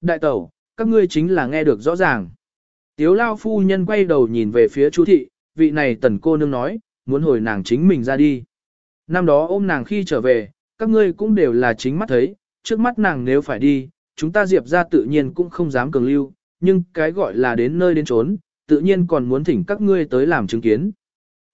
Đại tẩu, các ngươi chính là nghe được rõ ràng. Tiếu lao phu nhân quay đầu nhìn về phía chú thị, vị này tần cô nương nói, muốn hồi nàng chính mình ra đi. Năm đó ôm nàng khi trở về, các ngươi cũng đều là chính mắt thấy, trước mắt nàng nếu phải đi, chúng ta diệp ra tự nhiên cũng không dám cường lưu, nhưng cái gọi là đến nơi đến trốn, tự nhiên còn muốn thỉnh các ngươi tới làm chứng kiến.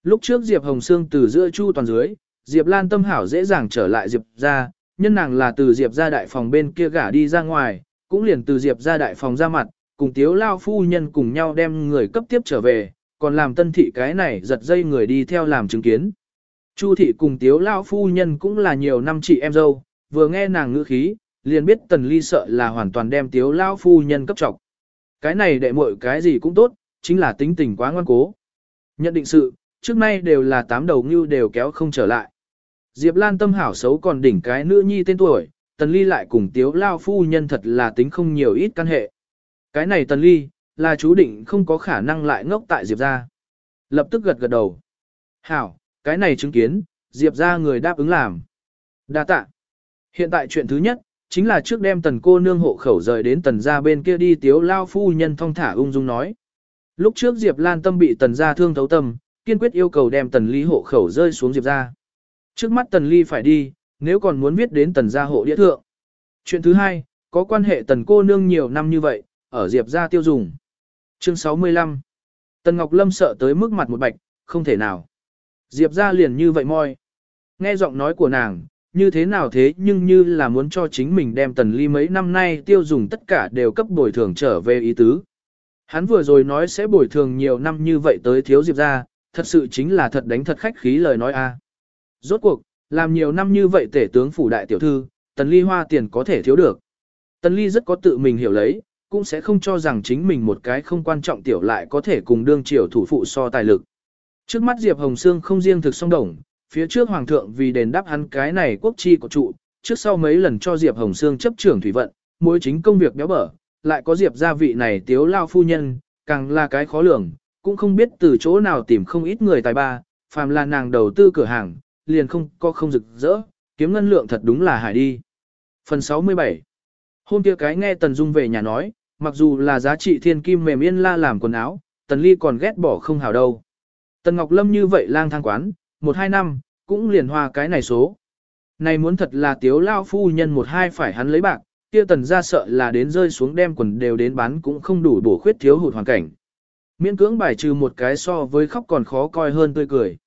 Lúc trước Diệp Hồng Sương từ giữa chu toàn dưới, Diệp Lan tâm hảo dễ dàng trở lại Diệp ra, nhân nàng là từ Diệp ra đại phòng bên kia gả đi ra ngoài, cũng liền từ Diệp ra đại phòng ra mặt, cùng tiếu lao phu nhân cùng nhau đem người cấp tiếp trở về, còn làm tân thị cái này giật dây người đi theo làm chứng kiến. Chu thị cùng tiếu lao phu nhân cũng là nhiều năm chị em dâu, vừa nghe nàng ngữ khí, liền biết tần ly sợ là hoàn toàn đem tiếu lao phu nhân cấp trọc. Cái này đệ muội cái gì cũng tốt, chính là tính tình quá ngoan cố. Nhận định sự, trước nay đều là tám đầu ngưu đều kéo không trở lại. Diệp Lan tâm hảo xấu còn đỉnh cái nữ nhi tên tuổi, tần ly lại cùng tiếu lao phu nhân thật là tính không nhiều ít căn hệ. Cái này tần ly, là chú định không có khả năng lại ngốc tại Diệp ra. Lập tức gật gật đầu. Hảo, cái này chứng kiến, Diệp ra người đáp ứng làm. đa tạ. Hiện tại chuyện thứ nhất, chính là trước đem tần cô nương hộ khẩu rời đến tần gia bên kia đi tiếu lao phu nhân thong thả ung dung nói. Lúc trước Diệp Lan tâm bị tần gia thương thấu tâm, kiên quyết yêu cầu đem tần ly hộ khẩu rơi xuống Diệp gia. Trước mắt tần ly phải đi, nếu còn muốn viết đến tần gia hộ địa thượng. Chuyện thứ hai, có quan hệ tần cô nương nhiều năm như vậy, ở Diệp gia tiêu dùng. Chương 65 Tần Ngọc Lâm sợ tới mức mặt một bạch, không thể nào. Diệp gia liền như vậy moi. Nghe giọng nói của nàng, như thế nào thế nhưng như là muốn cho chính mình đem tần ly mấy năm nay tiêu dùng tất cả đều cấp bồi thường trở về ý tứ. Hắn vừa rồi nói sẽ bồi thường nhiều năm như vậy tới thiếu Diệp gia thật sự chính là thật đánh thật khách khí lời nói a. Rốt cuộc, làm nhiều năm như vậy tể tướng phủ đại tiểu thư, tần ly hoa tiền có thể thiếu được. Tần ly rất có tự mình hiểu lấy, cũng sẽ không cho rằng chính mình một cái không quan trọng tiểu lại có thể cùng đương triều thủ phụ so tài lực. Trước mắt Diệp Hồng Sương không riêng thực song đồng, phía trước hoàng thượng vì đền đáp hắn cái này quốc chi của trụ, trước sau mấy lần cho Diệp Hồng Sương chấp trưởng thủy vận, mỗi chính công việc béo bở, lại có Diệp gia vị này tiếu lao phu nhân, càng là cái khó lường, cũng không biết từ chỗ nào tìm không ít người tài ba, phàm là nàng đầu tư cửa hàng, liền không có không rực rỡ, kiếm ngân lượng thật đúng là hải đi. Phần 67 Hôm kia cái nghe Tần Dung về nhà nói, mặc dù là giá trị thiên kim mềm yên la làm quần áo, Tần Ly còn ghét bỏ không hảo đâu. Tần Ngọc Lâm như vậy lang thang quán, một hai năm, cũng liền hoa cái này số. Này muốn thật là tiếu lao phu nhân một hai phải hắn lấy bạc, kia tần ra sợ là đến rơi xuống đem quần đều đến bán cũng không đủ bổ khuyết thiếu hụt hoàn cảnh. Miễn cưỡng bài trừ một cái so với khóc còn khó coi hơn tươi cười.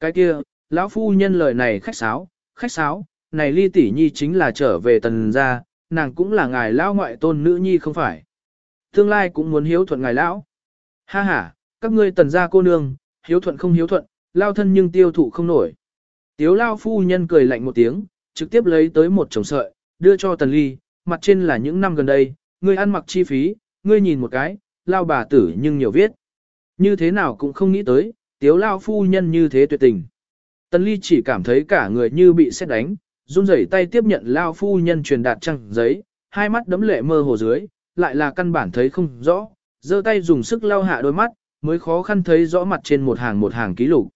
Cái kia, lão phu nhân lời này khách sáo, khách sáo, này ly tỷ nhi chính là trở về tần gia, nàng cũng là ngài lão ngoại tôn nữ nhi không phải. Tương lai cũng muốn hiếu thuận ngài lão. Ha ha, các ngươi tần gia cô nương, hiếu thuận không hiếu thuận, lao thân nhưng tiêu thụ không nổi. Tiếu lao phu nhân cười lạnh một tiếng, trực tiếp lấy tới một chồng sợi, đưa cho tần ly, mặt trên là những năm gần đây, ngươi ăn mặc chi phí, ngươi nhìn một cái, lao bà tử nhưng nhiều viết. Như thế nào cũng không nghĩ tới, tiếu lao phu nhân như thế tuyệt tình. Tần ly chỉ cảm thấy cả người như bị sét đánh, run rẩy tay tiếp nhận lao phu nhân truyền đạt trang giấy, hai mắt đấm lệ mơ hồ dưới, lại là căn bản thấy không rõ, giơ tay dùng sức lao hạ đôi mắt, mới khó khăn thấy rõ mặt trên một hàng một hàng ký lục.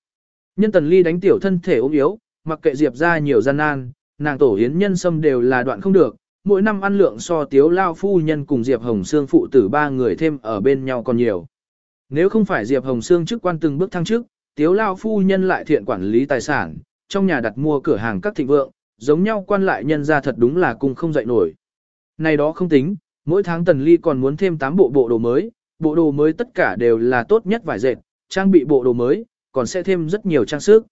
Nhân tần ly đánh tiểu thân thể ốm yếu, mặc kệ Diệp ra nhiều gian nan, nàng tổ hiến nhân sâm đều là đoạn không được, mỗi năm ăn lượng so tiếu lao phu nhân cùng Diệp Hồng Sương phụ tử ba người thêm ở bên nhau còn nhiều. Nếu không phải Diệp Hồng Sương chức quan từng bước thăng trước tiếu lao phu nhân lại thiện quản lý tài sản, trong nhà đặt mua cửa hàng các thịnh vượng, giống nhau quan lại nhân ra thật đúng là cùng không dậy nổi. Này đó không tính, mỗi tháng tần ly còn muốn thêm 8 bộ bộ đồ mới, bộ đồ mới tất cả đều là tốt nhất vải dệt, trang bị bộ đồ mới, còn sẽ thêm rất nhiều trang sức.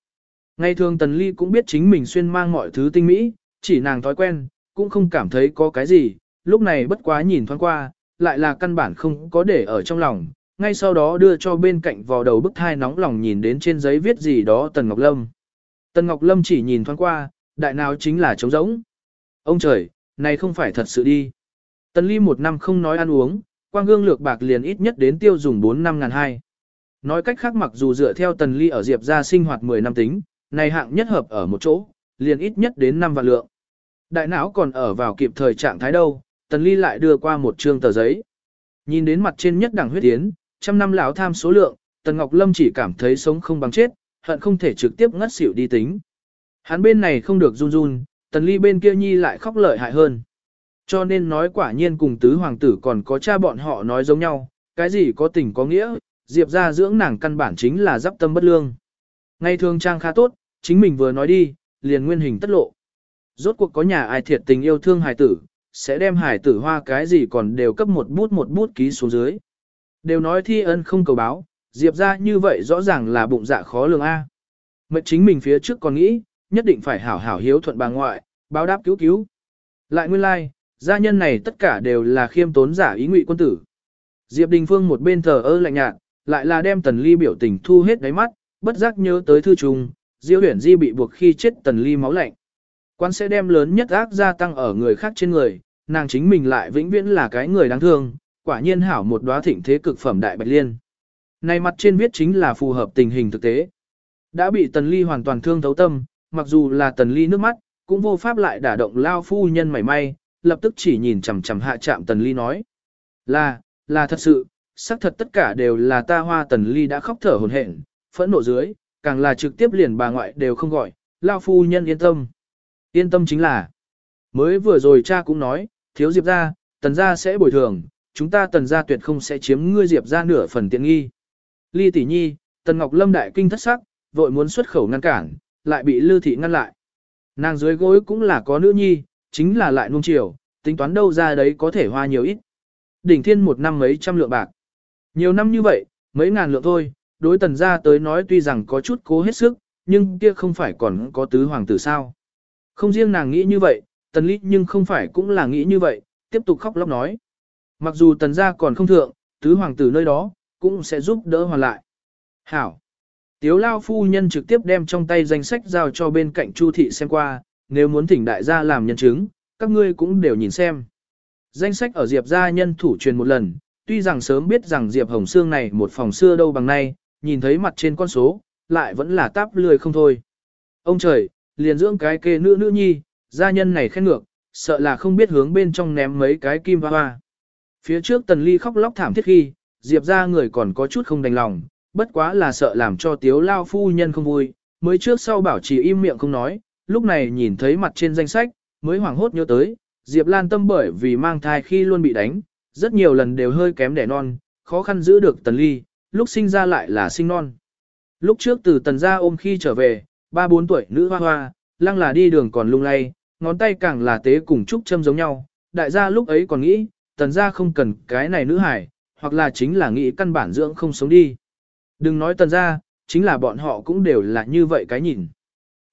Ngày thường Tần Ly cũng biết chính mình xuyên mang mọi thứ tinh mỹ, chỉ nàng thói quen, cũng không cảm thấy có cái gì, lúc này bất quá nhìn thoáng qua, lại là căn bản không có để ở trong lòng, ngay sau đó đưa cho bên cạnh vò đầu bức thai nóng lòng nhìn đến trên giấy viết gì đó Tần Ngọc Lâm. Tần Ngọc Lâm chỉ nhìn thoáng qua, đại nào chính là trống rỗng. Ông trời, này không phải thật sự đi. Tần Ly một năm không nói ăn uống, quang gương lược bạc liền ít nhất đến tiêu dùng 4 năm ngàn hai. Nói cách khác mặc dù dựa theo tần ly ở Diệp ra sinh hoạt 10 năm tính, này hạng nhất hợp ở một chỗ, liền ít nhất đến 5 vạn lượng. Đại não còn ở vào kịp thời trạng thái đâu, tần ly lại đưa qua một trương tờ giấy. Nhìn đến mặt trên nhất đẳng huyết tiến, trăm năm lão tham số lượng, tần Ngọc Lâm chỉ cảm thấy sống không bằng chết, hận không thể trực tiếp ngất xỉu đi tính. Hắn bên này không được run run, tần ly bên kia nhi lại khóc lợi hại hơn. Cho nên nói quả nhiên cùng tứ hoàng tử còn có cha bọn họ nói giống nhau, cái gì có tình có nghĩa, Diệp ra dưỡng nàng căn bản chính là giáp tâm bất lương. Ngày thường trang khá tốt, chính mình vừa nói đi, liền nguyên hình tất lộ. Rốt cuộc có nhà ai thiệt tình yêu thương hài tử, sẽ đem hài tử hoa cái gì còn đều cấp một bút một bút ký xuống dưới. Đều nói thi ân không cầu báo, Diệp ra như vậy rõ ràng là bụng dạ khó lường A. Mệnh chính mình phía trước còn nghĩ, nhất định phải hảo hảo hiếu thuận bà ngoại, báo đáp cứu cứu. Lại nguyên lai, like, gia nhân này tất cả đều là khiêm tốn giả ý ngụy quân tử. Diệp Đình Phương một bên thờ ơ lạnh nhạt, lại là đem tần ly biểu tình thu hết đáy mắt, bất giác nhớ tới thư trùng, Diêu huyển Di bị buộc khi chết tần ly máu lạnh. Quan sẽ đem lớn nhất ác gia tăng ở người khác trên người, nàng chính mình lại vĩnh viễn là cái người đáng thương, quả nhiên hảo một đóa thịnh thế cực phẩm đại bạch liên. Này mặt trên viết chính là phù hợp tình hình thực tế. Đã bị tần ly hoàn toàn thương thấu tâm, mặc dù là tần ly nước mắt, cũng vô pháp lại đả động lao phu nhân mảy may, lập tức chỉ nhìn chằm chằm hạ chạm tần ly nói. Là, là thật sự, xác thật tất cả đều là ta hoa tần ly đã khóc thở hồn hển, phẫn nộ dưới, càng là trực tiếp liền bà ngoại đều không gọi, lao phu nhân yên tâm. Yên tâm chính là, mới vừa rồi cha cũng nói, thiếu diệp ra, tần gia sẽ bồi thường, chúng ta tần gia tuyệt không sẽ chiếm ngươi diệp ra nửa phần tiện nghi. Ly tỷ nhi, tần ngọc lâm đại kinh thất sắc, vội muốn xuất khẩu ngăn cản, lại bị lư thị ngăn lại. Nàng dưới gối cũng là có nữ nhi, chính là lại nung chiều, tính toán đâu ra đấy có thể hoa nhiều ít. Đỉnh thiên một năm mấy trăm lượng bạc. Nhiều năm như vậy, mấy ngàn lượng thôi, đối tần gia tới nói tuy rằng có chút cố hết sức, nhưng kia không phải còn có tứ hoàng tử sao. Không riêng nàng nghĩ như vậy, tần lý nhưng không phải cũng là nghĩ như vậy, tiếp tục khóc lóc nói. Mặc dù tần gia còn không thượng, tứ hoàng tử nơi đó, cũng sẽ giúp đỡ hoàn lại. Hảo. Tiếu lao phu nhân trực tiếp đem trong tay danh sách giao cho bên cạnh Chu thị xem qua, nếu muốn thỉnh đại gia làm nhân chứng, các ngươi cũng đều nhìn xem. Danh sách ở Diệp gia nhân thủ truyền một lần, tuy rằng sớm biết rằng Diệp Hồng Sương này một phòng xưa đâu bằng nay, nhìn thấy mặt trên con số, lại vẫn là táp lười không thôi. Ông trời, liền dưỡng cái kê nữ nữ nhi, gia nhân này khen ngược, sợ là không biết hướng bên trong ném mấy cái kim hoa hoa. Phía trước Tần Ly khóc lóc thảm thiết khi, Diệp ra người còn có chút không đành lòng, bất quá là sợ làm cho tiếu lao phu nhân không vui, mới trước sau bảo trì im miệng không nói, lúc này nhìn thấy mặt trên danh sách, mới hoảng hốt nhớ tới, Diệp Lan tâm bởi vì mang thai khi luôn bị đánh, rất nhiều lần đều hơi kém đẻ non, khó khăn giữ được Tần Ly, lúc sinh ra lại là sinh non. Lúc trước từ Tần gia ôm khi trở về, ba bốn tuổi nữ hoa hoa, lăng là đi đường còn lung lay, ngón tay càng là tế cùng trúc châm giống nhau, đại gia lúc ấy còn nghĩ, Tần gia không cần cái này nữ hải, hoặc là chính là nghĩ căn bản dưỡng không sống đi. Đừng nói Tần gia, chính là bọn họ cũng đều là như vậy cái nhìn.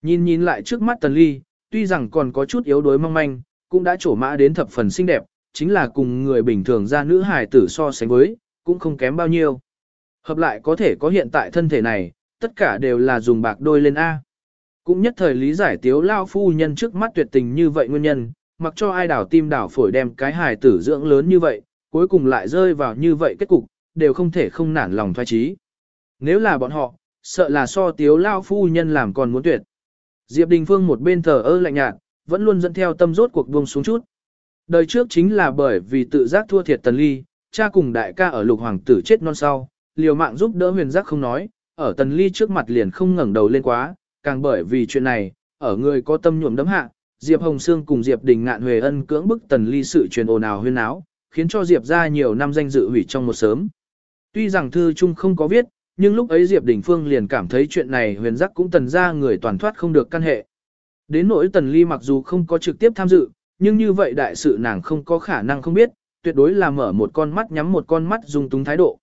Nhìn nhìn lại trước mắt Tần Ly, tuy rằng còn có chút yếu đuối mong manh, cũng đã trổ mã đến thập phần xinh đẹp, chính là cùng người bình thường ra nữ hài tử so sánh với, cũng không kém bao nhiêu. Hợp lại có thể có hiện tại thân thể này, tất cả đều là dùng bạc đôi lên A. Cũng nhất thời lý giải tiếu lao phu nhân trước mắt tuyệt tình như vậy nguyên nhân, mặc cho ai đảo tim đảo phổi đem cái hài tử dưỡng lớn như vậy, cuối cùng lại rơi vào như vậy kết cục, đều không thể không nản lòng thoái trí. Nếu là bọn họ, sợ là so tiếu lao phu nhân làm còn muốn tuyệt. Diệp Đình Phương một bên thờ ơ lạnh nhạt, vẫn luôn dẫn theo tâm rốt cuộc buông xuống chút. Đời trước chính là bởi vì tự giác thua thiệt tần ly, cha cùng đại ca ở lục hoàng tử chết non sau, liều mạng giúp đỡ huyền giác không nói, ở tần ly trước mặt liền không ngẩng đầu lên quá, càng bởi vì chuyện này, ở người có tâm nhuộm đấm hạ, Diệp Hồng Sương cùng Diệp Đình Ngạn Huệ Ân cưỡng bức tần ly sự truyền ồn ào huyên áo, khiến cho Diệp ra nhiều năm danh dự hủy trong một sớm. Tuy rằng thư chung không có viết, nhưng lúc ấy Diệp Đình Phương liền cảm thấy chuyện này huyền giác cũng tần ra người toàn thoát không được căn hệ. Đến nỗi tần ly mặc dù không có trực tiếp tham dự, nhưng như vậy đại sự nàng không có khả năng không biết, tuyệt đối là mở một con mắt nhắm một con mắt dùng túng thái độ.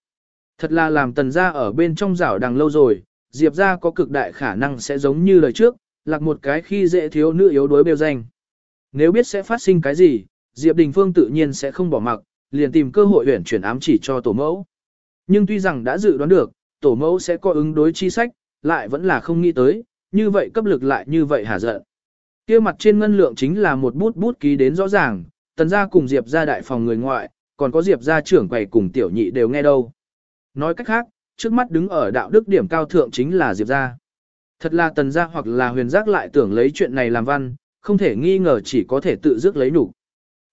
Thật là làm tần ra ở bên trong rảo đằng lâu rồi, Diệp ra có cực đại khả năng sẽ giống như lời trước, lạc một cái khi dễ thiếu nữ yếu đuối bêu danh. Nếu biết sẽ phát sinh cái gì, Diệp Đình Phương tự nhiên sẽ không bỏ mặc, liền tìm cơ hội huyển chuyển ám chỉ cho tổ mẫu. Nhưng tuy rằng đã dự đoán được, tổ mẫu sẽ có ứng đối chi sách, lại vẫn là không nghĩ tới, như vậy cấp lực lại như vậy hả giận. kia mặt trên ngân lượng chính là một bút bút ký đến rõ ràng, tần gia cùng Diệp gia đại phòng người ngoại, còn có Diệp gia trưởng quầy cùng tiểu nhị đều nghe đâu. Nói cách khác, trước mắt đứng ở đạo đức điểm cao thượng chính là Diệp gia. Thật là tần gia hoặc là huyền giác lại tưởng lấy chuyện này làm văn, không thể nghi ngờ chỉ có thể tự dứt lấy đủ.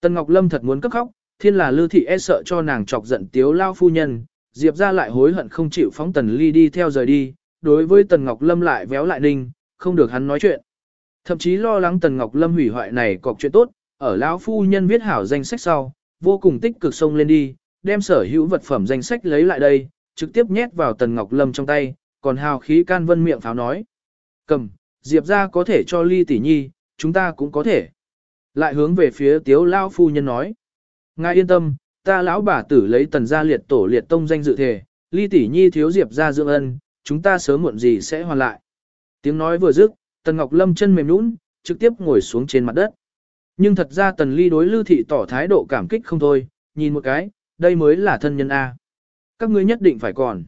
Tần Ngọc Lâm thật muốn cấp khóc, thiên là lư thị e sợ cho nàng chọc giận tiếu lao phu nhân, Diệp ra lại hối hận không chịu phóng tần ly đi theo rời đi, đối với tần Ngọc Lâm lại véo lại ninh, không được hắn nói chuyện. Thậm chí lo lắng tần Ngọc Lâm hủy hoại này cọc chuyện tốt, ở lão phu nhân viết hảo danh sách sau, vô cùng tích cực xông lên đi, đem sở hữu vật phẩm danh sách lấy lại đây, trực tiếp nhét vào Tần Ngọc Lâm trong tay, còn hào khí can vân miệng pháo nói. Cầm, Diệp ra có thể cho ly tỷ nhi, chúng ta cũng có thể. Lại hướng về phía tiếu lao phu nhân nói. Ngài yên tâm, ta lão bà tử lấy tần gia liệt tổ liệt tông danh dự thể, ly tỷ nhi thiếu Diệp ra dưỡng ân, chúng ta sớm muộn gì sẽ hoàn lại. Tiếng nói vừa dứt, Tần Ngọc Lâm chân mềm nũng, trực tiếp ngồi xuống trên mặt đất. Nhưng thật ra Tần Ly đối Lưu Thị tỏ thái độ cảm kích không thôi, nhìn một cái, đây mới là thân nhân A. Các ngươi nhất định phải còn.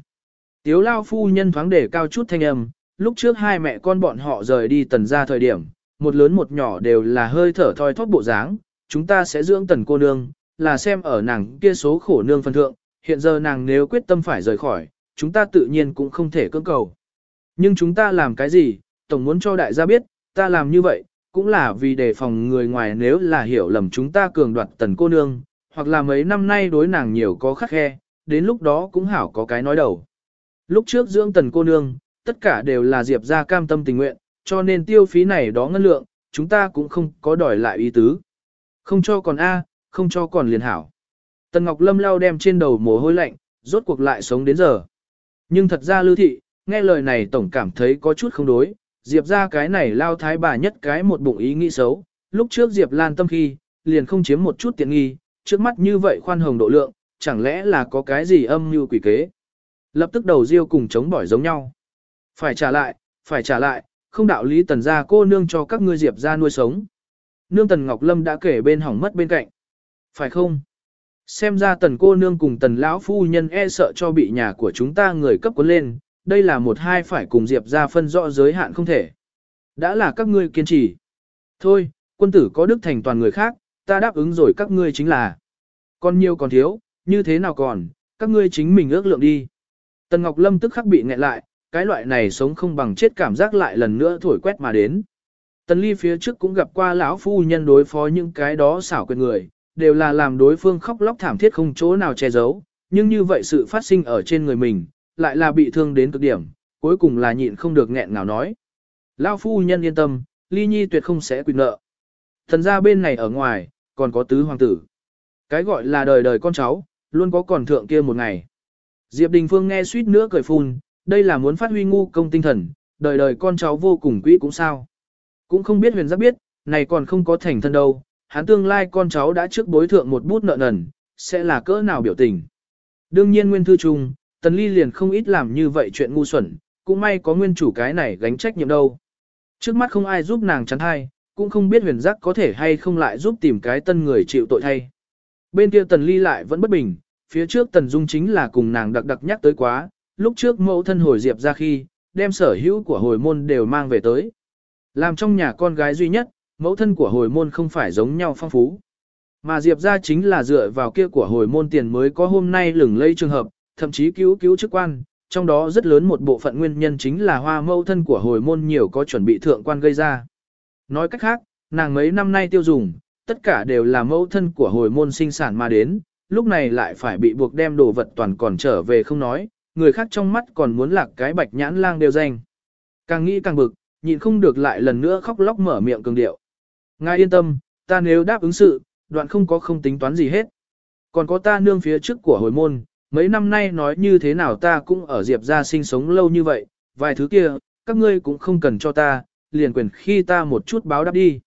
Tiếu lao phu nhân thoáng để cao chút thanh âm, lúc trước hai mẹ con bọn họ rời đi tần ra thời điểm, một lớn một nhỏ đều là hơi thở thoi thóp bộ dáng, chúng ta sẽ dưỡng tần cô nương, là xem ở nàng kia số khổ nương phân thượng, hiện giờ nàng nếu quyết tâm phải rời khỏi, chúng ta tự nhiên cũng không thể cưỡng cầu. Nhưng chúng ta làm cái gì, tổng muốn cho đại gia biết, ta làm như vậy, cũng là vì đề phòng người ngoài nếu là hiểu lầm chúng ta cường đoạt tần cô nương, hoặc là mấy năm nay đối nàng nhiều có khắc khe, đến lúc đó cũng hảo có cái nói đầu. Lúc trước dưỡng tần cô nương, tất cả đều là Diệp ra cam tâm tình nguyện, cho nên tiêu phí này đó ngân lượng, chúng ta cũng không có đòi lại ý tứ. Không cho còn A, không cho còn liền hảo. Tần Ngọc Lâm lao đem trên đầu mồ hôi lạnh, rốt cuộc lại sống đến giờ. Nhưng thật ra lưu thị, nghe lời này tổng cảm thấy có chút không đối, Diệp ra cái này lao thái bà nhất cái một bụng ý nghĩ xấu, lúc trước Diệp Lan tâm khi, liền không chiếm một chút tiện nghi, trước mắt như vậy khoan hồng độ lượng, chẳng lẽ là có cái gì âm mưu quỷ kế. Lập tức đầu riêu cùng chống bỏi giống nhau. Phải trả lại, phải trả lại, không đạo lý tần gia cô nương cho các ngươi Diệp ra nuôi sống. Nương tần Ngọc Lâm đã kể bên hỏng mất bên cạnh. Phải không? Xem ra tần cô nương cùng tần lão phu nhân e sợ cho bị nhà của chúng ta người cấp cuốn lên, đây là một hai phải cùng Diệp ra phân rõ giới hạn không thể. Đã là các ngươi kiên trì. Thôi, quân tử có đức thành toàn người khác, ta đáp ứng rồi các ngươi chính là. Còn nhiều còn thiếu, như thế nào còn, các ngươi chính mình ước lượng đi. Tần Ngọc Lâm tức khắc bị nghẹn lại, cái loại này sống không bằng chết cảm giác lại lần nữa thổi quét mà đến. Tần Ly phía trước cũng gặp qua lão phu nhân đối phó những cái đó xảo quyệt người, đều là làm đối phương khóc lóc thảm thiết không chỗ nào che giấu, nhưng như vậy sự phát sinh ở trên người mình, lại là bị thương đến cực điểm, cuối cùng là nhịn không được nghẹn ngào nói. Lão phu nhân yên tâm, Ly Nhi tuyệt không sẽ quy nợ. Thần gia bên này ở ngoài, còn có tứ hoàng tử. Cái gọi là đời đời con cháu, luôn có còn thượng kia một ngày. Diệp Đình Phương nghe suýt nữa cười phun, đây là muốn phát huy ngu công tinh thần, đời đời con cháu vô cùng quý cũng sao. Cũng không biết huyền giác biết, này còn không có thành thân đâu, hắn tương lai con cháu đã trước bối thượng một bút nợ nần, sẽ là cỡ nào biểu tình. Đương nhiên nguyên thư trung, Tần Ly liền không ít làm như vậy chuyện ngu xuẩn, cũng may có nguyên chủ cái này gánh trách nhiệm đâu. Trước mắt không ai giúp nàng chắn hay, cũng không biết huyền giác có thể hay không lại giúp tìm cái tân người chịu tội thay. Bên kia Tần Ly lại vẫn bất bình, phía trước Tần Dung chính là cùng nàng đặc đặc nhắc tới quá, lúc trước mẫu thân hồi diệp ra khi, đem sở hữu của hồi môn đều mang về tới. Làm trong nhà con gái duy nhất, mẫu thân của hồi môn không phải giống nhau phong phú. Mà diệp ra chính là dựa vào kia của hồi môn tiền mới có hôm nay lửng lây trường hợp, thậm chí cứu cứu chức quan, trong đó rất lớn một bộ phận nguyên nhân chính là hoa mẫu thân của hồi môn nhiều có chuẩn bị thượng quan gây ra. Nói cách khác, nàng mấy năm nay tiêu dùng, tất cả đều là mẫu thân của hồi môn sinh sản mà đến, lúc này lại phải bị buộc đem đồ vật toàn còn trở về không nói, người khác trong mắt còn muốn lạc cái bạch nhãn lang đều danh. Càng nghĩ càng bực, nhịn không được lại lần nữa khóc lóc mở miệng cường điệu. Ngài yên tâm, ta nếu đáp ứng sự, đoạn không có không tính toán gì hết. Còn có ta nương phía trước của hồi môn, mấy năm nay nói như thế nào ta cũng ở Diệp ra sinh sống lâu như vậy, vài thứ kia, các ngươi cũng không cần cho ta, liền quyền khi ta một chút báo đáp đi.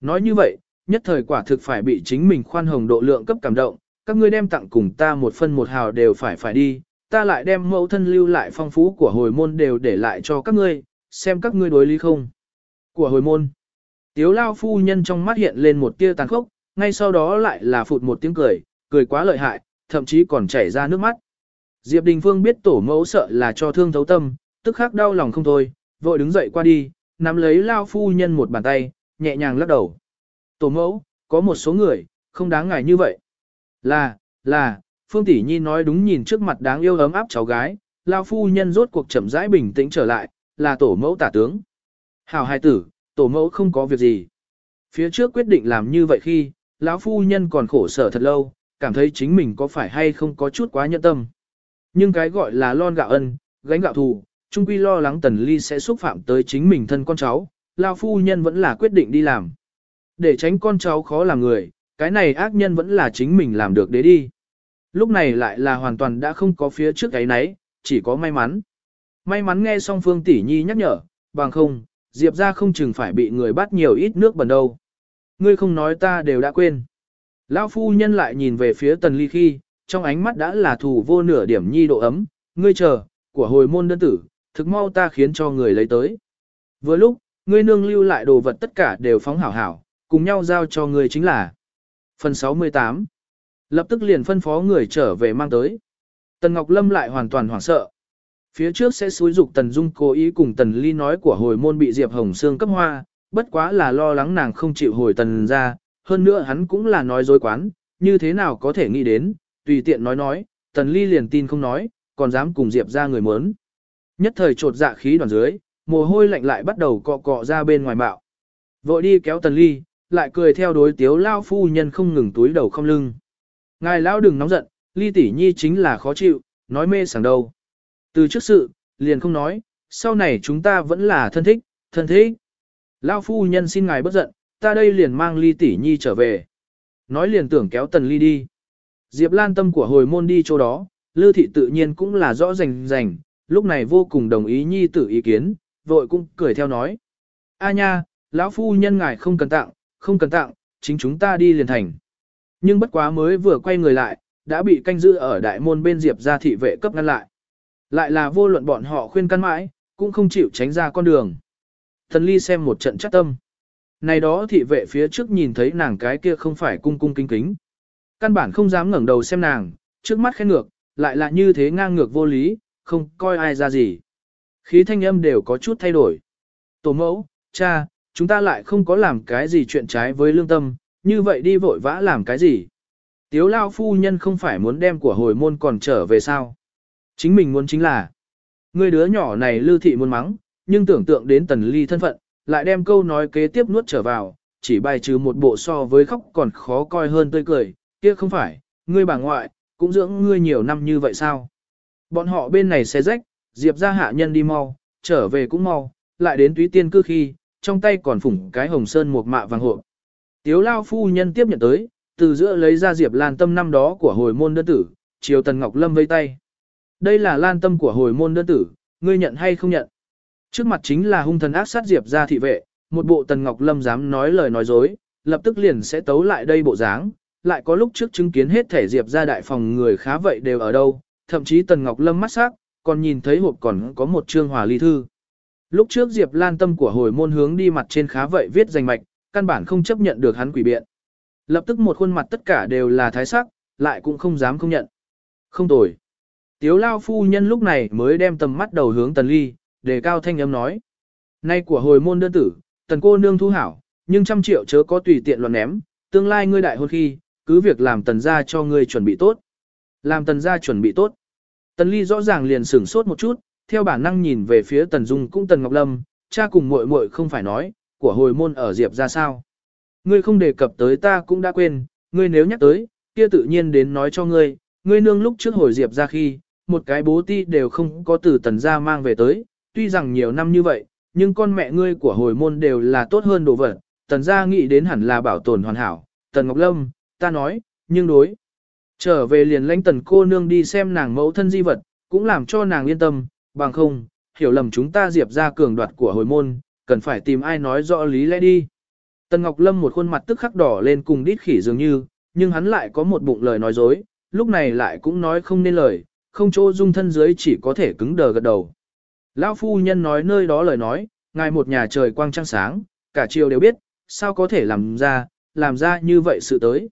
Nói như vậy, nhất thời quả thực phải bị chính mình khoan hồng độ lượng cấp cảm động, các ngươi đem tặng cùng ta một phân một hào đều phải phải đi, ta lại đem mẫu thân lưu lại phong phú của hồi môn đều để lại cho các ngươi, xem các ngươi đối lý không. Của hồi môn. Tiếu lao phu nhân trong mắt hiện lên một tia tàn khốc, ngay sau đó lại là phụt một tiếng cười, cười quá lợi hại, thậm chí còn chảy ra nước mắt. Diệp Đình Phương biết tổ mẫu sợ là cho thương thấu tâm, tức khắc đau lòng không thôi, vội đứng dậy qua đi, nắm lấy lao phu nhân một bàn tay, nhẹ nhàng lắc đầu. Tổ mẫu, có một số người, không đáng ngại như vậy. Là, là, Phương Tỷ Nhi nói đúng nhìn trước mặt đáng yêu ấm áp cháu gái, lao phu nhân rốt cuộc chậm rãi bình tĩnh trở lại, là tổ mẫu tả tướng. Hảo hai tử, tổ mẫu không có việc gì. Phía trước quyết định làm như vậy khi, lão phu nhân còn khổ sở thật lâu, cảm thấy chính mình có phải hay không có chút quá nhẫn tâm. Nhưng cái gọi là lon gạo ân, gánh gạo thù, trung quy lo lắng tần ly sẽ xúc phạm tới chính mình thân con cháu, lao phu nhân vẫn là quyết định đi làm. Để tránh con cháu khó làm người, cái này ác nhân vẫn là chính mình làm được đấy đi. Lúc này lại là hoàn toàn đã không có phía trước cái nấy, chỉ có may mắn. May mắn nghe xong Phương Tỷ Nhi nhắc nhở, bằng không, Diệp ra không chừng phải bị người bắt nhiều ít nước bẩn đâu. Ngươi không nói ta đều đã quên. Lão phu nhân lại nhìn về phía tần ly khi, trong ánh mắt đã là thù vô nửa điểm nhi độ ấm, ngươi chờ, của hồi môn đơn tử, thực mau ta khiến cho người lấy tới. Vừa lúc, ngươi nương lưu lại đồ vật tất cả đều phóng hảo hảo, cùng nhau giao cho ngươi chính là. Phần 68 Lập tức liền phân phó người trở về mang tới. Tần Ngọc Lâm lại hoàn toàn hoảng sợ. Phía trước sẽ xúi dục Tần Dung cố ý cùng Tần Ly nói của hồi môn bị Diệp Hồng Sương cấp hoa, bất quá là lo lắng nàng không chịu hồi Tần ra, hơn nữa hắn cũng là nói dối quán, như thế nào có thể nghĩ đến, tùy tiện nói nói, Tần Ly liền tin không nói, còn dám cùng Diệp ra người mớn. Nhất thời trột dạ khí đoàn dưới, mồ hôi lạnh lại bắt đầu cọ cọ ra bên ngoài bạo. Vội đi kéo Tần Ly, lại cười theo đối tiếu lao phu nhân không ngừng túi đầu không lưng. Ngài lão đừng nóng giận, Ly tỷ nhi chính là khó chịu, nói mê sảng đâu. Từ trước sự, liền không nói, sau này chúng ta vẫn là thân thích, thân thích. Lao phu nhân xin ngài bất giận, ta đây liền mang ly tỷ nhi trở về. Nói liền tưởng kéo tần ly đi. Diệp Lan tâm của hồi môn đi chỗ đó, Lư thị tự nhiên cũng là rõ rành rành, lúc này vô cùng đồng ý nhi tử ý kiến, vội cũng cười theo nói. A nha, lão phu nhân ngài không cần tặng, không cần tặng, chính chúng ta đi liền thành. Nhưng bất quá mới vừa quay người lại, đã bị canh giữ ở đại môn bên Diệp gia thị vệ cấp ngăn lại. Lại là vô luận bọn họ khuyên căn mãi, cũng không chịu tránh ra con đường. Thần ly xem một trận chắc tâm. Này đó thị vệ phía trước nhìn thấy nàng cái kia không phải cung cung kính kính. Căn bản không dám ngẩng đầu xem nàng, trước mắt khen ngược, lại là như thế ngang ngược vô lý, không coi ai ra gì. Khí thanh âm đều có chút thay đổi. Tổ mẫu, cha, chúng ta lại không có làm cái gì chuyện trái với lương tâm, như vậy đi vội vã làm cái gì. Tiếu lao phu nhân không phải muốn đem của hồi môn còn trở về sao. Chính mình muốn chính là, người đứa nhỏ này lưu thị muốn mắng, nhưng tưởng tượng đến tần ly thân phận, lại đem câu nói kế tiếp nuốt trở vào, chỉ bài trừ một bộ so với khóc còn khó coi hơn tươi cười, kia không phải, ngươi bà ngoại, cũng dưỡng ngươi nhiều năm như vậy sao? Bọn họ bên này xe rách, Diệp ra hạ nhân đi mau, trở về cũng mau, lại đến túy tiên cư khi, trong tay còn phủng cái hồng sơn một mạ vàng hộp. Tiếu lao phu nhân tiếp nhận tới, từ giữa lấy ra Diệp Lan tâm năm đó của hồi môn đơn tử, chiều Tần Ngọc Lâm vây tay. Đây là lan tâm của hồi môn đơn tử, ngươi nhận hay không nhận? Trước mặt chính là hung thần ác sát Diệp ra thị vệ, một bộ Tần Ngọc Lâm dám nói lời nói dối, lập tức liền sẽ tấu lại đây bộ dáng, lại có lúc trước chứng kiến hết thể Diệp ra đại phòng người khá vậy đều ở đâu, thậm chí Tần Ngọc Lâm mắt sắc, còn nhìn thấy hộp còn có một trương hòa ly thư. Lúc trước Diệp Lan tâm của hồi môn hướng đi mặt trên khá vậy viết danh mạch, căn bản không chấp nhận được hắn quỷ biện. Lập tức một khuôn mặt tất cả đều là thái sắc, lại cũng không dám không nhận. Không tồi. Tiếu lao phu nhân lúc này mới đem tầm mắt đầu hướng tần ly, đề cao thanh âm nói. Nay của hồi môn đơn tử, tần cô nương thu hảo, nhưng trăm triệu chớ có tùy tiện luận ném, tương lai ngươi đại hôn khi, cứ việc làm tần gia cho ngươi chuẩn bị tốt. Làm tần gia chuẩn bị tốt. Tần ly rõ ràng liền sửng sốt một chút, theo bản năng nhìn về phía tần dung cũng tần ngọc lâm, cha cùng muội muội không phải nói, của hồi môn ở diệp ra sao. Ngươi không đề cập tới ta cũng đã quên, ngươi nếu nhắc tới, kia tự nhiên đến nói cho ngươi, ngươi nương lúc trước hồi diệp ra khi, một cái bố ti đều không có từ tần gia mang về tới, tuy rằng nhiều năm như vậy, nhưng con mẹ ngươi của hồi môn đều là tốt hơn đồ vật, tần gia nghĩ đến hẳn là bảo tồn hoàn hảo, tần Ngọc Lâm, ta nói, nhưng đối. Trở về liền lãnh tần cô nương đi xem nàng mẫu thân di vật, cũng làm cho nàng yên tâm, bằng không, hiểu lầm chúng ta diệp ra cường đoạt của hồi môn, cần phải tìm ai nói rõ lý lẽ đi. Tần Ngọc Lâm một khuôn mặt tức khắc đỏ lên cùng đít khỉ dường như, nhưng hắn lại có một bụng lời nói dối, lúc này lại cũng nói không nên lời, không chỗ dung thân dưới chỉ có thể cứng đờ gật đầu. Lão phu nhân nói nơi đó lời nói, ngài một nhà trời quang trăng sáng, cả triều đều biết, sao có thể làm ra, làm ra như vậy sự tới.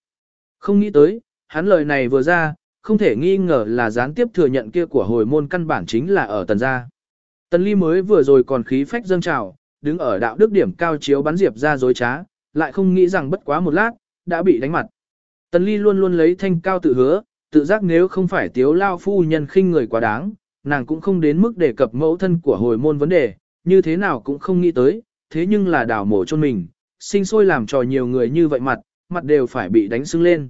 Không nghĩ tới, hắn lời này vừa ra, không thể nghi ngờ là gián tiếp thừa nhận kia của hồi môn căn bản chính là ở tần gia. Tần ly mới vừa rồi còn khí phách dâng trào, đứng ở đạo đức điểm cao chiếu bắn diệp ra dối trá, lại không nghĩ rằng bất quá một lát, đã bị đánh mặt. Tần ly luôn luôn lấy thanh cao tự hứa, tự giác nếu không phải tiếu lao phu nhân khinh người quá đáng, nàng cũng không đến mức đề cập mẫu thân của hồi môn vấn đề, như thế nào cũng không nghĩ tới, thế nhưng là đảo mổ cho mình, sinh sôi làm trò nhiều người như vậy mặt, mặt đều phải bị đánh sưng lên.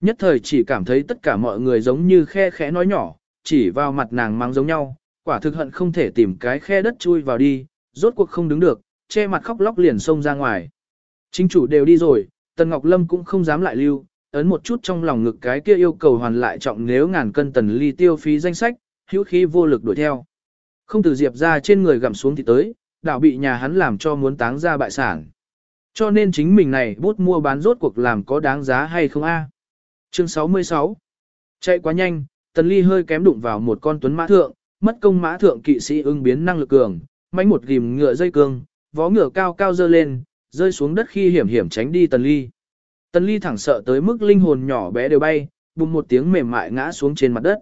Nhất thời chỉ cảm thấy tất cả mọi người giống như khe khẽ nói nhỏ, chỉ vào mặt nàng mang giống nhau, quả thực hận không thể tìm cái khe đất chui vào đi, rốt cuộc không đứng được, che mặt khóc lóc liền xông ra ngoài. Chính chủ đều đi rồi, Tần Ngọc Lâm cũng không dám lại lưu, ấn một chút trong lòng ngực cái kia yêu cầu hoàn lại trọng nếu ngàn cân tần ly tiêu phí danh sách, hữu khí vô lực đuổi theo. Không từ diệp ra trên người gặm xuống thì tới, đảo bị nhà hắn làm cho muốn táng ra bại sản. Cho nên chính mình này bút mua bán rốt cuộc làm có đáng giá hay không a? Chương 66 Chạy quá nhanh, tần ly hơi kém đụng vào một con tuấn mã thượng, mất công mã thượng kỵ sĩ ưng biến năng lực cường, mánh một ghim ngựa dây cương, vó ngựa cao cao dơ lên, rơi xuống đất khi hiểm hiểm tránh đi tần ly. Tần ly thẳng sợ tới mức linh hồn nhỏ bé đều bay, bùng một tiếng mềm mại ngã xuống trên mặt đất.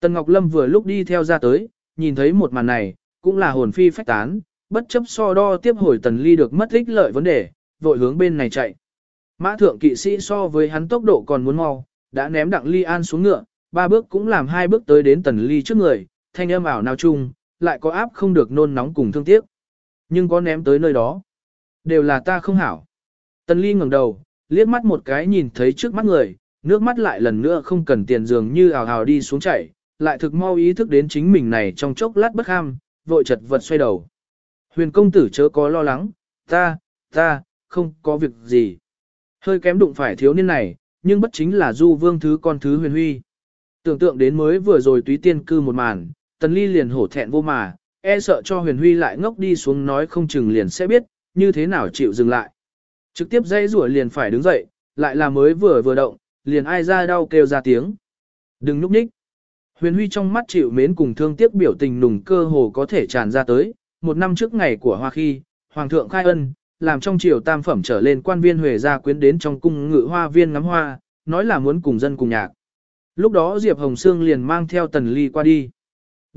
Tần Ngọc Lâm vừa lúc đi theo ra tới, nhìn thấy một màn này, cũng là hồn phi phách tán, bất chấp so đo tiếp hồi tần ly được mất ích lợi vấn đề, vội hướng bên này chạy. Mã thượng kỵ sĩ so với hắn tốc độ còn muốn mau, đã ném đặng ly an xuống ngựa, ba bước cũng làm hai bước tới đến tần ly trước người, thanh âm ảo nào chung, lại có áp không được nôn nóng cùng thương tiếc. Nhưng có ném tới nơi đó. Đều là ta không hảo. Tần ly ngẩng đầu, liếc mắt một cái nhìn thấy trước mắt người, nước mắt lại lần nữa không cần tiền dường như ảo ảo đi xuống chảy, lại thực mau ý thức đến chính mình này trong chốc lát bất ham, vội chật vật xoay đầu. Huyền công tử chớ có lo lắng, ta, ta, không có việc gì. Hơi kém đụng phải thiếu niên này, nhưng bất chính là du vương thứ con thứ huyền huy. Tưởng tượng đến mới vừa rồi túy tiên cư một màn, tần ly liền hổ thẹn vô mà, e sợ cho huyền huy lại ngốc đi xuống nói không chừng liền sẽ biết, như thế nào chịu dừng lại. Trực tiếp dây rủa liền phải đứng dậy, lại là mới vừa vừa động, liền ai ra đau kêu ra tiếng. Đừng núp nhích. Huyền Huy trong mắt chịu mến cùng thương tiếc biểu tình nùng cơ hồ có thể tràn ra tới, một năm trước ngày của Hoa Khi, Hoàng thượng khai ân, làm trong triều tam phẩm trở lên quan viên Huệ gia quyến đến trong cung ngự hoa viên ngắm hoa, nói là muốn cùng dân cùng nhạc. Lúc đó Diệp Hồng Sương liền mang theo Tần Ly qua đi.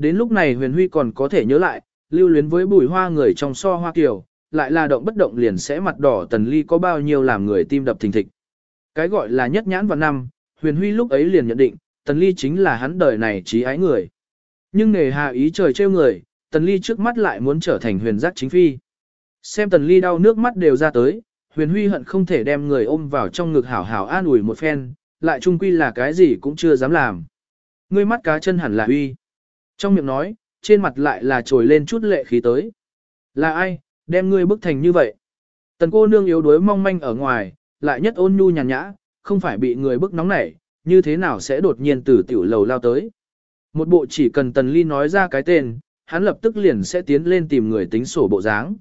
Đến lúc này Huyền Huy còn có thể nhớ lại, lưu luyến với bùi hoa người trong so hoa kiều, lại là động bất động liền sẽ mặt đỏ Tần Ly có bao nhiêu làm người tim đập thình thịch. Cái gọi là nhất nhãn vào năm, Huyền Huy lúc ấy liền nhận định, Tần Ly chính là hắn đời này trí ái người. Nhưng nề hạ ý trời trêu người, Tần Ly trước mắt lại muốn trở thành huyền giác chính phi. Xem Tần Ly đau nước mắt đều ra tới, huyền huy hận không thể đem người ôm vào trong ngực hảo hảo an ủi một phen, lại trung quy là cái gì cũng chưa dám làm. Ngươi mắt cá chân hẳn là huy. Trong miệng nói, trên mặt lại là trồi lên chút lệ khí tới. Là ai, đem ngươi bức thành như vậy? Tần cô nương yếu đuối mong manh ở ngoài, lại nhất ôn nhu nhàn nhã, không phải bị người bức nóng nảy, như thế nào sẽ đột nhiên từ tiểu lầu lao tới. Một bộ chỉ cần Tần Ly nói ra cái tên, hắn lập tức liền sẽ tiến lên tìm người tính sổ bộ dáng.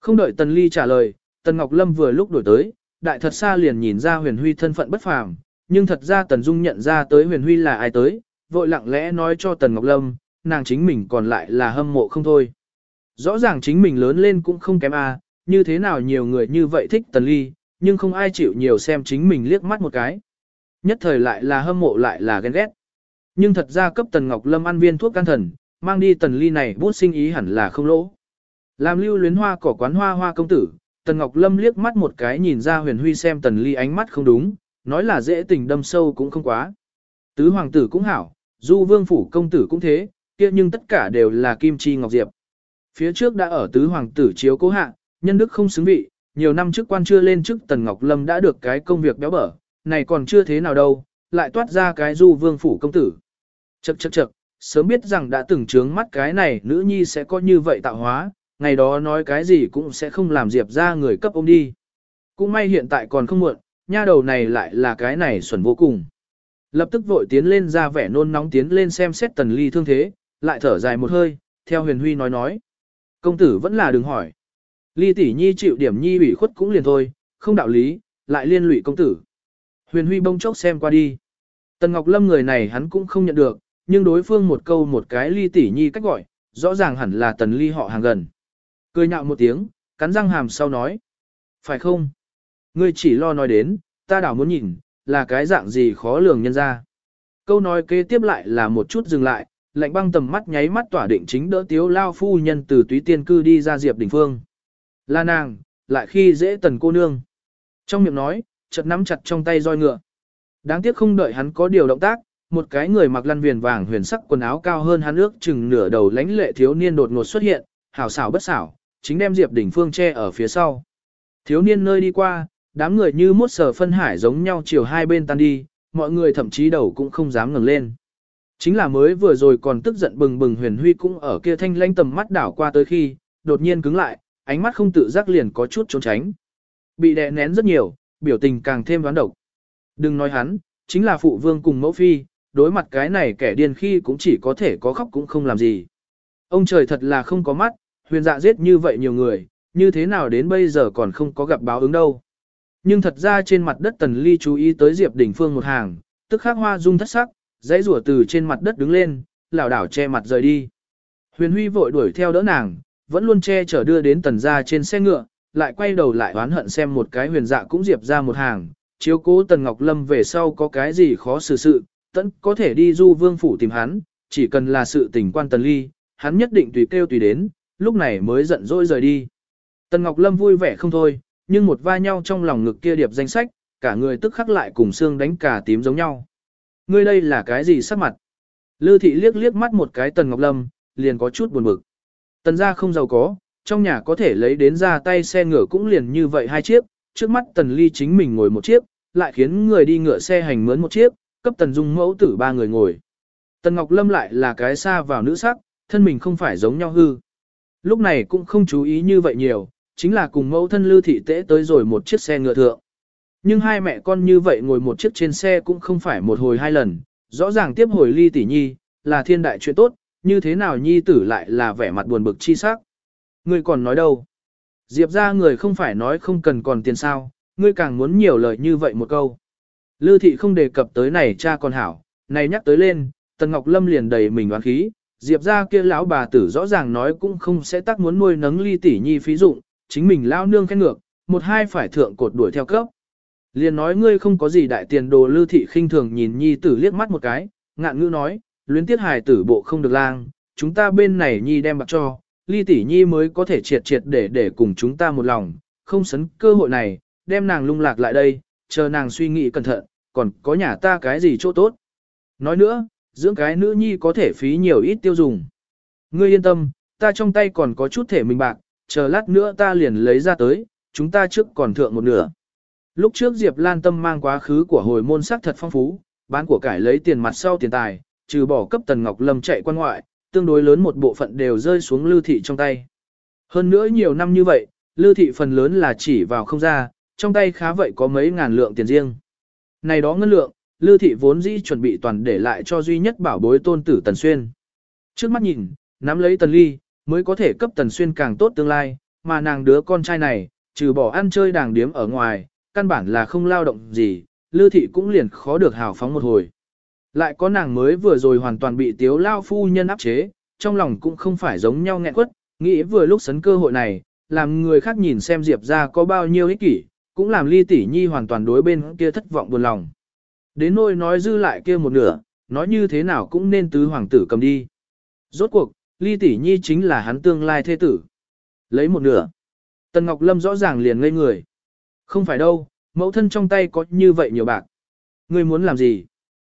Không đợi Tần Ly trả lời, Tần Ngọc Lâm vừa lúc đổi tới, đại thật xa liền nhìn ra huyền huy thân phận bất phàm, nhưng thật ra Tần Dung nhận ra tới huyền huy là ai tới, vội lặng lẽ nói cho Tần Ngọc Lâm, nàng chính mình còn lại là hâm mộ không thôi. Rõ ràng chính mình lớn lên cũng không kém a, như thế nào nhiều người như vậy thích Tần Ly, nhưng không ai chịu nhiều xem chính mình liếc mắt một cái. Nhất thời lại là hâm mộ lại là ghen ghét. Nhưng thật ra cấp Tần Ngọc Lâm ăn viên thuốc can thần, mang đi Tần Ly này bút sinh ý hẳn là không lỗ. Làm lưu luyến hoa cỏ quán hoa hoa công tử, Tần Ngọc Lâm liếc mắt một cái nhìn ra huyền huy xem Tần Ly ánh mắt không đúng, nói là dễ tình đâm sâu cũng không quá. Tứ hoàng tử cũng hảo, du vương phủ công tử cũng thế, kia nhưng tất cả đều là kim chi ngọc diệp. Phía trước đã ở tứ hoàng tử chiếu cố hạ, nhân đức không xứng vị, nhiều năm trước quan chưa lên chức Tần Ngọc Lâm đã được cái công việc béo bở, này còn chưa thế nào đâu, lại toát ra cái du vương phủ công tử. Chậc chậc chậc, sớm biết rằng đã từng trướng mắt cái này nữ nhi sẽ có như vậy tạo hóa, ngày đó nói cái gì cũng sẽ không làm Diệp ra người cấp ông đi. Cũng may hiện tại còn không muộn, nha đầu này lại là cái này xuẩn vô cùng. Lập tức vội tiến lên ra vẻ nôn nóng tiến lên xem xét tần ly thương thế, lại thở dài một hơi, theo huyền huy nói nói. Công tử vẫn là đừng hỏi. Ly tỷ nhi chịu điểm nhi ủy khuất cũng liền thôi, không đạo lý, lại liên lụy công tử. Huyền huy bông chốc xem qua đi. Tần Ngọc Lâm người này hắn cũng không nhận được, nhưng đối phương một câu một cái ly tỷ nhi cách gọi, rõ ràng hẳn là tần ly họ hàng gần. Cười nhạo một tiếng, cắn răng hàm sau nói. Phải không? Ngươi chỉ lo nói đến, ta đảo muốn nhìn, là cái dạng gì khó lường nhân ra. Câu nói kế tiếp lại là một chút dừng lại, lạnh băng tầm mắt nháy mắt tỏa định chính đỡ tiếu lao phu nhân từ túy tiên cư đi ra diệp đỉnh phương. Là nàng, lại khi dễ tần cô nương. Trong miệng nói, chợt nắm chặt trong tay roi ngựa. Đáng tiếc không đợi hắn có điều động tác, một cái người mặc lăn viền vàng huyền sắc quần áo cao hơn hắn ước chừng nửa đầu lãnh lệ thiếu niên đột ngột xuất hiện, hảo xảo bất xảo, chính đem Diệp Đỉnh Phương che ở phía sau. Thiếu niên nơi đi qua, đám người như mốt sở phân hải giống nhau chiều hai bên tan đi, mọi người thậm chí đầu cũng không dám ngẩng lên. Chính là mới vừa rồi còn tức giận bừng bừng huyền huy cũng ở kia thanh lanh tầm mắt đảo qua tới khi, đột nhiên cứng lại, ánh mắt không tự giác liền có chút trốn tránh. bị đè nén rất nhiều, biểu tình càng thêm đoán độc. Đừng nói hắn, chính là phụ vương cùng mẫu phi, đối mặt cái này kẻ điên khi cũng chỉ có thể có khóc cũng không làm gì. Ông trời thật là không có mắt, huyền dạ giết như vậy nhiều người, như thế nào đến bây giờ còn không có gặp báo ứng đâu. Nhưng thật ra trên mặt đất tần ly chú ý tới Diệp Đình Phương một hàng, tức khắc hoa dung thất sắc, dãy rủa từ trên mặt đất đứng lên, lảo đảo che mặt rời đi. Huyền Huy vội đuổi theo đỡ nàng, vẫn luôn che chở đưa đến tần gia trên xe ngựa, lại quay đầu lại oán hận xem một cái huyền dạ cũng diệp ra một hàng, chiếu cố tần Ngọc Lâm về sau có cái gì khó xử sự, tận có thể đi du vương phủ tìm hắn, chỉ cần là sự tình quan tần ly, hắn nhất định tùy kêu tùy đến, lúc này mới giận dỗi rời đi. Tần Ngọc Lâm vui vẻ không thôi, nhưng một va nhau trong lòng ngực kia điệp danh sách, cả người tức khắc lại cùng xương đánh cả tím giống nhau. Ngươi đây là cái gì sắc mặt? Lư thị liếc liếc mắt một cái Tần Ngọc Lâm, liền có chút buồn bực. Tần gia không giàu có, trong nhà có thể lấy đến ra tay xe ngựa cũng liền như vậy hai chiếc, trước mắt Tần Ly chính mình ngồi một chiếc, lại khiến người đi ngựa xe hành mướn một chiếc, cấp Tần Dung mẫu tử ba người ngồi. Tần Ngọc Lâm lại là cái xa vào nữ sắc, thân mình không phải giống nhau hư. Lúc này cũng không chú ý như vậy nhiều, chính là cùng mẫu thân Lư thị tễ tới rồi một chiếc xe ngựa thượng. Nhưng hai mẹ con như vậy ngồi một chiếc trên xe cũng không phải một hồi hai lần, rõ ràng tiếp hồi ly tỷ nhi, là thiên đại chuyện tốt, như thế nào nhi tử lại là vẻ mặt buồn bực chi sắc. Ngươi còn nói đâu? Diệp ra người không phải nói không cần còn tiền sao, ngươi càng muốn nhiều lời như vậy một câu. Lư thị không đề cập tới này cha con hảo, này nhắc tới lên, Tần Ngọc Lâm liền đầy mình oán khí, Diệp ra kia lão bà tử rõ ràng nói cũng không sẽ tác muốn nuôi nấng ly tỷ nhi phí dụng, chính mình lao nương khen ngược, một hai phải thượng cột đuổi theo cấp. Liền nói ngươi không có gì đại tiền đồ lưu thị khinh thường nhìn nhi tử liếc mắt một cái, ngạn ngữ nói, luyến tiết hài tử bộ không được lang, chúng ta bên này nhi đem bạc cho, ly tỷ nhi mới có thể triệt triệt để để cùng chúng ta một lòng, không sấn cơ hội này, đem nàng lung lạc lại đây, chờ nàng suy nghĩ cẩn thận, còn có nhà ta cái gì chỗ tốt. Nói nữa, dưỡng cái nữ nhi có thể phí nhiều ít tiêu dùng. Ngươi yên tâm, ta trong tay còn có chút thể mình bạc, chờ lát nữa ta liền lấy ra tới, chúng ta trước còn thượng một nửa. Lúc trước Diệp Lan Tâm mang quá khứ của hồi môn sắc thật phong phú, bán của cải lấy tiền mặt sau tiền tài, trừ bỏ cấp Tần Ngọc Lâm chạy quan ngoại, tương đối lớn một bộ phận đều rơi xuống Lưu Thị trong tay. Hơn nữa nhiều năm như vậy, Lưu Thị phần lớn là chỉ vào không ra, trong tay khá vậy có mấy ngàn lượng tiền riêng. Này đó ngân lượng, Lưu Thị vốn dĩ chuẩn bị toàn để lại cho duy nhất bảo bối tôn tử Tần Xuyên. Trước mắt nhìn, nắm lấy Tần Ly, mới có thể cấp Tần Xuyên càng tốt tương lai, mà nàng đứa con trai này, trừ bỏ ăn chơi đàng điếm ở ngoài, căn bản là không lao động gì, Lư Thị cũng liền khó được hào phóng một hồi. Lại có nàng mới vừa rồi hoàn toàn bị tiếu lao phu nhân áp chế, trong lòng cũng không phải giống nhau nghẹn quất, nghĩ vừa lúc sấn cơ hội này, làm người khác nhìn xem Diệp ra có bao nhiêu ích kỷ, cũng làm ly tỷ nhi hoàn toàn đối bên kia thất vọng buồn lòng. Đến nôi nói dư lại kia một nửa, nói như thế nào cũng nên tứ hoàng tử cầm đi. Rốt cuộc, ly tỷ nhi chính là hắn tương lai thế tử. Lấy một nửa. Tần Ngọc Lâm rõ ràng liền ngây người. Không phải đâu, mẫu thân trong tay có như vậy nhiều bạc. Ngươi muốn làm gì?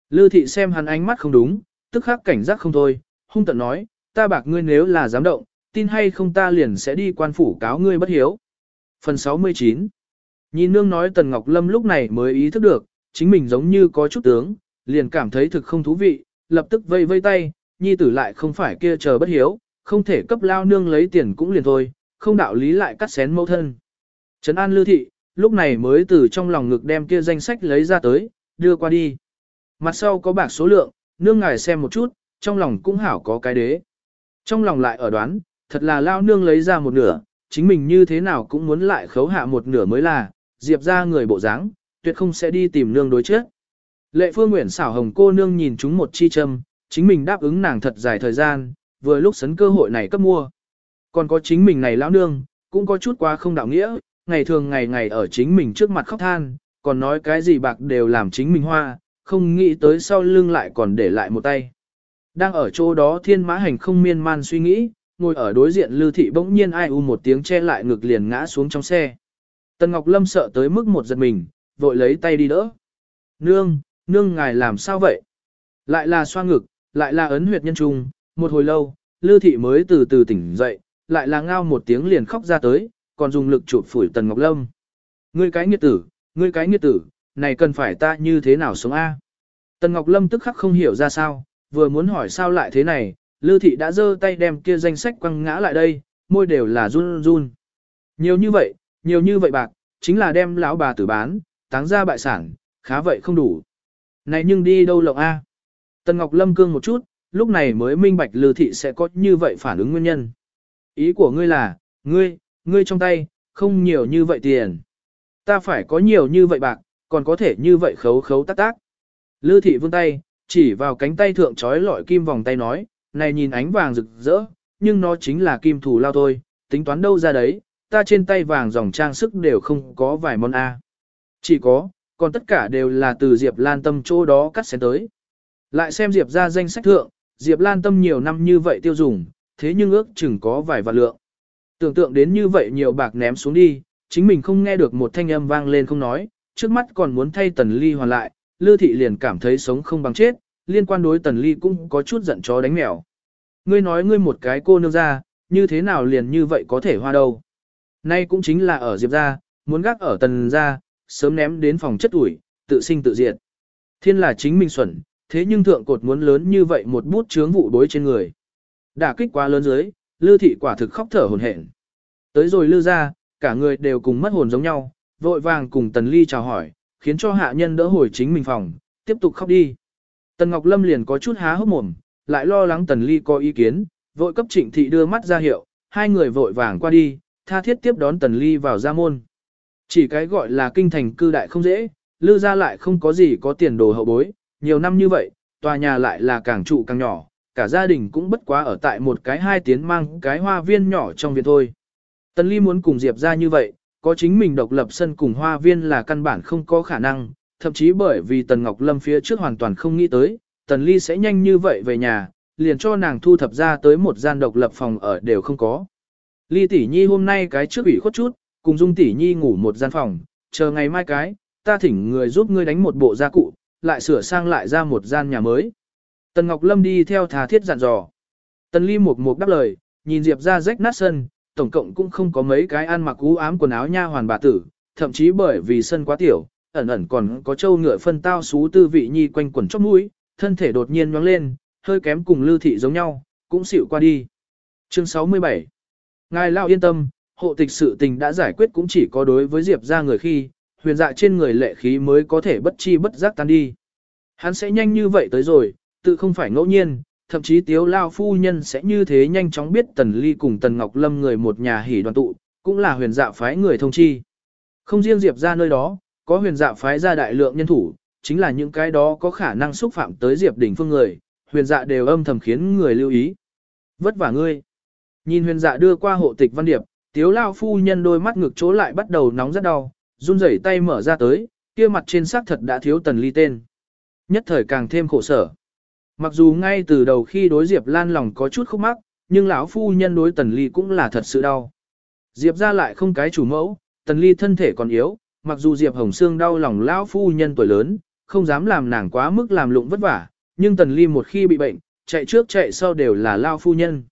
Lư thị xem hắn ánh mắt không đúng, tức khắc cảnh giác không thôi, hung tận nói, ta bạc ngươi nếu là dám động, tin hay không ta liền sẽ đi quan phủ cáo ngươi bất hiếu. Phần 69 Nhìn nương nói Tần Ngọc Lâm lúc này mới ý thức được, chính mình giống như có chút tướng, liền cảm thấy thực không thú vị, lập tức vây vây tay, nhi tử lại không phải kia chờ bất hiếu, không thể cấp lao nương lấy tiền cũng liền thôi, không đạo lý lại cắt xén mẫu thân. Trấn an lưu thị, lúc này mới từ trong lòng ngực đem kia danh sách lấy ra tới, đưa qua đi. Mặt sau có bạc số lượng, nương ngài xem một chút, trong lòng cũng hảo có cái đế. Trong lòng lại ở đoán, thật là lao nương lấy ra một nửa, chính mình như thế nào cũng muốn lại khấu hạ một nửa mới là, diệp ra người bộ dáng, tuyệt không sẽ đi tìm nương đối chết. Lệ phương nguyện xảo hồng cô nương nhìn chúng một chi châm, chính mình đáp ứng nàng thật dài thời gian, vừa lúc sấn cơ hội này cấp mua. Còn có chính mình này lão nương, cũng có chút quá không đạo nghĩa, ngày thường ngày ngày ở chính mình trước mặt khóc than, còn nói cái gì bạc đều làm chính mình hoa, không nghĩ tới sau lưng lại còn để lại một tay. Đang ở chỗ đó thiên mã hành không miên man suy nghĩ, ngồi ở đối diện lưu thị bỗng nhiên ai u một tiếng che lại ngực liền ngã xuống trong xe. Tần Ngọc Lâm sợ tới mức một giật mình, vội lấy tay đi đỡ. Nương, nương ngài làm sao vậy? Lại là xoa ngực, lại là ấn huyệt nhân trung, một hồi lâu, lưu thị mới từ từ tỉnh dậy, lại là ngao một tiếng liền khóc ra tới, còn dùng lực chụp phủi Tần Ngọc Lâm. Ngươi cái nghiệt tử, ngươi cái nghiệt tử, này cần phải ta như thế nào sống A? Tần Ngọc Lâm tức khắc không hiểu ra sao, vừa muốn hỏi sao lại thế này, Lư Thị đã giơ tay đem kia danh sách quăng ngã lại đây, môi đều là run run. Nhiều như vậy, nhiều như vậy bạc, chính là đem lão bà tử bán, táng ra bại sản, khá vậy không đủ. Này nhưng đi đâu lộng a? Tần Ngọc Lâm cương một chút, lúc này mới minh bạch Lư thị sẽ có như vậy phản ứng nguyên nhân. Ý của ngươi là, ngươi, ngươi trong tay, không nhiều như vậy tiền. Ta phải có nhiều như vậy bạc, còn có thể như vậy khấu khấu tác tác. Lư thị vươn tay, chỉ vào cánh tay thượng trói lọi kim vòng tay nói, này nhìn ánh vàng rực rỡ, nhưng nó chính là kim thủ lao thôi, tính toán đâu ra đấy, ta trên tay vàng dòng trang sức đều không có vài món A. Chỉ có, còn tất cả đều là từ Diệp Lan Tâm chỗ đó cắt xén tới. Lại xem Diệp ra danh sách thượng, Diệp Lan Tâm nhiều năm như vậy tiêu dùng, thế nhưng ước chừng có vài vạn lượng. Tưởng tượng đến như vậy nhiều bạc ném xuống đi, chính mình không nghe được một thanh âm vang lên không nói, trước mắt còn muốn thay Tần Ly hoàn lại, Lư Thị liền cảm thấy sống không bằng chết, liên quan đối Tần Ly cũng có chút giận chó đánh mèo. Ngươi nói ngươi một cái cô nương ra, như thế nào liền như vậy có thể hoa đâu. Nay cũng chính là ở Diệp ra, muốn gác ở Tần ra, sớm ném đến phòng chất ủi, tự sinh tự diệt. Thiên là chính mình xuẩn, thế nhưng thượng cột muốn lớn như vậy một bút chướng vụ đối trên người. Đả kích quá lớn dưới, Lư Thị quả thực khóc thở hồn hển. Tới rồi Lư ra, cả người đều cùng mất hồn giống nhau, vội vàng cùng Tần Ly chào hỏi, khiến cho hạ nhân đỡ hồi chính mình phòng, tiếp tục khóc đi. Tần Ngọc Lâm liền có chút há hốc mồm, lại lo lắng Tần Ly có ý kiến, vội cấp trịnh thị đưa mắt ra hiệu, hai người vội vàng qua đi, tha thiết tiếp đón Tần Ly vào gia môn. Chỉ cái gọi là kinh thành cư đại không dễ, lư ra lại không có gì có tiền đồ hậu bối, nhiều năm như vậy, tòa nhà lại là càng trụ càng nhỏ, cả gia đình cũng bất quá ở tại một cái hai tiến mang cái hoa viên nhỏ trong viện thôi. Tần Ly muốn cùng Diệp ra như vậy, có chính mình độc lập sân cùng hoa viên là căn bản không có khả năng, thậm chí bởi vì Tần Ngọc Lâm phía trước hoàn toàn không nghĩ tới, Tần Ly sẽ nhanh như vậy về nhà, liền cho nàng thu thập ra tới một gian độc lập phòng ở đều không có. Ly tỷ nhi hôm nay cái trước ủy khuất chút, cùng Dung tỷ nhi ngủ một gian phòng, chờ ngày mai cái, ta thỉnh người giúp ngươi đánh một bộ gia cụ, lại sửa sang lại ra một gian nhà mới. Tần Ngọc Lâm đi theo thà thiết dặn dò. Tần Ly một một đáp lời, nhìn Diệp ra rách nát sân, tổng cộng cũng không có mấy cái ăn mặc ú ám quần áo nha hoàn bà tử, thậm chí bởi vì sân quá tiểu, ẩn ẩn còn có châu ngựa phân tao xú tư vị nhi quanh quẩn chóp mũi, thân thể đột nhiên nhoáng lên, hơi kém cùng lưu thị giống nhau, cũng xỉu qua đi. Chương 67 Ngài Lao yên tâm, hộ tịch sự tình đã giải quyết cũng chỉ có đối với Diệp ra người khi, huyền dạ trên người lệ khí mới có thể bất chi bất giác tan đi. Hắn sẽ nhanh như vậy tới rồi, tự không phải ngẫu nhiên, thậm chí tiếu lao phu nhân sẽ như thế nhanh chóng biết tần ly cùng tần ngọc lâm người một nhà hỉ đoàn tụ, cũng là huyền dạ phái người thông chi. Không riêng Diệp ra nơi đó, có huyền dạ phái ra đại lượng nhân thủ, chính là những cái đó có khả năng xúc phạm tới Diệp đỉnh phương người, huyền dạ đều âm thầm khiến người lưu ý. Vất vả ngươi. Nhìn huyền dạ đưa qua hộ tịch văn điệp, tiếu lao phu nhân đôi mắt ngực chỗ lại bắt đầu nóng rất đau, run rẩy tay mở ra tới, kia mặt trên xác thật đã thiếu tần ly tên. Nhất thời càng thêm khổ sở. Mặc dù ngay từ đầu khi đối Diệp Lan lòng có chút khúc mắc, nhưng lão phu nhân đối Tần Ly cũng là thật sự đau. Diệp ra lại không cái chủ mẫu, Tần Ly thân thể còn yếu, mặc dù Diệp Hồng Sương đau lòng lão phu nhân tuổi lớn, không dám làm nàng quá mức làm lụng vất vả, nhưng Tần Ly một khi bị bệnh, chạy trước chạy sau đều là lão phu nhân.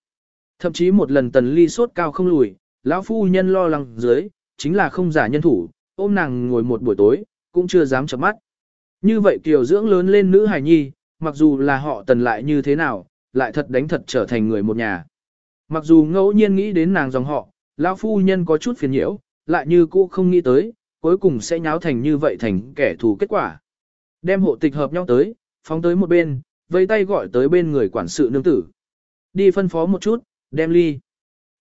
Thậm chí một lần Tần Ly sốt cao không lùi, lão phu nhân lo lắng dưới, chính là không giả nhân thủ, ôm nàng ngồi một buổi tối, cũng chưa dám chợp mắt. Như vậy kiều dưỡng lớn lên nữ hài nhi, mặc dù là họ tần lại như thế nào, lại thật đánh thật trở thành người một nhà. Mặc dù ngẫu nhiên nghĩ đến nàng dòng họ, lão phu nhân có chút phiền nhiễu, lại như cũ không nghĩ tới, cuối cùng sẽ nháo thành như vậy thành kẻ thù kết quả. Đem hộ tịch hợp nhau tới, phóng tới một bên, vây tay gọi tới bên người quản sự nương tử. Đi phân phó một chút, đem ly.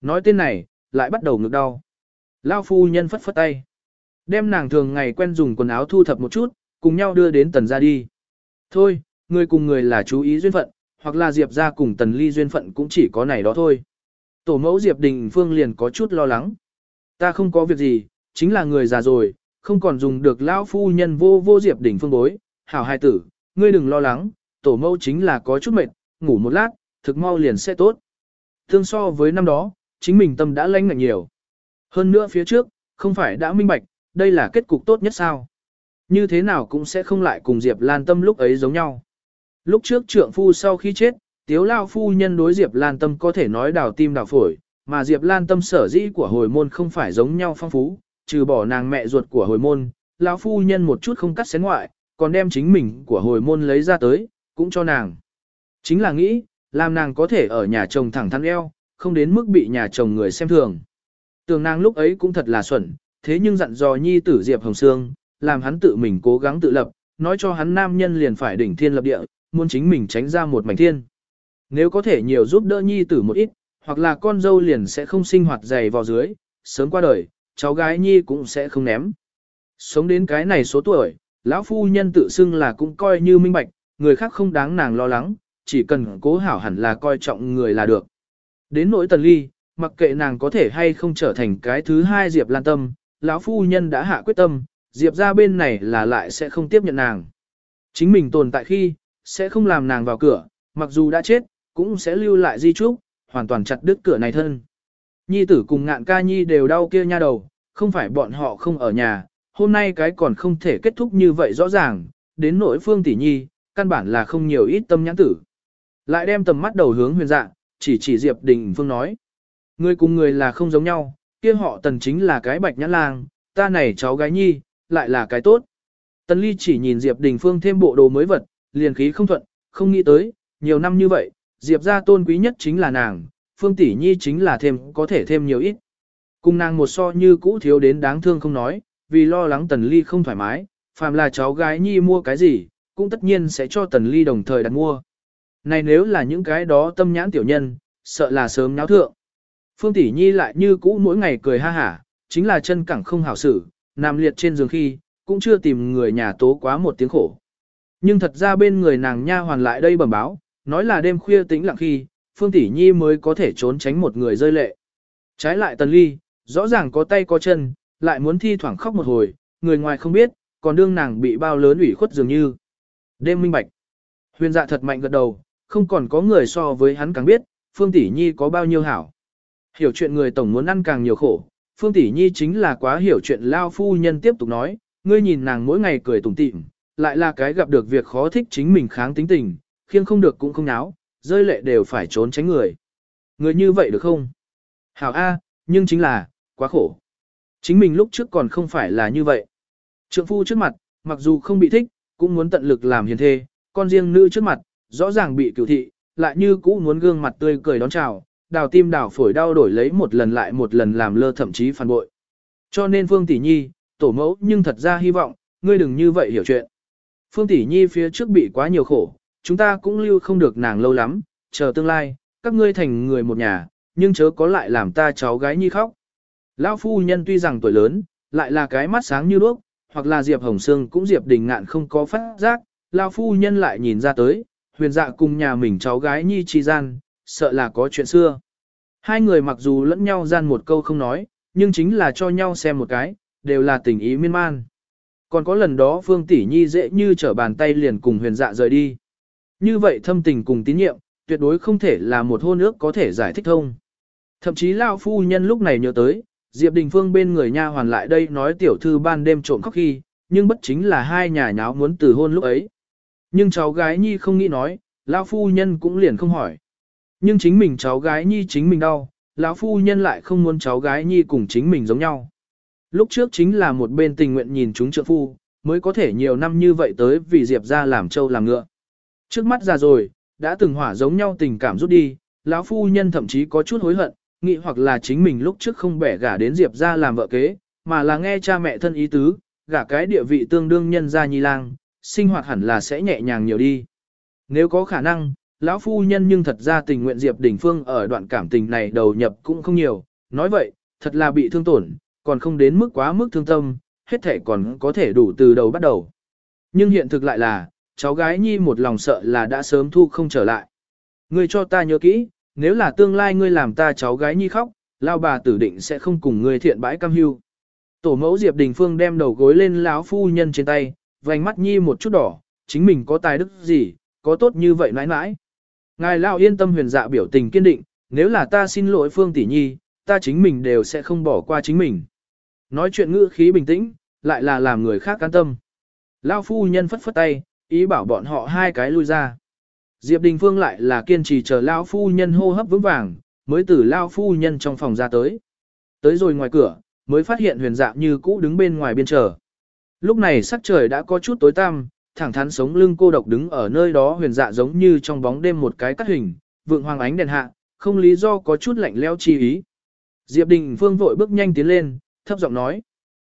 Nói tên này, lại bắt đầu ngực đau. Lão phu nhân phất phất tay. Đem nàng thường ngày quen dùng quần áo thu thập một chút, cùng nhau đưa đến tần ra đi. Thôi, Người cùng người là chú ý duyên phận, hoặc là Diệp ra cùng Tần Ly duyên phận cũng chỉ có này đó thôi. Tổ mẫu Diệp Đình Phương liền có chút lo lắng. Ta không có việc gì, chính là người già rồi, không còn dùng được lão phu nhân vô vô Diệp Đình Phương bối. Hảo hai tử, ngươi đừng lo lắng, tổ mẫu chính là có chút mệt, ngủ một lát, thực mau liền sẽ tốt. Thương so với năm đó, chính mình tâm đã lãnh ngạnh nhiều. Hơn nữa phía trước, không phải đã minh bạch, đây là kết cục tốt nhất sao. Như thế nào cũng sẽ không lại cùng Diệp Lan tâm lúc ấy giống nhau. Lúc trước trượng phu sau khi chết, tiếu lao phu nhân đối Diệp Lan Tâm có thể nói đào tim đào phổi, mà Diệp Lan Tâm sở dĩ của hồi môn không phải giống nhau phong phú, trừ bỏ nàng mẹ ruột của hồi môn, lão phu nhân một chút không cắt xén ngoại, còn đem chính mình của hồi môn lấy ra tới, cũng cho nàng. Chính là nghĩ, làm nàng có thể ở nhà chồng thẳng thắn eo, không đến mức bị nhà chồng người xem thường. Tưởng nàng lúc ấy cũng thật là xuẩn, thế nhưng dặn dò nhi tử Diệp Hồng Sương, làm hắn tự mình cố gắng tự lập, nói cho hắn nam nhân liền phải đỉnh thiên lập địa, muốn chính mình tránh ra một mảnh thiên. Nếu có thể nhiều giúp đỡ nhi tử một ít, hoặc là con dâu liền sẽ không sinh hoạt dày vào dưới, sớm qua đời, cháu gái nhi cũng sẽ không ném. Sống đến cái này số tuổi, lão phu nhân tự xưng là cũng coi như minh bạch, người khác không đáng nàng lo lắng, chỉ cần cố hảo hẳn là coi trọng người là được. Đến nỗi tần ly, mặc kệ nàng có thể hay không trở thành cái thứ hai Diệp Lan Tâm, lão phu nhân đã hạ quyết tâm, Diệp ra bên này là lại sẽ không tiếp nhận nàng. Chính mình tồn tại khi, sẽ không làm nàng vào cửa, mặc dù đã chết, cũng sẽ lưu lại di trúc, hoàn toàn chặt đứt cửa này thân. Nhi tử cùng ngạn ca nhi đều đau kia nha đầu, không phải bọn họ không ở nhà, hôm nay cái còn không thể kết thúc như vậy rõ ràng, đến nỗi phương tỷ nhi, căn bản là không nhiều ít tâm nhãn tử. Lại đem tầm mắt đầu hướng huyền dạ, chỉ chỉ Diệp Đình Phương nói. Người cùng người là không giống nhau, kia họ tần chính là cái bạch nhãn lang, ta này cháu gái nhi, lại là cái tốt. Tần Ly chỉ nhìn Diệp Đình Phương thêm bộ đồ mới vật, liền khí không thuận, không nghĩ tới, nhiều năm như vậy, Diệp gia tôn quý nhất chính là nàng, Phương tỷ nhi chính là thêm có thể thêm nhiều ít. Cùng nàng một so như cũ thiếu đến đáng thương không nói, vì lo lắng Tần Ly không thoải mái, phàm là cháu gái nhi mua cái gì, cũng tất nhiên sẽ cho Tần Ly đồng thời đặt mua. Này nếu là những cái đó tâm nhãn tiểu nhân, sợ là sớm náo thượng. Phương Tỷ Nhi lại như cũ mỗi ngày cười ha hả, chính là chân cẳng không hảo xử, nằm liệt trên giường khi, cũng chưa tìm người nhà tố quá một tiếng khổ. Nhưng thật ra bên người nàng nha hoàn lại đây bẩm báo, nói là đêm khuya tĩnh lặng khi, Phương Tỷ Nhi mới có thể trốn tránh một người rơi lệ. Trái lại Tần Ly, rõ ràng có tay có chân, lại muốn thi thoảng khóc một hồi, người ngoài không biết, còn đương nàng bị bao lớn ủy khuất dường như. Đêm minh bạch. Huyền dạ thật mạnh gật đầu, không còn có người so với hắn càng biết, Phương Tỷ Nhi có bao nhiêu hảo. Hiểu chuyện người tổng muốn ăn càng nhiều khổ, Phương Tỷ Nhi chính là quá hiểu chuyện Lao Phu Nhân tiếp tục nói, ngươi nhìn nàng mỗi ngày cười tủm tỉm, lại là cái gặp được việc khó thích chính mình kháng tính tình, khiêng không được cũng không náo, rơi lệ đều phải trốn tránh người. Người như vậy được không? Hảo A, nhưng chính là, quá khổ. Chính mình lúc trước còn không phải là như vậy. Trượng phu trước mặt, mặc dù không bị thích, cũng muốn tận lực làm hiền thê, con riêng nữ trước mặt, rõ ràng bị cửu thị, lại như cũ muốn gương mặt tươi cười đón chào, đào tim đào phổi đau đổi lấy một lần lại một lần làm lơ thậm chí phản bội. Cho nên Phương Tỷ Nhi, tổ mẫu nhưng thật ra hy vọng, ngươi đừng như vậy hiểu chuyện. Phương Tỷ Nhi phía trước bị quá nhiều khổ, chúng ta cũng lưu không được nàng lâu lắm, chờ tương lai, các ngươi thành người một nhà, nhưng chớ có lại làm ta cháu gái nhi khóc. Lão phu nhân tuy rằng tuổi lớn, lại là cái mắt sáng như đuốc, hoặc là Diệp Hồng Sương cũng Diệp Đình Ngạn không có phát giác, lão phu nhân lại nhìn ra tới, huyền dạ cùng nhà mình cháu gái nhi chi gian, sợ là có chuyện xưa. Hai người mặc dù lẫn nhau gian một câu không nói, nhưng chính là cho nhau xem một cái, đều là tình ý miên man. Còn có lần đó Phương Tỷ Nhi dễ như trở bàn tay liền cùng huyền dạ rời đi. Như vậy thâm tình cùng tín nhiệm, tuyệt đối không thể là một hôn ước có thể giải thích thông. Thậm chí Lao Phu Nhân lúc này nhớ tới, Diệp Đình Phương bên người nha hoàn lại đây nói tiểu thư ban đêm trộm khóc khi, nhưng bất chính là hai nhà nháo muốn từ hôn lúc ấy. Nhưng cháu gái Nhi không nghĩ nói, Lao Phu Nhân cũng liền không hỏi. Nhưng chính mình cháu gái Nhi chính mình đau, lão Phu Nhân lại không muốn cháu gái Nhi cùng chính mình giống nhau. Lúc trước chính là một bên tình nguyện nhìn chúng trợ phu, mới có thể nhiều năm như vậy tới vì Diệp ra làm trâu làm ngựa. Trước mắt ra rồi, đã từng hỏa giống nhau tình cảm rút đi, lão phu nhân thậm chí có chút hối hận, nghĩ hoặc là chính mình lúc trước không bẻ gả đến Diệp ra làm vợ kế, mà là nghe cha mẹ thân ý tứ, gả cái địa vị tương đương nhân gia nhi lang, sinh hoạt hẳn là sẽ nhẹ nhàng nhiều đi. Nếu có khả năng, lão phu nhân nhưng thật ra tình nguyện Diệp Đình Phương ở đoạn cảm tình này đầu nhập cũng không nhiều, nói vậy, thật là bị thương tổn, còn không đến mức quá mức thương tâm, hết thể còn có thể đủ từ đầu bắt đầu. Nhưng hiện thực lại là, cháu gái nhi một lòng sợ là đã sớm thu không trở lại. Ngươi cho ta nhớ kỹ, nếu là tương lai ngươi làm ta cháu gái nhi khóc, lao bà tử định sẽ không cùng ngươi thiện bãi cam hưu. Tổ mẫu Diệp Đình Phương đem đầu gối lên láo phu nhân trên tay, vành mắt nhi một chút đỏ, chính mình có tài đức gì, có tốt như vậy mãi mãi. Ngài lao yên tâm huyền dạ biểu tình kiên định, nếu là ta xin lỗi Phương tỷ nhi, ta chính mình đều sẽ không bỏ qua chính mình. Nói chuyện ngữ khí bình tĩnh, lại là làm người khác can tâm. Lao phu nhân phất phất tay, ý bảo bọn họ hai cái lui ra. Diệp Đình Phương lại là kiên trì chờ Lao phu nhân hô hấp vững vàng, mới từ Lao phu nhân trong phòng ra tới. Tới rồi ngoài cửa, mới phát hiện huyền dạ như cũ đứng bên ngoài biên chờ. Lúc này sắc trời đã có chút tối tăm, thẳng thắn sống lưng cô độc đứng ở nơi đó huyền dạ giống như trong bóng đêm một cái cắt hình, vượng hoàng ánh đèn hạ, không lý do có chút lạnh leo chi ý. Diệp Đình Phương vội bước nhanh tiến lên, thấp giọng nói.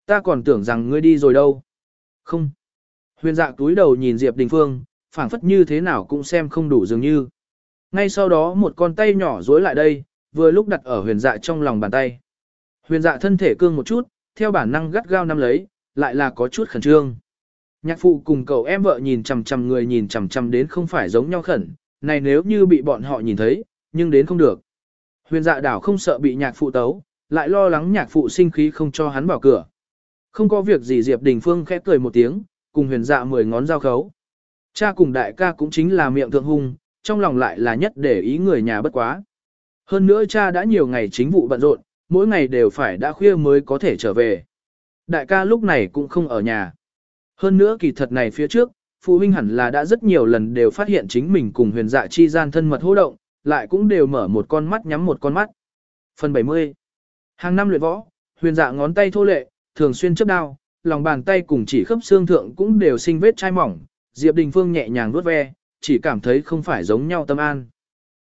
ta còn tưởng rằng ngươi đi rồi đâu. Không. Huyền dạ túi đầu nhìn Diệp Đình Phương, phảng phất như thế nào cũng xem không đủ dường như. Ngay sau đó một con tay nhỏ dối lại đây, vừa lúc đặt ở huyền dạ trong lòng bàn tay. Huyền dạ thân thể cương một chút, theo bản năng gắt gao nắm lấy, lại là có chút khẩn trương. Nhạc phụ cùng cậu em vợ nhìn chằm chằm người nhìn chằm chằm đến không phải giống nhau khẩn, này nếu như bị bọn họ nhìn thấy, nhưng đến không được. Huyền dạ đảo không sợ bị nhạc phụ tấu, lại lo lắng nhạc phụ sinh khí không cho hắn vào cửa. Không có việc gì Diệp Đình Phương khẽ cười một tiếng, cùng huyền dạ mười ngón giao khấu. Cha cùng đại ca cũng chính là miệng thượng hung, trong lòng lại là nhất để ý người nhà bất quá. Hơn nữa cha đã nhiều ngày chính vụ bận rộn, mỗi ngày đều phải đã khuya mới có thể trở về. Đại ca lúc này cũng không ở nhà. Hơn nữa kỳ thật này phía trước, phụ huynh hẳn là đã rất nhiều lần đều phát hiện chính mình cùng huyền dạ chi gian thân mật hô động, lại cũng đều mở một con mắt nhắm một con mắt. Phần 70 Hàng năm luyện võ, huyền dạ ngón tay thô lệ, thường xuyên chấp đao, lòng bàn tay cùng chỉ khớp xương thượng cũng đều sinh vết chai mỏng, Diệp Đình Phương nhẹ nhàng vuốt ve, chỉ cảm thấy không phải giống nhau tâm an.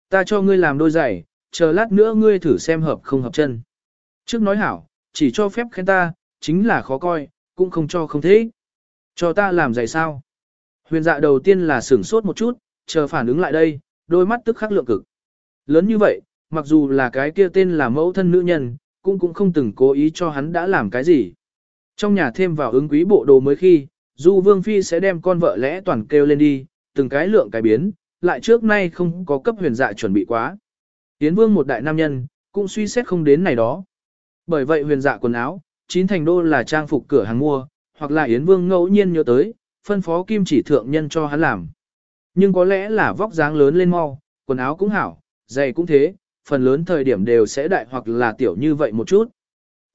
Ta cho ngươi làm đôi giày, chờ lát nữa ngươi thử xem hợp không hợp chân. Trước nói hảo, chỉ cho phép khen ta, chính là khó coi, cũng không cho không thế. Cho ta làm giày sao? Huyền dạ đầu tiên là sửng sốt một chút, chờ phản ứng lại đây, đôi mắt tức khắc lượng cực. Lớn như vậy, mặc dù là cái kia tên là mẫu thân nữ nhân, cũng cũng không từng cố ý cho hắn đã làm cái gì. Trong nhà thêm vào ứng quý bộ đồ mới khi, Du Vương Phi sẽ đem con vợ lẽ toàn kêu lên đi, từng cái lượng cái biến, lại trước nay không có cấp huyền dạ chuẩn bị quá. Yến Vương một đại nam nhân, cũng suy xét không đến này đó. Bởi vậy huyền dạ quần áo, chín thành đô là trang phục cửa hàng mua, hoặc là Yến Vương ngẫu nhiên nhớ tới, phân phó kim chỉ thượng nhân cho hắn làm. Nhưng có lẽ là vóc dáng lớn lên mau, quần áo cũng hảo, giày cũng thế, phần lớn thời điểm đều sẽ đại hoặc là tiểu như vậy một chút.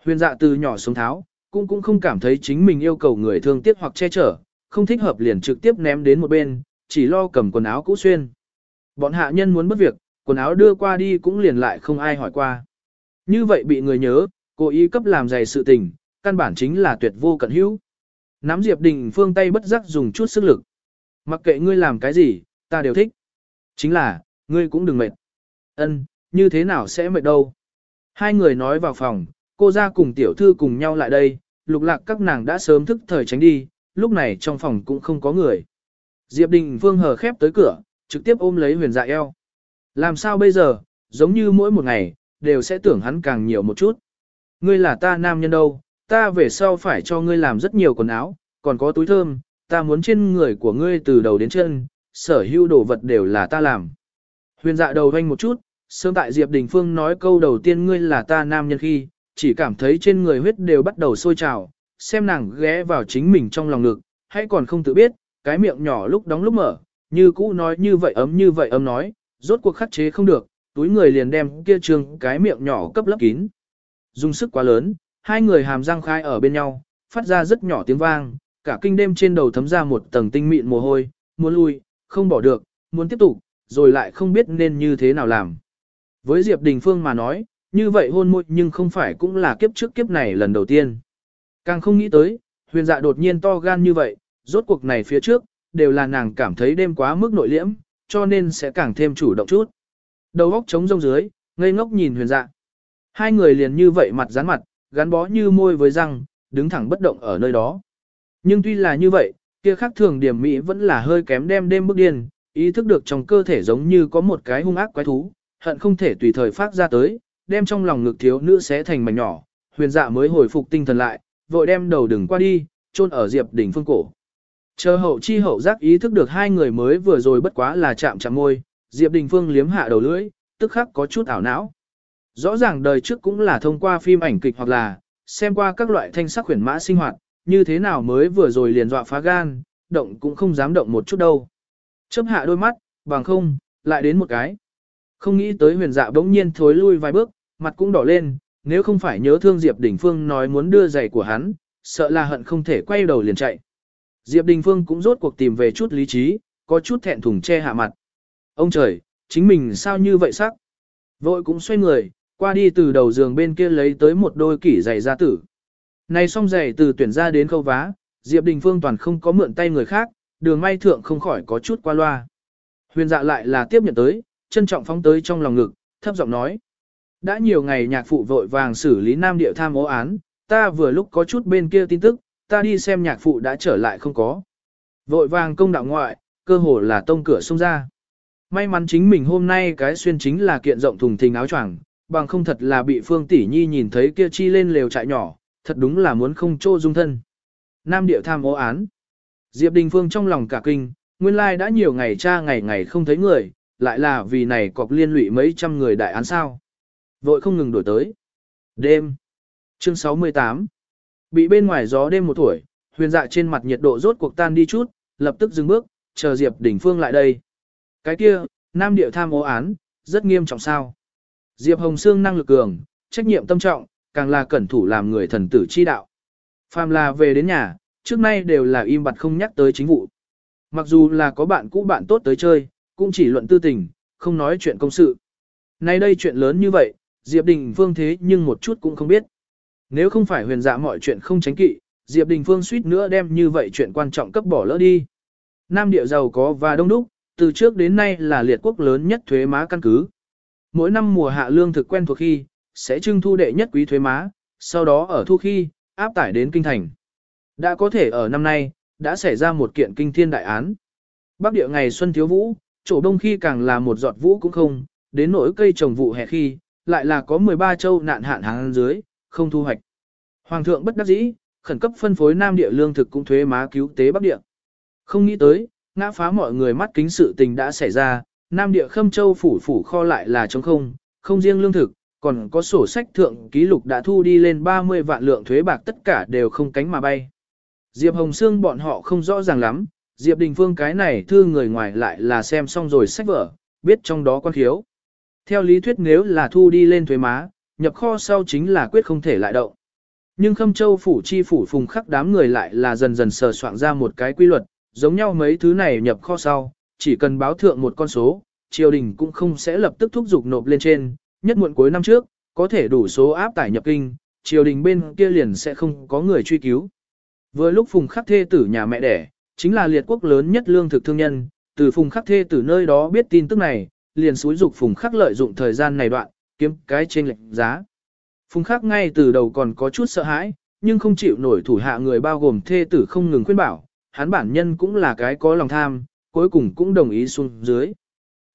Huyền dạ từ nhỏ xuống tháo, cũng cũng không cảm thấy chính mình yêu cầu người thương tiếc hoặc che chở, không thích hợp liền trực tiếp ném đến một bên, chỉ lo cầm quần áo cũ xuyên. Bọn hạ nhân muốn bất việc, quần áo đưa qua đi cũng liền lại không ai hỏi qua. Như vậy bị người nhớ, cố ý cấp làm dày sự tình, căn bản chính là tuyệt vô cận hữu. Nắm Diệp Đình Phương tay bất giác dùng chút sức lực. Mặc kệ ngươi làm cái gì, ta đều thích. Chính là, ngươi cũng đừng mệt. Ân, như thế nào sẽ mệt đâu. Hai người nói vào phòng, cô ra cùng tiểu thư cùng nhau lại đây, lục lạc các nàng đã sớm thức thời tránh đi, lúc này trong phòng cũng không có người. Diệp Đình Phương hờ khép tới cửa, trực tiếp ôm lấy huyền dạ eo. Làm sao bây giờ, giống như mỗi một ngày, đều sẽ tưởng hắn càng nhiều một chút. Ngươi là ta nam nhân đâu, ta về sau phải cho ngươi làm rất nhiều quần áo, còn có túi thơm, ta muốn trên người của ngươi từ đầu đến chân, sở hữu đồ vật đều là ta làm. Huyền dạ đầu vanh một chút, sớm tại Diệp Đình Phương nói câu đầu tiên ngươi là ta nam nhân khi, chỉ cảm thấy trên người huyết đều bắt đầu sôi trào, xem nàng ghé vào chính mình trong lòng ngực, hay còn không tự biết, cái miệng nhỏ lúc đóng lúc mở, như cũ nói như vậy ấm như vậy ấm nói, rốt cuộc khắc chế không được, túi người liền đem kia trường cái miệng nhỏ cấp lấp kín. Dùng sức quá lớn, hai người hàm răng khai ở bên nhau, phát ra rất nhỏ tiếng vang, cả kinh đêm trên đầu thấm ra một tầng tinh mịn mồ hôi, muốn lui, không bỏ được, muốn tiếp tục, rồi lại không biết nên như thế nào làm. Với Diệp Đình Phương mà nói, như vậy hôn môi nhưng không phải cũng là kiếp trước kiếp này lần đầu tiên. Càng không nghĩ tới, huyền dạ đột nhiên to gan như vậy, rốt cuộc này phía trước, đều là nàng cảm thấy đêm quá mức nội liễm, cho nên sẽ càng thêm chủ động chút. Đầu óc trống rông dưới, ngây ngốc nhìn huyền dạ. Hai người liền như vậy mặt dán mặt, gắn bó như môi với răng, đứng thẳng bất động ở nơi đó. Nhưng tuy là như vậy, kia khác thường điểm mỹ vẫn là hơi kém đem đêm bước điên, ý thức được trong cơ thể giống như có một cái hung ác quái thú, hận không thể tùy thời phát ra tới, đem trong lòng ngực thiếu nữ xé thành mảnh nhỏ, huyền dạ mới hồi phục tinh thần lại, vội đem đầu đừng qua đi, chôn ở Diệp đỉnh phương cổ. Chờ hậu chi hậu giác ý thức được hai người mới vừa rồi bất quá là chạm chạm môi, Diệp Đình Phương liếm hạ đầu lưỡi, tức khắc có chút ảo não. Rõ ràng đời trước cũng là thông qua phim ảnh kịch hoặc là xem qua các loại thanh sắc khuyển mã sinh hoạt, như thế nào mới vừa rồi liền dọa phá gan, động cũng không dám động một chút đâu. Chấp hạ đôi mắt, bằng không, lại đến một cái. Không nghĩ tới huyền dạ bỗng nhiên thối lui vài bước, mặt cũng đỏ lên, nếu không phải nhớ thương Diệp Đình Phương nói muốn đưa giày của hắn, sợ là hận không thể quay đầu liền chạy. Diệp Đình Phương cũng rốt cuộc tìm về chút lý trí, có chút thẹn thùng che hạ mặt. Ông trời, chính mình sao như vậy sắc? Vội cũng xoay người, qua đi từ đầu giường bên kia lấy tới một đôi kỷ giày gia tử. Này xong giày từ tuyển ra đến khâu vá, Diệp Đình Phương toàn không có mượn tay người khác, đường may thượng không khỏi có chút qua loa. Huyền dạ lại là tiếp nhận tới, trân trọng phóng tới trong lòng ngực, thấp giọng nói. Đã nhiều ngày nhạc phụ vội vàng xử lý nam địa tham ố án, ta vừa lúc có chút bên kia tin tức, ta đi xem nhạc phụ đã trở lại không có. Vội vàng công đạo ngoại, cơ hồ là tông cửa xông ra. May mắn chính mình hôm nay cái xuyên chính là kiện rộng thùng thình áo choàng, bằng không thật là bị Phương Tỷ Nhi nhìn thấy kia chi lên lều trại nhỏ, thật đúng là muốn không trô dung thân. Nam điệu tham ô án. Diệp Đình Phương trong lòng cả kinh, nguyên lai đã nhiều ngày cha ngày ngày không thấy người, lại là vì này cọc liên lụy mấy trăm người đại án sao. Vội không ngừng đổi tới. Đêm. Chương 68. Bị bên ngoài gió đêm một tuổi, huyền dạ trên mặt nhiệt độ rốt cuộc tan đi chút, lập tức dừng bước, chờ Diệp Đình Phương lại đây. Cái kia, nam điệu tham ô án, rất nghiêm trọng sao. Diệp Hồng Sương năng lực cường, trách nhiệm tâm trọng, càng là cẩn thủ làm người thần tử chi đạo. Phàm là về đến nhà, trước nay đều là im bặt không nhắc tới chính vụ. Mặc dù là có bạn cũ bạn tốt tới chơi, cũng chỉ luận tư tình, không nói chuyện công sự. Nay đây chuyện lớn như vậy, Diệp Đình Phương thế nhưng một chút cũng không biết. Nếu không phải huyền dạ mọi chuyện không tránh kỵ, Diệp Đình Phương suýt nữa đem như vậy chuyện quan trọng cấp bỏ lỡ đi. Nam địa giàu có và đông đúc, từ trước đến nay là liệt quốc lớn nhất thuế má căn cứ. Mỗi năm mùa hạ lương thực quen thuộc khi, sẽ trưng thu đệ nhất quý thuế má, sau đó ở thu khi, áp tải đến kinh thành. Đã có thể ở năm nay, đã xảy ra một kiện kinh thiên đại án. Bắc địa ngày xuân thiếu vũ, chỗ đông khi càng là một giọt vũ cũng không, đến nỗi cây trồng vụ hè khi, lại là có 13 châu nạn hạn hàng dưới, không thu hoạch. Hoàng thượng bất đắc dĩ, khẩn cấp phân phối nam địa lương thực cũng thuế má cứu tế Bắc địa. Không nghĩ tới, ngã phá mọi người mắt kính sự tình đã xảy ra, nam địa khâm châu phủ phủ kho lại là trống không, không riêng lương thực, còn có sổ sách thượng ký lục đã thu đi lên 30 vạn lượng thuế bạc tất cả đều không cánh mà bay. Diệp Hồng Sương bọn họ không rõ ràng lắm, Diệp Đình Phương cái này thư người ngoài lại là xem xong rồi sách vở, biết trong đó quan khiếu. Theo lý thuyết nếu là thu đi lên thuế má, nhập kho sau chính là quyết không thể lại động. Nhưng Khâm Châu phủ chi phủ phùng khắc đám người lại là dần dần sờ soạn ra một cái quy luật, giống nhau mấy thứ này nhập kho sau, chỉ cần báo thượng một con số, triều đình cũng không sẽ lập tức thúc giục nộp lên trên, nhất muộn cuối năm trước, có thể đủ số áp tải nhập kinh, triều đình bên kia liền sẽ không có người truy cứu. Vừa lúc Phùng Khắc Thê tử nhà mẹ đẻ, chính là liệt quốc lớn nhất lương thực thương nhân, từ Phùng Khắc Thê tử nơi đó biết tin tức này, liền xúi dục Phùng Khắc lợi dụng thời gian này đoạn, kiếm cái trên lệnh giá. Phùng Khắc ngay từ đầu còn có chút sợ hãi, nhưng không chịu nổi thủ hạ người bao gồm thê tử không ngừng khuyên bảo, hắn bản nhân cũng là cái có lòng tham, cuối cùng cũng đồng ý xuống dưới.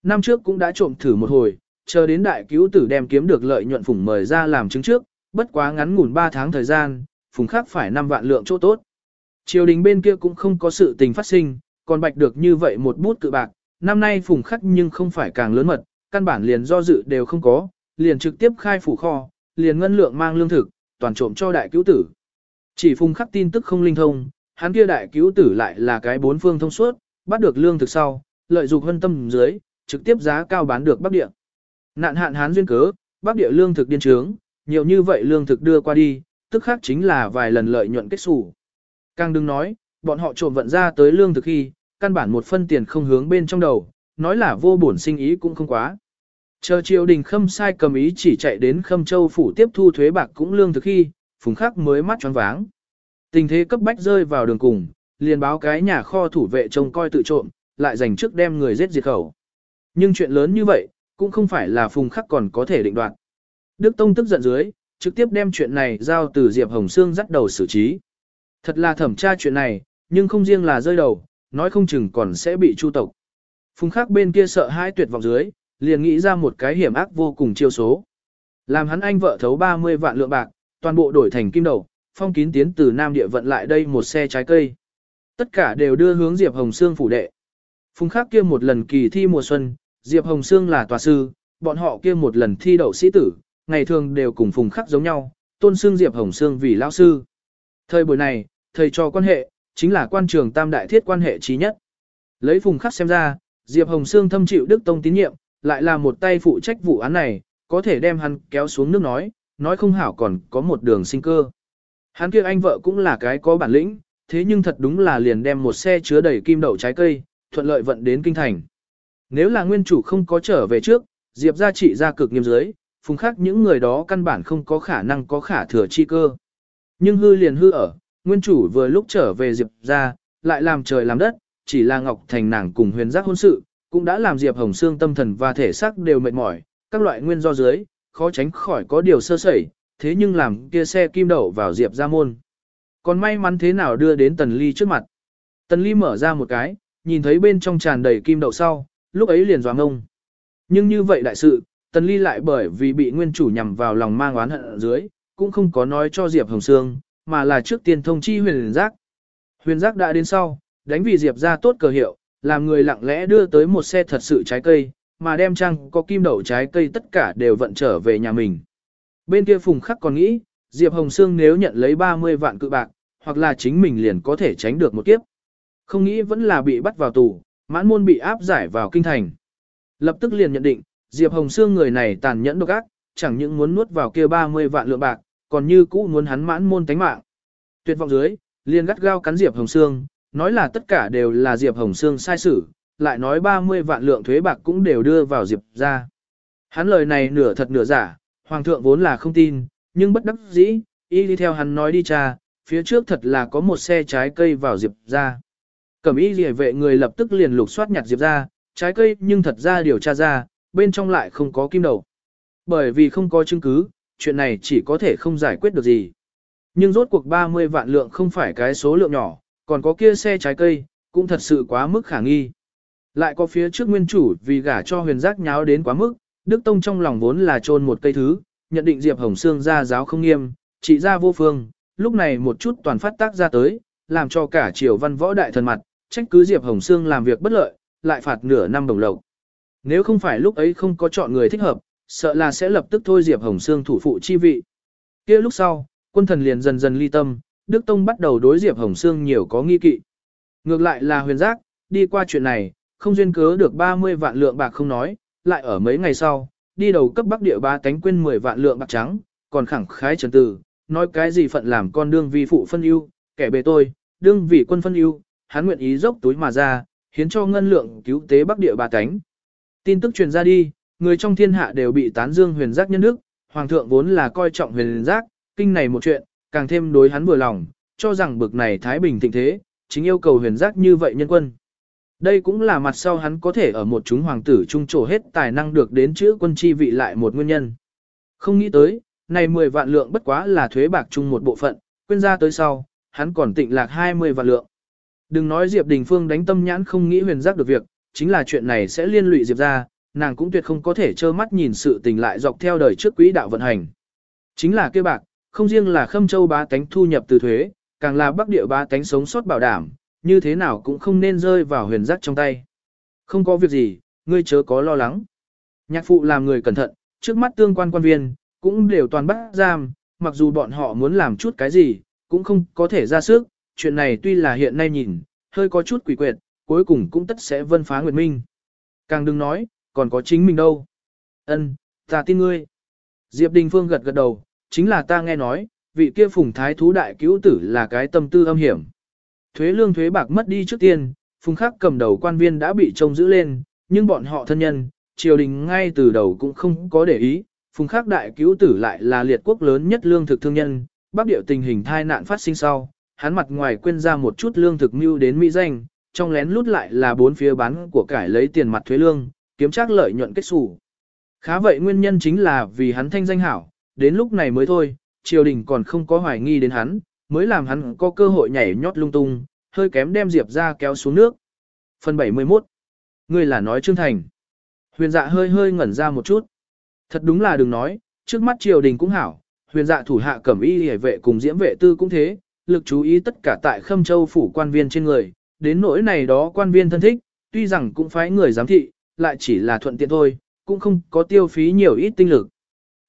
Năm trước cũng đã trộm thử một hồi, chờ đến đại cứu tử đem kiếm được lợi nhuận phùng mời ra làm chứng trước, bất quá ngắn ngủn 3 tháng thời gian, phùng khắc phải 5 vạn lượng chỗ tốt. Triều đình bên kia cũng không có sự tình phát sinh, còn bạch được như vậy một bút cự bạc, năm nay phùng khắc nhưng không phải càng lớn mật, căn bản liền do dự đều không có, liền trực tiếp khai phủ kho, liền ngân lượng mang lương thực, toàn trộm cho đại cứu tử. Chỉ phùng khắc tin tức không linh thông, hắn kia đại cứu tử lại là cái bốn phương thông suốt, bắt được lương thực sau, lợi dụng hân tâm dưới, trực tiếp giá cao bán được bắc địa. Nạn hạn hán duyên cớ, bắc địa lương thực điên trướng, nhiều như vậy lương thực đưa qua đi, tức khác chính là vài lần lợi nhuận kết xù. Càng đừng nói, bọn họ trộm vận ra tới lương thực khi, căn bản một phân tiền không hướng bên trong đầu, nói là vô bổn sinh ý cũng không quá. Chờ triều đình khâm sai cầm ý chỉ chạy đến khâm châu phủ tiếp thu thuế bạc cũng lương thực khi, phùng khắc mới mắt tròn váng. Tình thế cấp bách rơi vào đường cùng, liền báo cái nhà kho thủ vệ trông coi tự trộm, lại dành trước đem người giết diệt khẩu. Nhưng chuyện lớn như vậy, cũng không phải là phùng khắc còn có thể định đoạt. Đức Tông tức giận dưới, trực tiếp đem chuyện này giao từ Diệp Hồng Sương dắt đầu xử trí. Thật là thẩm tra chuyện này, nhưng không riêng là rơi đầu, nói không chừng còn sẽ bị chu tộc. Phùng khắc bên kia sợ hai tuyệt vọng dưới, liền nghĩ ra một cái hiểm ác vô cùng chiêu số. Làm hắn anh vợ thấu 30 vạn lượng bạc, toàn bộ đổi thành kim đầu, phong kín tiến từ Nam địa vận lại đây một xe trái cây. Tất cả đều đưa hướng Diệp Hồng Sương phủ đệ. Phùng khắc kia một lần kỳ thi mùa xuân, Diệp Hồng Sương là tòa sư, bọn họ kia một lần thi đậu sĩ tử, ngày thường đều cùng Phùng khắc giống nhau, tôn xương Diệp Hồng Sương vì lão sư. Thời buổi này, thầy cho quan hệ, chính là quan trường tam đại thiết quan hệ trí nhất. Lấy Phùng khắc xem ra, Diệp Hồng Sương thâm chịu Đức Tông tín nhiệm, lại là một tay phụ trách vụ án này, có thể đem hắn kéo xuống nước nói, nói không hảo còn có một đường sinh cơ. Hắn kia anh vợ cũng là cái có bản lĩnh, thế nhưng thật đúng là liền đem một xe chứa đầy kim đậu trái cây, thuận lợi vận đến kinh thành. Nếu là nguyên chủ không có trở về trước, Diệp gia trị ra cực nghiêm giới, phùng khắc những người đó căn bản không có khả năng có khả thừa chi cơ. Nhưng hư liền hư ở, nguyên chủ vừa lúc trở về Diệp gia, lại làm trời làm đất, chỉ là Ngọc Thành nàng cùng huyền giác hôn sự, cũng đã làm Diệp Hồng Sương tâm thần và thể xác đều mệt mỏi, các loại nguyên do dưới, khó tránh khỏi có điều sơ sẩy, thế nhưng làm kia xe kim đậu vào Diệp ra môn. Còn may mắn thế nào đưa đến Tần Ly trước mặt. Tần Ly mở ra một cái, nhìn thấy bên trong tràn đầy kim đậu sau, lúc ấy liền doáng ông. Nhưng như vậy đại sự, Tần Ly lại bởi vì bị nguyên chủ nhằm vào lòng mang oán hận ở dưới, cũng không có nói cho Diệp Hồng Sương, mà là trước tiên thông chi huyền giác. Huyền giác đã đến sau, đánh vì Diệp ra tốt cờ hiệu, làm người lặng lẽ đưa tới một xe thật sự trái cây, mà đem trang có kim đậu trái cây tất cả đều vận trở về nhà mình. Bên kia Phùng Khắc còn nghĩ, Diệp Hồng Sương nếu nhận lấy 30 vạn cự bạc, hoặc là chính mình liền có thể tránh được một kiếp. Không nghĩ vẫn là bị bắt vào tù, mãn môn bị áp giải vào kinh thành. Lập tức liền nhận định, Diệp Hồng Sương người này tàn nhẫn độc ác, chẳng những muốn nuốt vào kia 30 vạn lượng bạc, còn như cũ muốn hắn mãn môn tánh mạng. Tuyệt vọng dưới, liền gắt gao cắn Diệp Hồng Sương, nói là tất cả đều là Diệp Hồng Sương sai xử, lại nói 30 vạn lượng thuế bạc cũng đều đưa vào Diệp ra. Hắn lời này nửa thật nửa giả, Hoàng thượng vốn là không tin, nhưng bất đắc dĩ, y đi theo hắn nói đi cha, phía trước thật là có một xe trái cây vào Diệp ra. Cẩm y rỉa vệ người lập tức liền lục soát nhặt Diệp ra, trái cây nhưng thật ra điều tra ra, bên trong lại không có kim đầu. Bởi vì không có chứng cứ, chuyện này chỉ có thể không giải quyết được gì. Nhưng rốt cuộc 30 vạn lượng không phải cái số lượng nhỏ, còn có kia xe trái cây, cũng thật sự quá mức khả nghi. Lại có phía trước nguyên chủ vì gả cho huyền giác nháo đến quá mức, Đức Tông trong lòng vốn là trôn một cây thứ, nhận định Diệp Hồng Sương ra giáo không nghiêm, trị ra vô phương, lúc này một chút toàn phát tác ra tới, làm cho cả triều văn võ đại thần mặt, trách cứ Diệp Hồng Sương làm việc bất lợi, lại phạt nửa năm đồng lộc. Nếu không phải lúc ấy không có chọn người thích hợp, sợ là sẽ lập tức thôi Diệp Hồng Sương thủ phụ chi vị. kia lúc sau, quân thần liền dần dần ly tâm, Đức Tông bắt đầu đối Diệp Hồng Sương nhiều có nghi kỵ. Ngược lại là huyền giác, đi qua chuyện này, không duyên cớ được 30 vạn lượng bạc không nói, lại ở mấy ngày sau, đi đầu cấp bắc địa ba cánh quên 10 vạn lượng bạc trắng, còn khẳng khái trần tử, nói cái gì phận làm con đương vi phụ phân ưu, kẻ bề tôi, đương vì quân phân ưu, hắn nguyện ý dốc túi mà ra, hiến cho ngân lượng cứu tế bắc địa ba cánh. Tin tức truyền ra đi, người trong thiên hạ đều bị tán dương huyền giác nhân đức, hoàng thượng vốn là coi trọng huyền giác, kinh này một chuyện, càng thêm đối hắn vừa lòng, cho rằng bực này thái bình thịnh thế, chính yêu cầu huyền giác như vậy nhân quân. Đây cũng là mặt sau hắn có thể ở một chúng hoàng tử trung trổ hết tài năng được đến chữ quân chi vị lại một nguyên nhân. Không nghĩ tới, này 10 vạn lượng bất quá là thuế bạc chung một bộ phận, quên ra tới sau, hắn còn tịnh lạc 20 vạn lượng. Đừng nói Diệp Đình Phương đánh tâm nhãn không nghĩ huyền giác được việc, chính là chuyện này sẽ liên lụy Diệp ra, nàng cũng tuyệt không có thể trơ mắt nhìn sự tình lại dọc theo đời trước quỹ đạo vận hành. Chính là kia bạc, không riêng là khâm châu bá tánh thu nhập từ thuế, càng là bắc địa bá tánh sống sót bảo đảm, như thế nào cũng không nên rơi vào huyền giác trong tay. Không có việc gì, ngươi chớ có lo lắng. Nhạc phụ làm người cẩn thận, trước mắt tương quan quan viên, cũng đều toàn bắt giam, mặc dù bọn họ muốn làm chút cái gì, cũng không có thể ra sức, chuyện này tuy là hiện nay nhìn, hơi có chút quỷ quyệt, cuối cùng cũng tất sẽ vân phá nguyệt minh. Càng đừng nói, còn có chính mình đâu. Ân, ta tin ngươi. Diệp Đình Phương gật gật đầu, chính là ta nghe nói, vị kia phùng thái thú đại cứu tử là cái tâm tư âm hiểm. Thuế lương thuế bạc mất đi trước tiên, phùng khắc cầm đầu quan viên đã bị trông giữ lên, nhưng bọn họ thân nhân, triều đình ngay từ đầu cũng không có để ý, phùng khắc đại cứu tử lại là liệt quốc lớn nhất lương thực thương nhân, bắc điệu tình hình thai nạn phát sinh sau, hắn mặt ngoài quên ra một chút lương thực mưu đến mỹ danh, trong lén lút lại là bốn phía bán của cải lấy tiền mặt thuế lương, kiếm chắc lợi nhuận kết xù. Khá vậy nguyên nhân chính là vì hắn thanh danh hảo, đến lúc này mới thôi, triều đình còn không có hoài nghi đến hắn, mới làm hắn có cơ hội nhảy nhót lung tung, hơi kém đem Diệp ra kéo xuống nước. Phần 71 Ngươi là nói Trương Thành. Huyền dạ hơi hơi ngẩn ra một chút. Thật đúng là đừng nói, trước mắt triều đình cũng hảo, huyền dạ thủ hạ cẩm y hề vệ cùng diễm vệ tư cũng thế, lực chú ý tất cả tại Khâm Châu phủ quan viên trên người, đến nỗi này đó quan viên thân thích, tuy rằng cũng phải người giám thị, lại chỉ là thuận tiện thôi, cũng không có tiêu phí nhiều ít tinh lực.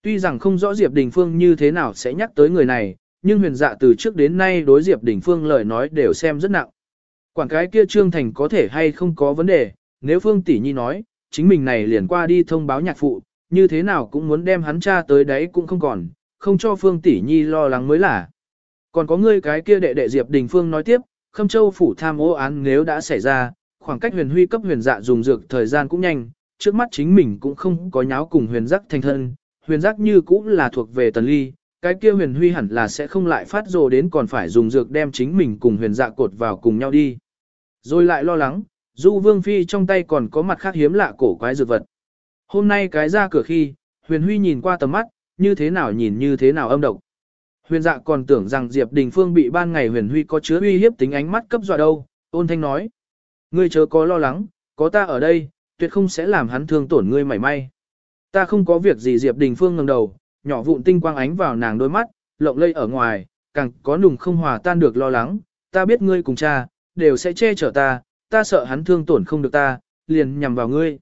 Tuy rằng không rõ Diệp Đình Phương như thế nào sẽ nhắc tới người này, nhưng huyền dạ từ trước đến nay đối Diệp Đình Phương lời nói đều xem rất nặng. quảng cái kia Trương Thành có thể hay không có vấn đề, nếu Phương Tỷ Nhi nói, chính mình này liền qua đi thông báo nhạc phụ, như thế nào cũng muốn đem hắn cha tới đấy cũng không còn, không cho Phương Tỷ Nhi lo lắng mới là. Còn có ngươi cái kia đệ đệ Diệp Đình Phương nói tiếp, Khâm Châu phủ tham ô án nếu đã xảy ra, khoảng cách huyền huy cấp huyền dạ dùng dược thời gian cũng nhanh, trước mắt chính mình cũng không có nháo cùng huyền giác thành thân, huyền giác như cũng là thuộc về tần ly, cái kia huyền huy hẳn là sẽ không lại phát rồ đến còn phải dùng dược đem chính mình cùng huyền dạ cột vào cùng nhau đi. Rồi lại lo lắng, du vương phi trong tay còn có mặt khác hiếm lạ cổ quái dược vật. Hôm nay cái ra cửa khi, huyền huy nhìn qua tầm mắt, như thế nào nhìn như thế nào âm độc. Huyền dạ còn tưởng rằng Diệp Đình Phương bị ban ngày huyền huy có chứa uy hiếp tính ánh mắt cấp dọa đâu, ôn thanh nói. Ngươi chớ có lo lắng, có ta ở đây, tuyệt không sẽ làm hắn thương tổn ngươi mảy may. Ta không có việc gì Diệp Đình Phương ngẩng đầu, nhỏ vụn tinh quang ánh vào nàng đôi mắt, lộng lây ở ngoài, càng có nùng không hòa tan được lo lắng, ta biết ngươi cùng cha, đều sẽ che chở ta, ta sợ hắn thương tổn không được ta, liền nhằm vào ngươi.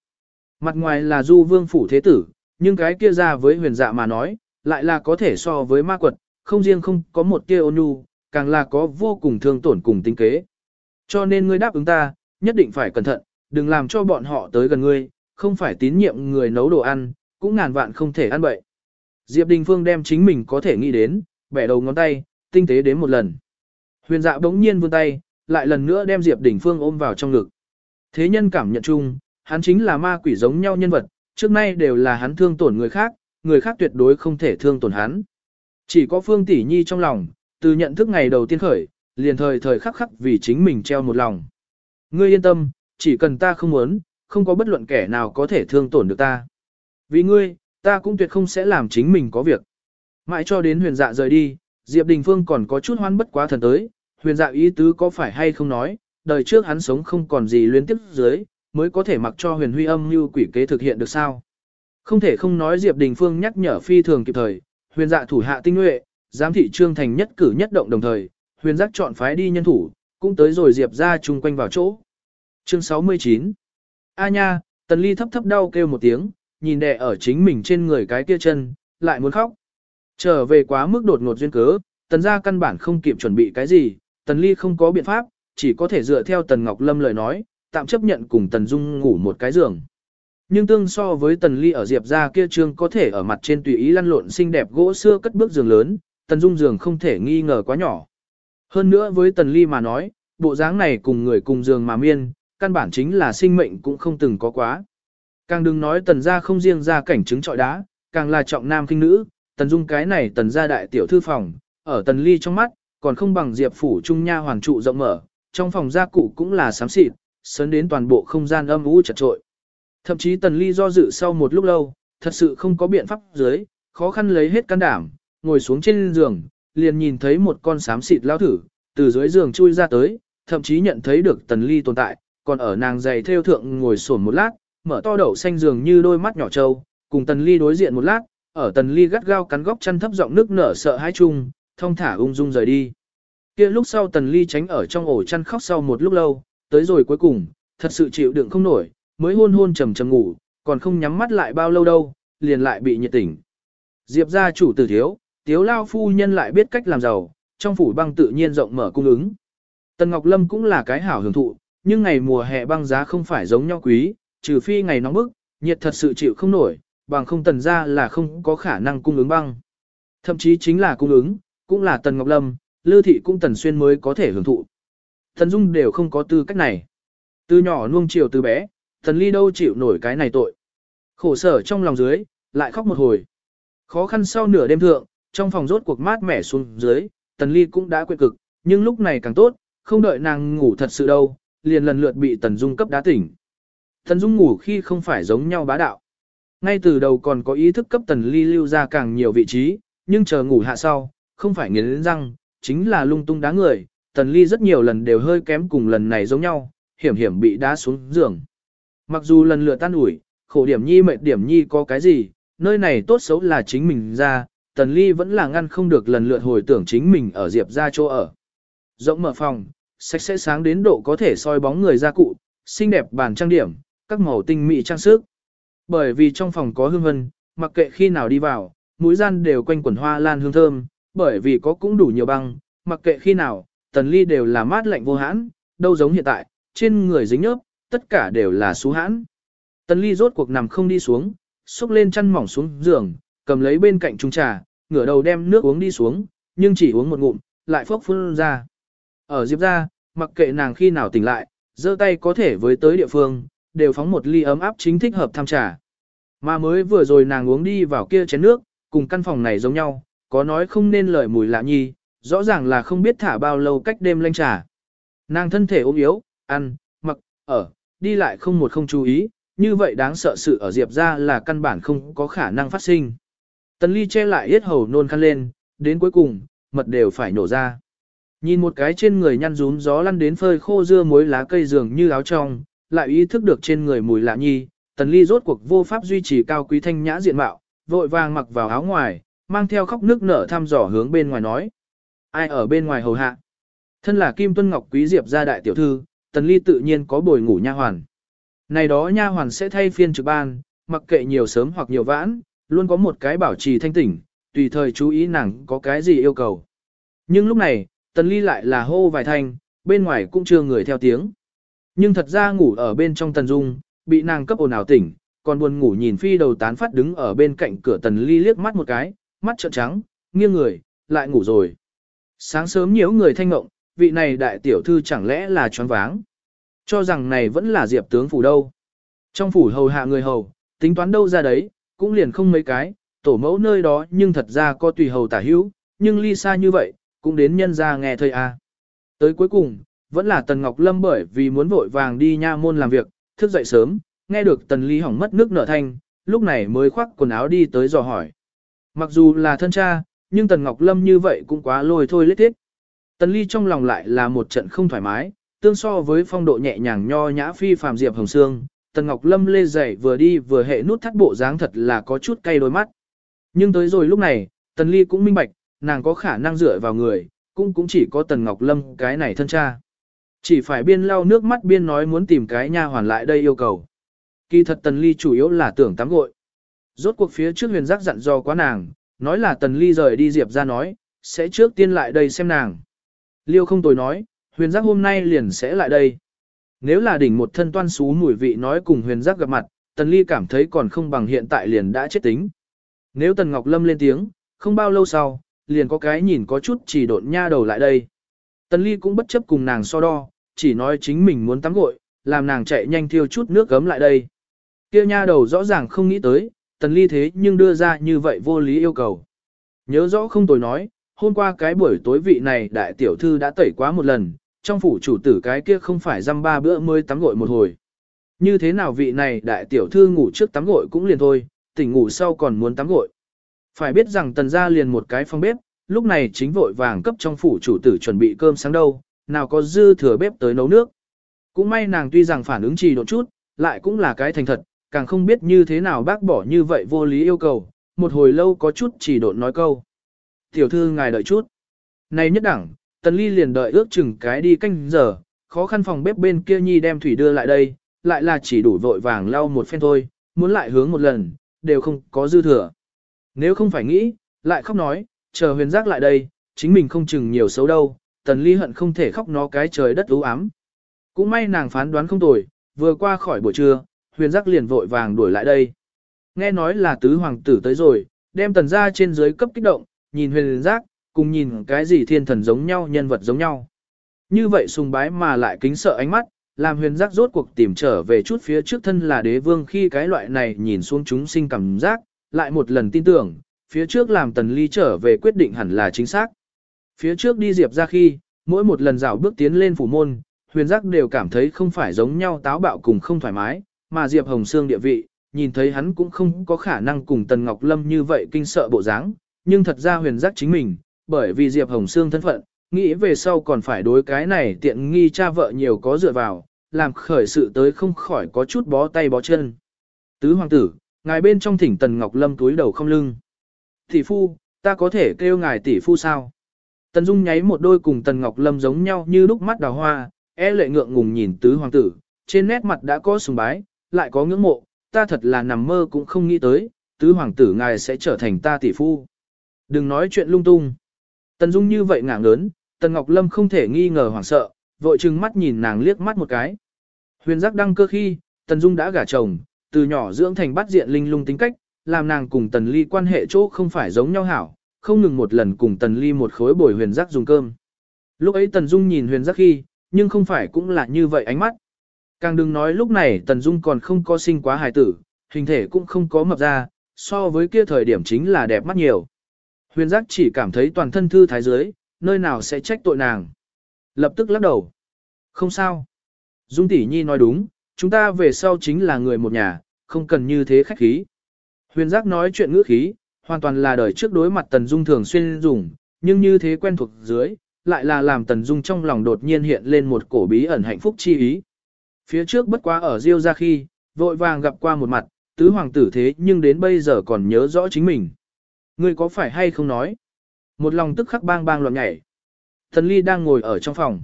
Mặt ngoài là du vương phủ thế tử, nhưng cái kia ra với huyền dạ mà nói, lại là có thể so với ma quật, không riêng không có một tia ôn nhu, càng là có vô cùng thương tổn cùng tinh kế. Cho nên ngươi đáp ứng ta, nhất định phải cẩn thận, đừng làm cho bọn họ tới gần ngươi, không phải tín nhiệm người nấu đồ ăn, cũng ngàn vạn không thể ăn bậy. Diệp Đình Phương đem chính mình có thể nghĩ đến, bẻ đầu ngón tay, tinh tế đến một lần. Huyền dạ bỗng nhiên vươn tay, lại lần nữa đem Diệp Đình Phương ôm vào trong ngực. Thế nhân cảm nhận chung, hắn chính là ma quỷ giống nhau nhân vật, trước nay đều là hắn thương tổn người khác, người khác tuyệt đối không thể thương tổn hắn. Chỉ có Phương Tỷ Nhi trong lòng, từ nhận thức ngày đầu tiên khởi, liền thời thời khắc khắc vì chính mình treo một lòng. Ngươi yên tâm, chỉ cần ta không muốn, không có bất luận kẻ nào có thể thương tổn được ta. Vì ngươi, ta cũng tuyệt không sẽ làm chính mình có việc. Mãi cho đến huyền dạ rời đi, Diệp Đình Phương còn có chút hoan bất quá thần tới, huyền dạ ý tứ có phải hay không nói, đời trước hắn sống không còn gì liên tiếp dưới, mới có thể mặc cho huyền huy âm như quỷ kế thực hiện được sao. Không thể không nói Diệp Đình Phương nhắc nhở phi thường kịp thời, huyền dạ thủ hạ tinh nhuệ, giám thị trương thành nhất cử nhất động đồng thời, huyền giác chọn phái đi nhân thủ, cũng tới rồi Diệp ra chung quanh vào chỗ. Chương 69 A nha, tần ly thấp thấp đau kêu một tiếng, nhìn đè ở chính mình trên người cái kia chân, lại muốn khóc. Trở về quá mức đột ngột duyên cớ, tần gia căn bản không kịp chuẩn bị cái gì, tần ly không có biện pháp, chỉ có thể dựa theo tần Ngọc Lâm lời nói, tạm chấp nhận cùng tần Dung ngủ một cái giường. Nhưng tương so với tần ly ở diệp ra kia trương có thể ở mặt trên tùy ý lăn lộn xinh đẹp gỗ xưa cất bước giường lớn, tần Dung giường không thể nghi ngờ quá nhỏ. Hơn nữa với tần ly mà nói, bộ dáng này cùng người cùng giường mà miên, căn bản chính là sinh mệnh cũng không từng có quá. Càng đừng nói tần gia không riêng ra cảnh chứng trọi đá, càng là trọng nam kinh nữ, tần dung cái này tần gia đại tiểu thư phòng, ở tần ly trong mắt, còn không bằng diệp phủ trung nha hoàng trụ rộng mở, trong phòng gia cụ cũng là xám xịt, sớn đến toàn bộ không gian âm u chật trội. Thậm chí tần ly do dự sau một lúc lâu, thật sự không có biện pháp dưới, khó khăn lấy hết can đảm, ngồi xuống trên giường, liền nhìn thấy một con xám xịt lao thử, từ dưới giường chui ra tới, thậm chí nhận thấy được tần ly tồn tại, còn ở nàng giày theo thượng ngồi sổn một lát, mở to đậu xanh giường như đôi mắt nhỏ trâu, cùng tần ly đối diện một lát, ở tần ly gắt gao cắn góc chăn thấp giọng nước nở sợ hãi chung, thông thả ung dung rời đi. Kia lúc sau tần ly tránh ở trong ổ chăn khóc sau một lúc lâu, tới rồi cuối cùng, thật sự chịu đựng không nổi, mới hôn hôn trầm trầm ngủ, còn không nhắm mắt lại bao lâu đâu, liền lại bị nhiệt tỉnh. Diệp gia chủ tử thiếu, tiếu lao phu nhân lại biết cách làm giàu, trong phủ băng tự nhiên rộng mở cung ứng. Tần Ngọc Lâm cũng là cái hảo hưởng thụ, nhưng ngày mùa hè băng giá không phải giống nhau quý, trừ phi ngày nóng bức, nhiệt thật sự chịu không nổi, bằng không tần ra là không có khả năng cung ứng băng. Thậm chí chính là cung ứng, cũng là tần Ngọc Lâm, Lư Thị cũng tần xuyên mới có thể hưởng thụ. Thần Dung đều không có tư cách này. Từ nhỏ nuông chiều từ bé, thần Ly đâu chịu nổi cái này tội. Khổ sở trong lòng dưới, lại khóc một hồi. Khó khăn sau nửa đêm thượng, trong phòng rốt cuộc mát mẻ xuống dưới, tần Ly cũng đã quyết cực, nhưng lúc này càng tốt, không đợi nàng ngủ thật sự đâu, liền lần lượt bị tần Dung cấp đá tỉnh. Tần Dung ngủ khi không phải giống nhau bá đạo. Ngay từ đầu còn có ý thức cấp tần ly lưu ra càng nhiều vị trí, nhưng chờ ngủ hạ sau, không phải nghiến răng, chính là lung tung đá người. Tần ly rất nhiều lần đều hơi kém cùng lần này giống nhau, hiểm hiểm bị đá xuống giường. Mặc dù lần lượt tan ủi, khổ điểm nhi mệt điểm nhi có cái gì, nơi này tốt xấu là chính mình ra, tần ly vẫn là ngăn không được lần lượt hồi tưởng chính mình ở diệp ra chỗ ở. Rộng mở phòng, sạch sẽ sáng đến độ có thể soi bóng người ra cụ, xinh đẹp bàn trang điểm, các màu tinh mỹ trang sức. Bởi vì trong phòng có hương vân, mặc kệ khi nào đi vào, mũi gian đều quanh quần hoa lan hương thơm, bởi vì có cũng đủ nhiều băng, mặc kệ khi nào, tần ly đều là mát lạnh vô hãn, đâu giống hiện tại, trên người dính nhớp, tất cả đều là xú hãn. Tần ly rốt cuộc nằm không đi xuống, xúc lên chăn mỏng xuống giường, cầm lấy bên cạnh trung trà, ngửa đầu đem nước uống đi xuống, nhưng chỉ uống một ngụm, lại phốc phun ra. Ở Diệp ra, mặc kệ nàng khi nào tỉnh lại, giơ tay có thể với tới địa phương, đều phóng một ly ấm áp chính thích hợp tham trà. Mà mới vừa rồi nàng uống đi vào kia chén nước, cùng căn phòng này giống nhau, có nói không nên lời mùi lạ nhi, rõ ràng là không biết thả bao lâu cách đêm lanh trà. Nàng thân thể ốm yếu, ăn, mặc, ở, đi lại không một không chú ý, như vậy đáng sợ sự ở Diệp ra là căn bản không có khả năng phát sinh. Tần ly che lại yết hầu nôn khăn lên, đến cuối cùng, mật đều phải nổ ra. Nhìn một cái trên người nhăn rún gió lăn đến phơi khô dưa muối lá cây dường như áo trong, lại ý thức được trên người mùi lạ nhi, tần ly rốt cuộc vô pháp duy trì cao quý thanh nhã diện mạo, vội vàng mặc vào áo ngoài, mang theo khóc nước nở thăm dò hướng bên ngoài nói. Ai ở bên ngoài hầu hạ? Thân là Kim Tuân Ngọc Quý Diệp gia đại tiểu thư, tần ly tự nhiên có bồi ngủ nha hoàn. Này đó nha hoàn sẽ thay phiên trực ban, mặc kệ nhiều sớm hoặc nhiều vãn, luôn có một cái bảo trì thanh tỉnh, tùy thời chú ý nàng có cái gì yêu cầu. Nhưng lúc này, tần ly lại là hô vài thanh, bên ngoài cũng chưa người theo tiếng. Nhưng thật ra ngủ ở bên trong tần dung, bị nàng cấp ồn ào tỉnh, còn buồn ngủ nhìn phi đầu tán phát đứng ở bên cạnh cửa tần ly liếc mắt một cái, mắt trợn trắng, nghiêng người, lại ngủ rồi. Sáng sớm nhiễu người thanh ngộng, vị này đại tiểu thư chẳng lẽ là choáng váng. Cho rằng này vẫn là diệp tướng phủ đâu. Trong phủ hầu hạ người hầu, tính toán đâu ra đấy, cũng liền không mấy cái, tổ mẫu nơi đó nhưng thật ra có tùy hầu tả hữu, nhưng ly xa như vậy, cũng đến nhân ra nghe thầy a. Tới cuối cùng, vẫn là Tần Ngọc Lâm bởi vì muốn vội vàng đi nha môn làm việc, thức dậy sớm, nghe được Tần Ly hỏng mất nước nở thanh, lúc này mới khoác quần áo đi tới dò hỏi. Mặc dù là thân cha, nhưng Tần Ngọc Lâm như vậy cũng quá lôi thôi lết thiết. Tần Ly trong lòng lại là một trận không thoải mái, tương so với phong độ nhẹ nhàng nho nhã phi phàm diệp hồng xương, Tần Ngọc Lâm lê dậy vừa đi vừa hệ nút thắt bộ dáng thật là có chút cay đôi mắt. Nhưng tới rồi lúc này, Tần Ly cũng minh bạch, nàng có khả năng dựa vào người, cũng cũng chỉ có Tần Ngọc Lâm cái này thân cha. Chỉ phải biên lau nước mắt biên nói muốn tìm cái nha hoàn lại đây yêu cầu. Kỳ thật Tần Ly chủ yếu là tưởng tắm gội. Rốt cuộc phía trước huyền giác dặn do quá nàng, nói là Tần Ly rời đi Diệp ra nói, sẽ trước tiên lại đây xem nàng. Liêu không tồi nói, huyền giác hôm nay liền sẽ lại đây. Nếu là đỉnh một thân toan xú mùi vị nói cùng huyền giác gặp mặt, Tần Ly cảm thấy còn không bằng hiện tại liền đã chết tính. Nếu Tần Ngọc Lâm lên tiếng, không bao lâu sau, liền có cái nhìn có chút chỉ độn nha đầu lại đây. Tần Ly cũng bất chấp cùng nàng so đo, chỉ nói chính mình muốn tắm gội, làm nàng chạy nhanh thiêu chút nước gấm lại đây. Kia nha đầu rõ ràng không nghĩ tới, Tần Ly thế nhưng đưa ra như vậy vô lý yêu cầu. Nhớ rõ không tồi nói, hôm qua cái buổi tối vị này đại tiểu thư đã tẩy quá một lần, trong phủ chủ tử cái kia không phải dăm ba bữa mới tắm gội một hồi. Như thế nào vị này đại tiểu thư ngủ trước tắm gội cũng liền thôi, tỉnh ngủ sau còn muốn tắm gội. Phải biết rằng tần gia liền một cái phòng bếp, lúc này chính vội vàng cấp trong phủ chủ tử chuẩn bị cơm sáng đâu, nào có dư thừa bếp tới nấu nước. Cũng may nàng tuy rằng phản ứng trì độ chút, lại cũng là cái thành thật, càng không biết như thế nào bác bỏ như vậy vô lý yêu cầu, một hồi lâu có chút chỉ độn nói câu. Tiểu thư ngài đợi chút. Này nhất đẳng, tần ly liền đợi ước chừng cái đi canh giờ, khó khăn phòng bếp bên kia nhi đem thủy đưa lại đây, lại là chỉ đủ vội vàng lau một phen thôi, muốn lại hướng một lần, đều không có dư thừa. Nếu không phải nghĩ, lại khóc nói, chờ huyền giác lại đây, chính mình không chừng nhiều xấu đâu, tần ly hận không thể khóc nó cái trời đất ưu ám. Cũng may nàng phán đoán không tồi, vừa qua khỏi buổi trưa, huyền giác liền vội vàng đuổi lại đây. Nghe nói là tứ hoàng tử tới rồi, đem tần ra trên dưới cấp kích động, nhìn huyền giác, cùng nhìn cái gì thiên thần giống nhau nhân vật giống nhau. Như vậy sùng bái mà lại kính sợ ánh mắt, làm huyền giác rốt cuộc tìm trở về chút phía trước thân là đế vương khi cái loại này nhìn xuống chúng sinh cảm giác, lại một lần tin tưởng, phía trước làm tần ly trở về quyết định hẳn là chính xác. Phía trước đi diệp ra khi, mỗi một lần rào bước tiến lên phủ môn, huyền giác đều cảm thấy không phải giống nhau táo bạo cùng không thoải mái, mà Diệp Hồng Sương địa vị, nhìn thấy hắn cũng không có khả năng cùng Tần Ngọc Lâm như vậy kinh sợ bộ dáng, nhưng thật ra huyền giác chính mình, bởi vì Diệp Hồng Sương thân phận, nghĩ về sau còn phải đối cái này tiện nghi cha vợ nhiều có dựa vào, làm khởi sự tới không khỏi có chút bó tay bó chân. Tứ hoàng tử, ngài bên trong thỉnh Tần Ngọc Lâm túi đầu không lưng. Tỷ phu, ta có thể kêu ngài tỷ phu sao? Tần Dung nháy một đôi cùng Tần Ngọc Lâm giống nhau như lúc mắt đào hoa, e lệ ngượng ngùng nhìn tứ hoàng tử, trên nét mặt đã có sùng bái, lại có ngưỡng mộ, ta thật là nằm mơ cũng không nghĩ tới, tứ hoàng tử ngài sẽ trở thành ta tỷ phu. Đừng nói chuyện lung tung. Tần Dung như vậy ngảng lớn, Tần Ngọc Lâm không thể nghi ngờ hoảng sợ, vội trừng mắt nhìn nàng liếc mắt một cái. Huyền giác đăng cơ khi, Tần Dung đã gả chồng, từ nhỏ dưỡng thành bắt diện linh lung tính cách, làm nàng cùng Tần Ly quan hệ chỗ không phải giống nhau hảo, không ngừng một lần cùng Tần Ly một khối bồi huyền giác dùng cơm. Lúc ấy Tần Dung nhìn huyền giác khi, nhưng không phải cũng là như vậy ánh mắt. Càng đừng nói lúc này Tần Dung còn không có sinh quá hài tử, hình thể cũng không có mập ra, so với kia thời điểm chính là đẹp mắt nhiều. Huyền giác chỉ cảm thấy toàn thân thư thái dưới, nơi nào sẽ trách tội nàng. Lập tức lắc đầu. Không sao. Dung tỷ nhi nói đúng, chúng ta về sau chính là người một nhà, không cần như thế khách khí. Huyền giác nói chuyện ngữ khí, hoàn toàn là đời trước đối mặt Tần Dung thường xuyên dùng, nhưng như thế quen thuộc dưới, lại là làm Tần Dung trong lòng đột nhiên hiện lên một cổ bí ẩn hạnh phúc chi ý. Phía trước bất quá ở Diêu ra khi, vội vàng gặp qua một mặt, tứ hoàng tử thế nhưng đến bây giờ còn nhớ rõ chính mình. Ngươi có phải hay không nói? Một lòng tức khắc bang bang loạn nhảy. Thần Ly đang ngồi ở trong phòng.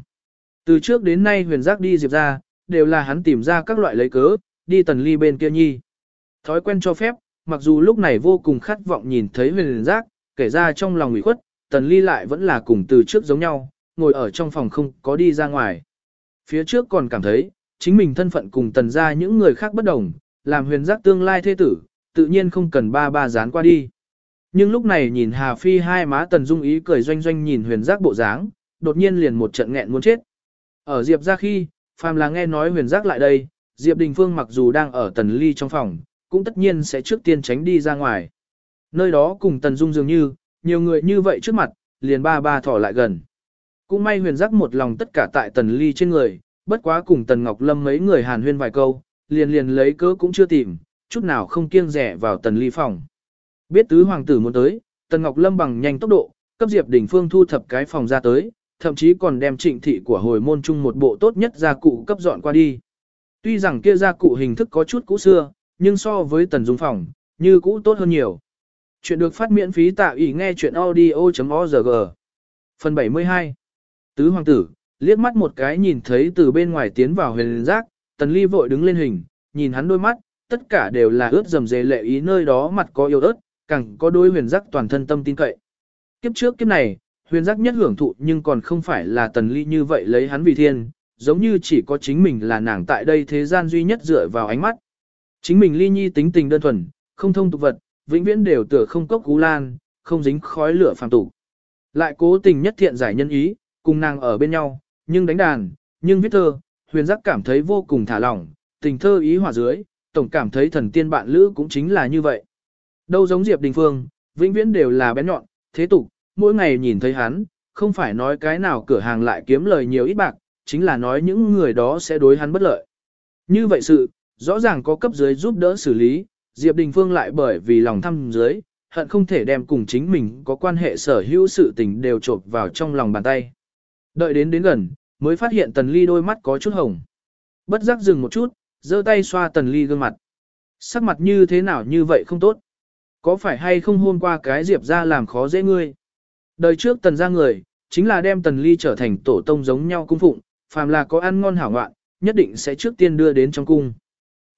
Từ trước đến nay huyền giác đi diệp ra, đều là hắn tìm ra các loại lấy cớ, đi Tần Ly bên kia nhi. Thói quen cho phép, mặc dù lúc này vô cùng khát vọng nhìn thấy huyền giác, kể ra trong lòng ủy khuất, Tần Ly lại vẫn là cùng từ trước giống nhau, ngồi ở trong phòng không có đi ra ngoài. Phía trước còn cảm thấy, chính mình thân phận cùng tần ra những người khác bất đồng, làm huyền giác tương lai thế tử, tự nhiên không cần ba ba dán qua đi. Nhưng lúc này nhìn Hà Phi hai má tần dung ý cười doanh doanh nhìn huyền giác bộ dáng, đột nhiên liền một trận nghẹn muốn chết. Ở Diệp ra khi, phàm là nghe nói huyền giác lại đây, Diệp Đình Phương mặc dù đang ở tần ly trong phòng, cũng tất nhiên sẽ trước tiên tránh đi ra ngoài. Nơi đó cùng tần dung dường như, nhiều người như vậy trước mặt, liền ba ba thỏ lại gần. Cũng may huyền giác một lòng tất cả tại tần ly trên người, bất quá cùng tần ngọc lâm mấy người hàn huyên vài câu, liền liền lấy cớ cũng chưa tìm, chút nào không kiêng rẻ vào tần ly phòng. Biết tứ hoàng tử muốn tới, tần ngọc lâm bằng nhanh tốc độ, cấp diệp Đình phương thu thập cái phòng ra tới, thậm chí còn đem trịnh thị của hồi môn chung một bộ tốt nhất gia cụ cấp dọn qua đi. Tuy rằng kia gia cụ hình thức có chút cũ xưa, nhưng so với tần dung phòng, như cũ tốt hơn nhiều. Chuyện được phát miễn phí tại ủy nghe chuyện audio.org. Phần 72 Tứ hoàng tử, liếc mắt một cái nhìn thấy từ bên ngoài tiến vào huyền giác, tần ly vội đứng lên hình, nhìn hắn đôi mắt, tất cả đều là ướt dầm dề lệ ý nơi đó mặt có yêu ớt, càng có đôi huyền giác toàn thân tâm tin cậy. Kiếp trước kiếp này, huyền giác nhất hưởng thụ nhưng còn không phải là tần ly như vậy lấy hắn vì thiên, giống như chỉ có chính mình là nàng tại đây thế gian duy nhất dựa vào ánh mắt. Chính mình ly nhi tính tình đơn thuần, không thông tục vật, vĩnh viễn đều tựa không cốc cú lan, không dính khói lửa phàm tục. Lại cố tình nhất thiện giải nhân ý, cùng nàng ở bên nhau, nhưng đánh đàn, nhưng viết thơ, huyền giác cảm thấy vô cùng thả lỏng, tình thơ ý hòa dưới, tổng cảm thấy thần tiên bạn lữ cũng chính là như vậy. Đâu giống Diệp Đình Phương, vĩnh viễn đều là bé nhọn, thế tục, mỗi ngày nhìn thấy hắn, không phải nói cái nào cửa hàng lại kiếm lời nhiều ít bạc, chính là nói những người đó sẽ đối hắn bất lợi. Như vậy sự, rõ ràng có cấp dưới giúp đỡ xử lý, Diệp Đình Phương lại bởi vì lòng thăm dưới, hận không thể đem cùng chính mình có quan hệ sở hữu sự tình đều trộp vào trong lòng bàn tay. Đợi đến đến gần, mới phát hiện Tần Ly đôi mắt có chút hồng. Bất giác dừng một chút, giơ tay xoa Tần Ly gương mặt. Sắc mặt như thế nào như vậy không tốt. Có phải hay không hôm qua cái Diệp ra làm khó dễ ngươi? Đời trước Tần ra người, chính là đem Tần Ly trở thành tổ tông giống nhau cung phụng, phàm là có ăn ngon hảo ngoạn, nhất định sẽ trước tiên đưa đến trong cung.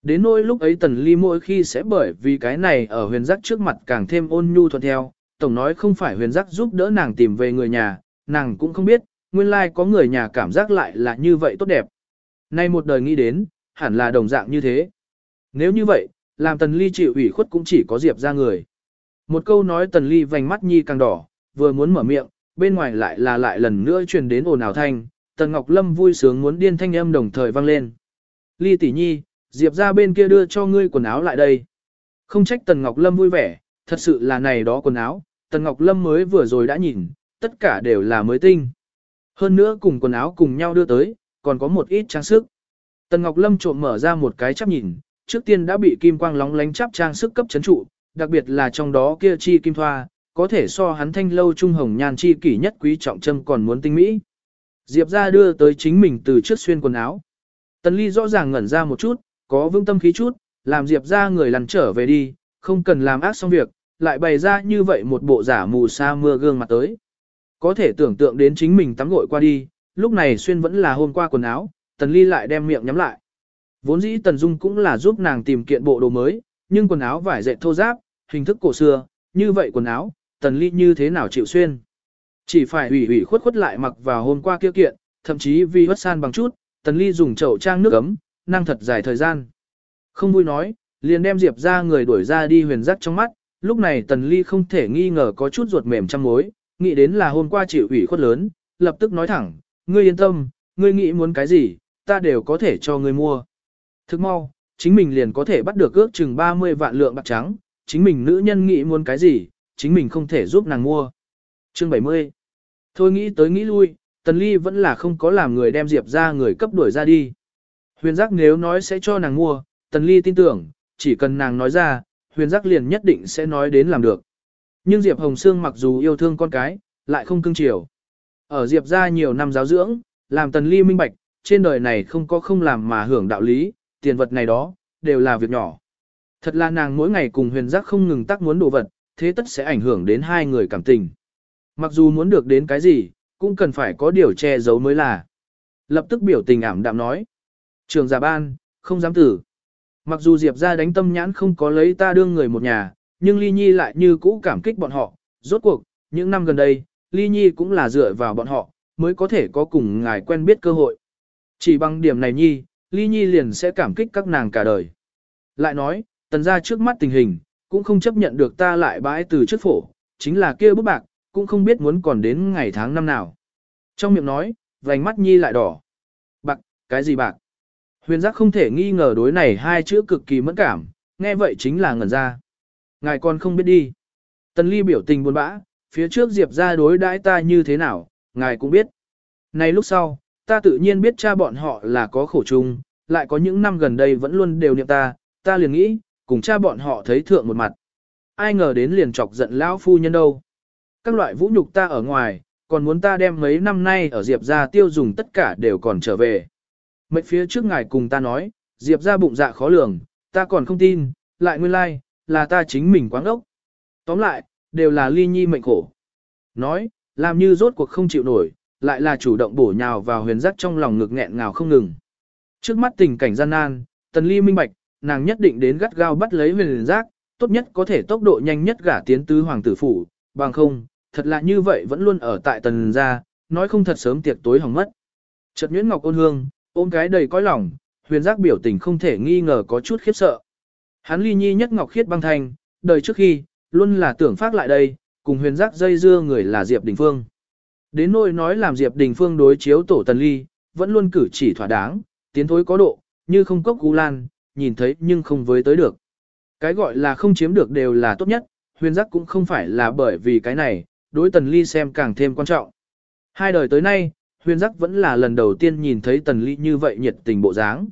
Đến nỗi lúc ấy tần ly mỗi khi sẽ bởi vì cái này ở huyền giác trước mặt càng thêm ôn nhu thuận theo, tổng nói không phải huyền giác giúp đỡ nàng tìm về người nhà, nàng cũng không biết, nguyên lai có người nhà cảm giác lại là như vậy tốt đẹp. Nay một đời nghĩ đến, hẳn là đồng dạng như thế. Nếu như vậy, làm tần ly chịu ủy khuất cũng chỉ có diệp ra người. Một câu nói tần ly vành mắt nhi càng đỏ, vừa muốn mở miệng, bên ngoài lại là lại lần nữa truyền đến ồn ào thanh, tần ngọc lâm vui sướng muốn điên thanh âm đồng thời vang lên. Ly tỷ nhi, Diệp ra bên kia đưa cho ngươi quần áo lại đây. Không trách Tần Ngọc Lâm vui vẻ, thật sự là này đó quần áo, Tần Ngọc Lâm mới vừa rồi đã nhìn, tất cả đều là mới tinh. Hơn nữa cùng quần áo cùng nhau đưa tới, còn có một ít trang sức. Tần Ngọc Lâm trộm mở ra một cái chắp nhìn, trước tiên đã bị kim quang lóng lánh chắp trang sức cấp chấn trụ, đặc biệt là trong đó kia chi kim thoa, có thể so hắn thanh lâu trung hồng nhan chi kỷ nhất quý trọng trâm còn muốn tinh mỹ. Diệp ra đưa tới chính mình từ trước xuyên quần áo. Tần Ly rõ ràng ngẩn ra một chút, có vương tâm khí chút, làm Diệp ra người lăn trở về đi, không cần làm ác xong việc, lại bày ra như vậy một bộ giả mù sa mưa gương mặt tới. Có thể tưởng tượng đến chính mình tắm gội qua đi, lúc này xuyên vẫn là hôm qua quần áo, Tần Ly lại đem miệng nhắm lại. Vốn dĩ Tần Dung cũng là giúp nàng tìm kiện bộ đồ mới, nhưng quần áo vải dệt thô giáp, hình thức cổ xưa, như vậy quần áo, Tần Ly như thế nào chịu xuyên. Chỉ phải hủy hủy khuất khuất lại mặc vào hôm qua kia kiện, thậm chí vì hất san bằng chút, Tần Ly dùng chậu trang nước ấm, năng thật dài thời gian. Không vui nói, liền đem Diệp ra người đuổi ra đi huyền giác trong mắt, lúc này Tần Ly không thể nghi ngờ có chút ruột mềm trong mối, nghĩ đến là hôm qua chịu ủy khuất lớn, lập tức nói thẳng, ngươi yên tâm, ngươi nghĩ muốn cái gì, ta đều có thể cho ngươi mua. Thức mau, chính mình liền có thể bắt được ước chừng 30 vạn lượng bạc trắng, chính mình nữ nhân nghĩ muốn cái gì, chính mình không thể giúp nàng mua. Chương 70 Thôi nghĩ tới nghĩ lui, Tần Ly vẫn là không có làm người đem Diệp ra người cấp đuổi ra đi. Huyền giác nếu nói sẽ cho nàng mua, Tần Ly tin tưởng, chỉ cần nàng nói ra, huyền giác liền nhất định sẽ nói đến làm được. Nhưng Diệp Hồng Sương mặc dù yêu thương con cái, lại không cưng chiều. Ở Diệp ra nhiều năm giáo dưỡng, làm tần ly minh bạch, trên đời này không có không làm mà hưởng đạo lý, tiền vật này đó, đều là việc nhỏ. Thật là nàng mỗi ngày cùng huyền giác không ngừng tác muốn đồ vật, thế tất sẽ ảnh hưởng đến hai người cảm tình. Mặc dù muốn được đến cái gì, cũng cần phải có điều che giấu mới là. Lập tức biểu tình ảm đạm nói. Trường giả ban, không dám tử. Mặc dù Diệp ra đánh tâm nhãn không có lấy ta đương người một nhà, nhưng Ly Nhi lại như cũ cảm kích bọn họ. Rốt cuộc, những năm gần đây, Ly Nhi cũng là dựa vào bọn họ, mới có thể có cùng ngài quen biết cơ hội. Chỉ bằng điểm này Nhi, Ly Nhi liền sẽ cảm kích các nàng cả đời. Lại nói, tần ra trước mắt tình hình, cũng không chấp nhận được ta lại bãi từ trước phổ, chính là kia bức bạc, cũng không biết muốn còn đến ngày tháng năm nào. Trong miệng nói, vành mắt Nhi lại đỏ. Bạc, cái gì bạc? Huyền giác không thể nghi ngờ đối này hai chữ cực kỳ mẫn cảm, nghe vậy chính là ngẩn ra. Ngài còn không biết đi. Tần ly biểu tình buồn bã, phía trước Diệp ra đối đãi ta như thế nào, ngài cũng biết. Này lúc sau, ta tự nhiên biết cha bọn họ là có khổ chung, lại có những năm gần đây vẫn luôn đều niệm ta, ta liền nghĩ, cùng cha bọn họ thấy thượng một mặt. Ai ngờ đến liền chọc giận lão phu nhân đâu. Các loại vũ nhục ta ở ngoài, còn muốn ta đem mấy năm nay ở Diệp ra tiêu dùng tất cả đều còn trở về. Mệnh phía trước ngài cùng ta nói, Diệp ra bụng dạ khó lường, ta còn không tin, lại nguyên lai, like, là ta chính mình quáng ốc. Tóm lại, đều là ly nhi mệnh khổ. Nói, làm như rốt cuộc không chịu nổi, lại là chủ động bổ nhào vào huyền giác trong lòng ngực nghẹn ngào không ngừng. Trước mắt tình cảnh gian nan, tần ly minh bạch, nàng nhất định đến gắt gao bắt lấy huyền giác, tốt nhất có thể tốc độ nhanh nhất gả tiến tứ hoàng tử phủ, bằng không, thật là như vậy vẫn luôn ở tại tần gia, nói không thật sớm tiệc tối hỏng mất. Chợt Nguyễn Ngọc ôn hương, ôm cái đầy cõi lòng, huyền giác biểu tình không thể nghi ngờ có chút khiếp sợ. Hắn ly nhi nhất ngọc khiết băng thành, đời trước khi, luôn là tưởng phát lại đây, cùng huyền giác dây dưa người là Diệp Đình Phương. Đến nỗi nói làm Diệp Đình Phương đối chiếu tổ tần ly, vẫn luôn cử chỉ thỏa đáng, tiến thối có độ, như không cốc cú lan, nhìn thấy nhưng không với tới được. Cái gọi là không chiếm được đều là tốt nhất, huyền giác cũng không phải là bởi vì cái này, đối tần ly xem càng thêm quan trọng. Hai đời tới nay, huyền giác vẫn là lần đầu tiên nhìn thấy tần ly như vậy nhiệt tình bộ dáng.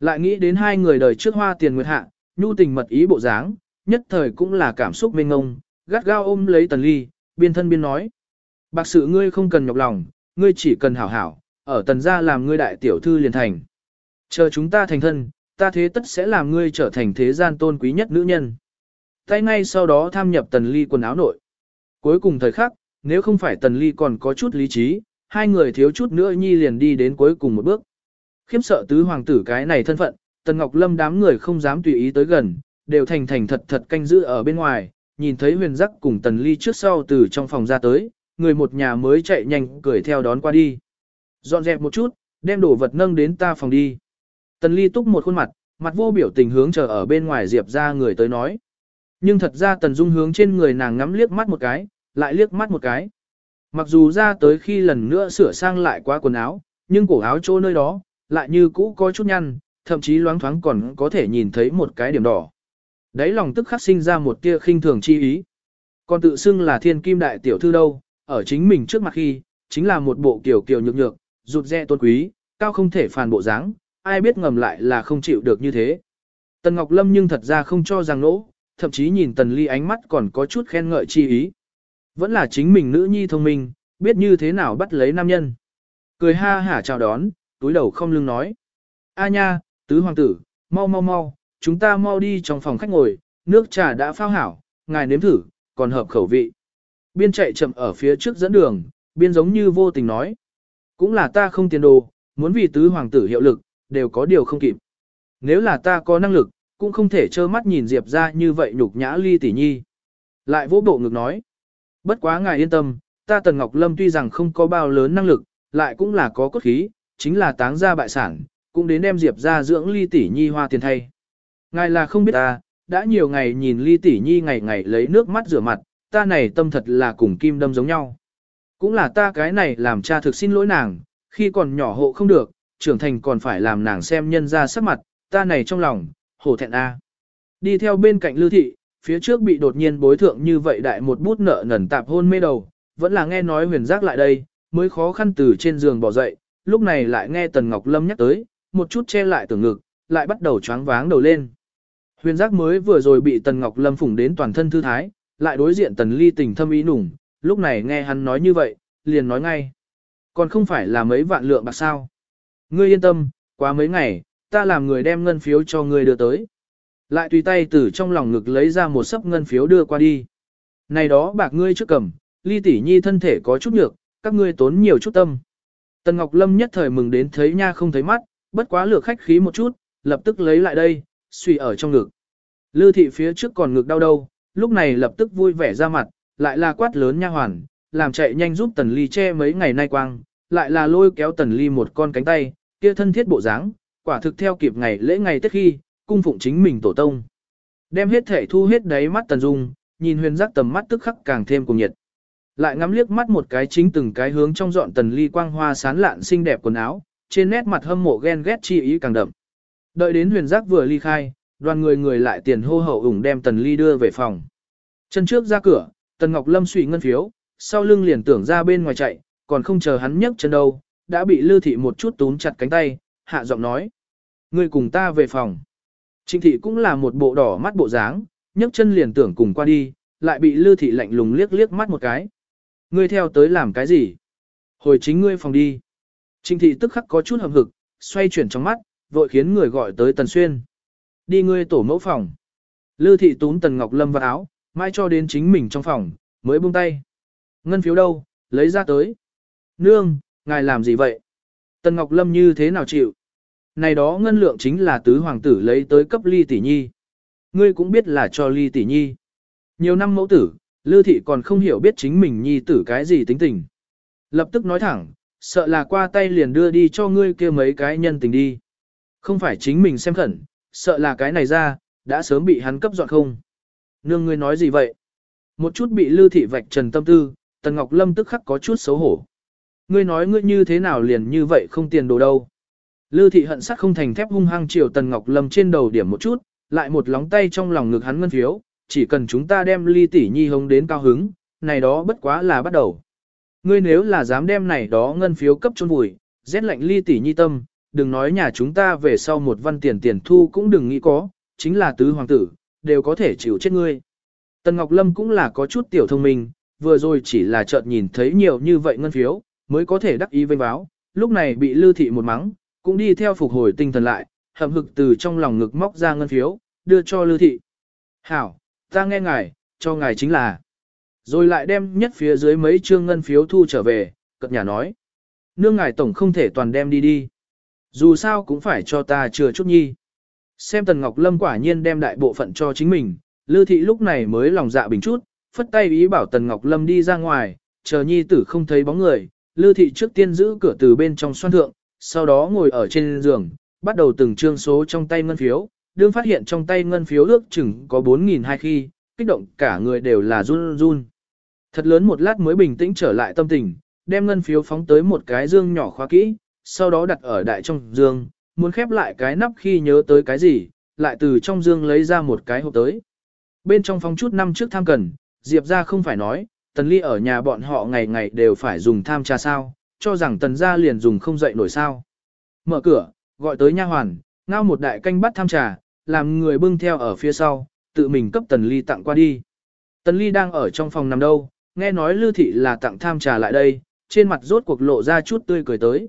Lại nghĩ đến hai người đời trước hoa tiền nguyệt hạ, nhu tình mật ý bộ dáng, nhất thời cũng là cảm xúc mênh ngông, gắt gao ôm lấy tần ly, biên thân biên nói. Bạc sự ngươi không cần nhọc lòng, ngươi chỉ cần hảo hảo, ở tần gia làm ngươi đại tiểu thư liền thành. Chờ chúng ta thành thân, ta thế tất sẽ làm ngươi trở thành thế gian tôn quý nhất nữ nhân. Tay ngay sau đó tham nhập tần ly quần áo nội. Cuối cùng thời khắc, nếu không phải tần ly còn có chút lý trí, hai người thiếu chút nữa nhi liền đi đến cuối cùng một bước. Khiếm sợ tứ hoàng tử cái này thân phận, tần ngọc lâm đám người không dám tùy ý tới gần, đều thành thành thật thật canh giữ ở bên ngoài, nhìn thấy huyền giác cùng tần ly trước sau từ trong phòng ra tới, người một nhà mới chạy nhanh cười theo đón qua đi. Dọn dẹp một chút, đem đồ vật nâng đến ta phòng đi. Tần ly túc một khuôn mặt, mặt vô biểu tình hướng chờ ở bên ngoài diệp ra người tới nói. Nhưng thật ra tần dung hướng trên người nàng ngắm liếc mắt một cái, lại liếc mắt một cái. Mặc dù ra tới khi lần nữa sửa sang lại qua quần áo, nhưng cổ áo chỗ nơi đó, lại như cũ có chút nhăn, thậm chí loáng thoáng còn có thể nhìn thấy một cái điểm đỏ. Đấy lòng tức khắc sinh ra một tia khinh thường chi ý. Còn tự xưng là thiên kim đại tiểu thư đâu, ở chính mình trước mặt khi, chính là một bộ kiểu kiểu nhược nhược, rụt rẽ tôn quý, cao không thể phàn bộ dáng, ai biết ngầm lại là không chịu được như thế. Tần Ngọc Lâm nhưng thật ra không cho rằng nỗ, thậm chí nhìn Tần Ly ánh mắt còn có chút khen ngợi chi ý. Vẫn là chính mình nữ nhi thông minh, biết như thế nào bắt lấy nam nhân. Cười ha hả chào đón, túi đầu không lưng nói. A nha, tứ hoàng tử, mau mau mau, chúng ta mau đi trong phòng khách ngồi, nước trà đã phao hảo, ngài nếm thử, còn hợp khẩu vị. Biên chạy chậm ở phía trước dẫn đường, biên giống như vô tình nói. Cũng là ta không tiền đồ, muốn vì tứ hoàng tử hiệu lực, đều có điều không kịp. Nếu là ta có năng lực, cũng không thể trơ mắt nhìn Diệp ra như vậy nhục nhã ly tỷ nhi. Lại vỗ bộ ngực nói. Bất quá ngài yên tâm, ta Tần Ngọc Lâm tuy rằng không có bao lớn năng lực, lại cũng là có cốt khí, chính là táng ra bại sản, cũng đến đem Diệp ra dưỡng ly tỷ nhi hoa tiền thay. Ngài là không biết ta, đã nhiều ngày nhìn ly tỷ nhi ngày ngày lấy nước mắt rửa mặt, ta này tâm thật là cùng kim đâm giống nhau. Cũng là ta cái này làm cha thực xin lỗi nàng, khi còn nhỏ hộ không được, trưởng thành còn phải làm nàng xem nhân ra sắc mặt, ta này trong lòng, hổ thẹn a. Đi theo bên cạnh lưu thị, phía trước bị đột nhiên bối thượng như vậy đại một bút nợ nần tạp hôn mê đầu, vẫn là nghe nói huyền giác lại đây, mới khó khăn từ trên giường bỏ dậy, lúc này lại nghe Tần Ngọc Lâm nhắc tới, một chút che lại tưởng ngực, lại bắt đầu choáng váng đầu lên. Huyền giác mới vừa rồi bị Tần Ngọc Lâm phủng đến toàn thân thư thái, lại đối diện tần ly tình thâm ý nùng, lúc này nghe hắn nói như vậy, liền nói ngay. Còn không phải là mấy vạn lượng bạc sao. Ngươi yên tâm, quá mấy ngày, ta làm người đem ngân phiếu cho ngươi đưa tới. Lại tùy tay từ trong lòng ngực lấy ra một sấp ngân phiếu đưa qua đi. Này đó bạc ngươi trước cầm, ly tỷ nhi thân thể có chút nhược, các ngươi tốn nhiều chút tâm. Tần Ngọc Lâm nhất thời mừng đến thấy nha không thấy mắt, bất quá lửa khách khí một chút, lập tức lấy lại đây, suy ở trong ngực. Lư thị phía trước còn ngực đau đâu, lúc này lập tức vui vẻ ra mặt, lại là quát lớn nha hoàn, làm chạy nhanh giúp Tần Ly che mấy ngày nay quang, lại là lôi kéo Tần Ly một con cánh tay, kia thân thiết bộ dáng, quả thực theo kịp ngày lễ ngày Tết khi, cung phụng chính mình tổ tông. Đem hết thể thu hết đáy mắt Tần Dung, nhìn huyền giác tầm mắt tức khắc càng thêm cùng nhiệt. Lại ngắm liếc mắt một cái chính từng cái hướng trong dọn Tần Ly quang hoa sán lạn xinh đẹp quần áo, trên nét mặt hâm mộ ghen ghét chi ý càng đậm. Đợi đến huyền giác vừa ly khai, đoàn người người lại tiền hô hậu ủng đem Tần Ly đưa về phòng. Chân trước ra cửa, Tần Ngọc Lâm suy ngân phiếu, sau lưng liền tưởng ra bên ngoài chạy, còn không chờ hắn nhấc chân đâu, đã bị Lư Thị một chút túm chặt cánh tay, hạ giọng nói. Ngươi cùng ta về phòng. Trịnh Thị cũng là một bộ đỏ mắt bộ dáng, nhấc chân liền tưởng cùng qua đi, lại bị Lư Thị lạnh lùng liếc liếc mắt một cái. Ngươi theo tới làm cái gì? Hồi chính ngươi phòng đi. Trịnh Thị tức khắc có chút hầm hực, xoay chuyển trong mắt, vội khiến người gọi tới Tần Xuyên. Đi ngươi tổ mẫu phòng. Lư Thị tún Tần Ngọc Lâm vào áo, mai cho đến chính mình trong phòng, mới buông tay. Ngân phiếu đâu, lấy ra tới. Nương, ngài làm gì vậy? Tần Ngọc Lâm như thế nào chịu? Này đó ngân lượng chính là tứ hoàng tử lấy tới cấp ly tỷ nhi. Ngươi cũng biết là cho ly tỷ nhi. Nhiều năm mẫu tử, Lư thị còn không hiểu biết chính mình nhi tử cái gì tính tình. Lập tức nói thẳng, sợ là qua tay liền đưa đi cho ngươi kia mấy cái nhân tình đi. Không phải chính mình xem khẩn, sợ là cái này ra, đã sớm bị hắn cấp dọn không. Nương ngươi nói gì vậy? Một chút bị Lư thị vạch trần tâm tư, Tần Ngọc Lâm tức khắc có chút xấu hổ. Ngươi nói ngươi như thế nào liền như vậy không tiền đồ đâu. Lư thị hận sắc không thành thép hung hăng chiều Tần Ngọc Lâm trên đầu điểm một chút, lại một lóng tay trong lòng ngực hắn ngân phiếu, chỉ cần chúng ta đem ly tỷ nhi hống đến cao hứng, này đó bất quá là bắt đầu. Ngươi nếu là dám đem này đó ngân phiếu cấp chôn vùi, rét lạnh ly tỷ nhi tâm, đừng nói nhà chúng ta về sau một văn tiền tiền thu cũng đừng nghĩ có, chính là tứ hoàng tử, đều có thể chịu chết ngươi. Tần Ngọc Lâm cũng là có chút tiểu thông minh, vừa rồi chỉ là chợt nhìn thấy nhiều như vậy ngân phiếu, mới có thể đắc ý vênh báo, lúc này bị lưu thị một mắng, cũng đi theo phục hồi tinh thần lại, hậm hực từ trong lòng ngực móc ra ngân phiếu, đưa cho lưu thị. Hảo, ta nghe ngài, cho ngài chính là. Rồi lại đem nhất phía dưới mấy trương ngân phiếu thu trở về, cật nhà nói. Nương ngài tổng không thể toàn đem đi đi. Dù sao cũng phải cho ta chừa chút nhi. Xem Tần Ngọc Lâm quả nhiên đem đại bộ phận cho chính mình, Lưu Thị lúc này mới lòng dạ bình chút, phất tay ý bảo Tần Ngọc Lâm đi ra ngoài, chờ nhi tử không thấy bóng người, Lưu Thị trước tiên giữ cửa từ bên trong xoan thượng, sau đó ngồi ở trên giường, bắt đầu từng trương số trong tay ngân phiếu, đương phát hiện trong tay ngân phiếu ước chừng có 4.000 hai khi, kích động cả người đều là run run. Thật lớn một lát mới bình tĩnh trở lại tâm tình, đem ngân phiếu phóng tới một cái dương nhỏ khóa kỹ, sau đó đặt ở đại trong dương, muốn khép lại cái nắp khi nhớ tới cái gì, lại từ trong dương lấy ra một cái hộp tới. Bên trong phóng chút năm trước tham cần, Diệp ra không phải nói, tần ly ở nhà bọn họ ngày ngày đều phải dùng tham trà sao, cho rằng tần gia liền dùng không dậy nổi sao. Mở cửa, gọi tới nha hoàn, ngao một đại canh bắt tham trà, làm người bưng theo ở phía sau, tự mình cấp tần ly tặng qua đi. Tần ly đang ở trong phòng nằm đâu, nghe nói lưu thị là tặng tham trà lại đây, trên mặt rốt cuộc lộ ra chút tươi cười tới.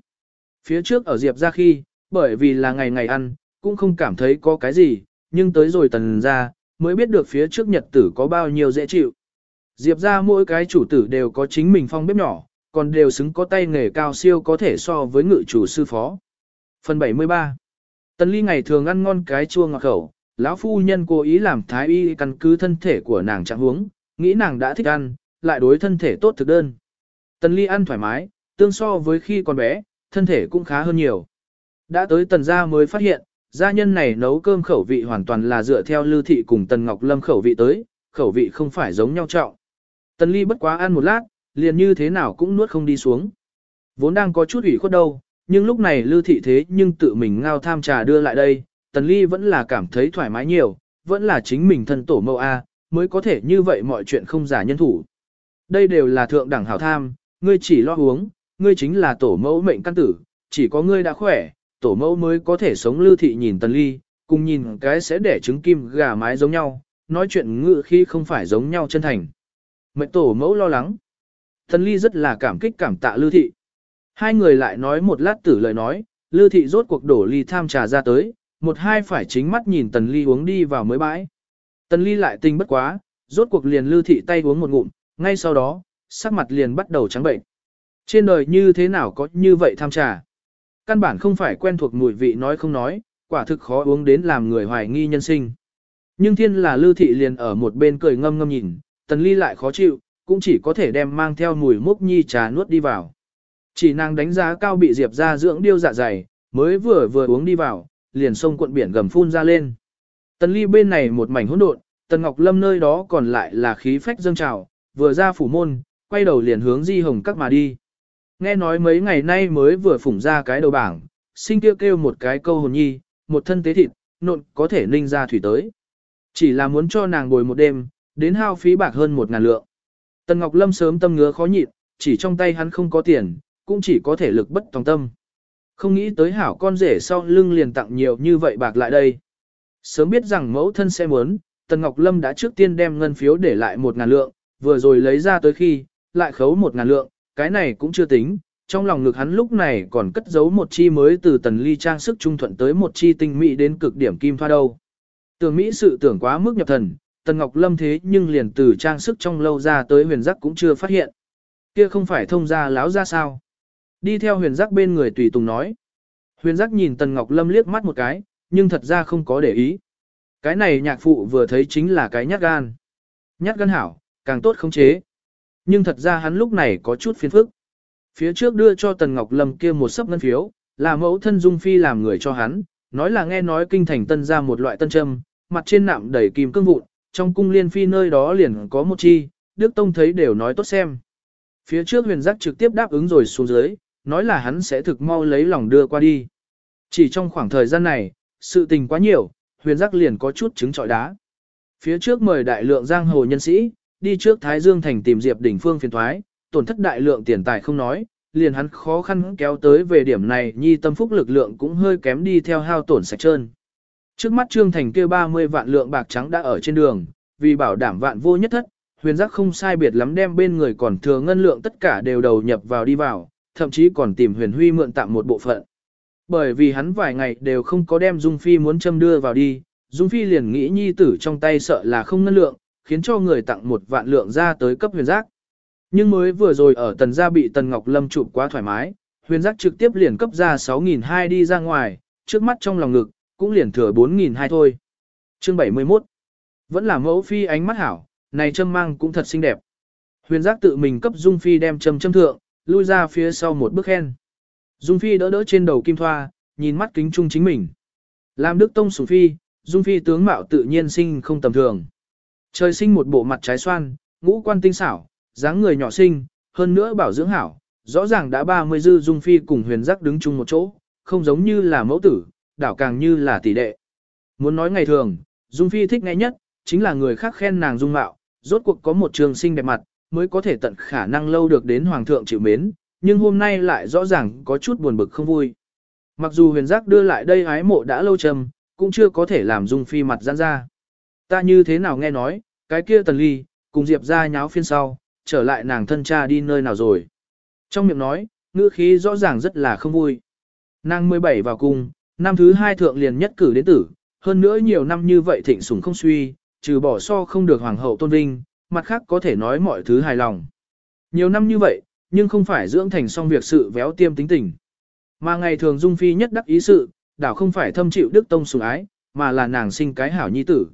Phía trước ở Diệp ra khi, bởi vì là ngày ngày ăn, cũng không cảm thấy có cái gì, nhưng tới rồi tần ra, mới biết được phía trước nhật tử có bao nhiêu dễ chịu. Diệp ra mỗi cái chủ tử đều có chính mình phong bếp nhỏ, còn đều xứng có tay nghề cao siêu có thể so với ngự chủ sư phó. Phần 73 Tần ly ngày thường ăn ngon cái chua ngọt khẩu, lão phu nhân cố ý làm thái y căn cứ thân thể của nàng trạng huống, nghĩ nàng đã thích ăn, lại đối thân thể tốt thực đơn. Tần ly ăn thoải mái, tương so với khi còn bé, thân thể cũng khá hơn nhiều. Đã tới tần gia mới phát hiện, gia nhân này nấu cơm khẩu vị hoàn toàn là dựa theo lưu thị cùng tần ngọc lâm khẩu vị tới, khẩu vị không phải giống nhau trọng. Tần ly bất quá ăn một lát, liền như thế nào cũng nuốt không đi xuống. Vốn đang có chút ủy khuất đâu, nhưng lúc này lưu thị thế nhưng tự mình ngao tham trà đưa lại đây, tần ly vẫn là cảm thấy thoải mái nhiều, vẫn là chính mình thân tổ mẫu A, mới có thể như vậy mọi chuyện không giả nhân thủ. Đây đều là thượng đẳng hảo tham, ngươi chỉ lo uống, ngươi chính là tổ mẫu mệnh căn tử, chỉ có ngươi đã khỏe, tổ mẫu mới có thể sống lưu thị nhìn tần ly, cùng nhìn cái sẽ để trứng kim gà mái giống nhau, nói chuyện ngự khi không phải giống nhau chân thành. Mệnh tổ mẫu lo lắng. Thần ly rất là cảm kích cảm tạ lưu thị. Hai người lại nói một lát tử lời nói, lưu thị rốt cuộc đổ ly tham trà ra tới, một hai phải chính mắt nhìn tần ly uống đi vào mới bãi. Tần ly lại tinh bất quá, rốt cuộc liền lưu thị tay uống một ngụm, ngay sau đó, sắc mặt liền bắt đầu trắng bệnh. Trên đời như thế nào có như vậy tham trà? Căn bản không phải quen thuộc mùi vị nói không nói, quả thực khó uống đến làm người hoài nghi nhân sinh. Nhưng thiên là lưu thị liền ở một bên cười ngâm ngâm nhìn, tần ly lại khó chịu, cũng chỉ có thể đem mang theo mùi mốc nhi trà nuốt đi vào. Chỉ nàng đánh giá cao bị diệp ra dưỡng điêu dạ dày, mới vừa vừa uống đi vào, liền sông cuộn biển gầm phun ra lên. Tần ly bên này một mảnh hỗn độn, tần ngọc lâm nơi đó còn lại là khí phách dâng trào, vừa ra phủ môn, quay đầu liền hướng di hồng các mà đi. Nghe nói mấy ngày nay mới vừa phủng ra cái đầu bảng, sinh kêu kêu một cái câu hồn nhi, một thân tế thịt, nộn có thể ninh ra thủy tới. Chỉ là muốn cho nàng bồi một đêm, đến hao phí bạc hơn một ngàn lượng. Tần Ngọc Lâm sớm tâm ngứa khó nhịn, chỉ trong tay hắn không có tiền, cũng chỉ có thể lực bất tòng tâm. Không nghĩ tới hảo con rể sau lưng liền tặng nhiều như vậy bạc lại đây. Sớm biết rằng mẫu thân sẽ muốn, Tần Ngọc Lâm đã trước tiên đem ngân phiếu để lại một ngàn lượng, vừa rồi lấy ra tới khi, lại khấu một ngàn lượng, cái này cũng chưa tính, trong lòng ngực hắn lúc này còn cất giấu một chi mới từ tần ly trang sức trung thuận tới một chi tinh mỹ đến cực điểm kim thoa đâu. Tưởng Mỹ sự tưởng quá mức nhập thần, Tần Ngọc Lâm thế nhưng liền từ trang sức trong lâu ra tới huyền giác cũng chưa phát hiện. Kia không phải thông ra láo ra sao. Đi theo huyền giác bên người tùy tùng nói. Huyền giác nhìn Tần Ngọc Lâm liếc mắt một cái, nhưng thật ra không có để ý. Cái này nhạc phụ vừa thấy chính là cái nhát gan. Nhát gan hảo, càng tốt không chế. Nhưng thật ra hắn lúc này có chút phiền phức. Phía trước đưa cho Tần Ngọc Lâm kia một sấp ngân phiếu, là mẫu thân Dung Phi làm người cho hắn, nói là nghe nói kinh thành tân ra một loại tân châm, mặt trên nạm đầy kim cương vụn, trong cung liên phi nơi đó liền có một chi, Đức Tông thấy đều nói tốt xem. Phía trước huyền giác trực tiếp đáp ứng rồi xuống dưới, nói là hắn sẽ thực mau lấy lòng đưa qua đi. Chỉ trong khoảng thời gian này, sự tình quá nhiều, huyền giác liền có chút chứng trọi đá. Phía trước mời đại lượng giang hồ nhân sĩ, đi trước Thái Dương thành tìm Diệp đỉnh phương phiền thoái, tổn thất đại lượng tiền tài không nói, liền hắn khó khăn kéo tới về điểm này nhi tâm phúc lực lượng cũng hơi kém đi theo hao tổn sạch trơn. Trước mắt Trương Thành kia 30 vạn lượng bạc trắng đã ở trên đường, vì bảo đảm vạn vô nhất thất, huyền giác không sai biệt lắm đem bên người còn thừa ngân lượng tất cả đều đầu nhập vào đi vào, thậm chí còn tìm huyền huy mượn tạm một bộ phận. Bởi vì hắn vài ngày đều không có đem Dung Phi muốn châm đưa vào đi, Dung Phi liền nghĩ nhi tử trong tay sợ là không ngân lượng, khiến cho người tặng một vạn lượng ra tới cấp huyền giác. Nhưng mới vừa rồi ở tần gia bị tần Ngọc Lâm chụp quá thoải mái, huyền giác trực tiếp liền cấp ra 6.200 đi ra ngoài, trước mắt trong lòng ngực, cũng liền thừa 4.200 thôi. Chương 71 Vẫn là mẫu phi ánh mắt hảo, này châm mang cũng thật xinh đẹp. Huyền giác tự mình cấp Dung Phi đem châm châm thượng, lui ra phía sau một bước khen. Dung Phi đỡ đỡ trên đầu kim thoa, nhìn mắt kính trung chính mình. Làm đức tông sủng phi, Dung Phi tướng mạo tự nhiên sinh không tầm thường. Trời sinh một bộ mặt trái xoan, ngũ quan tinh xảo, dáng người nhỏ xinh, hơn nữa bảo dưỡng hảo, rõ ràng đã 30 dư Dung Phi cùng huyền giác đứng chung một chỗ, không giống như là mẫu tử, đảo càng như là tỷ đệ. Muốn nói ngày thường, Dung Phi thích nghe nhất, chính là người khác khen nàng dung mạo, rốt cuộc có một trường sinh đẹp mặt, mới có thể tận khả năng lâu được đến hoàng thượng chịu mến, nhưng hôm nay lại rõ ràng có chút buồn bực không vui. Mặc dù huyền giác đưa lại đây ái mộ đã lâu trầm, cũng chưa có thể làm Dung Phi mặt giãn ra. Ta như thế nào nghe nói, cái kia tần ly, cùng Diệp ra nháo phiên sau, trở lại nàng thân cha đi nơi nào rồi. Trong miệng nói, ngữ khí rõ ràng rất là không vui. Nàng 17 vào cung, năm thứ hai thượng liền nhất cử đến tử, hơn nữa nhiều năm như vậy thịnh sủng không suy, trừ bỏ so không được hoàng hậu tôn vinh, mặt khác có thể nói mọi thứ hài lòng. Nhiều năm như vậy, nhưng không phải dưỡng thành xong việc sự véo tiêm tính tình. Mà ngày thường dung phi nhất đắc ý sự, đảo không phải thâm chịu đức tông sủng ái, mà là nàng sinh cái hảo nhi tử.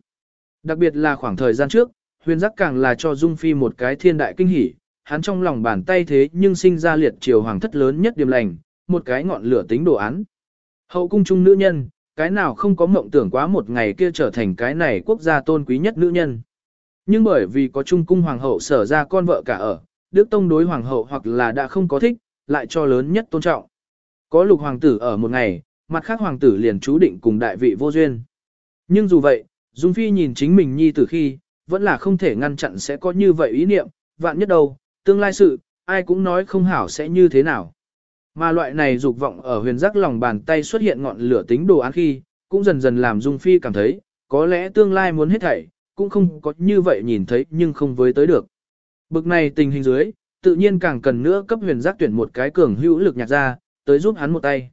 Đặc biệt là khoảng thời gian trước, huyền giác càng là cho dung phi một cái thiên đại kinh hỉ, hắn trong lòng bàn tay thế nhưng sinh ra liệt triều hoàng thất lớn nhất điểm lành, một cái ngọn lửa tính đồ án. Hậu cung trung nữ nhân, cái nào không có mộng tưởng quá một ngày kia trở thành cái này quốc gia tôn quý nhất nữ nhân. Nhưng bởi vì có trung cung hoàng hậu sở ra con vợ cả ở, Đức Tông đối hoàng hậu hoặc là đã không có thích, lại cho lớn nhất tôn trọng. Có lục hoàng tử ở một ngày, mặt khác hoàng tử liền chú định cùng đại vị vô duyên. Nhưng dù vậy, Dung Phi nhìn chính mình nhi từ khi, vẫn là không thể ngăn chặn sẽ có như vậy ý niệm, vạn nhất đâu, tương lai sự, ai cũng nói không hảo sẽ như thế nào. Mà loại này dục vọng ở huyền giác lòng bàn tay xuất hiện ngọn lửa tính đồ án khi, cũng dần dần làm Dung Phi cảm thấy, có lẽ tương lai muốn hết thảy, cũng không có như vậy nhìn thấy nhưng không với tới được. Bực này tình hình dưới, tự nhiên càng cần nữa cấp huyền giác tuyển một cái cường hữu lực nhạc ra, tới giúp hắn một tay.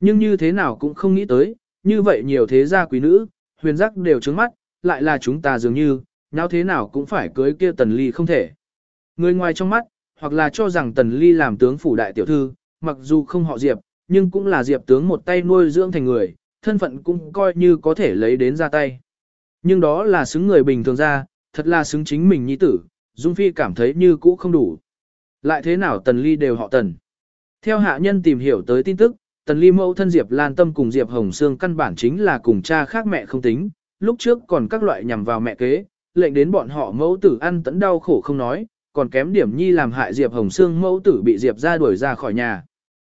Nhưng như thế nào cũng không nghĩ tới, như vậy nhiều thế gia quý nữ, huyền giác đều trứng mắt, lại là chúng ta dường như, nào thế nào cũng phải cưới kia tần ly không thể. Người ngoài trong mắt, hoặc là cho rằng tần ly làm tướng phủ đại tiểu thư, mặc dù không họ diệp, nhưng cũng là diệp tướng một tay nuôi dưỡng thành người, thân phận cũng coi như có thể lấy đến ra tay. Nhưng đó là xứng người bình thường ra, thật là xứng chính mình nhi tử, Dung Phi cảm thấy như cũ không đủ. Lại thế nào tần ly đều họ tần. Theo hạ nhân tìm hiểu tới tin tức, tần ly mẫu thân Diệp Lan Tâm cùng Diệp Hồng Sương căn bản chính là cùng cha khác mẹ không tính, lúc trước còn các loại nhằm vào mẹ kế, lệnh đến bọn họ mẫu tử ăn tẫn đau khổ không nói, còn kém điểm nhi làm hại Diệp Hồng Sương mẫu tử bị Diệp ra đuổi ra khỏi nhà.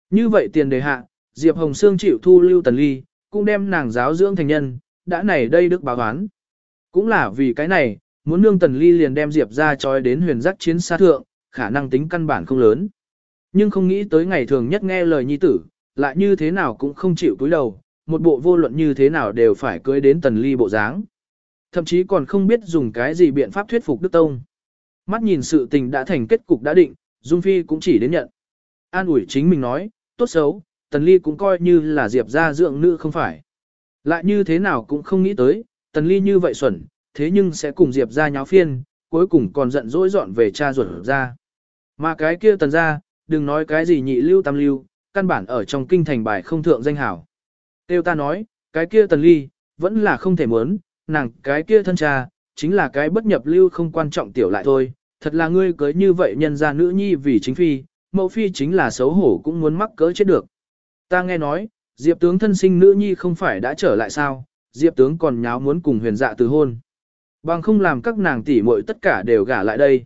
Như vậy tiền đề hạ, Diệp Hồng Sương chịu thu lưu tần ly, cũng đem nàng giáo dưỡng thành nhân, đã nảy đây đức báo oán. Cũng là vì cái này, muốn nương tần ly liền đem Diệp ra trói đến huyền giác chiến xa thượng, khả năng tính căn bản không lớn. Nhưng không nghĩ tới ngày thường nhất nghe lời nhi tử, lại như thế nào cũng không chịu cúi đầu, một bộ vô luận như thế nào đều phải cưới đến tần ly bộ dáng. Thậm chí còn không biết dùng cái gì biện pháp thuyết phục Đức Tông. Mắt nhìn sự tình đã thành kết cục đã định, Dung Phi cũng chỉ đến nhận. An ủi chính mình nói, tốt xấu, Tần Ly cũng coi như là Diệp gia dưỡng nữ không phải. Lại như thế nào cũng không nghĩ tới, Tần Ly như vậy xuẩn, thế nhưng sẽ cùng Diệp gia nháo phiên, cuối cùng còn giận dỗi dọn về cha ruột ra. Mà cái kia tần gia, đừng nói cái gì nhị lưu tam lưu, căn bản ở trong kinh thành bài không thượng danh hảo. Tiêu ta nói, cái kia tần ly, vẫn là không thể muốn, nàng cái kia thân cha, chính là cái bất nhập lưu không quan trọng tiểu lại thôi, thật là ngươi cưới như vậy nhân ra nữ nhi vì chính phi, mẫu phi chính là xấu hổ cũng muốn mắc cỡ chết được. Ta nghe nói, Diệp tướng thân sinh nữ nhi không phải đã trở lại sao, Diệp tướng còn nháo muốn cùng huyền dạ từ hôn. Bằng không làm các nàng tỷ muội tất cả đều gả lại đây.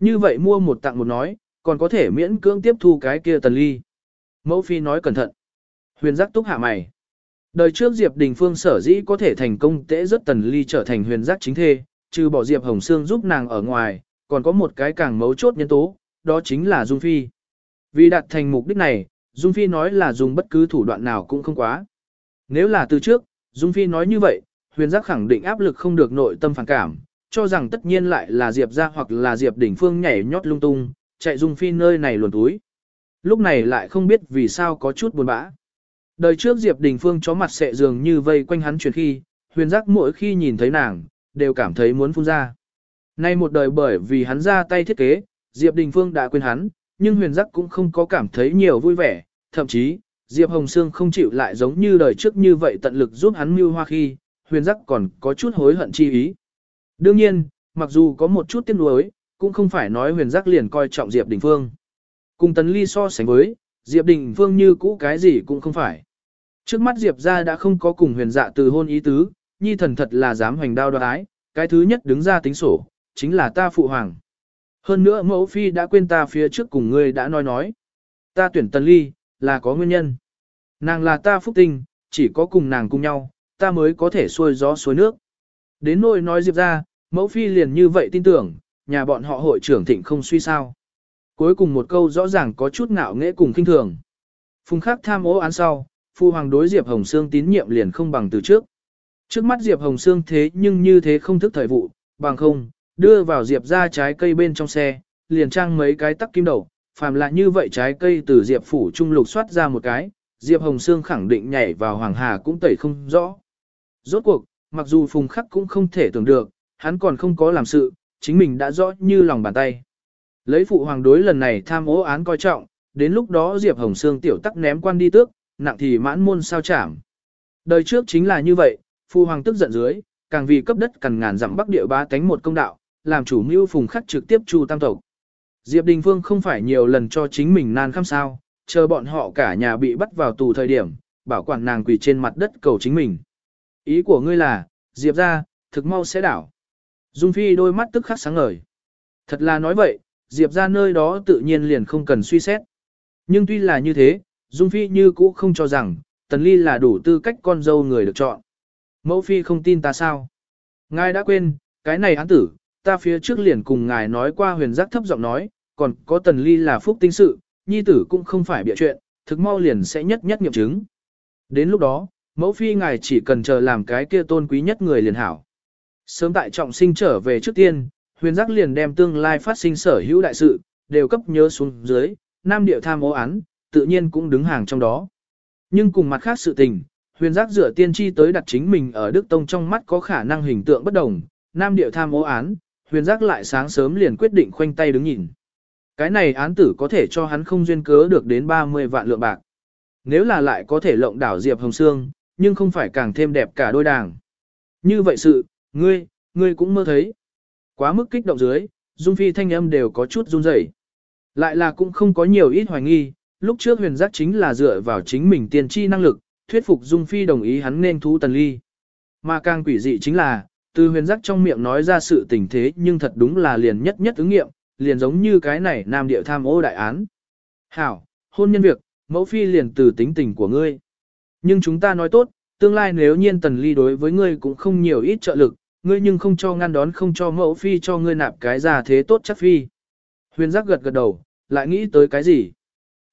Như vậy mua một tặng một nói, còn có thể miễn cưỡng tiếp thu cái kia tần ly. Mẫu phi nói cẩn thận. Huyền giác túc hạ mày. Đời trước Diệp Đình Phương sở dĩ có thể thành công tễ rất tần ly trở thành huyền giác chính thê, trừ bỏ Diệp Hồng Sương giúp nàng ở ngoài, còn có một cái càng mấu chốt nhân tố, đó chính là Dung Phi. Vì đạt thành mục đích này, Dung Phi nói là dùng bất cứ thủ đoạn nào cũng không quá. Nếu là từ trước, Dung Phi nói như vậy, huyền giác khẳng định áp lực không được nội tâm phản cảm, cho rằng tất nhiên lại là Diệp ra hoặc là Diệp đỉnh phương nhảy nhót lung tung, chạy Dung Phi nơi này luồn túi. Lúc này lại không biết vì sao có chút buồn bã. Đời trước Diệp Đình Phương chó mặt sệ dường như vây quanh hắn chuyển khi, huyền giác mỗi khi nhìn thấy nàng, đều cảm thấy muốn phun ra. Nay một đời bởi vì hắn ra tay thiết kế, Diệp Đình Phương đã quên hắn, nhưng huyền giác cũng không có cảm thấy nhiều vui vẻ, thậm chí, Diệp Hồng Sương không chịu lại giống như đời trước như vậy tận lực giúp hắn mưu hoa khi, huyền giác còn có chút hối hận chi ý. Đương nhiên, mặc dù có một chút tiếc nuối, cũng không phải nói huyền giác liền coi trọng Diệp Đình Phương. Cùng Tấn Ly so sánh với, Diệp Đình Phương như cũ cái gì cũng không phải. Trước mắt Diệp ra đã không có cùng huyền dạ từ hôn ý tứ, nhi thần thật là dám hoành đao đoái, cái thứ nhất đứng ra tính sổ, chính là ta phụ hoàng. Hơn nữa mẫu phi đã quên ta phía trước cùng ngươi đã nói nói. Ta tuyển Tần Ly, là có nguyên nhân. Nàng là ta phúc tinh, chỉ có cùng nàng cùng nhau, ta mới có thể xuôi gió xuôi nước. Đến nỗi nói Diệp ra, mẫu phi liền như vậy tin tưởng, nhà bọn họ hội trưởng thịnh không suy sao. Cuối cùng một câu rõ ràng có chút ngạo nghễ cùng kinh thường. Phùng khắc tham ố án sau, phu hoàng đối Diệp Hồng Sương tín nhiệm liền không bằng từ trước. Trước mắt Diệp Hồng Sương thế nhưng như thế không thức thời vụ, bằng không, đưa vào Diệp ra trái cây bên trong xe, liền trang mấy cái tắc kim đầu, phàm là như vậy trái cây từ Diệp phủ trung lục soát ra một cái, Diệp Hồng Sương khẳng định nhảy vào Hoàng Hà cũng tẩy không rõ. Rốt cuộc, mặc dù Phùng Khắc cũng không thể tưởng được, hắn còn không có làm sự, chính mình đã rõ như lòng bàn tay. Lấy phụ hoàng đối lần này tham ô án coi trọng, đến lúc đó Diệp Hồng Sương tiểu tắc ném quan đi tước, nặng thì mãn môn sao chảm. Đời trước chính là như vậy, phụ hoàng tức giận dưới, càng vì cấp đất cần ngàn dặm bắc địa ba tánh một công đạo, làm chủ mưu phùng khắc trực tiếp chu tam tộc. Diệp Đình Phương không phải nhiều lần cho chính mình nan khăm sao, chờ bọn họ cả nhà bị bắt vào tù thời điểm, bảo quản nàng quỳ trên mặt đất cầu chính mình. Ý của ngươi là, Diệp ra, thực mau sẽ đảo. Dung Phi đôi mắt tức khắc sáng ngời. Thật là nói vậy, Diệp ra nơi đó tự nhiên liền không cần suy xét. Nhưng tuy là như thế, Dung Phi như cũ không cho rằng, Tần Ly là đủ tư cách con dâu người được chọn. Mẫu Phi không tin ta sao? Ngài đã quên, cái này án tử, ta phía trước liền cùng ngài nói qua huyền giác thấp giọng nói, còn có Tần Ly là phúc tinh sự, nhi tử cũng không phải bịa chuyện, thực mau liền sẽ nhất nhất nghiệm chứng. Đến lúc đó, mẫu phi ngài chỉ cần chờ làm cái kia tôn quý nhất người liền hảo. Sớm tại trọng sinh trở về trước tiên, huyền giác liền đem tương lai phát sinh sở hữu đại sự, đều cấp nhớ xuống dưới, nam địa tham ô án, tự nhiên cũng đứng hàng trong đó. Nhưng cùng mặt khác sự tình, huyền giác dựa tiên tri tới đặt chính mình ở Đức Tông trong mắt có khả năng hình tượng bất đồng, nam địa tham ô án, huyền giác lại sáng sớm liền quyết định khoanh tay đứng nhìn. Cái này án tử có thể cho hắn không duyên cớ được đến 30 vạn lượng bạc. Nếu là lại có thể lộng đảo Diệp Hồng Sương, nhưng không phải càng thêm đẹp cả đôi đảng. Như vậy sự, ngươi, ngươi cũng mơ thấy. Quá mức kích động dưới, Dung Phi thanh âm đều có chút run rẩy. Lại là cũng không có nhiều ít hoài nghi, lúc trước huyền giác chính là dựa vào chính mình tiên tri năng lực, thuyết phục Dung Phi đồng ý hắn nên thú tần ly. Mà càng quỷ dị chính là, từ huyền giác trong miệng nói ra sự tình thế nhưng thật đúng là liền nhất nhất ứng nghiệm, liền giống như cái này nam địa tham ô đại án. Hảo, hôn nhân việc, mẫu phi liền từ tính tình của ngươi. Nhưng chúng ta nói tốt, tương lai nếu nhiên tần ly đối với ngươi cũng không nhiều ít trợ lực, ngươi nhưng không cho ngăn đón không cho mẫu phi cho ngươi nạp cái già thế tốt chắc phi. Huyền giác gật gật đầu, lại nghĩ tới cái gì?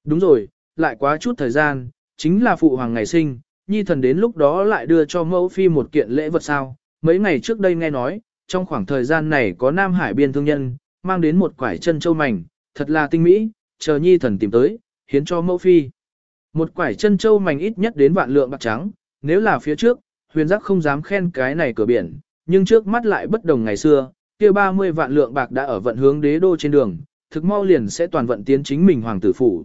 Đúng rồi, lại quá chút thời gian, chính là phụ hoàng ngày sinh, nhi thần đến lúc đó lại đưa cho mẫu phi một kiện lễ vật sao. Mấy ngày trước đây nghe nói, trong khoảng thời gian này có Nam Hải biên thương nhân, mang đến một quải chân châu mảnh, thật là tinh mỹ, chờ nhi thần tìm tới, hiến cho mẫu phi. Một quải chân châu mảnh ít nhất đến vạn lượng bạc trắng, nếu là phía trước, huyền giác không dám khen cái này cửa biển, nhưng trước mắt lại bất đồng ngày xưa, kia 30 vạn lượng bạc đã ở vận hướng đế đô trên đường, thực mau liền sẽ toàn vận tiến chính mình hoàng tử phủ.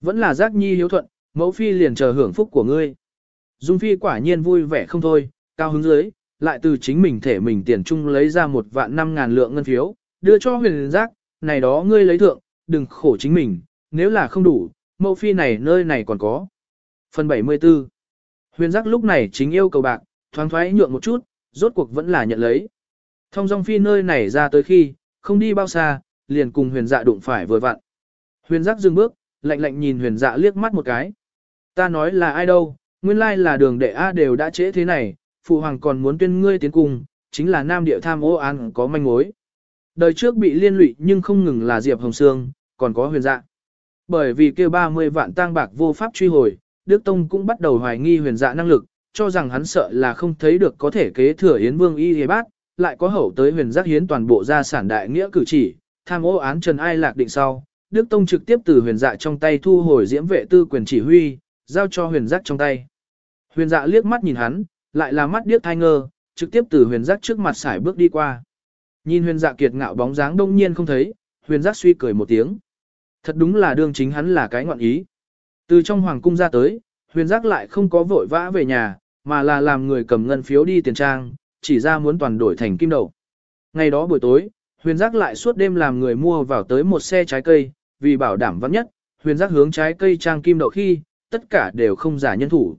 Vẫn là giác nhi hiếu thuận, mẫu phi liền chờ hưởng phúc của ngươi. Dung phi quả nhiên vui vẻ không thôi, cao hứng dưới, lại từ chính mình thể mình tiền chung lấy ra một vạn năm ngàn lượng ngân phiếu, đưa cho huyền giác, này đó ngươi lấy thượng, đừng khổ chính mình, nếu là không đủ, mẫu phi này nơi này còn có. Phần 74 Huyền giác lúc này chính yêu cầu bạc, thoáng thoái nhượng một chút, rốt cuộc vẫn là nhận lấy. Thông dong phi nơi này ra tới khi, không đi bao xa, liền cùng huyền dạ đụng phải vừa vặn. Huyền giác dừng bước, lạnh lạnh nhìn huyền dạ liếc mắt một cái. Ta nói là ai đâu, nguyên lai là đường đệ A đều đã trễ thế này, phụ hoàng còn muốn tuyên ngươi tiến cùng, chính là nam địa tham ô án có manh mối. Đời trước bị liên lụy nhưng không ngừng là Diệp Hồng Sương, còn có huyền dạ. Bởi vì kêu 30 vạn tang bạc vô pháp truy hồi, Đức Tông cũng bắt đầu hoài nghi huyền dạ năng lực, cho rằng hắn sợ là không thấy được có thể kế thừa Yến Vương Y Hề Bát, lại có hậu tới huyền giác hiến toàn bộ gia sản đại nghĩa cử chỉ, tham ô án Trần Ai Lạc định sau, Đức Tông trực tiếp từ huyền dạ trong tay thu hồi diễm vệ tư quyền chỉ huy, giao cho huyền giác trong tay. Huyền dạ liếc mắt nhìn hắn, lại là mắt điếc thai ngơ, trực tiếp từ huyền giác trước mặt xải bước đi qua. Nhìn huyền dạ kiệt ngạo bóng dáng đông nhiên không thấy, huyền giác suy cười một tiếng. Thật đúng là đương chính hắn là cái ngọn ý. Từ trong hoàng cung ra tới, huyền giác lại không có vội vã về nhà, mà là làm người cầm ngân phiếu đi tiền trang, chỉ ra muốn toàn đổi thành kim đậu. Ngày đó buổi tối, huyền giác lại suốt đêm làm người mua vào tới một xe trái cây, vì bảo đảm vắng nhất, huyền giác hướng trái cây trang kim đậu khi, tất cả đều không giả nhân thủ.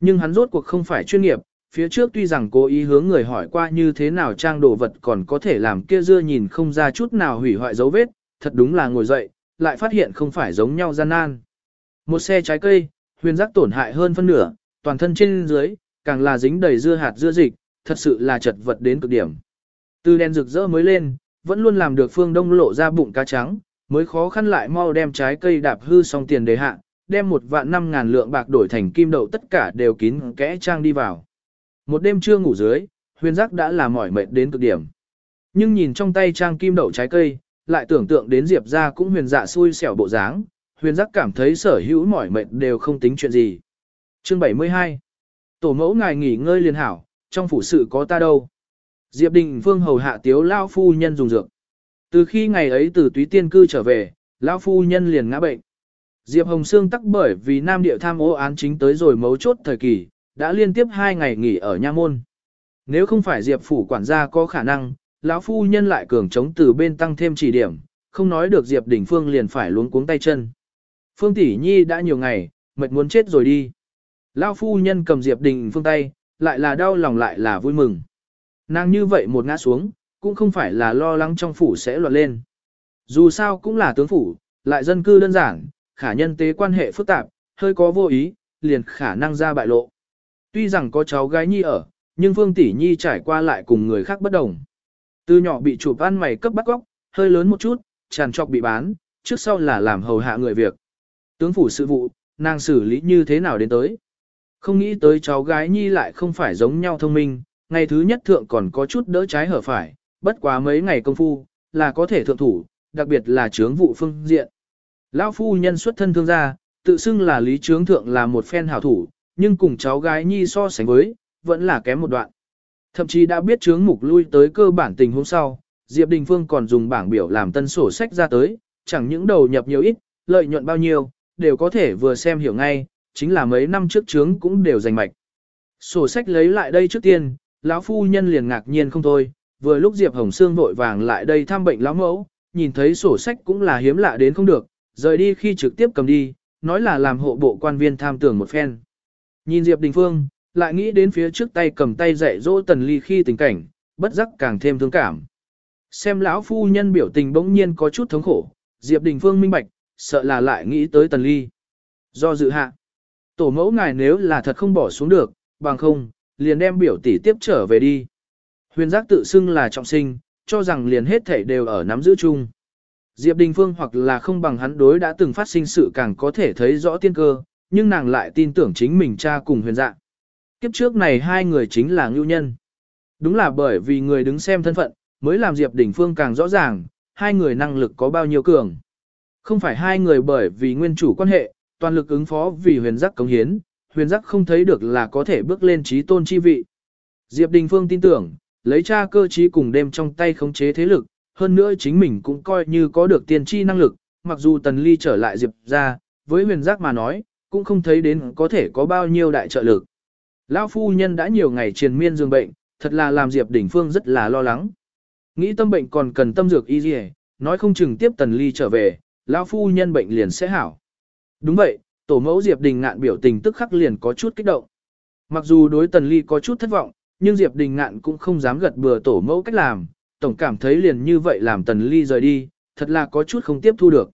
Nhưng hắn rốt cuộc không phải chuyên nghiệp, phía trước tuy rằng cố ý hướng người hỏi qua như thế nào trang đồ vật còn có thể làm kia dưa nhìn không ra chút nào hủy hoại dấu vết, thật đúng là ngồi dậy, lại phát hiện không phải giống nhau gian nan. Một xe trái cây, huyền giác tổn hại hơn phân nửa, toàn thân trên dưới, càng là dính đầy dưa hạt dưa dịch, thật sự là chật vật đến cực điểm. Từ đen rực rỡ mới lên, vẫn luôn làm được phương đông lộ ra bụng cá trắng, mới khó khăn lại mau đem trái cây đạp hư xong tiền đề hạ, đem một vạn năm ngàn lượng bạc đổi thành kim đậu tất cả đều kín kẽ trang đi vào. Một đêm chưa ngủ dưới, huyền giác đã là mỏi mệt đến cực điểm. Nhưng nhìn trong tay trang kim đậu trái cây, lại tưởng tượng đến Diệp ra cũng huyền dạ xui xẻo bộ dáng, huyền giác cảm thấy sở hữu mỏi mệt đều không tính chuyện gì. Chương 72 Tổ mẫu ngài nghỉ ngơi liền hảo, trong phủ sự có ta đâu. Diệp Đình Phương hầu hạ tiếu lao phu nhân dùng dược. Từ khi ngày ấy từ túy tiên cư trở về, lao phu nhân liền ngã bệnh. Diệp Hồng Sương tắc bởi vì nam địa tham ô án chính tới rồi mấu chốt thời kỳ, đã liên tiếp hai ngày nghỉ ở nha môn. Nếu không phải Diệp phủ quản gia có khả năng, lão phu nhân lại cường chống từ bên tăng thêm chỉ điểm, không nói được Diệp Đình Phương liền phải luống cuống tay chân. Phương Tỷ Nhi đã nhiều ngày, mệt muốn chết rồi đi. Lão phu nhân cầm Diệp Đình Phương tay, lại là đau lòng lại là vui mừng. Nàng như vậy một ngã xuống, cũng không phải là lo lắng trong phủ sẽ loạn lên. Dù sao cũng là tướng phủ, lại dân cư đơn giản, khả nhân tế quan hệ phức tạp, hơi có vô ý, liền khả năng ra bại lộ. Tuy rằng có cháu gái nhi ở, nhưng Phương Tỷ Nhi trải qua lại cùng người khác bất đồng. Từ nhỏ bị chụp ăn mày cấp bắt góc, hơi lớn một chút, tràn trọc bị bán, trước sau là làm hầu hạ người việc. Tướng phủ sự vụ, nàng xử lý như thế nào đến tới. Không nghĩ tới cháu gái nhi lại không phải giống nhau thông minh, ngày thứ nhất thượng còn có chút đỡ trái hở phải, bất quá mấy ngày công phu, là có thể thượng thủ, đặc biệt là chướng vụ phương diện. Lão phu nhân xuất thân thương gia, tự xưng là lý trướng thượng là một phen hảo thủ, nhưng cùng cháu gái nhi so sánh với, vẫn là kém một đoạn. Thậm chí đã biết trướng mục lui tới cơ bản tình hôm sau, Diệp Đình Phương còn dùng bảng biểu làm tân sổ sách ra tới, chẳng những đầu nhập nhiều ít, lợi nhuận bao nhiêu, đều có thể vừa xem hiểu ngay, chính là mấy năm trước trướng cũng đều giành mạch. Sổ sách lấy lại đây trước tiên, lão phu nhân liền ngạc nhiên không thôi, vừa lúc Diệp Hồng Sương vội vàng lại đây thăm bệnh lão mẫu, nhìn thấy sổ sách cũng là hiếm lạ đến không được, rời đi khi trực tiếp cầm đi, nói là làm hộ bộ quan viên tham tưởng một phen. Nhìn Diệp Đình Phương, lại nghĩ đến phía trước tay cầm tay dạy dỗ Tần Ly khi tình cảnh, bất giác càng thêm thương cảm. Xem lão phu nhân biểu tình bỗng nhiên có chút thống khổ, Diệp Đình Phương minh bạch, sợ là lại nghĩ tới Tần Ly. Do dự hạ, tổ mẫu ngài nếu là thật không bỏ xuống được, bằng không, liền đem biểu tỷ tiếp trở về đi. Huyền giác tự xưng là trọng sinh, cho rằng liền hết thảy đều ở nắm giữ chung. Diệp Đình Phương hoặc là không bằng hắn đối đã từng phát sinh sự càng có thể thấy rõ tiên cơ, nhưng nàng lại tin tưởng chính mình cha cùng huyền dạ. Kiếp trước này hai người chính là ngưu nhân. Đúng là bởi vì người đứng xem thân phận, mới làm Diệp Đình Phương càng rõ ràng, hai người năng lực có bao nhiêu cường. Không phải hai người bởi vì nguyên chủ quan hệ, toàn lực ứng phó vì huyền giác cống hiến, huyền giác không thấy được là có thể bước lên trí tôn chi vị. Diệp Đình Phương tin tưởng, lấy cha cơ trí cùng đem trong tay khống chế thế lực, hơn nữa chính mình cũng coi như có được tiên tri năng lực, mặc dù Tần Ly trở lại Diệp ra, với huyền giác mà nói, cũng không thấy đến có thể có bao nhiêu đại trợ lực. Lão phu nhân đã nhiều ngày triền miên dương bệnh, thật là làm Diệp đỉnh Phương rất là lo lắng. Nghĩ tâm bệnh còn cần tâm dược y gì, nói không chừng tiếp Tần Ly trở về, lão phu nhân bệnh liền sẽ hảo. Đúng vậy, tổ mẫu Diệp Đình ngạn biểu tình tức khắc liền có chút kích động. Mặc dù đối Tần Ly có chút thất vọng, nhưng Diệp Đình ngạn cũng không dám gật bừa tổ mẫu cách làm, tổng cảm thấy liền như vậy làm Tần Ly rời đi, thật là có chút không tiếp thu được.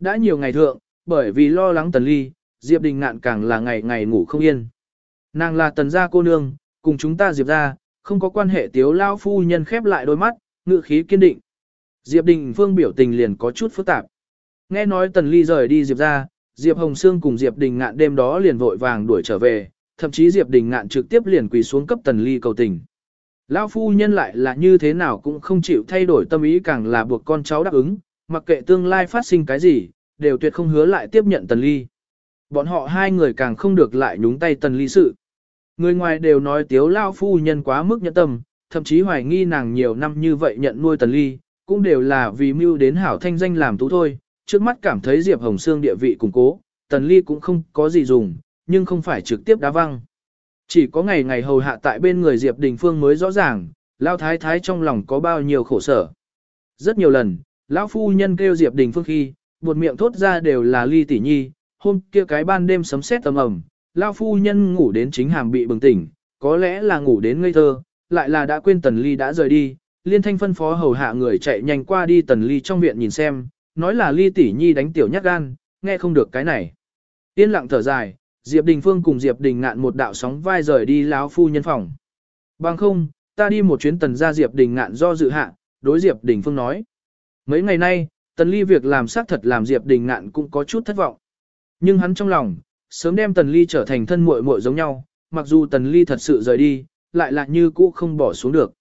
Đã nhiều ngày thượng, bởi vì lo lắng Tần Ly, Diệp Đình ngạn càng là ngày ngày ngủ không yên. Nàng là Tần gia cô nương, cùng chúng ta Diệp gia không có quan hệ tiếu lao phu nhân khép lại đôi mắt, ngự khí kiên định. Diệp Đình Phương biểu tình liền có chút phức tạp. Nghe nói Tần Ly rời đi Diệp gia Diệp Hồng Sương cùng Diệp Đình Ngạn đêm đó liền vội vàng đuổi trở về, thậm chí Diệp Đình Ngạn trực tiếp liền quỳ xuống cấp Tần Ly cầu tình. Lão phu nhân lại là như thế nào cũng không chịu thay đổi tâm ý càng là buộc con cháu đáp ứng, mặc kệ tương lai phát sinh cái gì, đều tuyệt không hứa lại tiếp nhận Tần Ly. Bọn họ hai người càng không được lại nhúng tay Tần Ly sự. Người ngoài đều nói tiếu Lão phu nhân quá mức nhẫn tâm, thậm chí hoài nghi nàng nhiều năm như vậy nhận nuôi Tần Ly, cũng đều là vì mưu đến hảo thanh danh làm tú thôi, trước mắt cảm thấy Diệp Hồng Sương địa vị củng cố, Tần Ly cũng không có gì dùng, nhưng không phải trực tiếp đá văng. Chỉ có ngày ngày hầu hạ tại bên người Diệp Đình Phương mới rõ ràng, Lao Thái Thái trong lòng có bao nhiêu khổ sở. Rất nhiều lần, Lão Phu Nhân kêu Diệp Đình Phương khi, buột miệng thốt ra đều là ly tỷ nhi, hôm kia cái ban đêm sấm sét tầm ẩm, Lao Phu Nhân ngủ đến chính hàm bị bừng tỉnh, có lẽ là ngủ đến ngây thơ, lại là đã quên Tần Ly đã rời đi, liên thanh phân phó hầu hạ người chạy nhanh qua đi Tần Ly trong viện nhìn xem, nói là ly tỷ nhi đánh tiểu nhát gan, nghe không được cái này. Yên lặng thở dài, Diệp Đình Phương cùng Diệp Đình ngạn một đạo sóng vai rời đi láo phu nhân phòng. Bằng không, ta đi một chuyến tần ra Diệp Đình ngạn do dự hạ, đối Diệp Đình Phương nói. Mấy ngày nay, tần ly việc làm xác thật làm Diệp Đình ngạn cũng có chút thất vọng. Nhưng hắn trong lòng, sớm đem tần ly trở thành thân muội muội giống nhau, mặc dù tần ly thật sự rời đi, lại là như cũ không bỏ xuống được.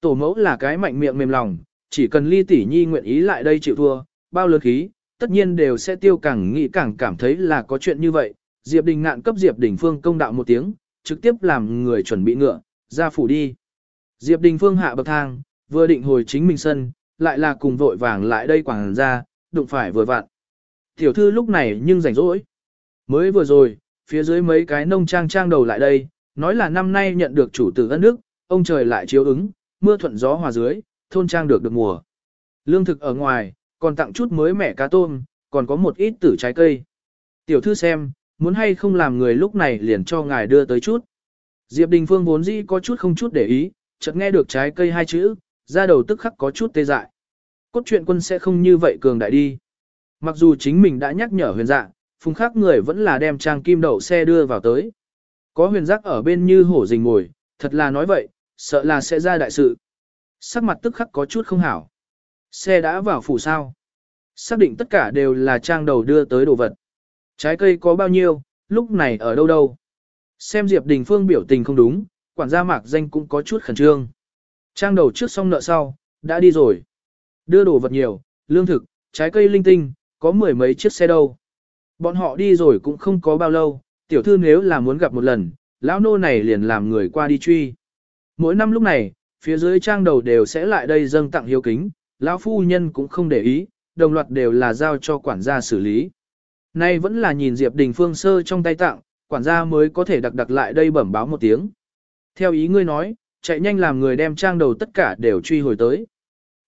Tổ mẫu là cái mạnh miệng mềm lòng, chỉ cần ly tỷ nhi nguyện ý lại đây chịu thua, bao lớn khí, tất nhiên đều sẽ tiêu càng nghĩ càng cảm thấy là có chuyện như vậy. Diệp Đình ngạn cấp Diệp Đình Phương công đạo một tiếng, trực tiếp làm người chuẩn bị ngựa, ra phủ đi. Diệp Đình Phương hạ bậc thang, vừa định hồi chính mình sân, lại là cùng vội vàng lại đây quảng ra, đụng phải vừa vặn. Tiểu thư lúc này nhưng rảnh rỗi. Mới vừa rồi, phía dưới mấy cái nông trang trang đầu lại đây, nói là năm nay nhận được chủ tử ân nước, ông trời lại chiếu ứng, mưa thuận gió hòa dưới, thôn trang được được mùa. Lương thực ở ngoài, còn tặng chút mới mẻ cá tôm, còn có một ít tử trái cây. Tiểu thư xem, muốn hay không làm người lúc này liền cho ngài đưa tới chút. Diệp Đình Phương vốn dĩ có chút không chút để ý, chợt nghe được trái cây hai chữ, ra đầu tức khắc có chút tê dại. Cốt truyện quân sẽ không như vậy cường đại đi. Mặc dù chính mình đã nhắc nhở huyền dạ, phùng khác người vẫn là đem trang kim đậu xe đưa vào tới. Có huyền giác ở bên như hổ rình ngồi, thật là nói vậy, sợ là sẽ ra đại sự. Sắc mặt tức khắc có chút không hảo. Xe đã vào phủ sao. Xác định tất cả đều là trang đầu đưa tới đồ vật. Trái cây có bao nhiêu, lúc này ở đâu đâu. Xem Diệp Đình Phương biểu tình không đúng, quản gia mạc danh cũng có chút khẩn trương. Trang đầu trước xong nợ sau, đã đi rồi. Đưa đồ vật nhiều, lương thực, trái cây linh tinh, có mười mấy chiếc xe đâu. Bọn họ đi rồi cũng không có bao lâu, tiểu thư nếu là muốn gặp một lần, lão nô này liền làm người qua đi truy. Mỗi năm lúc này, phía dưới trang đầu đều sẽ lại đây dâng tặng hiếu kính, lão phu nhân cũng không để ý, đồng loạt đều là giao cho quản gia xử lý. Nay vẫn là nhìn Diệp Đình Phương sơ trong tay tặng, quản gia mới có thể đặc đặc lại đây bẩm báo một tiếng. Theo ý ngươi nói, chạy nhanh làm người đem trang đầu tất cả đều truy hồi tới.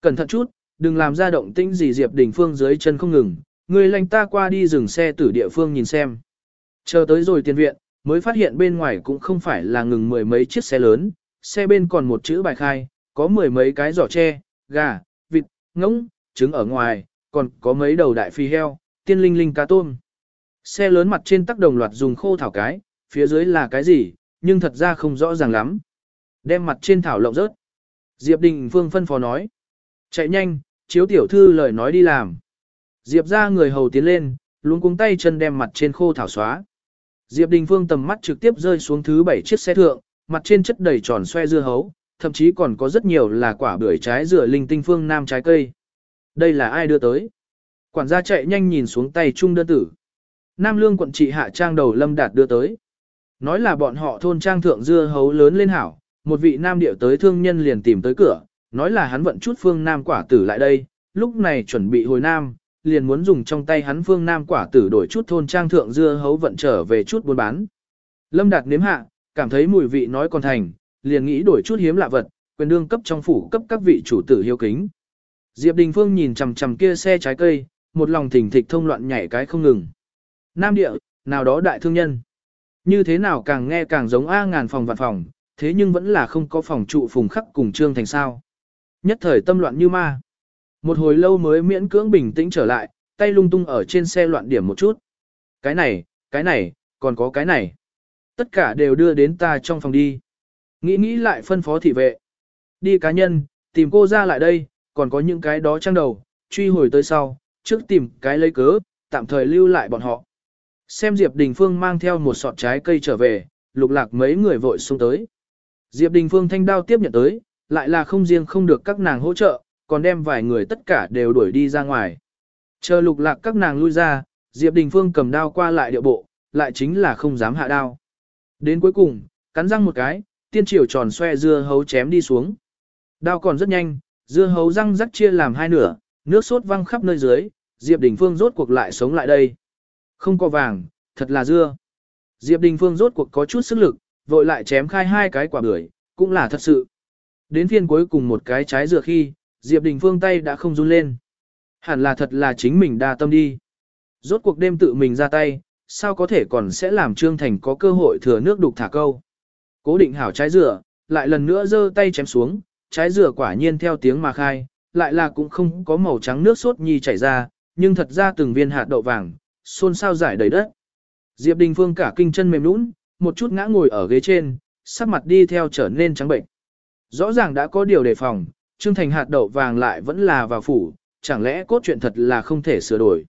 Cẩn thận chút, đừng làm ra động tĩnh gì Diệp Đình Phương dưới chân không ngừng, người lành ta qua đi dừng xe tử địa phương nhìn xem. Chờ tới rồi tiền viện, mới phát hiện bên ngoài cũng không phải là ngừng mười mấy chiếc xe lớn, xe bên còn một chữ bài khai, có mười mấy cái giỏ tre, gà, vịt, ngỗng, trứng ở ngoài, còn có mấy đầu đại phi heo, tiên linh linh cá tôm. Xe lớn mặt trên tắc đồng loạt dùng khô thảo cái, phía dưới là cái gì, nhưng thật ra không rõ ràng lắm. Đem mặt trên thảo lộng rớt. Diệp Đình Phương phân phó nói. Chạy nhanh, chiếu tiểu thư lời nói đi làm. Diệp ra người hầu tiến lên, luôn cuống tay chân đem mặt trên khô thảo xóa. Diệp Đình Phương tầm mắt trực tiếp rơi xuống thứ bảy chiếc xe thượng, mặt trên chất đầy tròn xoe dưa hấu, thậm chí còn có rất nhiều là quả bưởi trái dừa linh tinh phương nam trái cây. Đây là ai đưa tới? Quản gia chạy nhanh nhìn xuống tay trung đơn tử. Nam lương quận trị hạ trang đầu lâm đạt đưa tới. Nói là bọn họ thôn trang thượng dưa hấu lớn lên hảo, một vị nam điệu tới thương nhân liền tìm tới cửa, nói là hắn vận chút phương nam quả tử lại đây, lúc này chuẩn bị hồi nam, liền muốn dùng trong tay hắn phương nam quả tử đổi chút thôn trang thượng dưa hấu vận trở về chút buôn bán. Lâm Đạt nếm hạ, cảm thấy mùi vị nói còn thành, liền nghĩ đổi chút hiếm lạ vật, quyền đương cấp trong phủ cấp các vị chủ tử hiếu kính. Diệp Đình Phương nhìn chằm chằm kia xe trái cây, một lòng thỉnh thịch thông loạn nhảy cái không ngừng. Nam địa, nào đó đại thương nhân. Như thế nào càng nghe càng giống A ngàn phòng vạn phòng, thế nhưng vẫn là không có phòng trụ phùng khắc cùng trương thành sao. Nhất thời tâm loạn như ma. Một hồi lâu mới miễn cưỡng bình tĩnh trở lại, tay lung tung ở trên xe loạn điểm một chút. Cái này, cái này, còn có cái này. Tất cả đều đưa đến ta trong phòng đi. Nghĩ nghĩ lại phân phó thị vệ. Đi cá nhân, tìm cô ra lại đây, còn có những cái đó trang đầu, truy hồi tới sau, trước tìm cái lấy cớ, tạm thời lưu lại bọn họ. Xem Diệp Đình Phương mang theo một sọt trái cây trở về, lục lạc mấy người vội xuống tới. Diệp Đình Phương thanh đao tiếp nhận tới, lại là không riêng không được các nàng hỗ trợ, còn đem vài người tất cả đều đuổi đi ra ngoài. Chờ lục lạc các nàng lui ra, Diệp Đình Phương cầm đao qua lại địa bộ, lại chính là không dám hạ đao. Đến cuối cùng, cắn răng một cái, tiên triều tròn xoe dưa hấu chém đi xuống. Đao còn rất nhanh, dưa hấu răng rắc chia làm hai nửa, nước sốt văng khắp nơi dưới, Diệp Đình Phương rốt cuộc lại sống lại đây. Không có vàng, thật là dưa. Diệp Đình Phương rốt cuộc có chút sức lực, vội lại chém khai hai cái quả bưởi, cũng là thật sự. Đến phiên cuối cùng một cái trái dừa khi, Diệp Đình Phương tay đã không run lên. Hẳn là thật là chính mình đa tâm đi. Rốt cuộc đêm tự mình ra tay, sao có thể còn sẽ làm Trương Thành có cơ hội thừa nước đục thả câu. Cố định hảo trái dừa, lại lần nữa giơ tay chém xuống, trái dừa quả nhiên theo tiếng mà khai, lại là cũng không có màu trắng nước sốt nhi chảy ra, nhưng thật ra từng viên hạt đậu vàng, xôn xao giải đầy đất. Diệp Đình Phương cả kinh chân mềm nũng, một chút ngã ngồi ở ghế trên, sắc mặt đi theo trở nên trắng bệnh. Rõ ràng đã có điều đề phòng, Trương Thành hạt đậu vàng lại vẫn là vào phủ, chẳng lẽ cốt truyện thật là không thể sửa đổi.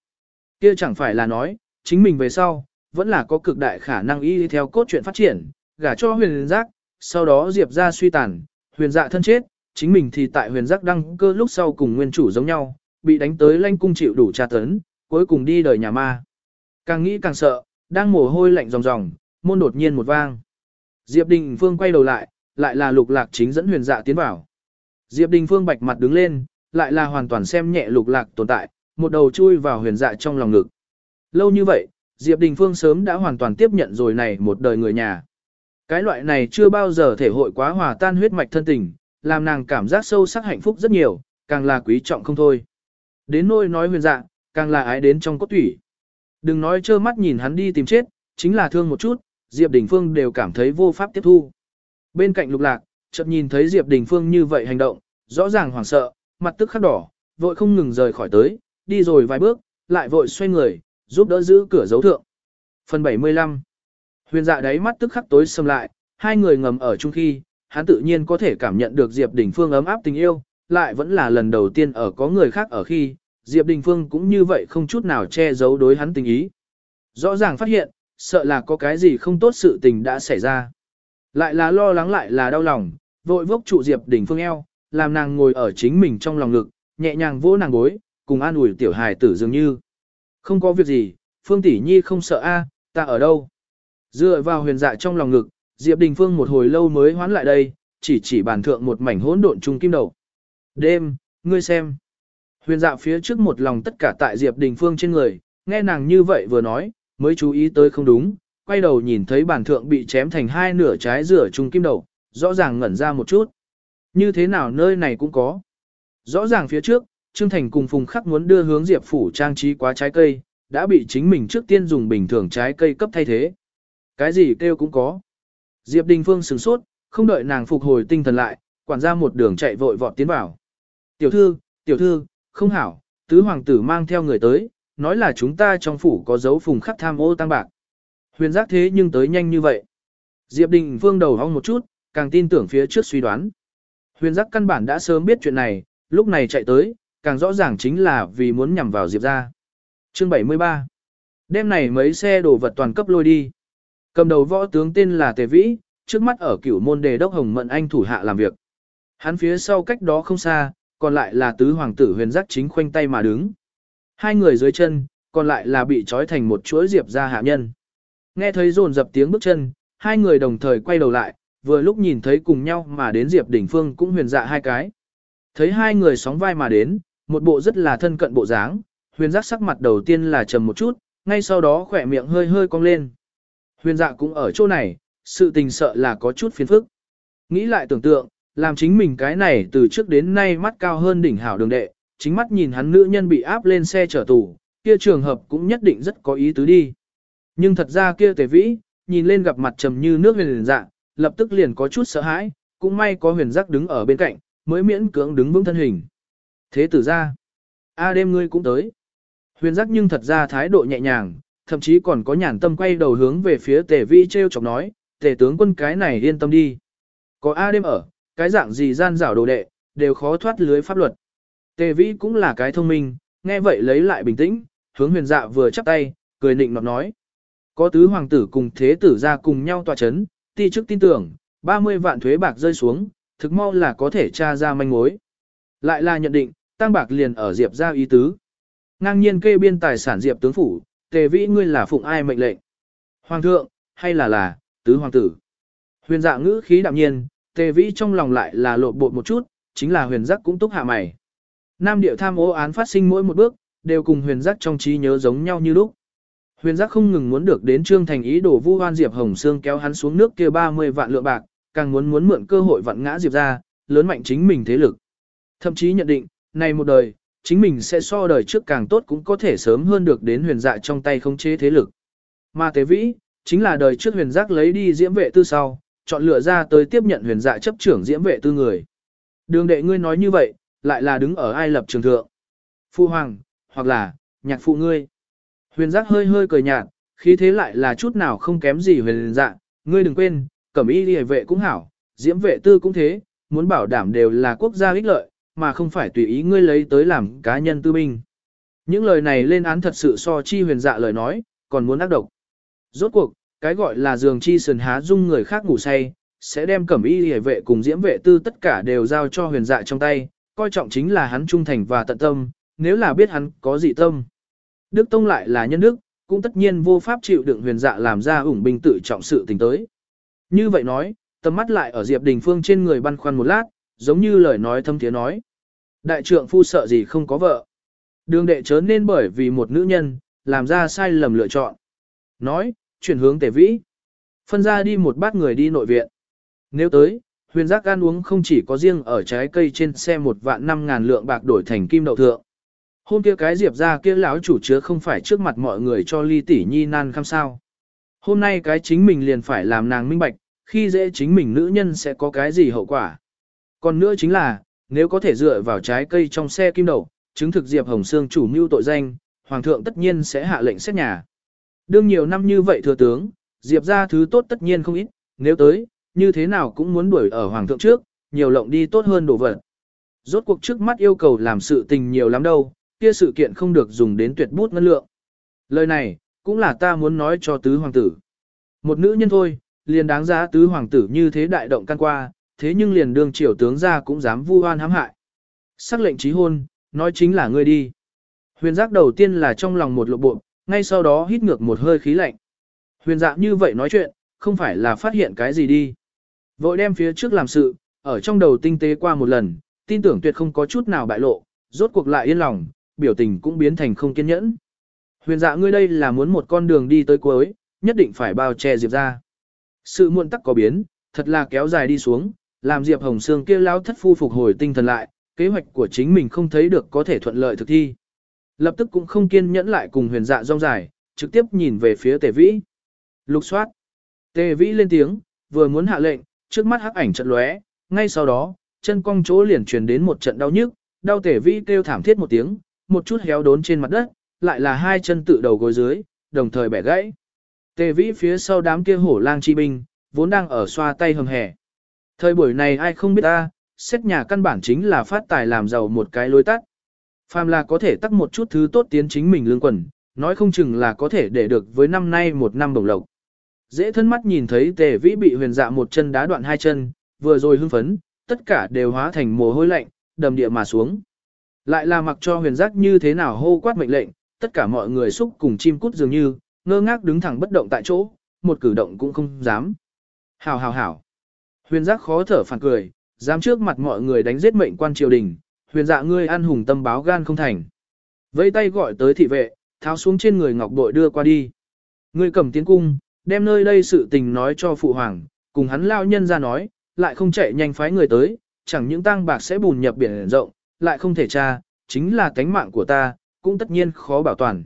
Kia chẳng phải là nói, chính mình về sau, vẫn là có cực đại khả năng y theo cốt truyện phát triển, gả cho huyền giác, sau đó diệp ra suy tàn, huyền dạ thân chết, chính mình thì tại huyền giác đăng cơ lúc sau cùng nguyên chủ giống nhau, bị đánh tới lanh cung chịu đủ tra tấn, cuối cùng đi đời nhà ma. Càng nghĩ càng sợ, đang mồ hôi lạnh ròng ròng, môn đột nhiên một vang. Diệp Đình Phương quay đầu lại, lại là lục lạc chính dẫn huyền dạ tiến vào. Diệp Đình Phương bạch mặt đứng lên, lại là hoàn toàn xem nhẹ lục lạc tồn tại, một đầu chui vào huyền dạ trong lòng ngực. Lâu như vậy, Diệp Đình Phương sớm đã hoàn toàn tiếp nhận rồi này một đời người nhà. Cái loại này chưa bao giờ thể hội quá hòa tan huyết mạch thân tình, làm nàng cảm giác sâu sắc hạnh phúc rất nhiều, càng là quý trọng không thôi. Đến nôi nói huyền dạ, càng là ái đến trong cốt thủy. Đừng nói trơ mắt nhìn hắn đi tìm chết, chính là thương một chút, Diệp Đình Phương đều cảm thấy vô pháp tiếp thu. Bên cạnh lục lạc, chợt nhìn thấy Diệp Đình Phương như vậy hành động, rõ ràng hoảng sợ, mặt tức khắc đỏ, vội không ngừng rời khỏi tới, đi rồi vài bước, lại vội xoay người, giúp đỡ giữ cửa dấu thượng. Phần 75 Huyền dạ đáy mắt tức khắc tối xâm lại, hai người ngầm ở chung khi, hắn tự nhiên có thể cảm nhận được Diệp Đình Phương ấm áp tình yêu, lại vẫn là lần đầu tiên ở có người khác ở khi, Diệp Đình Phương cũng như vậy không chút nào che giấu đối hắn tình ý. Rõ ràng phát hiện, sợ là có cái gì không tốt sự tình đã xảy ra. Lại là lo lắng lại là đau lòng, vội vốc trụ Diệp Đình Phương eo, làm nàng ngồi ở chính mình trong lòng ngực, nhẹ nhàng vỗ nàng gối, cùng an ủi tiểu hài tử dường như. Không có việc gì, Phương tỷ nhi không sợ a, ta ở đâu? Dựa vào huyền dạ trong lòng ngực, Diệp Đình Phương một hồi lâu mới hoán lại đây, chỉ chỉ bàn thượng một mảnh hỗn độn trung kim đầu. Đêm, ngươi xem. Huyền dạ phía trước một lòng tất cả tại Diệp Đình Phương trên người, nghe nàng như vậy vừa nói, mới chú ý tới không đúng, quay đầu nhìn thấy bàn thượng bị chém thành hai nửa trái rửa trung kim đầu, rõ ràng ngẩn ra một chút. Như thế nào nơi này cũng có. Rõ ràng phía trước, Trương Thành cùng Phùng Khắc muốn đưa hướng Diệp Phủ trang trí quá trái cây, đã bị chính mình trước tiên dùng bình thường trái cây cấp thay thế. Cái gì kêu cũng có. Diệp Đình Phương sửng sốt, không đợi nàng phục hồi tinh thần lại, quản gia một đường chạy vội vọt tiến vào. Tiểu thư, tiểu thư, không hảo, tứ hoàng tử mang theo người tới, nói là chúng ta trong phủ có dấu phùng khắc tham ô tăng bạc. Huyền giác thế nhưng tới nhanh như vậy. Diệp Đình Phương đầu hong một chút, càng tin tưởng phía trước suy đoán. Huyền giác căn bản đã sớm biết chuyện này, lúc này chạy tới, càng rõ ràng chính là vì muốn nhằm vào Diệp ra. Chương 73 Đêm này mấy xe đồ vật toàn cấp lôi đi. Cầm đầu võ tướng tên là Tề Vĩ, trước mắt ở cửu môn đề đốc Hồng Mận Anh thủ hạ làm việc. Hắn phía sau cách đó không xa, còn lại là tứ hoàng tử huyền giác chính khoanh tay mà đứng. Hai người dưới chân, còn lại là bị trói thành một chuỗi diệp ra hạ nhân. Nghe thấy rồn dập tiếng bước chân, hai người đồng thời quay đầu lại, vừa lúc nhìn thấy cùng nhau mà đến diệp đỉnh phương cũng huyền dạ hai cái. Thấy hai người sóng vai mà đến, một bộ rất là thân cận bộ dáng, huyền giác sắc mặt đầu tiên là trầm một chút, ngay sau đó khỏe miệng hơi hơi cong lên. Huyền dạ cũng ở chỗ này, sự tình sợ là có chút phiền phức. Nghĩ lại tưởng tượng, làm chính mình cái này từ trước đến nay mắt cao hơn đỉnh hảo đường đệ, chính mắt nhìn hắn nữ nhân bị áp lên xe chở tù, kia trường hợp cũng nhất định rất có ý tứ đi. Nhưng thật ra kia tề vĩ, nhìn lên gặp mặt trầm như nước huyền dạ, lập tức liền có chút sợ hãi, cũng may có huyền giác đứng ở bên cạnh, mới miễn cưỡng đứng vững thân hình. Thế tử ra, a đêm ngươi cũng tới. Huyền giác nhưng thật ra thái độ nhẹ nhàng, thậm chí còn có nhàn tâm quay đầu hướng về phía tề vĩ treo chọc nói, tề tướng quân cái này yên tâm đi. Có A đêm ở, cái dạng gì gian rảo đồ đệ, đều khó thoát lưới pháp luật. Tề vĩ cũng là cái thông minh, nghe vậy lấy lại bình tĩnh, hướng huyền dạ vừa chắp tay, cười nịnh nọt nói. Có tứ hoàng tử cùng thế tử ra cùng nhau tòa chấn, ti chức tin tưởng, 30 vạn thuế bạc rơi xuống, thực mau là có thể tra ra manh mối. Lại là nhận định, tăng bạc liền ở diệp ra ý tứ. Ngang nhiên kê biên tài sản diệp tướng phủ, tề vĩ ngươi là phụng ai mệnh lệnh. Hoàng thượng, hay là là, tứ hoàng tử. Huyền dạ ngữ khí đạm nhiên, tề vĩ trong lòng lại là lộ bột một chút, chính là huyền giác cũng túc hạ mày. Nam điệu tham ô án phát sinh mỗi một bước, đều cùng huyền giác trong trí nhớ giống nhau như lúc. Huyền giác không ngừng muốn được đến trương thành ý đổ vu hoan diệp hồng xương kéo hắn xuống nước kia 30 vạn lượng bạc, càng muốn muốn mượn cơ hội vặn ngã diệp ra, lớn mạnh chính mình thế lực. Thậm chí nhận định, này một đời, chính mình sẽ so đời trước càng tốt cũng có thể sớm hơn được đến huyền dạ trong tay không chế thế lực. Mà tế vĩ, chính là đời trước huyền giác lấy đi diễm vệ tư sau, chọn lựa ra tới tiếp nhận huyền dạ chấp trưởng diễm vệ tư người. Đường đệ ngươi nói như vậy, lại là đứng ở ai lập trường thượng. Phu hoàng, hoặc là, nhạc phụ ngươi. Huyền giác hơi hơi cười nhạt, khí thế lại là chút nào không kém gì huyền dạ, ngươi đừng quên, cẩm y đi vệ cũng hảo, diễm vệ tư cũng thế, muốn bảo đảm đều là quốc gia ích lợi, mà không phải tùy ý ngươi lấy tới làm cá nhân tư binh. Những lời này lên án thật sự so chi huyền dạ lời nói, còn muốn ác độc. Rốt cuộc, cái gọi là giường chi sườn há dung người khác ngủ say, sẽ đem cẩm y hề vệ cùng diễm vệ tư tất cả đều giao cho huyền dạ trong tay, coi trọng chính là hắn trung thành và tận tâm, nếu là biết hắn có dị tâm. Đức Tông lại là nhân đức, cũng tất nhiên vô pháp chịu đựng huyền dạ làm ra ủng binh tự trọng sự tình tới. Như vậy nói, tầm mắt lại ở Diệp Đình Phương trên người băn khoăn một lát, giống như lời nói thâm tiếng nói. Đại trượng phu sợ gì không có vợ. Đường đệ chớ nên bởi vì một nữ nhân, làm ra sai lầm lựa chọn. Nói, chuyển hướng tề vĩ. Phân ra đi một bát người đi nội viện. Nếu tới, huyền giác ăn uống không chỉ có riêng ở trái cây trên xe một vạn năm ngàn lượng bạc đổi thành kim đậu thượng. Hôm kia cái diệp ra kia lão chủ chứa không phải trước mặt mọi người cho ly tỷ nhi nan khăm sao. Hôm nay cái chính mình liền phải làm nàng minh bạch, khi dễ chính mình nữ nhân sẽ có cái gì hậu quả. Còn nữa chính là, nếu có thể dựa vào trái cây trong xe kim đậu, chứng thực Diệp Hồng Sương chủ mưu tội danh, Hoàng thượng tất nhiên sẽ hạ lệnh xét nhà. Đương nhiều năm như vậy thừa tướng, Diệp ra thứ tốt tất nhiên không ít, nếu tới, như thế nào cũng muốn đuổi ở Hoàng thượng trước, nhiều lộng đi tốt hơn đồ vật. Rốt cuộc trước mắt yêu cầu làm sự tình nhiều lắm đâu, kia sự kiện không được dùng đến tuyệt bút ngân lượng. Lời này, cũng là ta muốn nói cho tứ hoàng tử. Một nữ nhân thôi, liền đáng giá tứ hoàng tử như thế đại động can qua, thế nhưng liền đương triều tướng ra cũng dám vu oan hãm hại. Sắc lệnh trí hôn, nói chính là ngươi đi. Huyền giác đầu tiên là trong lòng một lộ bộ, ngay sau đó hít ngược một hơi khí lạnh. Huyền dạ như vậy nói chuyện, không phải là phát hiện cái gì đi. Vội đem phía trước làm sự, ở trong đầu tinh tế qua một lần, tin tưởng tuyệt không có chút nào bại lộ, rốt cuộc lại yên lòng, biểu tình cũng biến thành không kiên nhẫn. Huyền dạ ngươi đây là muốn một con đường đi tới cuối, nhất định phải bao che Diệp ra. Sự muộn tắc có biến, thật là kéo dài đi xuống, làm Diệp Hồng Sương kia lão thất phu phục hồi tinh thần lại, kế hoạch của chính mình không thấy được có thể thuận lợi thực thi. Lập tức cũng không kiên nhẫn lại cùng huyền dạ rong dài, trực tiếp nhìn về phía tề vĩ. Lục soát. Tề vĩ lên tiếng, vừa muốn hạ lệnh, trước mắt hắc ảnh trận lóe, ngay sau đó, chân cong chỗ liền truyền đến một trận đau nhức, đau tề vĩ kêu thảm thiết một tiếng, một chút héo đốn trên mặt đất, lại là hai chân tự đầu gối dưới, đồng thời bẻ gãy. Tề vĩ phía sau đám kia hổ lang chi binh, vốn đang ở xoa tay hầm hẻ. Thời buổi này ai không biết ta, xét nhà căn bản chính là phát tài làm giàu một cái lối tắt. Phàm là có thể tắt một chút thứ tốt tiến chính mình lương quần, nói không chừng là có thể để được với năm nay một năm đồng lộc. Dễ thân mắt nhìn thấy tề vĩ bị huyền dạ một chân đá đoạn hai chân, vừa rồi hưng phấn, tất cả đều hóa thành mồ hôi lạnh, đầm địa mà xuống. Lại là mặc cho huyền giác như thế nào hô quát mệnh lệnh, tất cả mọi người xúc cùng chim cút dường như, ngơ ngác đứng thẳng bất động tại chỗ, một cử động cũng không dám. Hảo hảo hảo. Huyền giác khó thở phản cười, dám trước mặt mọi người đánh giết mệnh quan triều đình, huyền dạ ngươi ăn hùng tâm báo gan không thành. Vẫy tay gọi tới thị vệ, tháo xuống trên người ngọc bội đưa qua đi. Ngươi cầm tiến cung, đem nơi đây sự tình nói cho phụ hoàng, cùng hắn lao nhân ra nói, lại không chạy nhanh phái người tới, chẳng những tang bạc sẽ bùn nhập biển rộng, lại không thể tra, chính là cánh mạng của ta, cũng tất nhiên khó bảo toàn.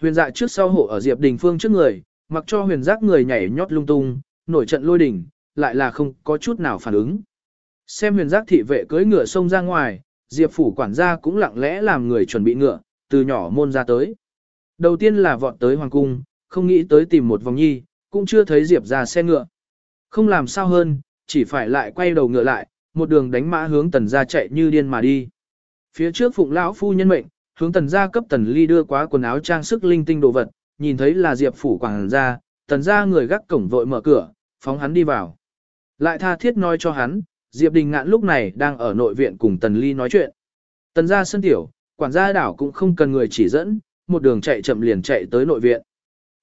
Huyền dạ trước sau hộ ở Diệp Đình Phương trước người, mặc cho huyền giác người nhảy nhót lung tung, nổi trận lôi đỉnh, lại là không có chút nào phản ứng. Xem huyền giác thị vệ cưỡi ngựa xông ra ngoài, Diệp phủ quản gia cũng lặng lẽ làm người chuẩn bị ngựa, từ nhỏ môn ra tới. Đầu tiên là vọt tới hoàng cung, không nghĩ tới tìm một vòng nhi, cũng chưa thấy Diệp ra xe ngựa. Không làm sao hơn, chỉ phải lại quay đầu ngựa lại, một đường đánh mã hướng tần gia chạy như điên mà đi. Phía trước phụng lão phu nhân mệnh, hướng tần gia cấp tần ly đưa quá quần áo trang sức linh tinh đồ vật, nhìn thấy là Diệp phủ quảng gia, tần gia người gác cổng vội mở cửa, phóng hắn đi vào. Lại tha thiết nói cho hắn, Diệp Đình Ngạn lúc này đang ở nội viện cùng tần ly nói chuyện. Tần gia sân tiểu, quản gia đảo cũng không cần người chỉ dẫn, một đường chạy chậm liền chạy tới nội viện.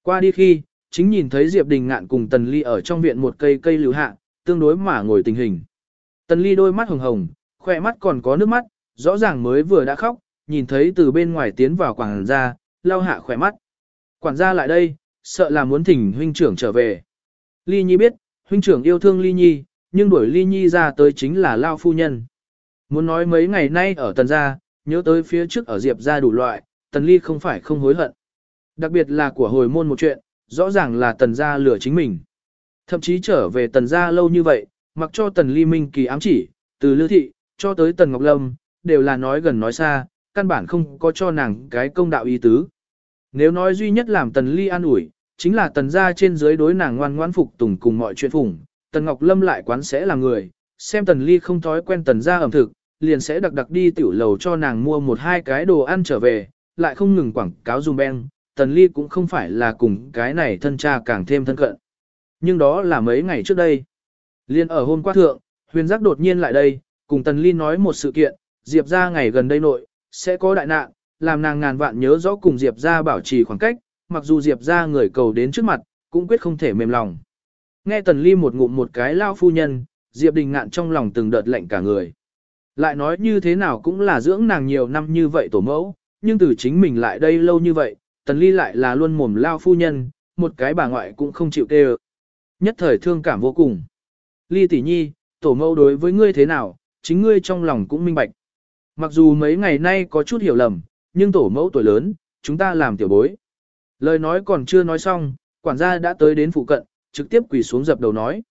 Qua đi khi, chính nhìn thấy Diệp Đình Ngạn cùng tần ly ở trong viện một cây cây lưu hạ, tương đối mà ngồi tình hình. Tần ly đôi mắt hồng hồng, khỏe mắt còn có nước mắt, rõ ràng mới vừa đã khóc, nhìn thấy từ bên ngoài tiến vào quản gia, lau hạ khỏe mắt. Quản gia lại đây, sợ là muốn thỉnh huynh trưởng trở về. Ly Nhi biết, huynh trưởng yêu thương Ly Nhi, nhưng đuổi Ly Nhi ra tới chính là Lao Phu Nhân. Muốn nói mấy ngày nay ở Tần Gia, nhớ tới phía trước ở Diệp Gia đủ loại, Tần Ly không phải không hối hận. Đặc biệt là của hồi môn một chuyện, rõ ràng là Tần Gia lừa chính mình. Thậm chí trở về Tần Gia lâu như vậy, mặc cho Tần Ly Minh kỳ ám chỉ, từ Lưu Thị, cho tới Tần Ngọc Lâm, đều là nói gần nói xa, căn bản không có cho nàng cái công đạo ý tứ. Nếu nói duy nhất làm Tần Ly an ủi, chính là Tần gia trên dưới đối nàng ngoan ngoãn phục tùng cùng mọi chuyện phủng, Tần Ngọc Lâm lại quán sẽ là người, xem Tần Ly không thói quen Tần gia ẩm thực, liền sẽ đặc đặc đi tiểu lầu cho nàng mua một hai cái đồ ăn trở về, lại không ngừng quảng cáo dùm beng, Tần Ly cũng không phải là cùng cái này thân cha càng thêm thân cận. Nhưng đó là mấy ngày trước đây. Liên ở hôm qua thượng, huyền giác đột nhiên lại đây, cùng Tần Ly nói một sự kiện, Diệp ra ngày gần đây nội, sẽ có đại nạn, làm nàng ngàn vạn nhớ rõ cùng Diệp ra bảo trì khoảng cách, mặc dù Diệp ra người cầu đến trước mặt, cũng quyết không thể mềm lòng. Nghe Tần Ly một ngụm một cái lao phu nhân, Diệp Đình ngạn trong lòng từng đợt lệnh cả người. Lại nói như thế nào cũng là dưỡng nàng nhiều năm như vậy tổ mẫu, nhưng từ chính mình lại đây lâu như vậy, Tần Ly lại là luôn mồm lao phu nhân, một cái bà ngoại cũng không chịu tê Nhất thời thương cảm vô cùng. Ly tỷ nhi, tổ mẫu đối với ngươi thế nào, chính ngươi trong lòng cũng minh bạch. Mặc dù mấy ngày nay có chút hiểu lầm, nhưng tổ mẫu tuổi lớn, chúng ta làm tiểu bối. Lời nói còn chưa nói xong, quản gia đã tới đến phụ cận, trực tiếp quỳ xuống dập đầu nói.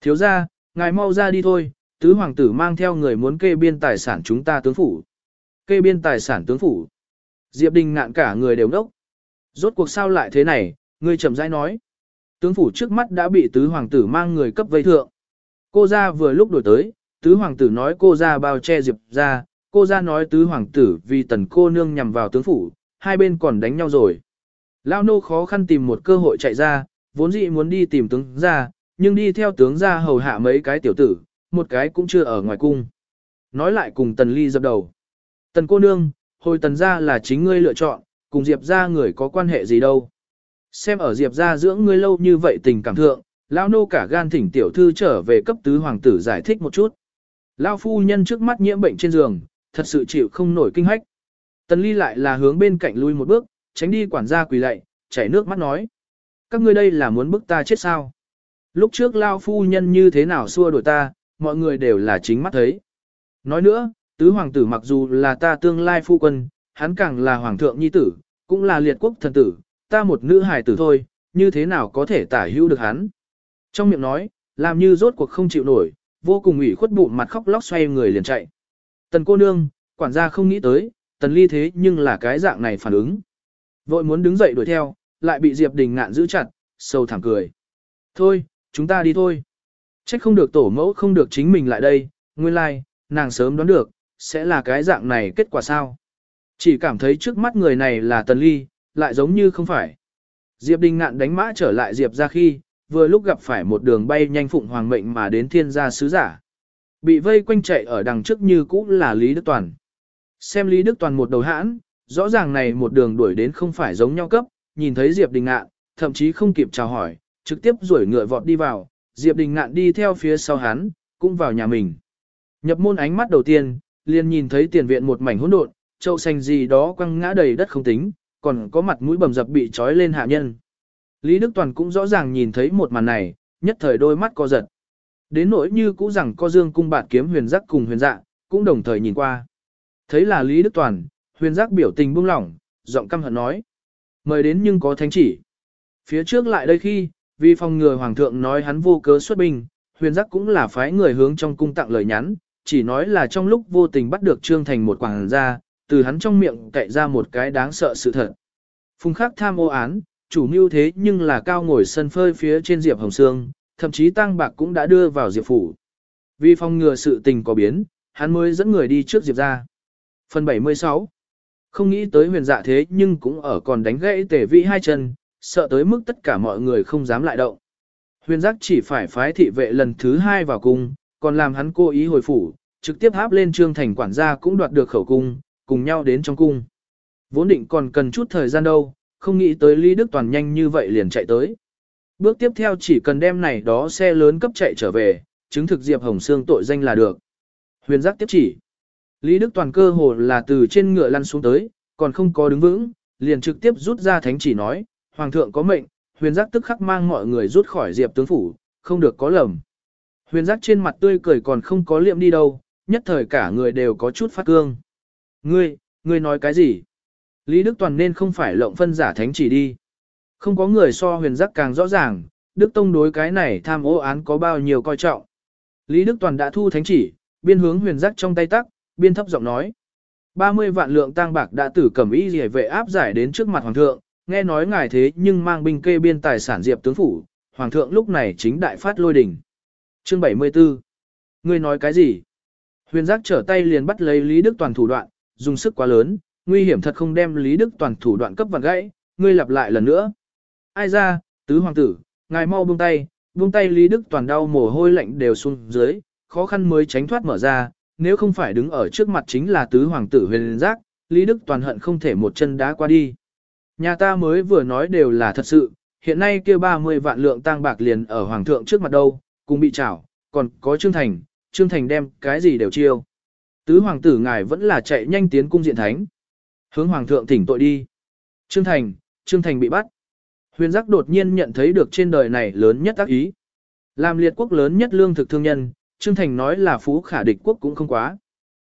Thiếu ra, ngài mau ra đi thôi, tứ hoàng tử mang theo người muốn kê biên tài sản chúng ta tướng phủ. Kê biên tài sản tướng phủ. Diệp Đình ngạn cả người đều đốc. Rốt cuộc sao lại thế này, người chậm rãi nói. Tướng phủ trước mắt đã bị tứ hoàng tử mang người cấp vây thượng. Cô ra vừa lúc đổi tới, tứ hoàng tử nói cô ra bao che Diệp ra, cô ra nói tứ hoàng tử vì tần cô nương nhằm vào tướng phủ, hai bên còn đánh nhau rồi. Lao nô khó khăn tìm một cơ hội chạy ra, vốn dĩ muốn đi tìm tướng ra, nhưng đi theo tướng ra hầu hạ mấy cái tiểu tử, một cái cũng chưa ở ngoài cung. Nói lại cùng tần ly dập đầu. Tần cô nương, hồi tần ra là chính ngươi lựa chọn, cùng Diệp ra người có quan hệ gì đâu. Xem ở Diệp ra dưỡng ngươi lâu như vậy tình cảm thượng, lão nô cả gan thỉnh tiểu thư trở về cấp tứ hoàng tử giải thích một chút. Lão phu nhân trước mắt nhiễm bệnh trên giường, thật sự chịu không nổi kinh hách. Tần ly lại là hướng bên cạnh lui một bước, tránh đi quản gia quỳ lạy, chảy nước mắt nói. Các ngươi đây là muốn bức ta chết sao? Lúc trước Lao phu nhân như thế nào xua đuổi ta, mọi người đều là chính mắt thấy. Nói nữa, tứ hoàng tử mặc dù là ta tương lai phu quân, hắn càng là hoàng thượng nhi tử, cũng là liệt quốc thần tử, ta một nữ hài tử thôi, như thế nào có thể tả hữu được hắn. Trong miệng nói, làm như rốt cuộc không chịu nổi, vô cùng ủy khuất bụng mặt khóc lóc xoay người liền chạy. Tần cô nương, quản gia không nghĩ tới, tần ly thế nhưng là cái dạng này phản ứng. Vội muốn đứng dậy đuổi theo, lại bị Diệp Đình ngạn giữ chặt, sâu thẳng cười. Thôi, chúng ta đi thôi. Trách không được tổ mẫu không được chính mình lại đây, nguyên lai, like, nàng sớm đoán được, sẽ là cái dạng này kết quả sao. Chỉ cảm thấy trước mắt người này là tần ly, lại giống như không phải. Diệp Đình ngạn đánh mã trở lại Diệp ra khi, vừa lúc gặp phải một đường bay nhanh phụng hoàng mệnh mà đến thiên gia sứ giả. Bị vây quanh chạy ở đằng trước như cũ là Lý Đức Toàn. Xem Lý Đức Toàn một đầu hãn, rõ ràng này một đường đuổi đến không phải giống nhau cấp, nhìn thấy Diệp Đình ngạn, thậm chí không kịp chào hỏi, trực tiếp đuổi ngựa vọt đi vào, Diệp Đình ngạn đi theo phía sau hắn, cũng vào nhà mình. Nhập môn ánh mắt đầu tiên, liền nhìn thấy tiền viện một mảnh hỗn độn, châu xanh gì đó quăng ngã đầy đất không tính, còn có mặt mũi bầm dập bị trói lên hạ nhân. Lý Đức Toàn cũng rõ ràng nhìn thấy một màn này, nhất thời đôi mắt co giật. Đến nỗi như cũ rằng co dương cung bạt kiếm huyền giác cùng huyền dạ, cũng đồng thời nhìn qua. Thấy là Lý Đức Toàn, huyền giác biểu tình buông lỏng, giọng căm hận nói. Mời đến nhưng có thánh chỉ. Phía trước lại đây khi, vì phòng ngừa hoàng thượng nói hắn vô cớ xuất binh, huyền giác cũng là phái người hướng trong cung tặng lời nhắn, chỉ nói là trong lúc vô tình bắt được Trương Thành một quảng gia, từ hắn trong miệng cậy ra một cái đáng sợ sự thật. Phùng khắc tham ô án, chủ mưu thế nhưng là cao ngồi sân phơi phía trên Diệp Hồng Sương, thậm chí tăng bạc cũng đã đưa vào Diệp Phủ. Vì phòng ngừa sự tình có biến, hắn mới dẫn người đi trước Diệp ra. Phần 76 không nghĩ tới huyền dạ thế nhưng cũng ở còn đánh gãy tề vĩ hai chân, sợ tới mức tất cả mọi người không dám lại động. Huyền giác chỉ phải phái thị vệ lần thứ hai vào cung, còn làm hắn cố ý hồi phủ, trực tiếp áp lên trương thành quản gia cũng đoạt được khẩu cung, cùng nhau đến trong cung. Vốn định còn cần chút thời gian đâu, không nghĩ tới Lý Đức Toàn nhanh như vậy liền chạy tới. Bước tiếp theo chỉ cần đem này đó xe lớn cấp chạy trở về, chứng thực Diệp Hồng Sương tội danh là được. Huyền giác tiếp chỉ. Lý Đức Toàn cơ hồ là từ trên ngựa lăn xuống tới, còn không có đứng vững, liền trực tiếp rút ra thánh chỉ nói, Hoàng thượng có mệnh, huyền giác tức khắc mang mọi người rút khỏi Diệp tướng phủ, không được có lầm. Huyền giác trên mặt tươi cười còn không có liệm đi đâu, nhất thời cả người đều có chút phát cương. Ngươi, ngươi nói cái gì? Lý Đức Toàn nên không phải lộng phân giả thánh chỉ đi. Không có người so huyền giác càng rõ ràng, Đức Tông đối cái này tham ô án có bao nhiêu coi trọng. Lý Đức Toàn đã thu thánh chỉ, biên hướng huyền giác trong tay tắc, biên thấp giọng nói. 30 vạn lượng tang bạc đã tử cẩm ý gì vệ áp giải đến trước mặt hoàng thượng, nghe nói ngài thế nhưng mang binh kê biên tài sản diệp tướng phủ, hoàng thượng lúc này chính đại phát lôi đỉnh. Chương 74 Ngươi nói cái gì? Huyền giác trở tay liền bắt lấy Lý Đức Toàn thủ đoạn, dùng sức quá lớn, nguy hiểm thật không đem Lý Đức Toàn thủ đoạn cấp vặn gãy, ngươi lặp lại lần nữa. Ai ra, tứ hoàng tử, ngài mau buông tay, buông tay Lý Đức Toàn đau mồ hôi lạnh đều xuống dưới, khó khăn mới tránh thoát mở ra, nếu không phải đứng ở trước mặt chính là tứ hoàng tử huyền giác, Lý Đức Toàn hận không thể một chân đá qua đi. Nhà ta mới vừa nói đều là thật sự, hiện nay kia 30 vạn lượng tang bạc liền ở hoàng thượng trước mặt đâu, cùng bị trảo, còn có Trương Thành, Trương Thành đem cái gì đều chiêu. Tứ hoàng tử ngài vẫn là chạy nhanh tiến cung diện thánh. Hướng hoàng thượng thỉnh tội đi. Trương Thành, Trương Thành bị bắt. Huyền giác đột nhiên nhận thấy được trên đời này lớn nhất ác ý. Làm liệt quốc lớn nhất lương thực thương nhân, Trương Thành nói là phú khả địch quốc cũng không quá.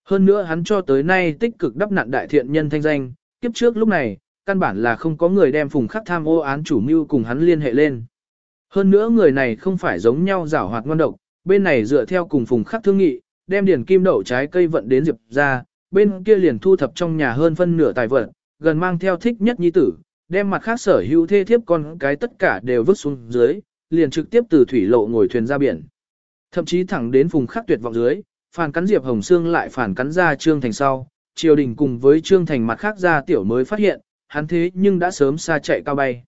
Hơn nữa hắn cho tới nay tích cực đắp nạn đại thiện nhân thanh danh, kiếp trước lúc này, căn bản là không có người đem phùng khắc tham ô án chủ mưu cùng hắn liên hệ lên. Hơn nữa người này không phải giống nhau giảo hoạt ngon độc, bên này dựa theo cùng phùng khắc thương nghị, đem điển kim đậu trái cây vận đến diệp ra, bên kia liền thu thập trong nhà hơn phân nửa tài vật, gần mang theo thích nhất nhi tử, đem mặt khác sở hữu thê thiếp con cái tất cả đều vứt xuống dưới, liền trực tiếp từ thủy lộ ngồi thuyền ra biển. Thậm chí thẳng đến vùng khắc tuyệt vọng dưới, phản cắn Diệp Hồng Sương lại phản cắn ra Trương Thành sau, triều đình cùng với Trương Thành mặt khác ra tiểu mới phát hiện, hắn thế nhưng đã sớm xa chạy cao bay.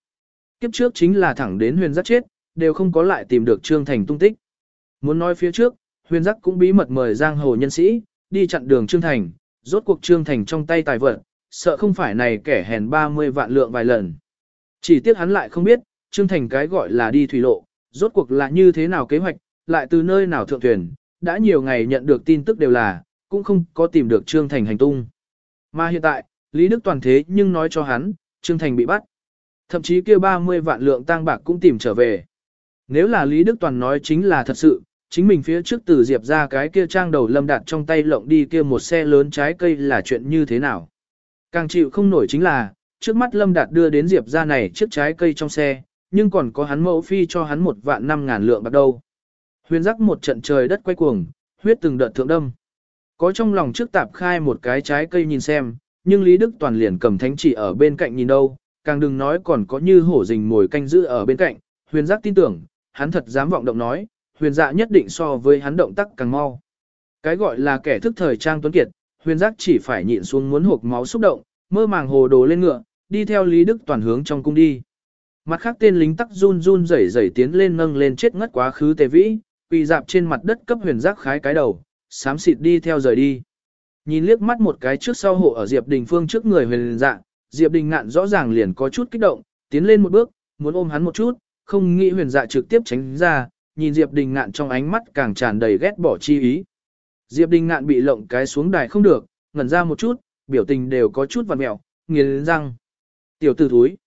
Kiếp trước chính là thẳng đến huyền giác chết, đều không có lại tìm được Trương Thành tung tích. Muốn nói phía trước, huyền giác cũng bí mật mời giang hồ nhân sĩ, đi chặn đường Trương Thành, rốt cuộc Trương Thành trong tay tài vật, sợ không phải này kẻ hèn 30 vạn lượng vài lần. Chỉ tiếc hắn lại không biết, Trương Thành cái gọi là đi thủy lộ, rốt cuộc là như thế nào kế hoạch, lại từ nơi nào thượng thuyền, đã nhiều ngày nhận được tin tức đều là, cũng không có tìm được Trương Thành hành tung. Mà hiện tại, Lý Đức Toàn thế nhưng nói cho hắn, Trương Thành bị bắt. Thậm chí kia 30 vạn lượng tang bạc cũng tìm trở về. Nếu là Lý Đức Toàn nói chính là thật sự, chính mình phía trước từ Diệp ra cái kia trang đầu lâm đạt trong tay lộng đi kia một xe lớn trái cây là chuyện như thế nào. Càng chịu không nổi chính là, trước mắt lâm đạt đưa đến Diệp ra này chiếc trái cây trong xe, nhưng còn có hắn mẫu phi cho hắn một vạn năm ngàn lượng bạc đâu. Huyền giác một trận trời đất quay cuồng, huyết từng đợt thượng đâm. Có trong lòng trước tạp khai một cái trái cây nhìn xem, nhưng Lý Đức Toàn liền cầm thánh chỉ ở bên cạnh nhìn đâu, càng đừng nói còn có như hổ rình mồi canh giữ ở bên cạnh, huyền giác tin tưởng, hắn thật dám vọng động nói, huyền dạ nhất định so với hắn động tác càng mau. Cái gọi là kẻ thức thời trang tuấn kiệt, huyền giác chỉ phải nhịn xuống muốn hộp máu xúc động, mơ màng hồ đồ lên ngựa, đi theo Lý Đức Toàn hướng trong cung đi. Mặt khác tên lính tắc run run rẩy rẩy tiến lên nâng lên chết ngất quá khứ tề vĩ, quỳ dạp trên mặt đất cấp huyền giác khái cái đầu, sám xịt đi theo rời đi. Nhìn liếc mắt một cái trước sau hộ ở Diệp Đình Phương trước người huyền dạng, Diệp Đình ngạn rõ ràng liền có chút kích động, tiến lên một bước, muốn ôm hắn một chút, không nghĩ huyền dạ trực tiếp tránh ra, nhìn Diệp Đình ngạn trong ánh mắt càng tràn đầy ghét bỏ chi ý. Diệp Đình ngạn bị lộng cái xuống đài không được, ngẩn ra một chút, biểu tình đều có chút vằn mẹo, nghiến răng. Tiểu tử thúi.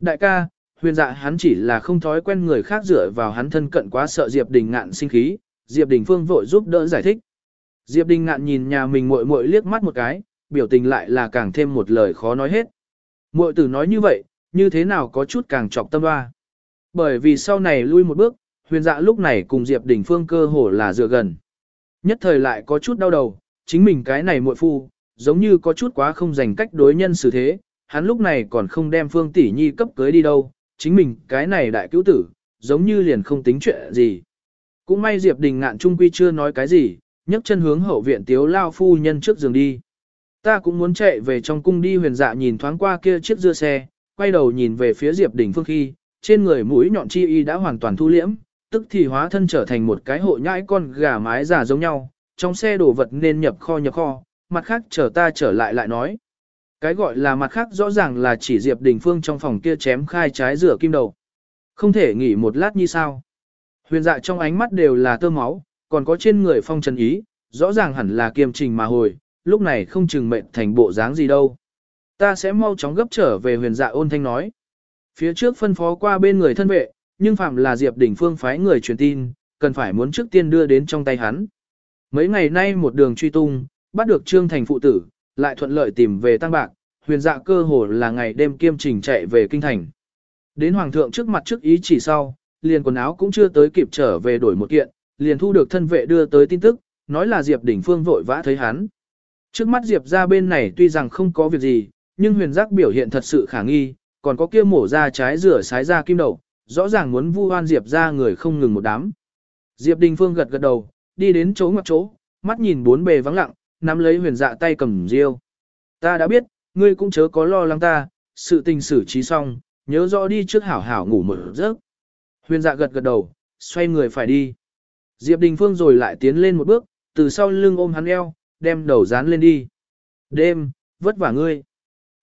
Đại ca, huyền dạ hắn chỉ là không thói quen người khác dựa vào hắn thân cận quá sợ Diệp Đình ngạn sinh khí, Diệp Đình Phương vội giúp đỡ giải thích. Diệp Đình ngạn nhìn nhà mình muội muội liếc mắt một cái, biểu tình lại là càng thêm một lời khó nói hết. Muội tử nói như vậy, như thế nào có chút càng trọc tâm hoa. Bởi vì sau này lui một bước, huyền dạ lúc này cùng Diệp Đình Phương cơ hồ là dựa gần. Nhất thời lại có chút đau đầu, chính mình cái này muội phu, giống như có chút quá không dành cách đối nhân xử thế, hắn lúc này còn không đem Phương Tỷ Nhi cấp cưới đi đâu, chính mình cái này đại cứu tử, giống như liền không tính chuyện gì. Cũng may Diệp Đình ngạn trung quy chưa nói cái gì, nhấc chân hướng hậu viện tiếu lao phu nhân trước giường đi. Ta cũng muốn chạy về trong cung đi huyền dạ nhìn thoáng qua kia chiếc dưa xe, quay đầu nhìn về phía Diệp Đình Phương khi, trên người mũi nhọn chi y đã hoàn toàn thu liễm, tức thì hóa thân trở thành một cái hộ nhãi con gà mái giả giống nhau, trong xe đồ vật nên nhập kho nhập kho, mặt khác chờ ta trở lại lại nói. Cái gọi là mặt khác rõ ràng là chỉ Diệp Đình Phương trong phòng kia chém khai trái rửa kim đầu. Không thể nghỉ một lát như sao. Huyền dạ trong ánh mắt đều là tơ máu, còn có trên người phong trần ý, rõ ràng hẳn là kiềm trình mà hồi, lúc này không chừng mệnh thành bộ dáng gì đâu. Ta sẽ mau chóng gấp trở về huyền dạ ôn thanh nói. Phía trước phân phó qua bên người thân vệ, nhưng phạm là Diệp Đình Phương phái người truyền tin, cần phải muốn trước tiên đưa đến trong tay hắn. Mấy ngày nay một đường truy tung, bắt được Trương Thành phụ tử, lại thuận lợi tìm về tăng bạc, huyền dạ cơ hồ là ngày đêm kiêm trình chạy về kinh thành. Đến hoàng thượng trước mặt trước ý chỉ sau, liền quần áo cũng chưa tới kịp trở về đổi một kiện, liền thu được thân vệ đưa tới tin tức, nói là Diệp Đình Phương vội vã thấy hắn. Trước mắt Diệp ra bên này tuy rằng không có việc gì, nhưng huyền giác biểu hiện thật sự khả nghi, còn có kia mổ ra trái rửa sái ra kim đầu, rõ ràng muốn vu oan Diệp ra người không ngừng một đám. Diệp Đình Phương gật gật đầu, đi đến chỗ ngoặc chỗ, mắt nhìn bốn bề vắng lặng, nắm lấy huyền dạ tay cầm riêu. Ta đã biết, ngươi cũng chớ có lo lắng ta, sự tình xử trí xong, nhớ rõ đi trước hảo hảo ngủ một giấc. Huyền dạ gật gật đầu, xoay người phải đi. Diệp Đình Phương rồi lại tiến lên một bước, từ sau lưng ôm hắn eo, đem đầu dán lên đi. Đêm, vất vả ngươi.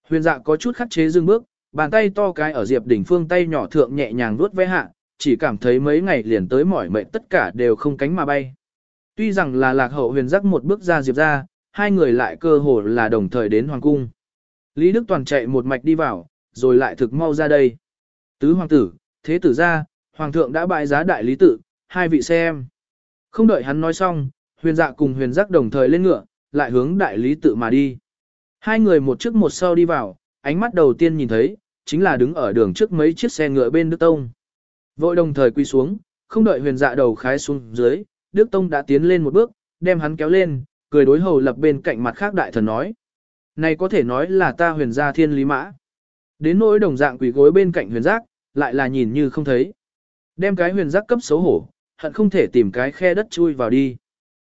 Huyền dạ có chút khắc chế dừng bước, bàn tay to cái ở Diệp Đình Phương tay nhỏ thượng nhẹ nhàng vuốt ve hạ, chỉ cảm thấy mấy ngày liền tới mỏi mệt tất cả đều không cánh mà bay. Tuy rằng là lạc hậu huyền giác một bước ra Diệp ra, hai người lại cơ hồ là đồng thời đến hoàng cung. Lý Đức Toàn chạy một mạch đi vào, rồi lại thực mau ra đây. Tứ hoàng tử, thế tử ra, hoàng thượng đã bại giá đại lý tự, hai vị xem. Không đợi hắn nói xong, huyền dạ cùng huyền giác đồng thời lên ngựa, lại hướng đại lý tự mà đi. Hai người một trước một sau đi vào, ánh mắt đầu tiên nhìn thấy, chính là đứng ở đường trước mấy chiếc xe ngựa bên Đức Tông. Vội đồng thời quy xuống, không đợi huyền dạ đầu khái xuống dưới, Đức Tông đã tiến lên một bước, đem hắn kéo lên, cười đối hầu lập bên cạnh mặt khác đại thần nói. Này có thể nói là ta huyền gia thiên lý mã. Đến nỗi đồng dạng quỷ gối bên cạnh huyền giác, lại là nhìn như không thấy. Đem cái huyền giác cấp xấu hổ, hận không thể tìm cái khe đất chui vào đi.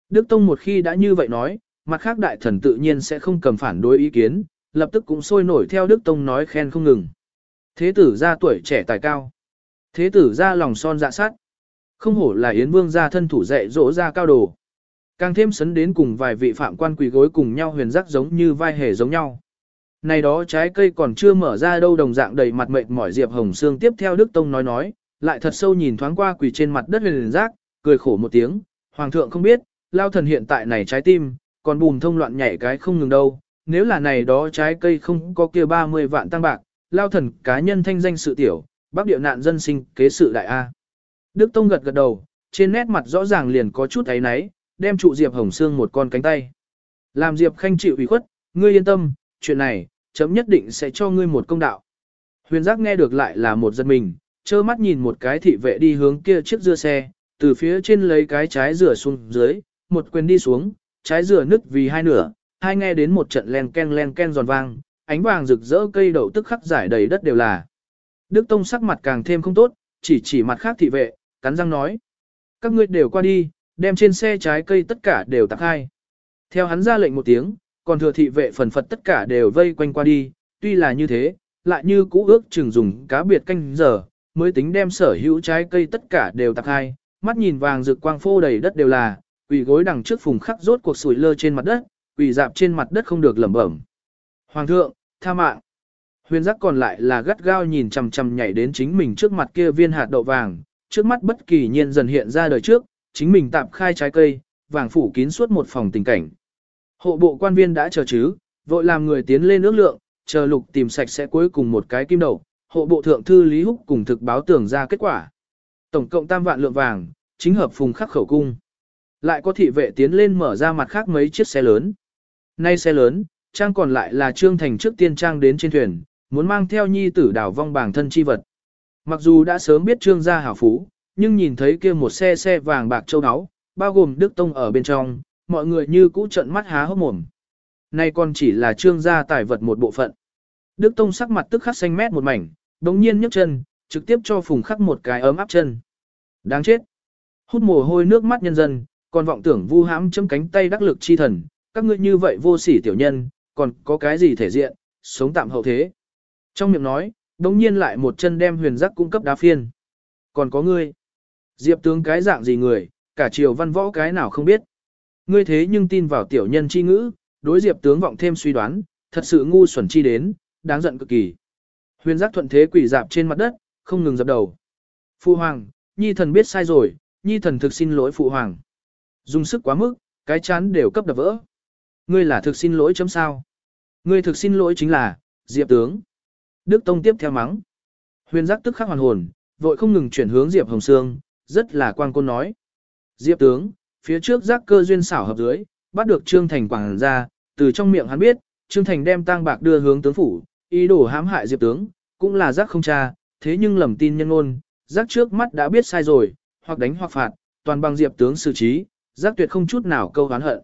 Đức Tông một khi đã như vậy nói, mặt khác đại thần tự nhiên sẽ không cầm phản đối ý kiến, lập tức cũng sôi nổi theo Đức Tông nói khen không ngừng. Thế tử ra tuổi trẻ tài cao. Thế tử ra lòng son dạ sát. Không hổ là Yến Vương gia thân thủ dạy dỗ ra cao đồ. Càng thêm sấn đến cùng vài vị phạm quan quỳ gối cùng nhau huyền giác giống như vai hề giống nhau. Này đó trái cây còn chưa mở ra đâu đồng dạng đầy mặt mệt mỏi Diệp Hồng Sương tiếp theo Đức Tông nói nói, lại thật sâu nhìn thoáng qua quỳ trên mặt đất huyền giác, cười khổ một tiếng, Hoàng thượng không biết, lao thần hiện tại này trái tim, còn bùm thông loạn nhảy cái không ngừng đâu, nếu là này đó trái cây không có kia 30 vạn tăng bạc, lao thần cá nhân thanh danh sự tiểu, bác điệu nạn dân sinh kế sự đại A. Đức Tông gật gật đầu, trên nét mặt rõ ràng liền có chút ấy náy, đem trụ Diệp Hồng Sương một con cánh tay. Làm Diệp Khanh chịu ủy khuất, ngươi yên tâm, chuyện này, chấm nhất định sẽ cho ngươi một công đạo. Huyền giác nghe được lại là một giật mình, trơ mắt nhìn một cái thị vệ đi hướng kia chiếc dưa xe, từ phía trên lấy cái trái rửa xuống dưới, một quyền đi xuống, trái rửa nứt vì hai nửa, hai nghe đến một trận len ken len ken giòn vang, ánh vàng rực rỡ cây đậu tức khắc giải đầy đất đều là. Đức Tông sắc mặt càng thêm không tốt, chỉ chỉ mặt khác thị vệ, cắn răng nói. Các ngươi đều qua đi, đem trên xe trái cây tất cả đều tặng hai. Theo hắn ra lệnh một tiếng, còn thừa thị vệ phần phật tất cả đều vây quanh qua đi, tuy là như thế, lại như cũ ước chừng dùng cá biệt canh giờ, mới tính đem sở hữu trái cây tất cả đều tặng hai, mắt nhìn vàng rực quang phô đầy đất đều là, quỷ gối đằng trước phùng khắc rốt cuộc sủi lơ trên mặt đất, quỷ dạp trên mặt đất không được lẩm bẩm. Hoàng thượng, tha mạng. Huyền giác còn lại là gắt gao nhìn chằm chằm nhảy đến chính mình trước mặt kia viên hạt đậu vàng, trước mắt bất kỳ nhiên dần hiện ra đời trước, chính mình tạm khai trái cây, vàng phủ kín suốt một phòng tình cảnh. Hộ bộ quan viên đã chờ chứ, vội làm người tiến lên nước lượng, chờ lục tìm sạch sẽ cuối cùng một cái kim đầu hộ bộ thượng thư Lý Húc cùng thực báo tưởng ra kết quả. Tổng cộng tam vạn lượng vàng, chính hợp phùng khắc khẩu cung. Lại có thị vệ tiến lên mở ra mặt khác mấy chiếc xe lớn. Nay xe lớn, trang còn lại là Trương Thành trước tiên trang đến trên thuyền, muốn mang theo nhi tử đảo vong bảng thân chi vật. Mặc dù đã sớm biết Trương gia hảo phú, nhưng nhìn thấy kia một xe xe vàng bạc châu áo, bao gồm Đức Tông ở bên trong, mọi người như cũ trận mắt há hốc mồm. Nay còn chỉ là Trương gia tài vật một bộ phận. Đức Tông sắc mặt tức khắc xanh mét một mảnh, đống nhiên nhấc chân, trực tiếp cho Phùng Khắc một cái ấm áp chân. Đáng chết. Hút mồ hôi nước mắt nhân dân, còn vọng tưởng vu hãm chấm cánh tay đắc lực chi thần, các ngươi như vậy vô sỉ tiểu nhân, còn có cái gì thể diện, sống tạm hậu thế. Trong miệng nói, đống nhiên lại một chân đem huyền giác cung cấp đá phiên. Còn có ngươi. Diệp tướng cái dạng gì người, cả triều văn võ cái nào không biết. Ngươi thế nhưng tin vào tiểu nhân chi ngữ, đối diệp tướng vọng thêm suy đoán, thật sự ngu xuẩn chi đến, đáng giận cực kỳ. Huyền giác thuận thế quỷ dạp trên mặt đất, không ngừng dập đầu. Phụ hoàng, nhi thần biết sai rồi, nhi thần thực xin lỗi phụ hoàng. Dùng sức quá mức, cái chán đều cấp đập vỡ. Ngươi là thực xin lỗi chấm sao. Ngươi thực xin lỗi chính là, Diệp tướng. Đức Tông tiếp theo mắng. Huyền giác tức khắc hoàn hồn, vội không ngừng chuyển hướng Diệp Hồng Sương, rất là quan côn nói. Diệp tướng, phía trước giác cơ duyên xảo hợp dưới, bắt được Trương Thành quảng ra, từ trong miệng hắn biết, Trương Thành đem tang bạc đưa hướng tướng phủ, ý đồ hãm hại Diệp tướng, cũng là giác không cha, thế nhưng lầm tin nhân ngôn, giác trước mắt đã biết sai rồi, hoặc đánh hoặc phạt, toàn bằng Diệp tướng xử trí, giác tuyệt không chút nào câu hán hận.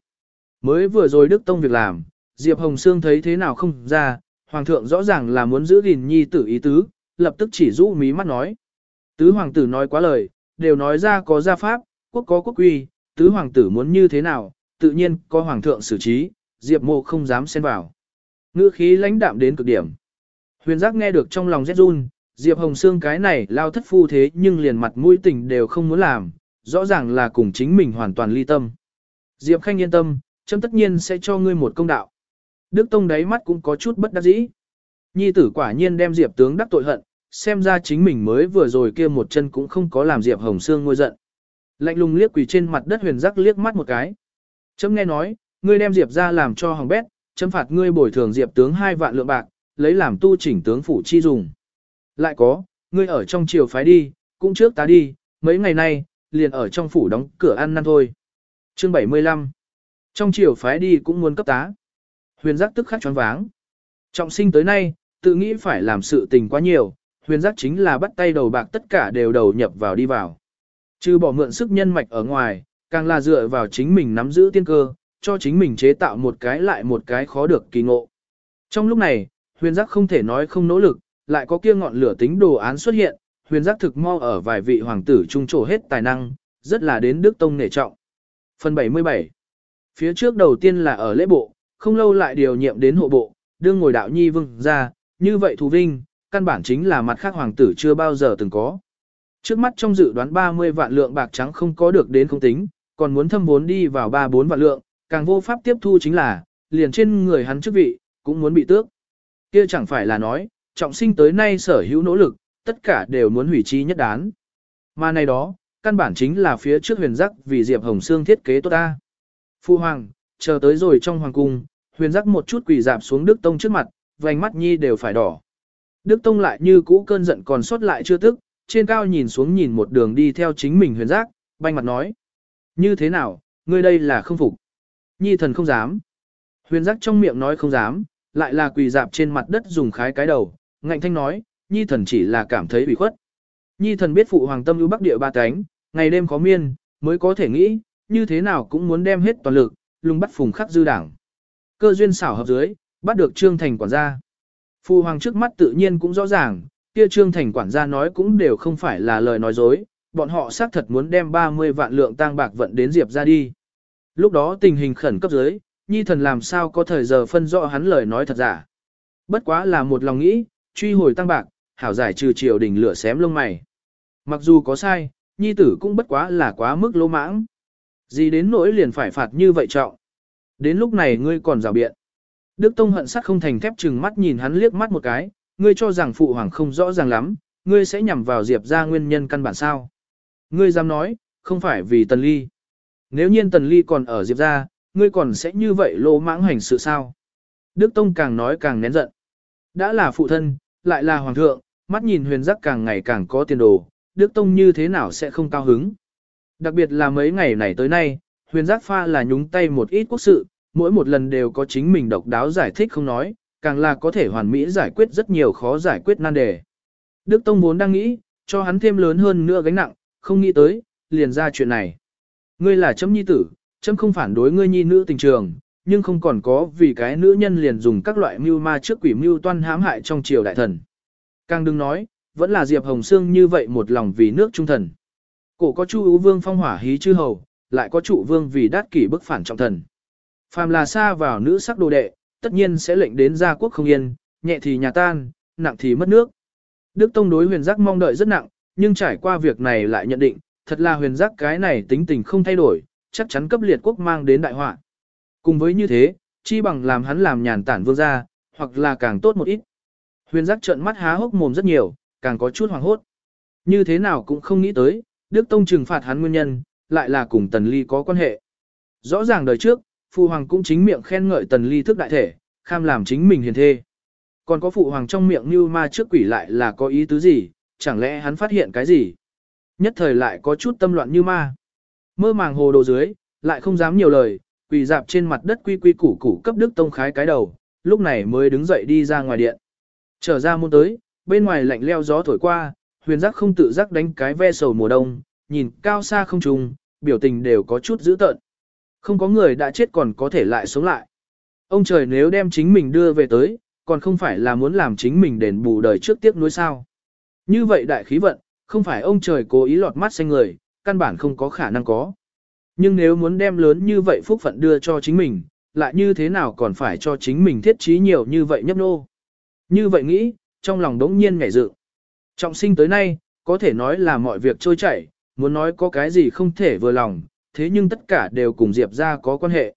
Mới vừa rồi Đức Tông việc làm, Diệp Hồng Sương thấy thế nào không ra, Hoàng thượng rõ ràng là muốn giữ gìn nhi tử ý tứ, lập tức chỉ rũ mí mắt nói. Tứ Hoàng tử nói quá lời, đều nói ra có gia pháp, quốc có quốc quy, tứ hoàng tử muốn như thế nào, tự nhiên có hoàng thượng xử trí, Diệp Mộ không dám xen vào. Ngữ khí lãnh đạm đến cực điểm. Huyền giác nghe được trong lòng rét run, Diệp Hồng Sương cái này lao thất phu thế nhưng liền mặt mũi tình đều không muốn làm, rõ ràng là cùng chính mình hoàn toàn ly tâm. Diệp Khanh yên tâm, chấm tất nhiên sẽ cho ngươi một công đạo. Đức Tông đáy mắt cũng có chút bất đắc dĩ. Nhi tử quả nhiên đem Diệp tướng đắc tội hận, xem ra chính mình mới vừa rồi kia một chân cũng không có làm Diệp Hồng Sương ngôi giận. Lạnh lùng liếc quỳ trên mặt đất huyền giác liếc mắt một cái. Chấm nghe nói, ngươi đem Diệp ra làm cho hỏng bét, chấm phạt ngươi bồi thường Diệp tướng hai vạn lượng bạc, lấy làm tu chỉnh tướng phủ chi dùng. Lại có, ngươi ở trong triều phái đi, cũng trước ta đi, mấy ngày nay, liền ở trong phủ đóng cửa ăn năn thôi. Chương 75 Trong triều phái đi cũng muốn cấp tá. Huyền giác tức khắc choáng váng. Trọng sinh tới nay, tự nghĩ phải làm sự tình quá nhiều, huyền giác chính là bắt tay đầu bạc tất cả đều đầu nhập vào đi vào. Trừ bỏ mượn sức nhân mạch ở ngoài, càng là dựa vào chính mình nắm giữ tiên cơ, cho chính mình chế tạo một cái lại một cái khó được kỳ ngộ. Trong lúc này, huyền giác không thể nói không nỗ lực, lại có kia ngọn lửa tính đồ án xuất hiện, huyền giác thực mo ở vài vị hoàng tử trung trổ hết tài năng, rất là đến Đức Tông nể trọng. Phần 77 Phía trước đầu tiên là ở lễ bộ, không lâu lại điều nhiệm đến hộ bộ, đương ngồi đạo nhi vương ra, như vậy thù vinh, căn bản chính là mặt khác hoàng tử chưa bao giờ từng có. Trước mắt trong dự đoán 30 vạn lượng bạc trắng không có được đến không tính, còn muốn thâm vốn đi vào 3-4 vạn lượng, càng vô pháp tiếp thu chính là, liền trên người hắn chức vị, cũng muốn bị tước. Kia chẳng phải là nói, trọng sinh tới nay sở hữu nỗ lực, tất cả đều muốn hủy chi nhất đán. Mà này đó, căn bản chính là phía trước huyền giác vì Diệp Hồng Sương thiết kế tốt ta. Phu Hoàng, chờ tới rồi trong hoàng cung, huyền giác một chút quỳ dạp xuống Đức Tông trước mặt, vành mắt nhi đều phải đỏ. Đức Tông lại như cũ cơn giận còn sót lại chưa tức, trên cao nhìn xuống nhìn một đường đi theo chính mình huyền giác, banh mặt nói. Như thế nào, ngươi đây là không phục. Nhi thần không dám. Huyền giác trong miệng nói không dám, lại là quỳ dạp trên mặt đất dùng khái cái đầu, ngạnh thanh nói, nhi thần chỉ là cảm thấy bị khuất. Nhi thần biết phụ hoàng tâm ưu bắc địa ba cánh, ngày đêm khó miên, mới có thể nghĩ, như thế nào cũng muốn đem hết toàn lực, lùng bắt phùng khắc dư đảng. Cơ duyên xảo hợp dưới, bắt được Trương Thành quản gia. phu hoàng trước mắt tự nhiên cũng rõ ràng, kia Trương Thành quản gia nói cũng đều không phải là lời nói dối, bọn họ xác thật muốn đem 30 vạn lượng tang bạc vận đến Diệp ra đi. Lúc đó tình hình khẩn cấp dưới, nhi thần làm sao có thời giờ phân rõ hắn lời nói thật giả. Bất quá là một lòng nghĩ, truy hồi tăng bạc, hảo giải trừ triều đình lửa xém lông mày. Mặc dù có sai, nhi tử cũng bất quá là quá mức lỗ mãng. Gì đến nỗi liền phải phạt như vậy trọng. Đến lúc này ngươi còn rào biện. Đức Tông hận sắt không thành thép chừng mắt nhìn hắn liếc mắt một cái, ngươi cho rằng phụ hoàng không rõ ràng lắm, ngươi sẽ nhằm vào Diệp ra nguyên nhân căn bản sao. Ngươi dám nói, không phải vì Tần Ly. Nếu nhiên Tần Ly còn ở Diệp ra, ngươi còn sẽ như vậy lỗ mãng hành sự sao? Đức Tông càng nói càng nén giận. Đã là phụ thân, lại là hoàng thượng, mắt nhìn huyền giác càng ngày càng có tiền đồ, Đức Tông như thế nào sẽ không cao hứng. Đặc biệt là mấy ngày này tới nay, huyền giác pha là nhúng tay một ít quốc sự, mỗi một lần đều có chính mình độc đáo giải thích không nói, càng là có thể hoàn mỹ giải quyết rất nhiều khó giải quyết nan đề. Đức Tông vốn đang nghĩ, cho hắn thêm lớn hơn nữa gánh nặng, không nghĩ tới, liền ra chuyện này. Ngươi là chấm nhi tử, chấm không phản đối ngươi nhi nữ tình trường, nhưng không còn có vì cái nữ nhân liền dùng các loại mưu ma trước quỷ mưu toan hãm hại trong triều đại thần. Càng đừng nói, vẫn là Diệp Hồng Sương như vậy một lòng vì nước trung thần. Cổ có Chu Ú Vương phong hỏa hí chư hầu, lại có trụ vương vì đát kỷ bức phản trọng thần. Phàm là xa vào nữ sắc đồ đệ, tất nhiên sẽ lệnh đến gia quốc không yên, nhẹ thì nhà tan, nặng thì mất nước. Đức Tông đối huyền giác mong đợi rất nặng, nhưng trải qua việc này lại nhận định, thật là huyền giác cái này tính tình không thay đổi, chắc chắn cấp liệt quốc mang đến đại họa. Cùng với như thế, chi bằng làm hắn làm nhàn tản vương gia, hoặc là càng tốt một ít. Huyền giác trợn mắt há hốc mồm rất nhiều, càng có chút hoàng hốt. Như thế nào cũng không nghĩ tới, Đức Tông trừng phạt hắn nguyên nhân, lại là cùng Tần Ly có quan hệ. Rõ ràng đời trước, Phụ Hoàng cũng chính miệng khen ngợi Tần Ly thức đại thể, kham làm chính mình hiền thê. Còn có Phụ Hoàng trong miệng như ma trước quỷ lại là có ý tứ gì, chẳng lẽ hắn phát hiện cái gì? Nhất thời lại có chút tâm loạn như ma. Mơ màng hồ đồ dưới, lại không dám nhiều lời, quỳ dạp trên mặt đất quy quy củ củ cấp Đức Tông khái cái đầu, lúc này mới đứng dậy đi ra ngoài điện. Trở ra môn tới, bên ngoài lạnh leo gió thổi qua, huyền giác không tự giác đánh cái ve sầu mùa đông, nhìn cao xa không trùng, biểu tình đều có chút dữ tợn. Không có người đã chết còn có thể lại sống lại. Ông trời nếu đem chính mình đưa về tới, còn không phải là muốn làm chính mình đền bù đời trước tiếc nuối sao. Như vậy đại khí vận, không phải ông trời cố ý lọt mắt xanh người, căn bản không có khả năng có. Nhưng nếu muốn đem lớn như vậy phúc phận đưa cho chính mình, lại như thế nào còn phải cho chính mình thiết trí nhiều như vậy nhấp nô. Như vậy nghĩ, trong lòng đống nhiên ngảy dự. Trọng sinh tới nay, có thể nói là mọi việc trôi chảy, muốn nói có cái gì không thể vừa lòng, thế nhưng tất cả đều cùng Diệp ra có quan hệ.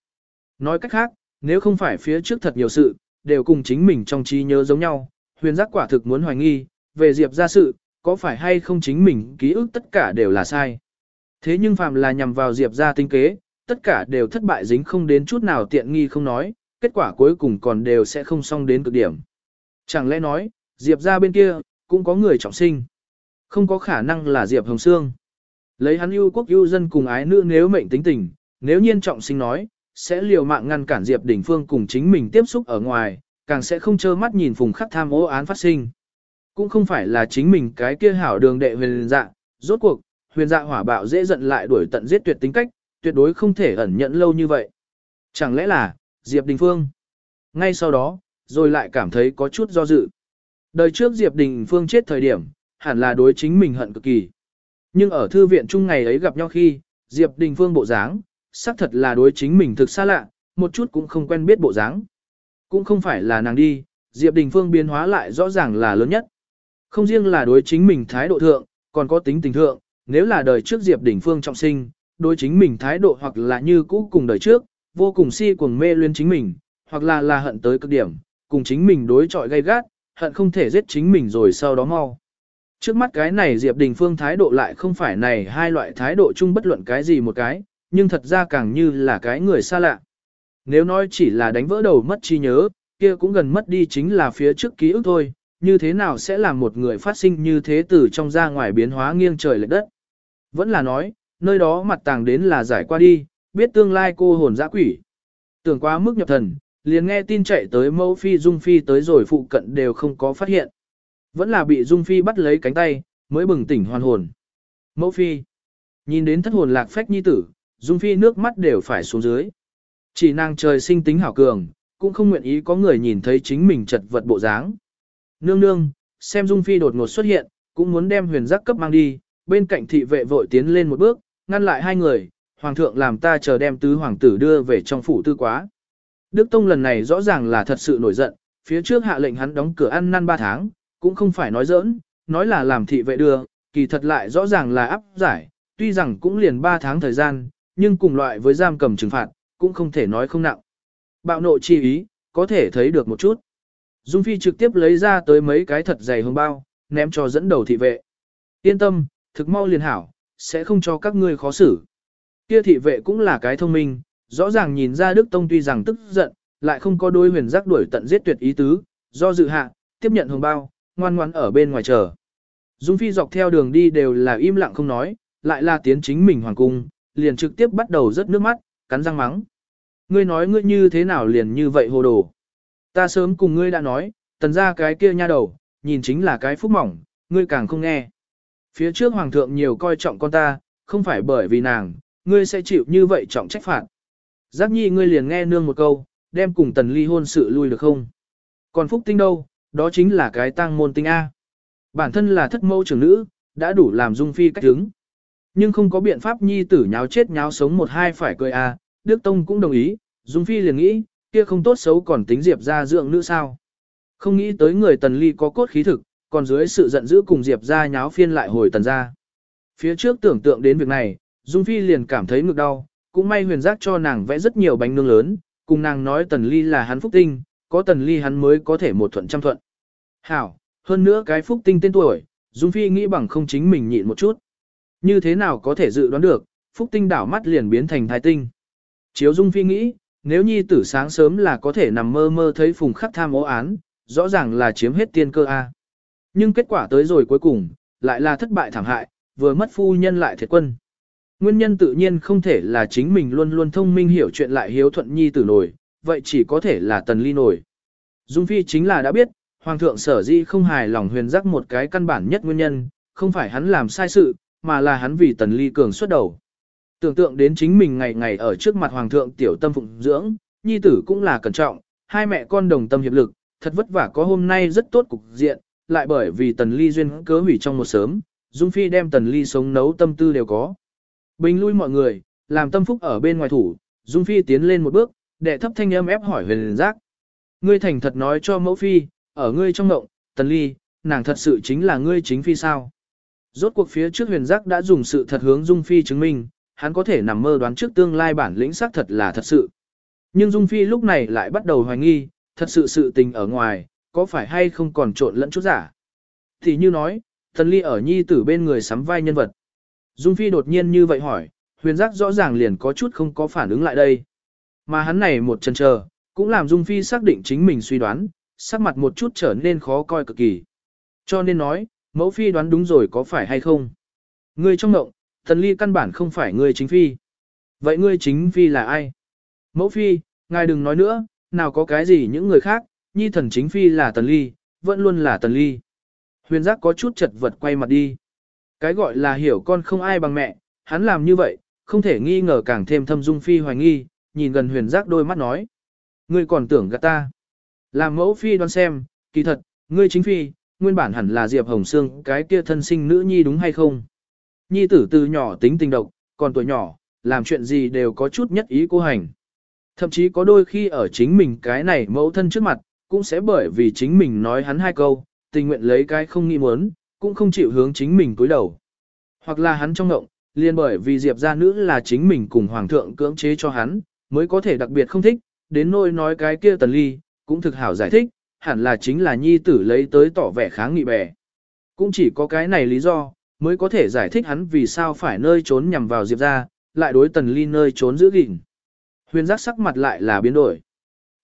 Nói cách khác, nếu không phải phía trước thật nhiều sự, đều cùng chính mình trong trí nhớ giống nhau, huyền giác quả thực muốn hoài nghi, về Diệp ra sự, có phải hay không chính mình ký ức tất cả đều là sai. Thế nhưng phàm là nhằm vào Diệp ra tinh kế, tất cả đều thất bại dính không đến chút nào tiện nghi không nói, kết quả cuối cùng còn đều sẽ không xong đến cực điểm. Chẳng lẽ nói, Diệp ra bên kia, cũng có người trọng sinh. Không có khả năng là Diệp Hồng Sương. Lấy hắn ưu quốc ưu dân cùng ái nữ nếu mệnh tính tình, nếu nhiên trọng sinh nói, sẽ liều mạng ngăn cản Diệp Đình Phương cùng chính mình tiếp xúc ở ngoài, càng sẽ không trơ mắt nhìn phùng khắc tham ô án phát sinh. Cũng không phải là chính mình cái kia hảo đường đệ huyền dạ, rốt cuộc, huyền dạ hỏa bạo dễ giận lại đuổi tận giết tuyệt tính cách, tuyệt đối không thể ẩn nhẫn lâu như vậy. Chẳng lẽ là, Diệp Đình Phương? Ngay sau đó, rồi lại cảm thấy có chút do dự. Đời trước Diệp Đình Phương chết thời điểm, hẳn là đối chính mình hận cực kỳ. Nhưng ở thư viện chung ngày ấy gặp nhau khi, Diệp Đình Phương bộ dáng, xác thật là đối chính mình thực xa lạ, một chút cũng không quen biết bộ dáng. Cũng không phải là nàng đi, Diệp Đình Phương biến hóa lại rõ ràng là lớn nhất. Không riêng là đối chính mình thái độ thượng, còn có tính tình thượng, nếu là đời trước Diệp Đình Phương trọng sinh, đối chính mình thái độ hoặc là như cũ cùng đời trước, vô cùng si cuồng mê luyến chính mình, hoặc là là hận tới cực điểm, cùng chính mình đối chọi gay gắt, hận không thể giết chính mình rồi sau đó mau. Trước mắt cái này Diệp Đình Phương thái độ lại không phải này hai loại thái độ chung bất luận cái gì một cái, nhưng thật ra càng như là cái người xa lạ. Nếu nói chỉ là đánh vỡ đầu mất trí nhớ, kia cũng gần mất đi chính là phía trước ký ức thôi, như thế nào sẽ làm một người phát sinh như thế từ trong ra ngoài biến hóa nghiêng trời lệch đất. Vẫn là nói, nơi đó mặt tàng đến là giải qua đi, biết tương lai cô hồn dã quỷ. Tưởng quá mức nhập thần, liền nghe tin chạy tới mẫu phi Dung Phi tới rồi phụ cận đều không có phát hiện. Vẫn là bị Dung Phi bắt lấy cánh tay, mới bừng tỉnh hoàn hồn. Mẫu Phi. Nhìn đến thất hồn lạc phách nhi tử, Dung Phi nước mắt đều phải xuống dưới. Chỉ nàng trời sinh tính hảo cường, cũng không nguyện ý có người nhìn thấy chính mình chật vật bộ dáng. Nương nương, xem Dung Phi đột ngột xuất hiện, cũng muốn đem huyền giác cấp mang đi, bên cạnh thị vệ vội tiến lên một bước, ngăn lại hai người, hoàng thượng làm ta chờ đem tứ hoàng tử đưa về trong phủ tư quá. Đức Tông lần này rõ ràng là thật sự nổi giận, phía trước hạ lệnh hắn đóng cửa ăn năn ba tháng, cũng không phải nói giỡn, nói là làm thị vệ đưa, kỳ thật lại rõ ràng là áp giải, tuy rằng cũng liền 3 tháng thời gian, nhưng cùng loại với giam cầm trừng phạt, cũng không thể nói không nặng. Bạo nộ chi ý, có thể thấy được một chút. Dung Phi trực tiếp lấy ra tới mấy cái thật dày hương bao, ném cho dẫn đầu thị vệ. Yên tâm, thực mau liền hảo, sẽ không cho các ngươi khó xử. Kia thị vệ cũng là cái thông minh, rõ ràng nhìn ra Đức Tông tuy rằng tức giận, lại không có đôi huyền giác đuổi tận giết tuyệt ý tứ, do dự hạ, tiếp nhận hương bao, ngoan ngoãn ở bên ngoài chờ. Dung Phi dọc theo đường đi đều là im lặng không nói, lại là tiến chính mình hoàng cung, liền trực tiếp bắt đầu rớt nước mắt, cắn răng mắng. Ngươi nói ngươi như thế nào liền như vậy hồ đồ. Ta sớm cùng ngươi đã nói, tần ra cái kia nha đầu, nhìn chính là cái phúc mỏng, ngươi càng không nghe. Phía trước hoàng thượng nhiều coi trọng con ta, không phải bởi vì nàng, ngươi sẽ chịu như vậy trọng trách phạt. Giác nhi ngươi liền nghe nương một câu, đem cùng tần ly hôn sự lui được không? Còn phúc tinh đâu, đó chính là cái tang môn tinh A. Bản thân là thất mẫu trưởng nữ, đã đủ làm dung phi cách đứng. Nhưng không có biện pháp nhi tử nháo chết nháo sống một hai phải cười A, Đức Tông cũng đồng ý, dung phi liền nghĩ, kia không tốt xấu còn tính diệp ra dưỡng nữ sao. Không nghĩ tới người tần ly có cốt khí thực, còn dưới sự giận dữ cùng diệp ra nháo phiên lại hồi tần ra. Phía trước tưởng tượng đến việc này, Dung Phi liền cảm thấy ngực đau, cũng may huyền giác cho nàng vẽ rất nhiều bánh nướng lớn, cùng nàng nói tần ly là hắn phúc tinh, có tần ly hắn mới có thể một thuận trăm thuận. Hảo, hơn nữa cái phúc tinh tên tuổi, Dung Phi nghĩ bằng không chính mình nhịn một chút. Như thế nào có thể dự đoán được, phúc tinh đảo mắt liền biến thành thái tinh. Chiếu Dung Phi nghĩ, nếu nhi tử sáng sớm là có thể nằm mơ mơ thấy phùng khắc tham ố án, rõ ràng là chiếm hết tiên cơ A. Nhưng kết quả tới rồi cuối cùng, lại là thất bại thảm hại, vừa mất phu nhân lại thiệt quân. Nguyên nhân tự nhiên không thể là chính mình luôn luôn thông minh hiểu chuyện lại hiếu thuận nhi tử nổi, vậy chỉ có thể là tần ly nổi. Dung Phi chính là đã biết, Hoàng thượng sở dĩ không hài lòng huyền giác một cái căn bản nhất nguyên nhân, không phải hắn làm sai sự, mà là hắn vì tần ly cường xuất đầu. Tưởng tượng đến chính mình ngày ngày ở trước mặt Hoàng thượng tiểu tâm phụng dưỡng, nhi tử cũng là cẩn trọng, hai mẹ con đồng tâm hiệp lực, thật vất vả có hôm nay rất tốt cục diện, lại bởi vì tần ly duyên cớ hủy trong một sớm, Dung Phi đem tần ly sống nấu tâm tư đều có. Bình lui mọi người, làm tâm phúc ở bên ngoài thủ, Dung Phi tiến lên một bước, đệ thấp thanh âm ép hỏi huyền giác. Ngươi thành thật nói cho mẫu phi, ở ngươi trong ngộng, tần ly, nàng thật sự chính là ngươi chính phi sao. Rốt cuộc phía trước huyền giác đã dùng sự thật hướng Dung Phi chứng minh, hắn có thể nằm mơ đoán trước tương lai bản lĩnh xác thật là thật sự. Nhưng Dung Phi lúc này lại bắt đầu hoài nghi, thật sự sự tình ở ngoài, có phải hay không còn trộn lẫn chút giả. Thì như nói, tần ly ở nhi tử bên người sắm vai nhân vật. Dung Phi đột nhiên như vậy hỏi, huyền giác rõ ràng liền có chút không có phản ứng lại đây. Mà hắn này một chân chờ, cũng làm Dung Phi xác định chính mình suy đoán, sắc mặt một chút trở nên khó coi cực kỳ. Cho nên nói, mẫu phi đoán đúng rồi có phải hay không? Ngươi trong ngộng, thần ly căn bản không phải ngươi chính phi. Vậy ngươi chính phi là ai? Mẫu phi, ngài đừng nói nữa, nào có cái gì những người khác, nhi thần chính phi là tần ly, vẫn luôn là tần ly. Huyền giác có chút chật vật quay mặt đi. Cái gọi là hiểu con không ai bằng mẹ, hắn làm như vậy, không thể nghi ngờ càng thêm thâm dung phi hoài nghi, nhìn gần huyền giác đôi mắt nói. Ngươi còn tưởng gạt ta. Làm mẫu phi đoán xem, kỳ thật, ngươi chính phi, nguyên bản hẳn là Diệp Hồng Sương cái kia thân sinh nữ nhi đúng hay không? Nhi tử từ nhỏ tính tình độc, còn tuổi nhỏ, làm chuyện gì đều có chút nhất ý cô hành. Thậm chí có đôi khi ở chính mình cái này mẫu thân trước mặt, cũng sẽ bởi vì chính mình nói hắn hai câu, tình nguyện lấy cái không nghĩ muốn, cũng không chịu hướng chính mình cúi đầu. Hoặc là hắn trong ngộng, liền bởi vì Diệp gia nữ là chính mình cùng hoàng thượng cưỡng chế cho hắn, mới có thể đặc biệt không thích, đến nỗi nói cái kia tần ly, cũng thực hảo giải thích, hẳn là chính là nhi tử lấy tới tỏ vẻ kháng nghị bè. Cũng chỉ có cái này lý do, mới có thể giải thích hắn vì sao phải nơi trốn nhằm vào Diệp gia, lại đối tần ly nơi trốn giữ gìn. Huyền giác sắc mặt lại là biến đổi.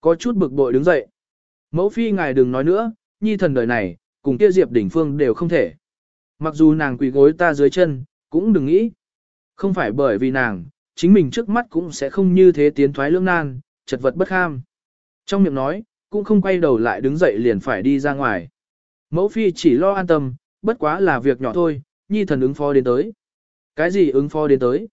Có chút bực bội đứng dậy. Mẫu phi ngài đừng nói nữa, nhi thần đời này, cùng kia Diệp đỉnh phương đều không thể. Mặc dù nàng quỳ gối ta dưới chân, cũng đừng nghĩ. Không phải bởi vì nàng, chính mình trước mắt cũng sẽ không như thế tiến thoái lưỡng nan, chật vật bất ham. Trong miệng nói, cũng không quay đầu lại đứng dậy liền phải đi ra ngoài. Mẫu phi chỉ lo an tâm, bất quá là việc nhỏ thôi, nhi thần ứng phó đến tới. Cái gì ứng phó đến tới?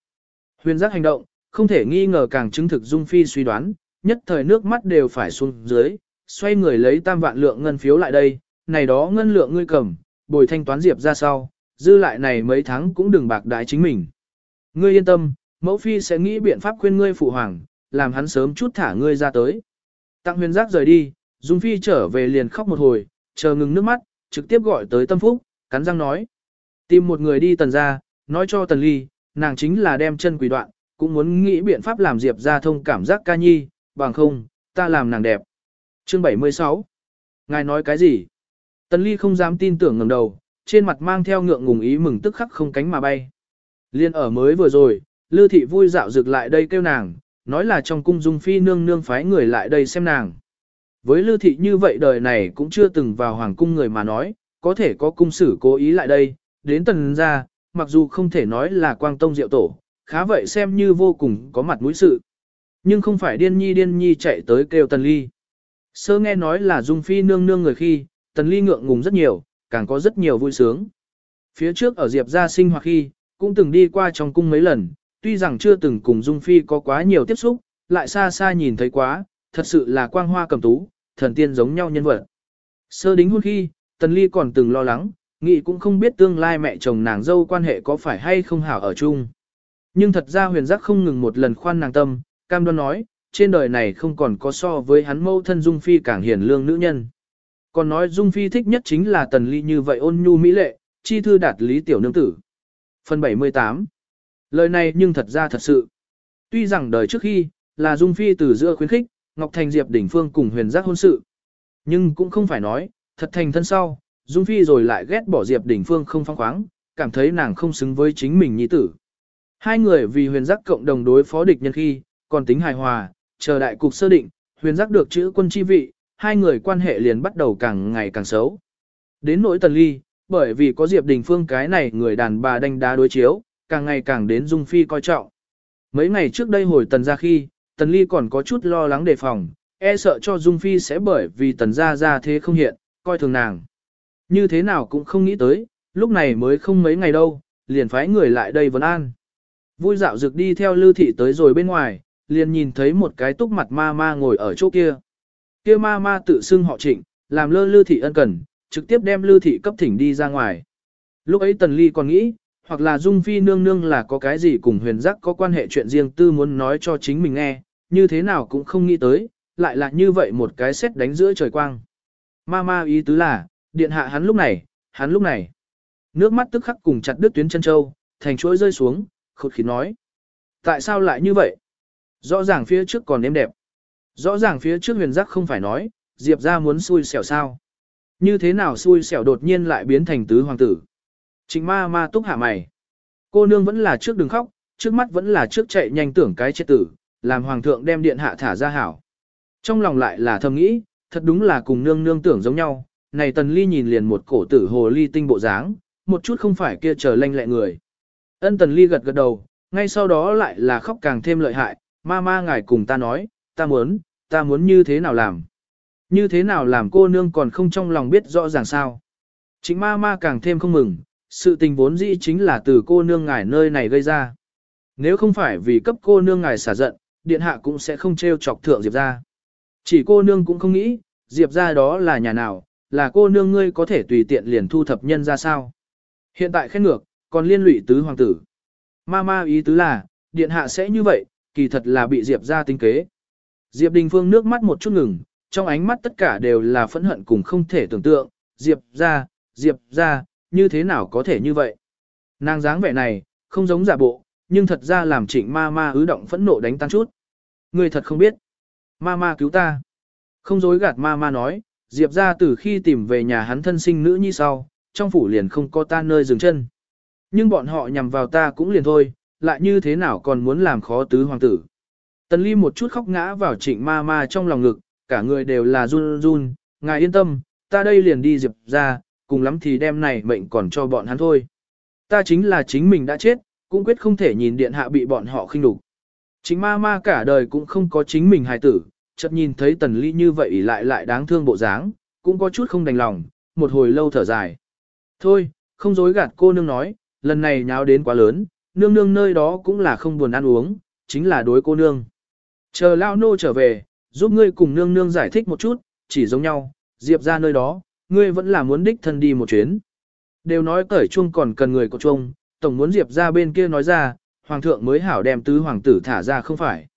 Huyền giác hành động, không thể nghi ngờ càng chứng thực Dung Phi suy đoán, nhất thời nước mắt đều phải xuống dưới, xoay người lấy tam vạn lượng ngân phiếu lại đây, này đó ngân lượng ngươi cầm, bồi thanh toán diệp ra sau, dư lại này mấy tháng cũng đừng bạc đái chính mình. Ngươi yên tâm, mẫu phi sẽ nghĩ biện pháp khuyên ngươi phụ hoàng, làm hắn sớm chút thả ngươi ra tới. Tặng huyền giác rời đi, Dung Phi trở về liền khóc một hồi, chờ ngừng nước mắt, trực tiếp gọi tới tâm phúc, cắn răng nói. Tìm một người đi tần ra, nói cho tần ly, nàng chính là đem chân quỷ đoạn, cũng muốn nghĩ biện pháp làm Diệp ra thông cảm giác ca nhi, bằng không, ta làm nàng đẹp. Chương 76 Ngài nói cái gì? Tần ly không dám tin tưởng ngầm đầu, trên mặt mang theo ngượng ngùng ý mừng tức khắc không cánh mà bay. Liên ở mới vừa rồi, Lư thị vui dạo dược lại đây kêu nàng, nói là trong cung dung phi nương nương phái người lại đây xem nàng. Với Lư thị như vậy đời này cũng chưa từng vào hoàng cung người mà nói, có thể có cung sử cố ý lại đây, đến tần ra, mặc dù không thể nói là quang tông diệu tổ, khá vậy xem như vô cùng có mặt mũi sự. Nhưng không phải điên nhi điên nhi chạy tới kêu tần ly. Sơ nghe nói là dung phi nương nương người khi, tần ly ngượng ngùng rất nhiều, càng có rất nhiều vui sướng. Phía trước ở Diệp gia sinh hoạt khi, cũng từng đi qua trong cung mấy lần, tuy rằng chưa từng cùng Dung Phi có quá nhiều tiếp xúc, lại xa xa nhìn thấy quá, thật sự là quang hoa cầm tú, thần tiên giống nhau nhân vật. Sơ đính hôn khi, Tần Ly còn từng lo lắng, nghĩ cũng không biết tương lai mẹ chồng nàng dâu quan hệ có phải hay không hảo ở chung. Nhưng thật ra huyền giác không ngừng một lần khoan nàng tâm, cam đoan nói, trên đời này không còn có so với hắn mâu thân Dung Phi càng hiền lương nữ nhân. Còn nói Dung Phi thích nhất chính là Tần Ly như vậy ôn nhu mỹ lệ, chi thư đạt lý tiểu nương tử. Phần 78 Lời này nhưng thật ra thật sự. Tuy rằng đời trước khi, là Dung Phi từ giữa khuyến khích, Ngọc Thành Diệp đỉnh phương cùng huyền giác hôn sự. Nhưng cũng không phải nói, thật thành thân sau, Dung Phi rồi lại ghét bỏ Diệp đỉnh phương không phong khoáng, cảm thấy nàng không xứng với chính mình nhi tử. Hai người vì huyền giác cộng đồng đối phó địch nhân khi, còn tính hài hòa, chờ đại cục sơ định, huyền giác được chữ quân chi vị, hai người quan hệ liền bắt đầu càng ngày càng xấu. Đến nỗi tần ly, bởi vì có Diệp Đình Phương cái này người đàn bà đánh đá đối chiếu, càng ngày càng đến Dung Phi coi trọng. Mấy ngày trước đây hồi tần ra khi, tần ly còn có chút lo lắng đề phòng, e sợ cho Dung Phi sẽ bởi vì tần ra ra thế không hiện, coi thường nàng. Như thế nào cũng không nghĩ tới, lúc này mới không mấy ngày đâu, liền phái người lại đây vấn an. Vui dạo rực đi theo lưu thị tới rồi bên ngoài, liền nhìn thấy một cái túc mặt ma ma ngồi ở chỗ kia. Kia ma ma tự xưng họ trịnh, làm lơ lưu thị ân cần, trực tiếp đem lưu thị cấp thỉnh đi ra ngoài. Lúc ấy tần ly còn nghĩ, hoặc là dung phi nương nương là có cái gì cùng huyền giác có quan hệ chuyện riêng tư muốn nói cho chính mình nghe, như thế nào cũng không nghĩ tới, lại là như vậy một cái xét đánh giữa trời quang. Ma ma ý tứ là, điện hạ hắn lúc này, hắn lúc này. Nước mắt tức khắc cùng chặt đứt tuyến chân châu, thành chuỗi rơi xuống, khột khí nói. Tại sao lại như vậy? Rõ ràng phía trước còn êm đẹp. Rõ ràng phía trước huyền giác không phải nói, Diệp ra muốn xui xẻo sao. Như thế nào xui xẻo đột nhiên lại biến thành tứ hoàng tử. Trịnh ma ma túc hạ mày. Cô nương vẫn là trước đừng khóc, trước mắt vẫn là trước chạy nhanh tưởng cái chết tử, làm hoàng thượng đem điện hạ thả ra hảo. Trong lòng lại là thầm nghĩ, thật đúng là cùng nương nương tưởng giống nhau, này tần ly nhìn liền một cổ tử hồ ly tinh bộ dáng, một chút không phải kia chờ lanh lẹ người. Ân tần ly gật gật đầu, ngay sau đó lại là khóc càng thêm lợi hại, ma ma ngài cùng ta nói, ta muốn, ta muốn như thế nào làm. Như thế nào làm cô nương còn không trong lòng biết rõ ràng sao. Chính ma ma càng thêm không mừng, sự tình vốn dĩ chính là từ cô nương ngài nơi này gây ra. Nếu không phải vì cấp cô nương ngài xả giận, điện hạ cũng sẽ không trêu chọc thượng Diệp ra. Chỉ cô nương cũng không nghĩ, Diệp ra đó là nhà nào, là cô nương ngươi có thể tùy tiện liền thu thập nhân ra sao. Hiện tại khen ngược, còn liên lụy tứ hoàng tử. Ma ma ý tứ là, điện hạ sẽ như vậy, kỳ thật là bị Diệp ra tinh kế. Diệp Đình Phương nước mắt một chút ngừng, trong ánh mắt tất cả đều là phẫn hận cùng không thể tưởng tượng, Diệp ra, Diệp ra, như thế nào có thể như vậy. Nàng dáng vẻ này, không giống giả bộ, nhưng thật ra làm trịnh ma ma ứ động phẫn nộ đánh tan chút. Người thật không biết. Ma ma cứu ta. Không dối gạt ma ma nói, Diệp ra từ khi tìm về nhà hắn thân sinh nữ như sau, trong phủ liền không có ta nơi dừng chân. Nhưng bọn họ nhằm vào ta cũng liền thôi, lại như thế nào còn muốn làm khó tứ hoàng tử. Tần ly một chút khóc ngã vào trịnh ma ma trong lòng ngực, cả người đều là run run, ngài yên tâm, ta đây liền đi Diệp ra, cùng lắm thì đem này mệnh còn cho bọn hắn thôi. Ta chính là chính mình đã chết, cũng quyết không thể nhìn điện hạ bị bọn họ khinh đục. Chính ma ma cả đời cũng không có chính mình hài tử, chợt nhìn thấy tần ly như vậy lại lại đáng thương bộ dáng, cũng có chút không đành lòng, một hồi lâu thở dài. Thôi, không dối gạt cô nương nói, lần này nháo đến quá lớn, nương nương nơi đó cũng là không buồn ăn uống, chính là đối cô nương. Chờ lao nô trở về, giúp ngươi cùng nương nương giải thích một chút, chỉ giống nhau, diệp ra nơi đó, ngươi vẫn là muốn đích thân đi một chuyến. Đều nói cởi chuông còn cần người có chuông, tổng muốn diệp ra bên kia nói ra, hoàng thượng mới hảo đem tứ hoàng tử thả ra không phải.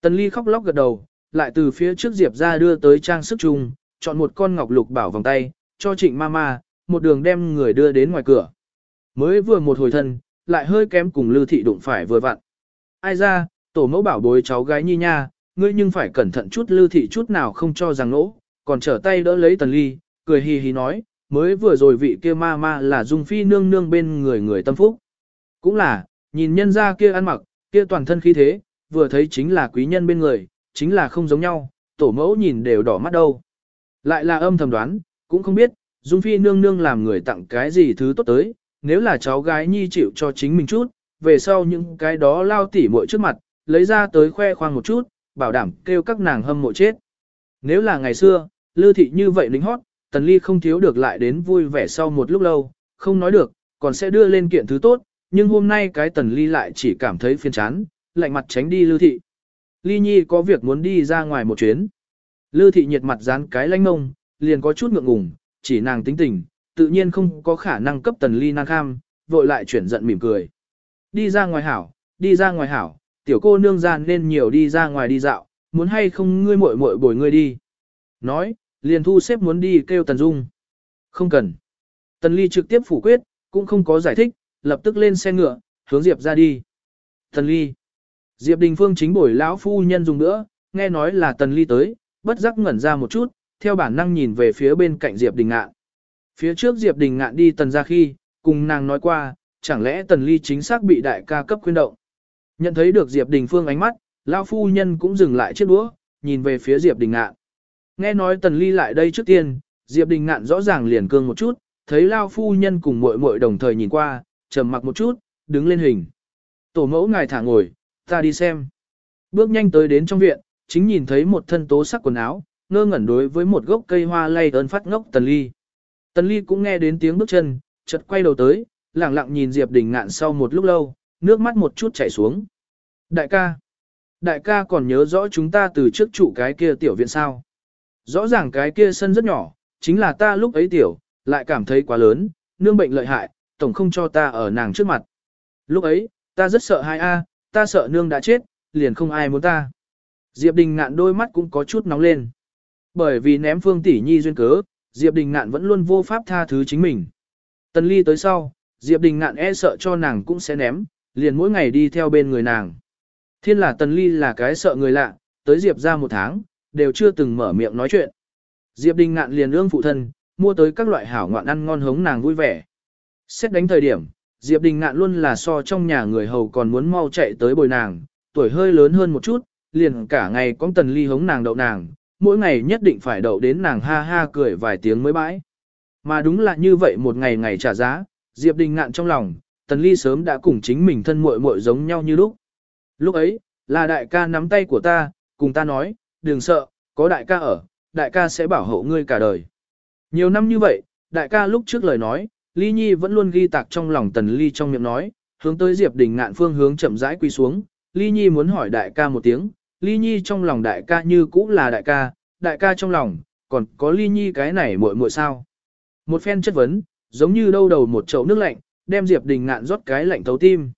Tần ly khóc lóc gật đầu, lại từ phía trước diệp ra đưa tới trang sức chung, chọn một con ngọc lục bảo vòng tay, cho trịnh ma ma, một đường đem người đưa đến ngoài cửa. Mới vừa một hồi thân, lại hơi kém cùng lưu thị đụng phải vừa vặn. Ai ra, tổ mẫu bảo bối cháu gái nhi nha, ngươi nhưng phải cẩn thận chút lưu thị chút nào không cho rằng nỗ, còn trở tay đỡ lấy tần ly, cười hì hì nói, mới vừa rồi vị kia ma ma là dung phi nương nương bên người người tâm phúc. Cũng là, nhìn nhân ra kia ăn mặc, kia toàn thân khí thế, vừa thấy chính là quý nhân bên người, chính là không giống nhau, tổ mẫu nhìn đều đỏ mắt đâu. Lại là âm thầm đoán, cũng không biết, dung phi nương nương làm người tặng cái gì thứ tốt tới, nếu là cháu gái nhi chịu cho chính mình chút, về sau những cái đó lao tỉ muội trước mặt, lấy ra tới khoe khoang một chút, bảo đảm kêu các nàng hâm mộ chết. Nếu là ngày xưa, lưu thị như vậy lính hót, tần ly không thiếu được lại đến vui vẻ sau một lúc lâu, không nói được, còn sẽ đưa lên kiện thứ tốt, nhưng hôm nay cái tần ly lại chỉ cảm thấy phiền chán, lạnh mặt tránh đi lưu thị. Ly nhi có việc muốn đi ra ngoài một chuyến. Lưu thị nhiệt mặt dán cái lanh ngông, liền có chút ngượng ngùng, chỉ nàng tính tình, tự nhiên không có khả năng cấp tần ly nan kham, vội lại chuyển giận mỉm cười. Đi ra ngoài hảo, đi ra ngoài hảo, tiểu cô nương gian nên nhiều đi ra ngoài đi dạo, muốn hay không ngươi muội muội bồi ngươi đi. Nói, liền thu xếp muốn đi kêu Tần Dung. Không cần. Tần Ly trực tiếp phủ quyết, cũng không có giải thích, lập tức lên xe ngựa, hướng Diệp ra đi. Tần Ly. Diệp Đình Phương chính bổi lão phu nhân dùng nữa, nghe nói là Tần Ly tới, bất giác ngẩn ra một chút, theo bản năng nhìn về phía bên cạnh Diệp Đình Ngạn. Phía trước Diệp Đình Ngạn đi Tần ra khi, cùng nàng nói qua, chẳng lẽ Tần Ly chính xác bị đại ca cấp khuyên động. Nhận thấy được Diệp Đình Phương ánh mắt, lão phu nhân cũng dừng lại chiếc đũa, nhìn về phía Diệp Đình Ngạn. Nghe nói Tần Ly lại đây trước tiên, Diệp Đình Ngạn rõ ràng liền cương một chút, thấy Lao phu nhân cùng muội muội đồng thời nhìn qua, trầm mặc một chút, đứng lên hình. Tổ mẫu ngài thả ngồi, ta đi xem. Bước nhanh tới đến trong viện, chính nhìn thấy một thân tố sắc quần áo, ngơ ngẩn đối với một gốc cây hoa lay ơn phát ngốc Tần Ly. Tần Ly cũng nghe đến tiếng bước chân, chợt quay đầu tới, lặng lặng nhìn Diệp Đình Ngạn sau một lúc lâu, nước mắt một chút chảy xuống. Đại ca, đại ca còn nhớ rõ chúng ta từ trước trụ cái kia tiểu viện sao. Rõ ràng cái kia sân rất nhỏ, chính là ta lúc ấy tiểu, lại cảm thấy quá lớn, nương bệnh lợi hại, tổng không cho ta ở nàng trước mặt. Lúc ấy, ta rất sợ hai a, ta sợ nương đã chết, liền không ai muốn ta. Diệp Đình ngạn đôi mắt cũng có chút nóng lên. Bởi vì ném Phương Tỷ Nhi duyên cớ, Diệp Đình ngạn vẫn luôn vô pháp tha thứ chính mình. Tần ly tới sau, Diệp Đình ngạn e sợ cho nàng cũng sẽ ném, liền mỗi ngày đi theo bên người nàng. Thiên là Tần ly là cái sợ người lạ, tới Diệp ra một tháng, đều chưa từng mở miệng nói chuyện. Diệp Đình ngạn liền ương phụ thân, mua tới các loại hảo ngoạn ăn ngon hống nàng vui vẻ. Xét đánh thời điểm, Diệp Đình ngạn luôn là so trong nhà người hầu còn muốn mau chạy tới bồi nàng, tuổi hơi lớn hơn một chút, liền cả ngày con tần ly hống nàng đậu nàng, mỗi ngày nhất định phải đậu đến nàng ha ha cười vài tiếng mới bãi. Mà đúng là như vậy một ngày ngày trả giá, Diệp Đình ngạn trong lòng, tần ly sớm đã cùng chính mình thân muội muội giống nhau như lúc. Lúc ấy, là đại ca nắm tay của ta, cùng ta nói, đừng sợ, có đại ca ở, đại ca sẽ bảo hộ ngươi cả đời. Nhiều năm như vậy, đại ca lúc trước lời nói, Ly Nhi vẫn luôn ghi tạc trong lòng Tần Ly trong miệng nói, hướng tới Diệp Đình ngạn phương hướng chậm rãi quy xuống, Ly Nhi muốn hỏi đại ca một tiếng, Ly Nhi trong lòng đại ca như cũ là đại ca, đại ca trong lòng, còn có Ly Nhi cái này muội muội sao. Một phen chất vấn, giống như đâu đầu một chậu nước lạnh, đem Diệp Đình ngạn rót cái lạnh thấu tim.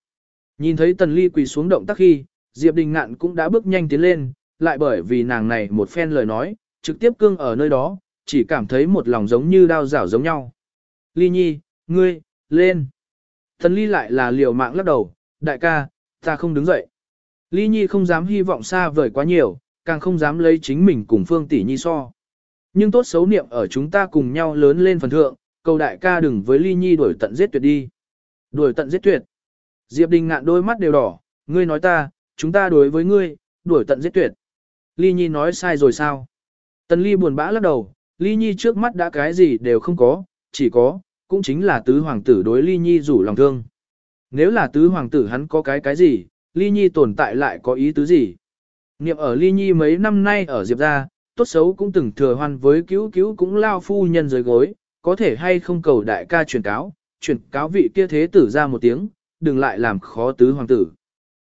Nhìn thấy Tần Ly quỳ xuống động tác khi, Diệp Đình ngạn cũng đã bước nhanh tiến lên, lại bởi vì nàng này một phen lời nói, trực tiếp cương ở nơi đó, chỉ cảm thấy một lòng giống như đao rảo giống nhau. Ly nhi, ngươi, lên. Tần ly lại là liều mạng lắc đầu, đại ca, ta không đứng dậy. Ly Nhi không dám hy vọng xa vời quá nhiều, càng không dám lấy chính mình cùng Phương Tỷ Nhi so. Nhưng tốt xấu niệm ở chúng ta cùng nhau lớn lên phần thượng, cầu đại ca đừng với Ly Nhi đuổi tận giết tuyệt đi. Đuổi tận giết tuyệt. Diệp Đình ngạn đôi mắt đều đỏ, ngươi nói ta, chúng ta đối với ngươi, đuổi tận giết tuyệt. Ly Nhi nói sai rồi sao? Tần Ly buồn bã lắc đầu, Ly Nhi trước mắt đã cái gì đều không có, chỉ có, cũng chính là tứ hoàng tử đối Ly Nhi rủ lòng thương. Nếu là tứ hoàng tử hắn có cái cái gì, Ly Nhi tồn tại lại có ý tứ gì? Niệm ở Ly Nhi mấy năm nay ở Diệp gia, tốt xấu cũng từng thừa hoan với cứu cứu cũng lao phu nhân dưới gối, có thể hay không cầu đại ca truyền cáo, truyền cáo vị kia thế tử ra một tiếng, đừng lại làm khó tứ hoàng tử.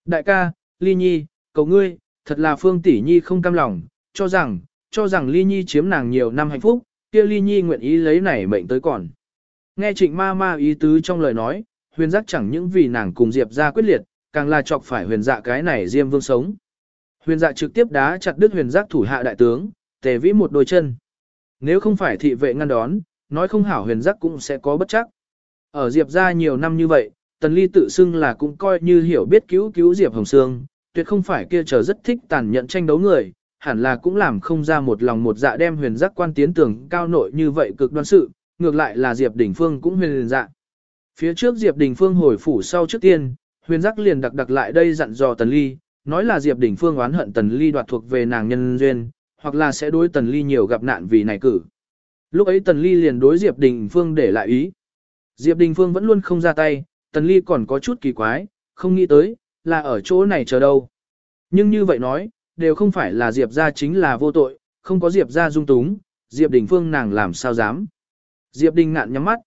Đại ca, Ly Nhi, cầu ngươi, thật là Phương Tỷ Nhi không cam lòng, cho rằng, cho rằng Ly Nhi chiếm nàng nhiều năm hạnh phúc, kia Ly Nhi nguyện ý lấy này mệnh tới còn. Nghe trịnh ma ma ý tứ trong lời nói, huyền giác chẳng những vì nàng cùng Diệp ra quyết liệt, càng là chọc phải huyền dạ cái này diêm vương sống. Huyền dạ trực tiếp đá chặt đứt huyền giác thủ hạ đại tướng, tề vĩ một đôi chân. Nếu không phải thị vệ ngăn đón, nói không hảo huyền giác cũng sẽ có bất chắc. Ở Diệp ra nhiều năm như vậy, Tần Ly tự xưng là cũng coi như hiểu biết cứu cứu Diệp Hồng Sương, tuyệt không phải kia chờ rất thích tàn nhẫn tranh đấu người, hẳn là cũng làm không ra một lòng một dạ đem huyền giác quan tiến tưởng cao nội như vậy cực đoan sự, ngược lại là Diệp Đình Phương cũng huyền dạ. Phía trước Diệp Đình Phương hồi phủ sau trước tiên, huyền giác liền đặc đặc lại đây dặn dò Tần Ly, nói là Diệp Đình Phương oán hận Tần Ly đoạt thuộc về nàng nhân duyên, hoặc là sẽ đối Tần Ly nhiều gặp nạn vì này cử. Lúc ấy Tần Ly liền đối Diệp Đình Phương để lại ý. Diệp Đình Phương vẫn luôn không ra tay, Tần Ly còn có chút kỳ quái, không nghĩ tới, là ở chỗ này chờ đâu. Nhưng như vậy nói, đều không phải là Diệp ra chính là vô tội, không có Diệp ra dung túng, Diệp Đình Phương nàng làm sao dám. Diệp Đình ngạn nhắm mắt.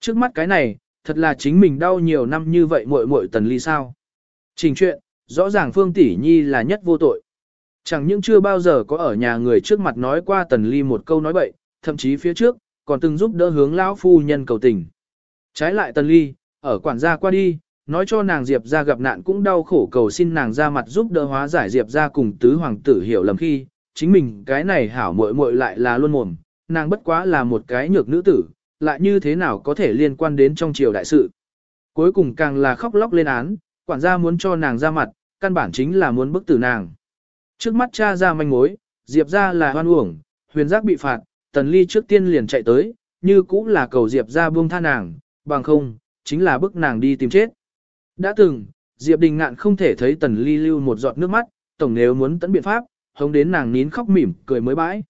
Trước mắt cái này, thật là chính mình đau nhiều năm như vậy muội muội Tần Ly sao. Trình chuyện, rõ ràng Phương Tỷ Nhi là nhất vô tội. Chẳng những chưa bao giờ có ở nhà người trước mặt nói qua Tần Ly một câu nói bậy, thậm chí phía trước, còn từng giúp đỡ hướng lão phu nhân cầu tình. Trái lại Tần Ly, ở quản gia qua đi, nói cho nàng Diệp ra gặp nạn cũng đau khổ cầu xin nàng ra mặt giúp đỡ hóa giải Diệp ra cùng tứ hoàng tử hiểu lầm khi, chính mình cái này hảo muội muội lại là luôn mồm, nàng bất quá là một cái nhược nữ tử, lại như thế nào có thể liên quan đến trong triều đại sự. Cuối cùng càng là khóc lóc lên án, quản gia muốn cho nàng ra mặt, căn bản chính là muốn bức tử nàng. Trước mắt cha ra manh mối, Diệp ra là hoan uổng, huyền giác bị phạt, tần ly trước tiên liền chạy tới, như cũng là cầu Diệp ra buông tha nàng, bằng không, chính là bức nàng đi tìm chết. Đã từng, Diệp Đình Ngạn không thể thấy tần ly lưu một giọt nước mắt, tổng nếu muốn tận biện pháp, hống đến nàng nín khóc mỉm, cười mới bãi.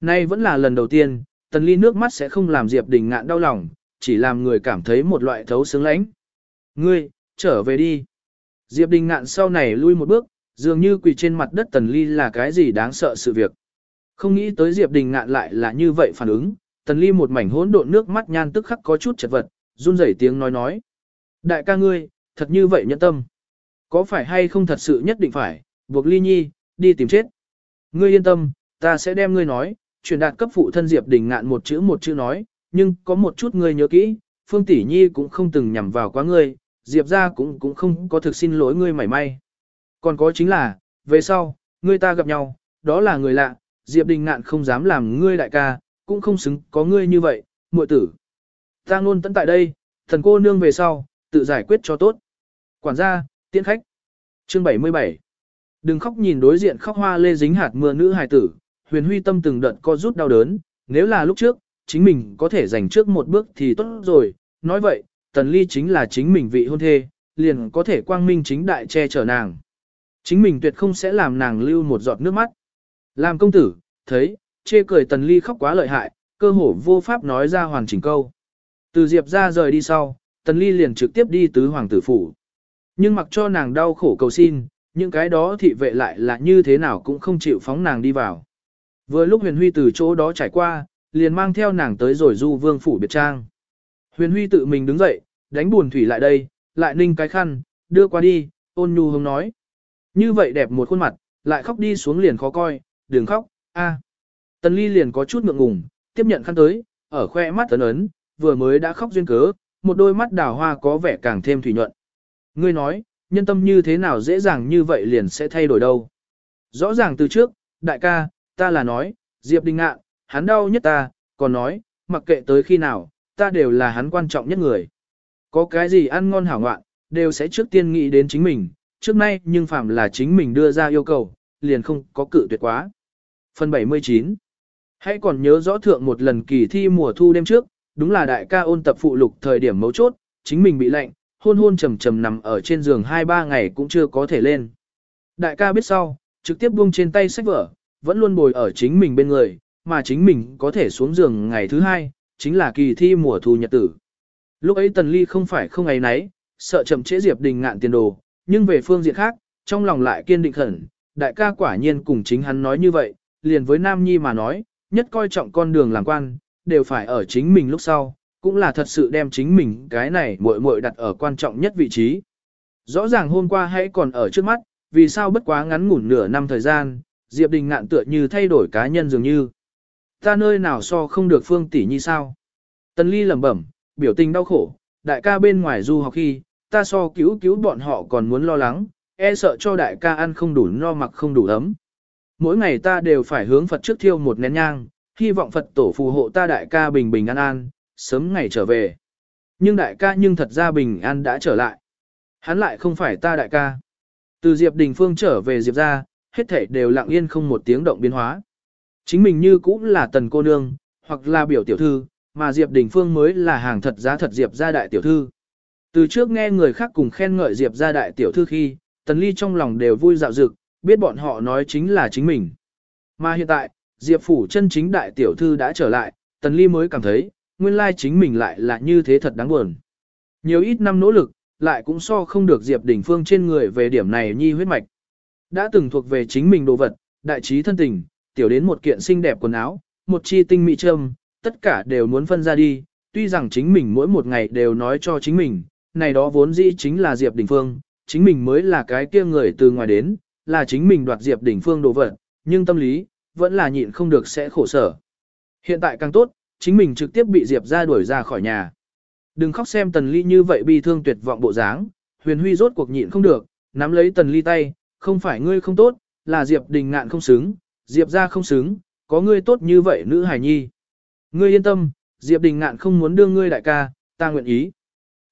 Nay vẫn là lần đầu tiên, tần ly nước mắt sẽ không làm Diệp Đình Ngạn đau lòng, chỉ làm người cảm thấy một loại thấu sướng lãnh. Ngươi, trở về đi. Diệp Đình Ngạn sau này lui một bước, dường như quỳ trên mặt đất tần ly là cái gì đáng sợ sự việc. Không nghĩ tới Diệp Đình Ngạn lại là như vậy phản ứng, tần ly một mảnh hỗn độn nước mắt nhan tức khắc có chút chật vật, run rẩy tiếng nói nói. Đại ca ngươi, thật như vậy nhẫn tâm. Có phải hay không thật sự nhất định phải, buộc ly nhi, đi tìm chết. Ngươi yên tâm, ta sẽ đem ngươi nói, truyền đạt cấp phụ thân Diệp Đình ngạn một chữ một chữ nói, nhưng có một chút ngươi nhớ kỹ, Phương Tỷ Nhi cũng không từng nhằm vào quá ngươi, Diệp ra cũng cũng không có thực xin lỗi ngươi mảy may. Còn có chính là, về sau, ngươi ta gặp nhau, đó là người lạ, Diệp Đình ngạn không dám làm ngươi đại ca, cũng không xứng có ngươi như vậy, muội tử. Ta luôn tận tại đây, thần cô nương về sau, tự giải quyết cho tốt. Quản gia, tiễn khách. Chương 77 Đừng khóc nhìn đối diện khóc hoa lê dính hạt mưa nữ hài tử, huyền huy tâm từng đợt co rút đau đớn, nếu là lúc trước, chính mình có thể giành trước một bước thì tốt rồi. Nói vậy, tần ly chính là chính mình vị hôn thê, liền có thể quang minh chính đại che chở nàng. Chính mình tuyệt không sẽ làm nàng lưu một giọt nước mắt. Làm công tử, thấy, chê cười tần ly khóc quá lợi hại, cơ hồ vô pháp nói ra hoàn chỉnh câu. Từ Diệp ra rời đi sau, Tần Ly liền trực tiếp đi tứ hoàng tử phủ. Nhưng mặc cho nàng đau khổ cầu xin, những cái đó thị vệ lại là như thế nào cũng không chịu phóng nàng đi vào. Vừa lúc huyền huy từ chỗ đó trải qua, liền mang theo nàng tới rồi du vương phủ biệt trang. Huyền huy tự mình đứng dậy, đánh buồn thủy lại đây, lại ninh cái khăn, đưa qua đi, ôn nhu hông nói. Như vậy đẹp một khuôn mặt, lại khóc đi xuống liền khó coi, đừng khóc, a. Tần ly liền có chút ngượng ngùng, tiếp nhận khăn tới, ở khoe mắt tấn ấn, vừa mới đã khóc duyên cớ, một đôi mắt đào hoa có vẻ càng thêm thủy nhuận. Ngươi nói, nhân tâm như thế nào dễ dàng như vậy liền sẽ thay đổi đâu. Rõ ràng từ trước, đại ca, ta là nói, Diệp Đình Ngạn, hắn đau nhất ta, còn nói, mặc kệ tới khi nào, ta đều là hắn quan trọng nhất người. Có cái gì ăn ngon hảo ngoạn, đều sẽ trước tiên nghĩ đến chính mình, trước nay nhưng phạm là chính mình đưa ra yêu cầu, liền không có cự tuyệt quá. Phần 79 Hãy còn nhớ rõ thượng một lần kỳ thi mùa thu đêm trước, đúng là đại ca ôn tập phụ lục thời điểm mấu chốt, chính mình bị lạnh, hôn hôn trầm trầm nằm ở trên giường 2-3 ngày cũng chưa có thể lên. Đại ca biết sau, trực tiếp buông trên tay sách vở, vẫn luôn bồi ở chính mình bên người, mà chính mình có thể xuống giường ngày thứ hai, chính là kỳ thi mùa thu nhật tử. Lúc ấy Tần Ly không phải không ấy nấy, sợ chậm trễ Diệp Đình ngạn tiền đồ, nhưng về phương diện khác, trong lòng lại kiên định khẩn, đại ca quả nhiên cùng chính hắn nói như vậy, liền với Nam Nhi mà nói, nhất coi trọng con đường làm quan, đều phải ở chính mình lúc sau, cũng là thật sự đem chính mình cái này muội muội đặt ở quan trọng nhất vị trí. Rõ ràng hôm qua hãy còn ở trước mắt, vì sao bất quá ngắn ngủn nửa năm thời gian, Diệp Đình ngạn tựa như thay đổi cá nhân dường như. Ta nơi nào so không được phương tỷ như sao? Tần Ly lẩm bẩm, biểu tình đau khổ, đại ca bên ngoài du học khi, ta so cứu cứu bọn họ còn muốn lo lắng, e sợ cho đại ca ăn không đủ no mặc không đủ ấm. Mỗi ngày ta đều phải hướng Phật trước thiêu một nén nhang, hy vọng Phật tổ phù hộ ta đại ca bình bình an an, sớm ngày trở về. Nhưng đại ca nhưng thật ra bình an đã trở lại. Hắn lại không phải ta đại ca. Từ Diệp Đình Phương trở về Diệp ra, hết thảy đều lặng yên không một tiếng động biến hóa. Chính mình như cũng là tần cô nương, hoặc là biểu tiểu thư, mà Diệp Đình Phương mới là hàng thật giá thật Diệp gia đại tiểu thư. Từ trước nghe người khác cùng khen ngợi Diệp gia đại tiểu thư khi, Tần Ly trong lòng đều vui dạo dực, biết bọn họ nói chính là chính mình. Mà hiện tại, Diệp phủ chân chính đại tiểu thư đã trở lại, Tần Ly mới cảm thấy, nguyên lai chính mình lại là như thế thật đáng buồn. Nhiều ít năm nỗ lực, lại cũng so không được Diệp Đình Phương trên người về điểm này nhi huyết mạch. Đã từng thuộc về chính mình đồ vật, đại trí thân tình, tiểu đến một kiện xinh đẹp quần áo, một chi tinh mỹ trâm, tất cả đều muốn phân ra đi, tuy rằng chính mình mỗi một ngày đều nói cho chính mình, này đó vốn dĩ chính là Diệp Đình Phương, chính mình mới là cái kia người từ ngoài đến, là chính mình đoạt Diệp Đình Phương đồ vật, nhưng tâm lý, vẫn là nhịn không được sẽ khổ sở. Hiện tại càng tốt, chính mình trực tiếp bị Diệp ra đuổi ra khỏi nhà. Đừng khóc xem Tần Ly như vậy bi thương tuyệt vọng bộ dáng, huyền huy rốt cuộc nhịn không được, nắm lấy Tần Ly tay, không phải ngươi không tốt, là Diệp Đình ngạn không xứng, Diệp ra không xứng, có ngươi tốt như vậy nữ hải nhi. Ngươi yên tâm, Diệp Đình ngạn không muốn đưa ngươi đại ca, ta nguyện ý.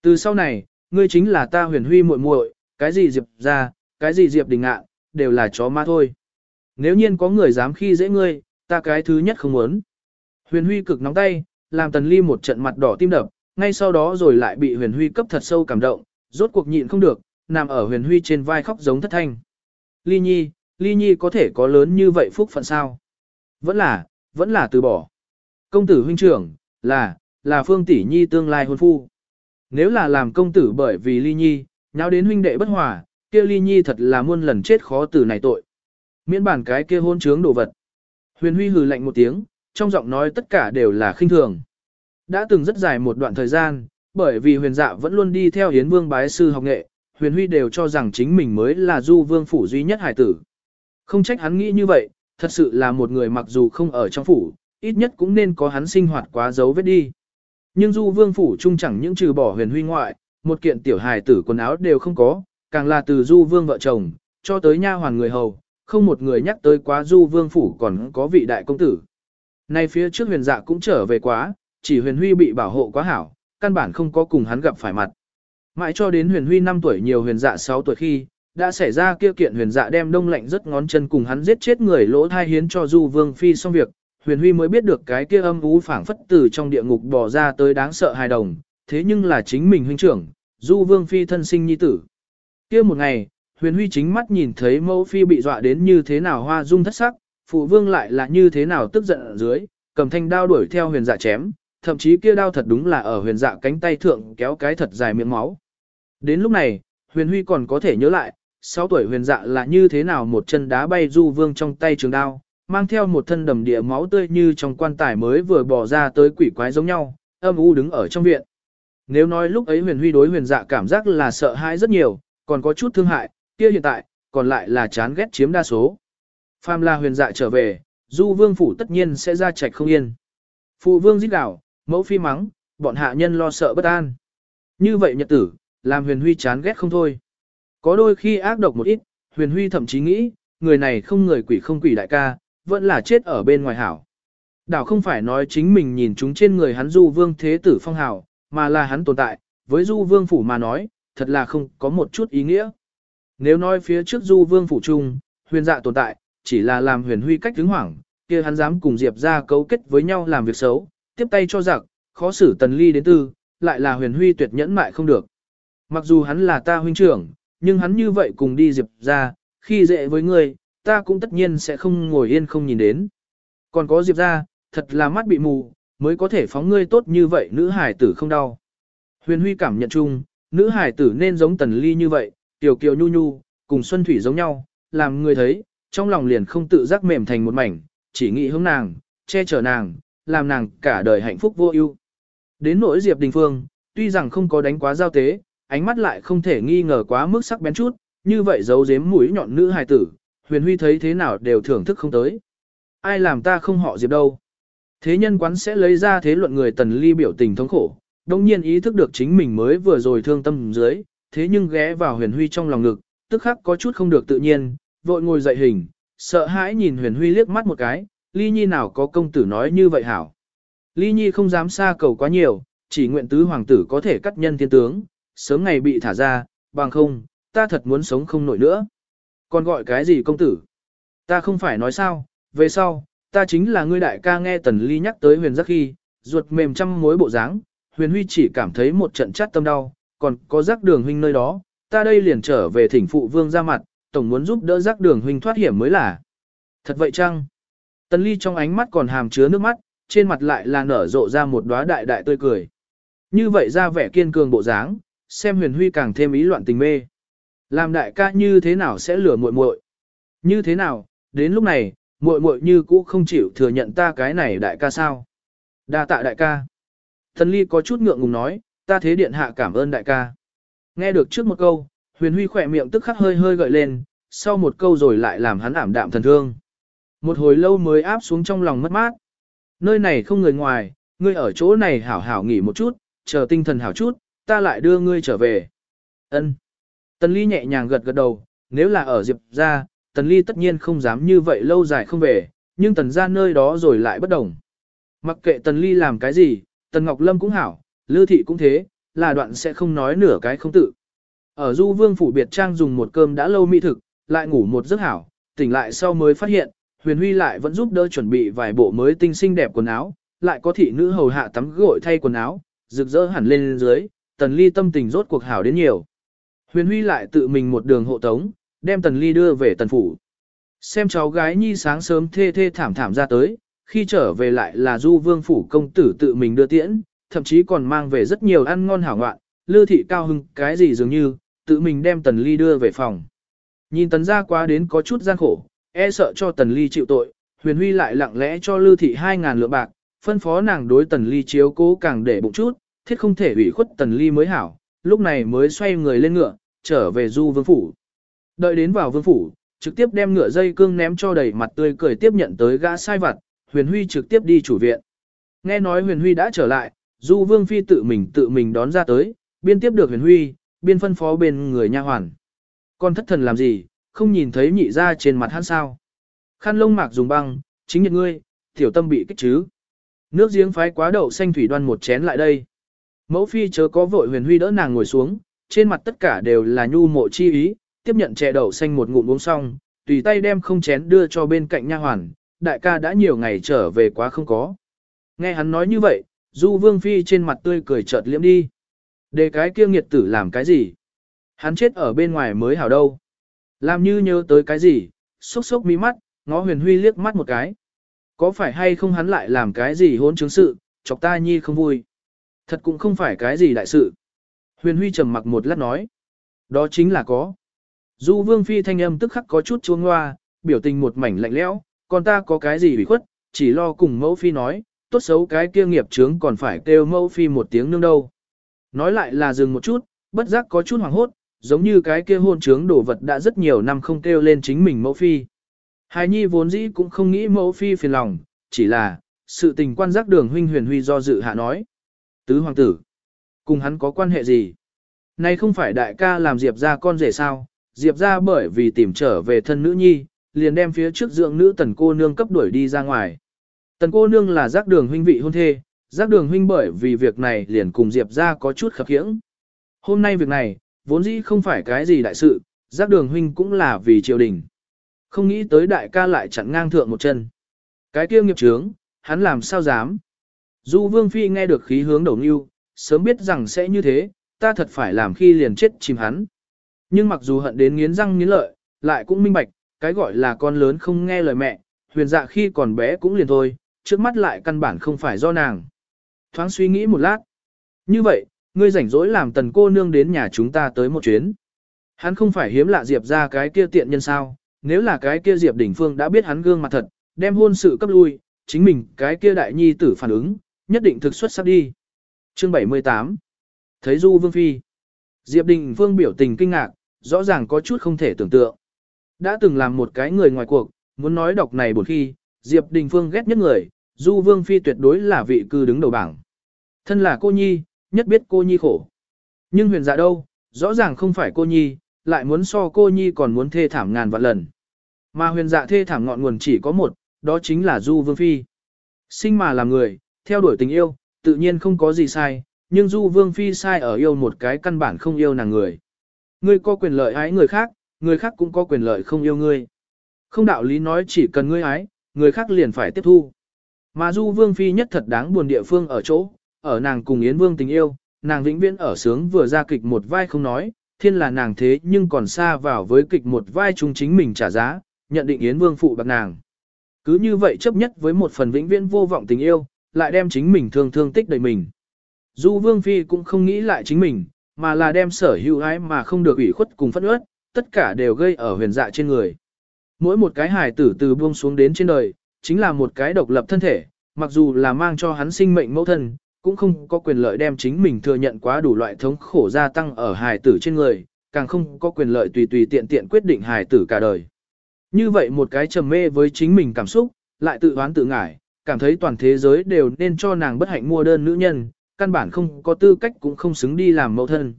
Từ sau này, ngươi chính là ta huyền huy muội muội, cái gì Diệp ra, cái gì Diệp Đình ngạn, đều là chó ma thôi. Nếu nhiên có người dám khi dễ ngươi, ta cái thứ nhất không muốn. Huyền huy cực nóng tay, làm tần ly một trận mặt đỏ tim đập, ngay sau đó rồi lại bị huyền huy cấp thật sâu cảm động, rốt cuộc nhịn không được, nằm ở huyền huy trên vai khóc giống thất thanh. Ly nhi, ly nhi có thể có lớn như vậy phúc phận sao? Vẫn là, vẫn là từ bỏ. Công tử huynh trưởng, là, là phương tỷ nhi tương lai hôn phu. Nếu là làm công tử bởi vì ly nhi, nháo đến huynh đệ bất hòa, kia ly nhi thật là muôn lần chết khó từ này tội. Miễn bản cái kia hôn trướng đồ vật. Huyền huy hừ lạnh một tiếng, trong giọng nói tất cả đều là khinh thường. Đã từng rất dài một đoạn thời gian, bởi vì huyền dạ vẫn luôn đi theo hiến vương bái sư học nghệ, huyền huy đều cho rằng chính mình mới là du vương phủ duy nhất hải tử. Không trách hắn nghĩ như vậy, thật sự là một người mặc dù không ở trong phủ, ít nhất cũng nên có hắn sinh hoạt quá dấu vết đi. Nhưng du vương phủ trung chẳng những trừ bỏ huyền huy ngoại, một kiện tiểu hài tử quần áo đều không có, càng là từ du vương vợ chồng, cho tới nha hoàn người hầu, không một người nhắc tới quá du vương phủ còn có vị đại công tử. Nay phía trước huyền dạ cũng trở về quá, chỉ huyền huy bị bảo hộ quá hảo, căn bản không có cùng hắn gặp phải mặt. Mãi cho đến huyền huy 5 tuổi nhiều huyền dạ 6 tuổi khi, đã xảy ra kia kiện huyền dạ đem đông lạnh rất ngón chân cùng hắn giết chết người lỗ thai hiến cho du vương phi xong việc, huyền huy mới biết được cái kia âm ú phảng phất từ trong địa ngục bỏ ra tới đáng sợ hài đồng, thế nhưng là chính mình huynh trưởng, du vương phi thân sinh nhi tử. kia một ngày, huyền huy chính mắt nhìn thấy mẫu phi bị dọa đến như thế nào hoa dung thất sắc, phụ vương lại là như thế nào tức giận ở dưới, cầm thanh đao đuổi theo huyền dạ chém, thậm chí kia đao thật đúng là ở huyền dạ cánh tay thượng kéo cái thật dài miệng máu. Đến lúc này, huyền huy còn có thể nhớ lại, 6 tuổi huyền dạ là như thế nào một chân đá bay du vương trong tay trường đao, mang theo một thân đầm địa máu tươi như trong quan tài mới vừa bỏ ra tới quỷ quái giống nhau, âm u đứng ở trong viện. Nếu nói lúc ấy huyền huy đối huyền dạ cảm giác là sợ hãi rất nhiều, còn có chút thương hại, kia hiện tại, còn lại là chán ghét chiếm đa số. Phàm là huyền dạ trở về, du vương phủ tất nhiên sẽ ra trạch không yên. Phụ vương giết đảo, mẫu phi mắng, bọn hạ nhân lo sợ bất an. Như vậy nhật tử, làm huyền huy chán ghét không thôi. Có đôi khi ác độc một ít, huyền huy thậm chí nghĩ, người này không người quỷ không quỷ đại ca, vẫn là chết ở bên ngoài hảo. Đảo không phải nói chính mình nhìn chúng trên người hắn du vương thế tử phong hảo, mà là hắn tồn tại, với Du Vương Phủ mà nói, thật là không có một chút ý nghĩa. Nếu nói phía trước Du Vương Phủ Trung huyền dạ tồn tại, chỉ là làm huyền huy cách đứng hoảng, kia hắn dám cùng Diệp ra cấu kết với nhau làm việc xấu, tiếp tay cho giặc, khó xử tần ly đến tư, lại là huyền huy tuyệt nhẫn mại không được. Mặc dù hắn là ta huynh trưởng, nhưng hắn như vậy cùng đi Diệp ra, khi dễ với ngươi, ta cũng tất nhiên sẽ không ngồi yên không nhìn đến. Còn có Diệp ra, thật là mắt bị mù, mới có thể phóng ngươi tốt như vậy nữ hải tử không đau. Huyền Huy cảm nhận chung, nữ hải tử nên giống tần ly như vậy, tiểu kiều nhu nhu, cùng Xuân Thủy giống nhau, làm người thấy, trong lòng liền không tự giác mềm thành một mảnh, chỉ nghĩ hướng nàng, che chở nàng, làm nàng cả đời hạnh phúc vô ưu. Đến nỗi Diệp Đình Phương, tuy rằng không có đánh quá giao tế, ánh mắt lại không thể nghi ngờ quá mức sắc bén chút, như vậy giấu giếm mũi nhọn nữ hài tử, huyền huy thấy thế nào đều thưởng thức không tới. Ai làm ta không họ Diệp đâu. Thế nhân quán sẽ lấy ra thế luận người tần ly biểu tình thống khổ, đồng nhiên ý thức được chính mình mới vừa rồi thương tâm dưới, thế nhưng ghé vào huyền huy trong lòng ngực, tức khắc có chút không được tự nhiên, vội ngồi dậy hình, sợ hãi nhìn huyền huy liếc mắt một cái, ly nhi nào có công tử nói như vậy hảo. Ly nhi không dám xa cầu quá nhiều, chỉ nguyện tứ hoàng tử có thể cắt nhân thiên tướng, sớm ngày bị thả ra, bằng không, ta thật muốn sống không nổi nữa. Còn gọi cái gì công tử? Ta không phải nói sao, về sau, ta chính là ngươi đại ca nghe tần ly nhắc tới huyền giác khi, ruột mềm trăm mối bộ dáng, huyền huy chỉ cảm thấy một trận chát tâm đau, còn có giác đường huynh nơi đó, ta đây liền trở về thỉnh phụ vương ra mặt, tổng muốn giúp đỡ giác đường huynh thoát hiểm mới là. Thật vậy chăng? Tần ly trong ánh mắt còn hàm chứa nước mắt, trên mặt lại là nở rộ ra một đóa đại đại tươi cười. Như vậy ra vẻ kiên cường bộ dáng, xem huyền huy càng thêm ý loạn tình mê. Làm đại ca như thế nào sẽ lừa muội muội? Như thế nào, đến lúc này, muội muội như cũ không chịu thừa nhận ta cái này đại ca sao? Đa tạ đại ca. Thần ly có chút ngượng ngùng nói, ta thế điện hạ cảm ơn đại ca. Nghe được trước một câu, huyền huy khỏe miệng tức khắc hơi hơi gợi lên, sau một câu rồi lại làm hắn ảm đạm thần thương. Một hồi lâu mới áp xuống trong lòng mất mát. Nơi này không người ngoài, ngươi ở chỗ này hảo hảo nghỉ một chút, chờ tinh thần hảo chút, ta lại đưa ngươi trở về. Ân. Tần Ly nhẹ nhàng gật gật đầu, nếu là ở Diệp ra, Tần Ly tất nhiên không dám như vậy lâu dài không về, nhưng Tần ra nơi đó rồi lại bất đồng. Mặc kệ Tần Ly làm cái gì, Tần Ngọc Lâm cũng hảo, Lư Thị cũng thế, là đoạn sẽ không nói nửa cái không tự. Ở Du Vương Phủ Biệt Trang dùng một cơm đã lâu mỹ thực, lại ngủ một giấc hảo, tỉnh lại sau mới phát hiện, Huyền Huy lại vẫn giúp đỡ chuẩn bị vài bộ mới tinh xinh đẹp quần áo, lại có thị nữ hầu hạ tắm gội thay quần áo, rực rỡ hẳn lên dưới, Tần Ly tâm tình rốt cuộc hảo đến nhiều. Huyền Huy lại tự mình một đường hộ tống, đem Tần Ly đưa về Tần Phủ. Xem cháu gái nhi sáng sớm thê thê thảm thảm ra tới, khi trở về lại là Du Vương Phủ công tử tự mình đưa tiễn, thậm chí còn mang về rất nhiều ăn ngon hảo ngoạn, lư thị cao hưng cái gì dường như, tự mình đem Tần Ly đưa về phòng. Nhìn Tần ra quá đến có chút gian khổ, e sợ cho Tần Ly chịu tội, Huyền Huy lại lặng lẽ cho lư thị 2.000 lượng bạc, phân phó nàng đối Tần Ly chiếu cố càng để bụng chút, thiết không thể ủy khuất Tần Ly mới hảo, lúc này mới xoay người lên ngựa, trở về du vương phủ. Đợi đến vào vương phủ, trực tiếp đem ngựa dây cương ném cho đầy mặt tươi cười tiếp nhận tới gã sai vặt, huyền huy trực tiếp đi chủ viện. Nghe nói huyền huy đã trở lại, du vương phi tự mình tự mình đón ra tới, biên tiếp được huyền huy, biên phân phó bên người nha hoàn. Con thất thần làm gì, không nhìn thấy nhị ra trên mặt hắn sao. Khăn lông mạc dùng băng, chính nhật ngươi, tiểu tâm bị kích chứ. Nước giếng phái quá đậu xanh thủy đoan một chén lại đây. Mẫu phi chớ có vội huyền huy đỡ nàng ngồi xuống, trên mặt tất cả đều là nhu mộ chi ý, tiếp nhận chè đậu xanh một ngụm uống xong, tùy tay đem không chén đưa cho bên cạnh nha hoàn, đại ca đã nhiều ngày trở về quá không có. Nghe hắn nói như vậy, du vương phi trên mặt tươi cười chợt liễm đi. Để cái kia nghiệt tử làm cái gì? Hắn chết ở bên ngoài mới hảo đâu. Làm như nhớ tới cái gì, sốc sốc mí mắt, ngó huyền huy liếc mắt một cái. Có phải hay không hắn lại làm cái gì hôn chứng sự, chọc ta nhi không vui. Thật cũng không phải cái gì đại sự. Huyền Huy trầm mặc một lát nói. Đó chính là có. Du Vương Phi thanh âm tức khắc có chút chuông hoa, biểu tình một mảnh lạnh lẽo, còn ta có cái gì bị khuất, chỉ lo cùng mẫu phi nói, tốt xấu cái kia nghiệp trướng còn phải kêu mẫu phi một tiếng nương đâu. Nói lại là dừng một chút, bất giác có chút hoảng hốt, giống như cái kia hôn trướng đổ vật đã rất nhiều năm không kêu lên chính mình mẫu phi. Hài nhi vốn dĩ cũng không nghĩ mẫu phi phiền lòng, chỉ là, sự tình quan giác đường huynh huyền huy do dự hạ nói. Tứ hoàng tử, cùng hắn có quan hệ gì? Nay không phải đại ca làm Diệp ra con rể sao? Diệp ra bởi vì tìm trở về thân nữ nhi, liền đem phía trước dưỡng nữ tần cô nương cấp đuổi đi ra ngoài. Tần cô nương là giác đường huynh vị hôn thê, giác đường huynh bởi vì việc này liền cùng Diệp ra có chút khập khiễng. Hôm nay việc này, vốn dĩ không phải cái gì đại sự, giác đường huynh cũng là vì triều đình. Không nghĩ tới đại ca lại chặn ngang thượng một chân. Cái kia nghiệp trướng, hắn làm sao dám. Du Vương Phi nghe được khí hướng đầu nưu, sớm biết rằng sẽ như thế, ta thật phải làm khi liền chết chìm hắn. Nhưng mặc dù hận đến nghiến răng nghiến lợi, lại cũng minh bạch, cái gọi là con lớn không nghe lời mẹ, huyền dạ khi còn bé cũng liền thôi, trước mắt lại căn bản không phải do nàng. Thoáng suy nghĩ một lát. Như vậy, ngươi rảnh rỗi làm tần cô nương đến nhà chúng ta tới một chuyến. Hắn không phải hiếm lạ Diệp ra cái kia tiện nhân sao, nếu là cái kia Diệp đỉnh phương đã biết hắn gương mặt thật, đem hôn sự cấp lui, chính mình cái kia đại nhi tử phản ứng, nhất định thực xuất sắc đi. Chương 78 Thấy Du Vương Phi Diệp Đình Phương biểu tình kinh ngạc, rõ ràng có chút không thể tưởng tượng. Đã từng làm một cái người ngoài cuộc, muốn nói đọc này buồn khi, Diệp Đình Phương ghét nhất người, Du Vương Phi tuyệt đối là vị cư đứng đầu bảng. Thân là cô nhi, nhất biết cô nhi khổ. Nhưng huyền dạ đâu, rõ ràng không phải cô nhi, lại muốn so cô nhi còn muốn thê thảm ngàn vạn lần. Mà huyền dạ thê thảm ngọn nguồn chỉ có một, đó chính là Du Vương Phi. Sinh mà làm người, theo đuổi tình yêu, tự nhiên không có gì sai, nhưng Du Vương Phi sai ở yêu một cái căn bản không yêu nàng người. Ngươi có quyền lợi ái người khác, người khác cũng có quyền lợi không yêu ngươi. Không đạo lý nói chỉ cần ngươi ái, người khác liền phải tiếp thu. Mà Du Vương Phi nhất thật đáng buồn địa phương ở chỗ, ở nàng cùng Yến Vương tình yêu, nàng vĩnh viễn ở sướng vừa ra kịch một vai không nói, thiên là nàng thế nhưng còn xa vào với kịch một vai chung chính mình trả giá, nhận định Yến Vương phụ bạc nàng. Cứ như vậy chấp nhất với một phần vĩnh viễn vô vọng tình yêu, lại đem chính mình thương thương tích đầy mình. Du Vương Phi cũng không nghĩ lại chính mình, mà là đem sở hữu ái mà không được ủy khuất cùng phất ướt, tất cả đều gây ở huyền dạ trên người. Mỗi một cái hài tử từ buông xuống đến trên đời, chính là một cái độc lập thân thể, mặc dù là mang cho hắn sinh mệnh mẫu thân, cũng không có quyền lợi đem chính mình thừa nhận quá đủ loại thống khổ gia tăng ở hài tử trên người, càng không có quyền lợi tùy tùy tiện tiện quyết định hài tử cả đời. Như vậy một cái trầm mê với chính mình cảm xúc, lại tự oán tự ngải, cảm thấy toàn thế giới đều nên cho nàng bất hạnh mua đơn nữ nhân, căn bản không có tư cách cũng không xứng đi làm mẫu thân.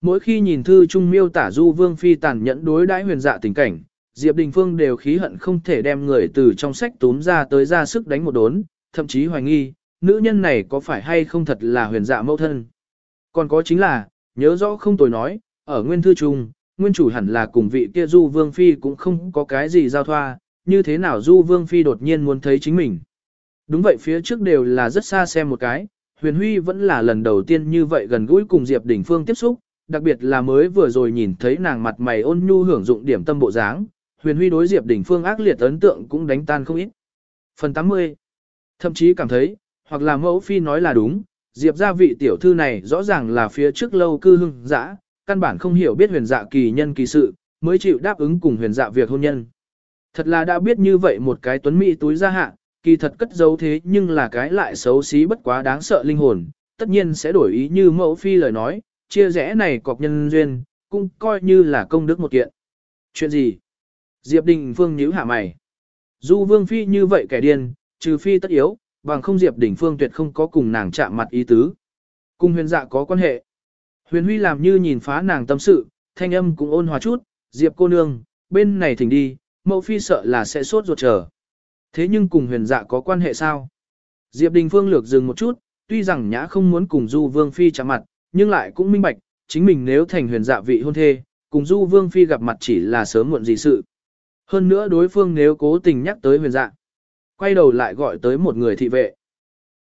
Mỗi khi nhìn thư trung miêu tả Du Vương Phi tàn nhẫn đối đãi huyền dạ tình cảnh, Diệp Đình Phương đều khí hận không thể đem người từ trong sách túm ra tới ra sức đánh một đốn, thậm chí hoài nghi, nữ nhân này có phải hay không thật là huyền dạ mẫu thân. Còn có chính là, nhớ rõ không tồi nói, ở nguyên thư trung, nguyên chủ hẳn là cùng vị kia Du Vương Phi cũng không có cái gì giao thoa, như thế nào Du Vương Phi đột nhiên muốn thấy chính mình. Đúng vậy phía trước đều là rất xa xem một cái, Huyền Huy vẫn là lần đầu tiên như vậy gần gũi cùng Diệp Đình Phương tiếp xúc, đặc biệt là mới vừa rồi nhìn thấy nàng mặt mày ôn nhu hưởng dụng điểm tâm bộ dáng, Huyền Huy đối Diệp Đình Phương ác liệt ấn tượng cũng đánh tan không ít. Phần 80 Thậm chí cảm thấy, hoặc là mẫu phi nói là đúng, Diệp gia vị tiểu thư này rõ ràng là phía trước lâu cư hưng dã, căn bản không hiểu biết huyền dạ kỳ nhân kỳ sự, mới chịu đáp ứng cùng huyền dạ việc hôn nhân. Thật là đã biết như vậy một cái tuấn mỹ túi ra hạ, kỳ thật cất giấu thế nhưng là cái lại xấu xí bất quá đáng sợ linh hồn, tất nhiên sẽ đổi ý như mẫu phi lời nói, chia rẽ này cọc nhân duyên, cũng coi như là công đức một kiện. Chuyện gì? Diệp Đình Phương nhíu hạ mày. Du Vương Phi như vậy kẻ điên, trừ Phi tất yếu, bằng không Diệp Đình Phương tuyệt không có cùng nàng chạm mặt ý tứ. Cùng huyền dạ có quan hệ. Huyền Huy làm như nhìn phá nàng tâm sự, thanh âm cũng ôn hòa chút, Diệp cô nương, bên này thỉnh đi, mẫu phi sợ là sẽ sốt ruột chờ. Thế nhưng cùng huyền dạ có quan hệ sao? Diệp Đình Phương lược dừng một chút, tuy rằng nhã không muốn cùng Du Vương Phi chạm mặt, nhưng lại cũng minh bạch, chính mình nếu thành huyền dạ vị hôn thê, cùng Du Vương Phi gặp mặt chỉ là sớm muộn gì sự. Hơn nữa đối phương nếu cố tình nhắc tới huyền dạ, quay đầu lại gọi tới một người thị vệ.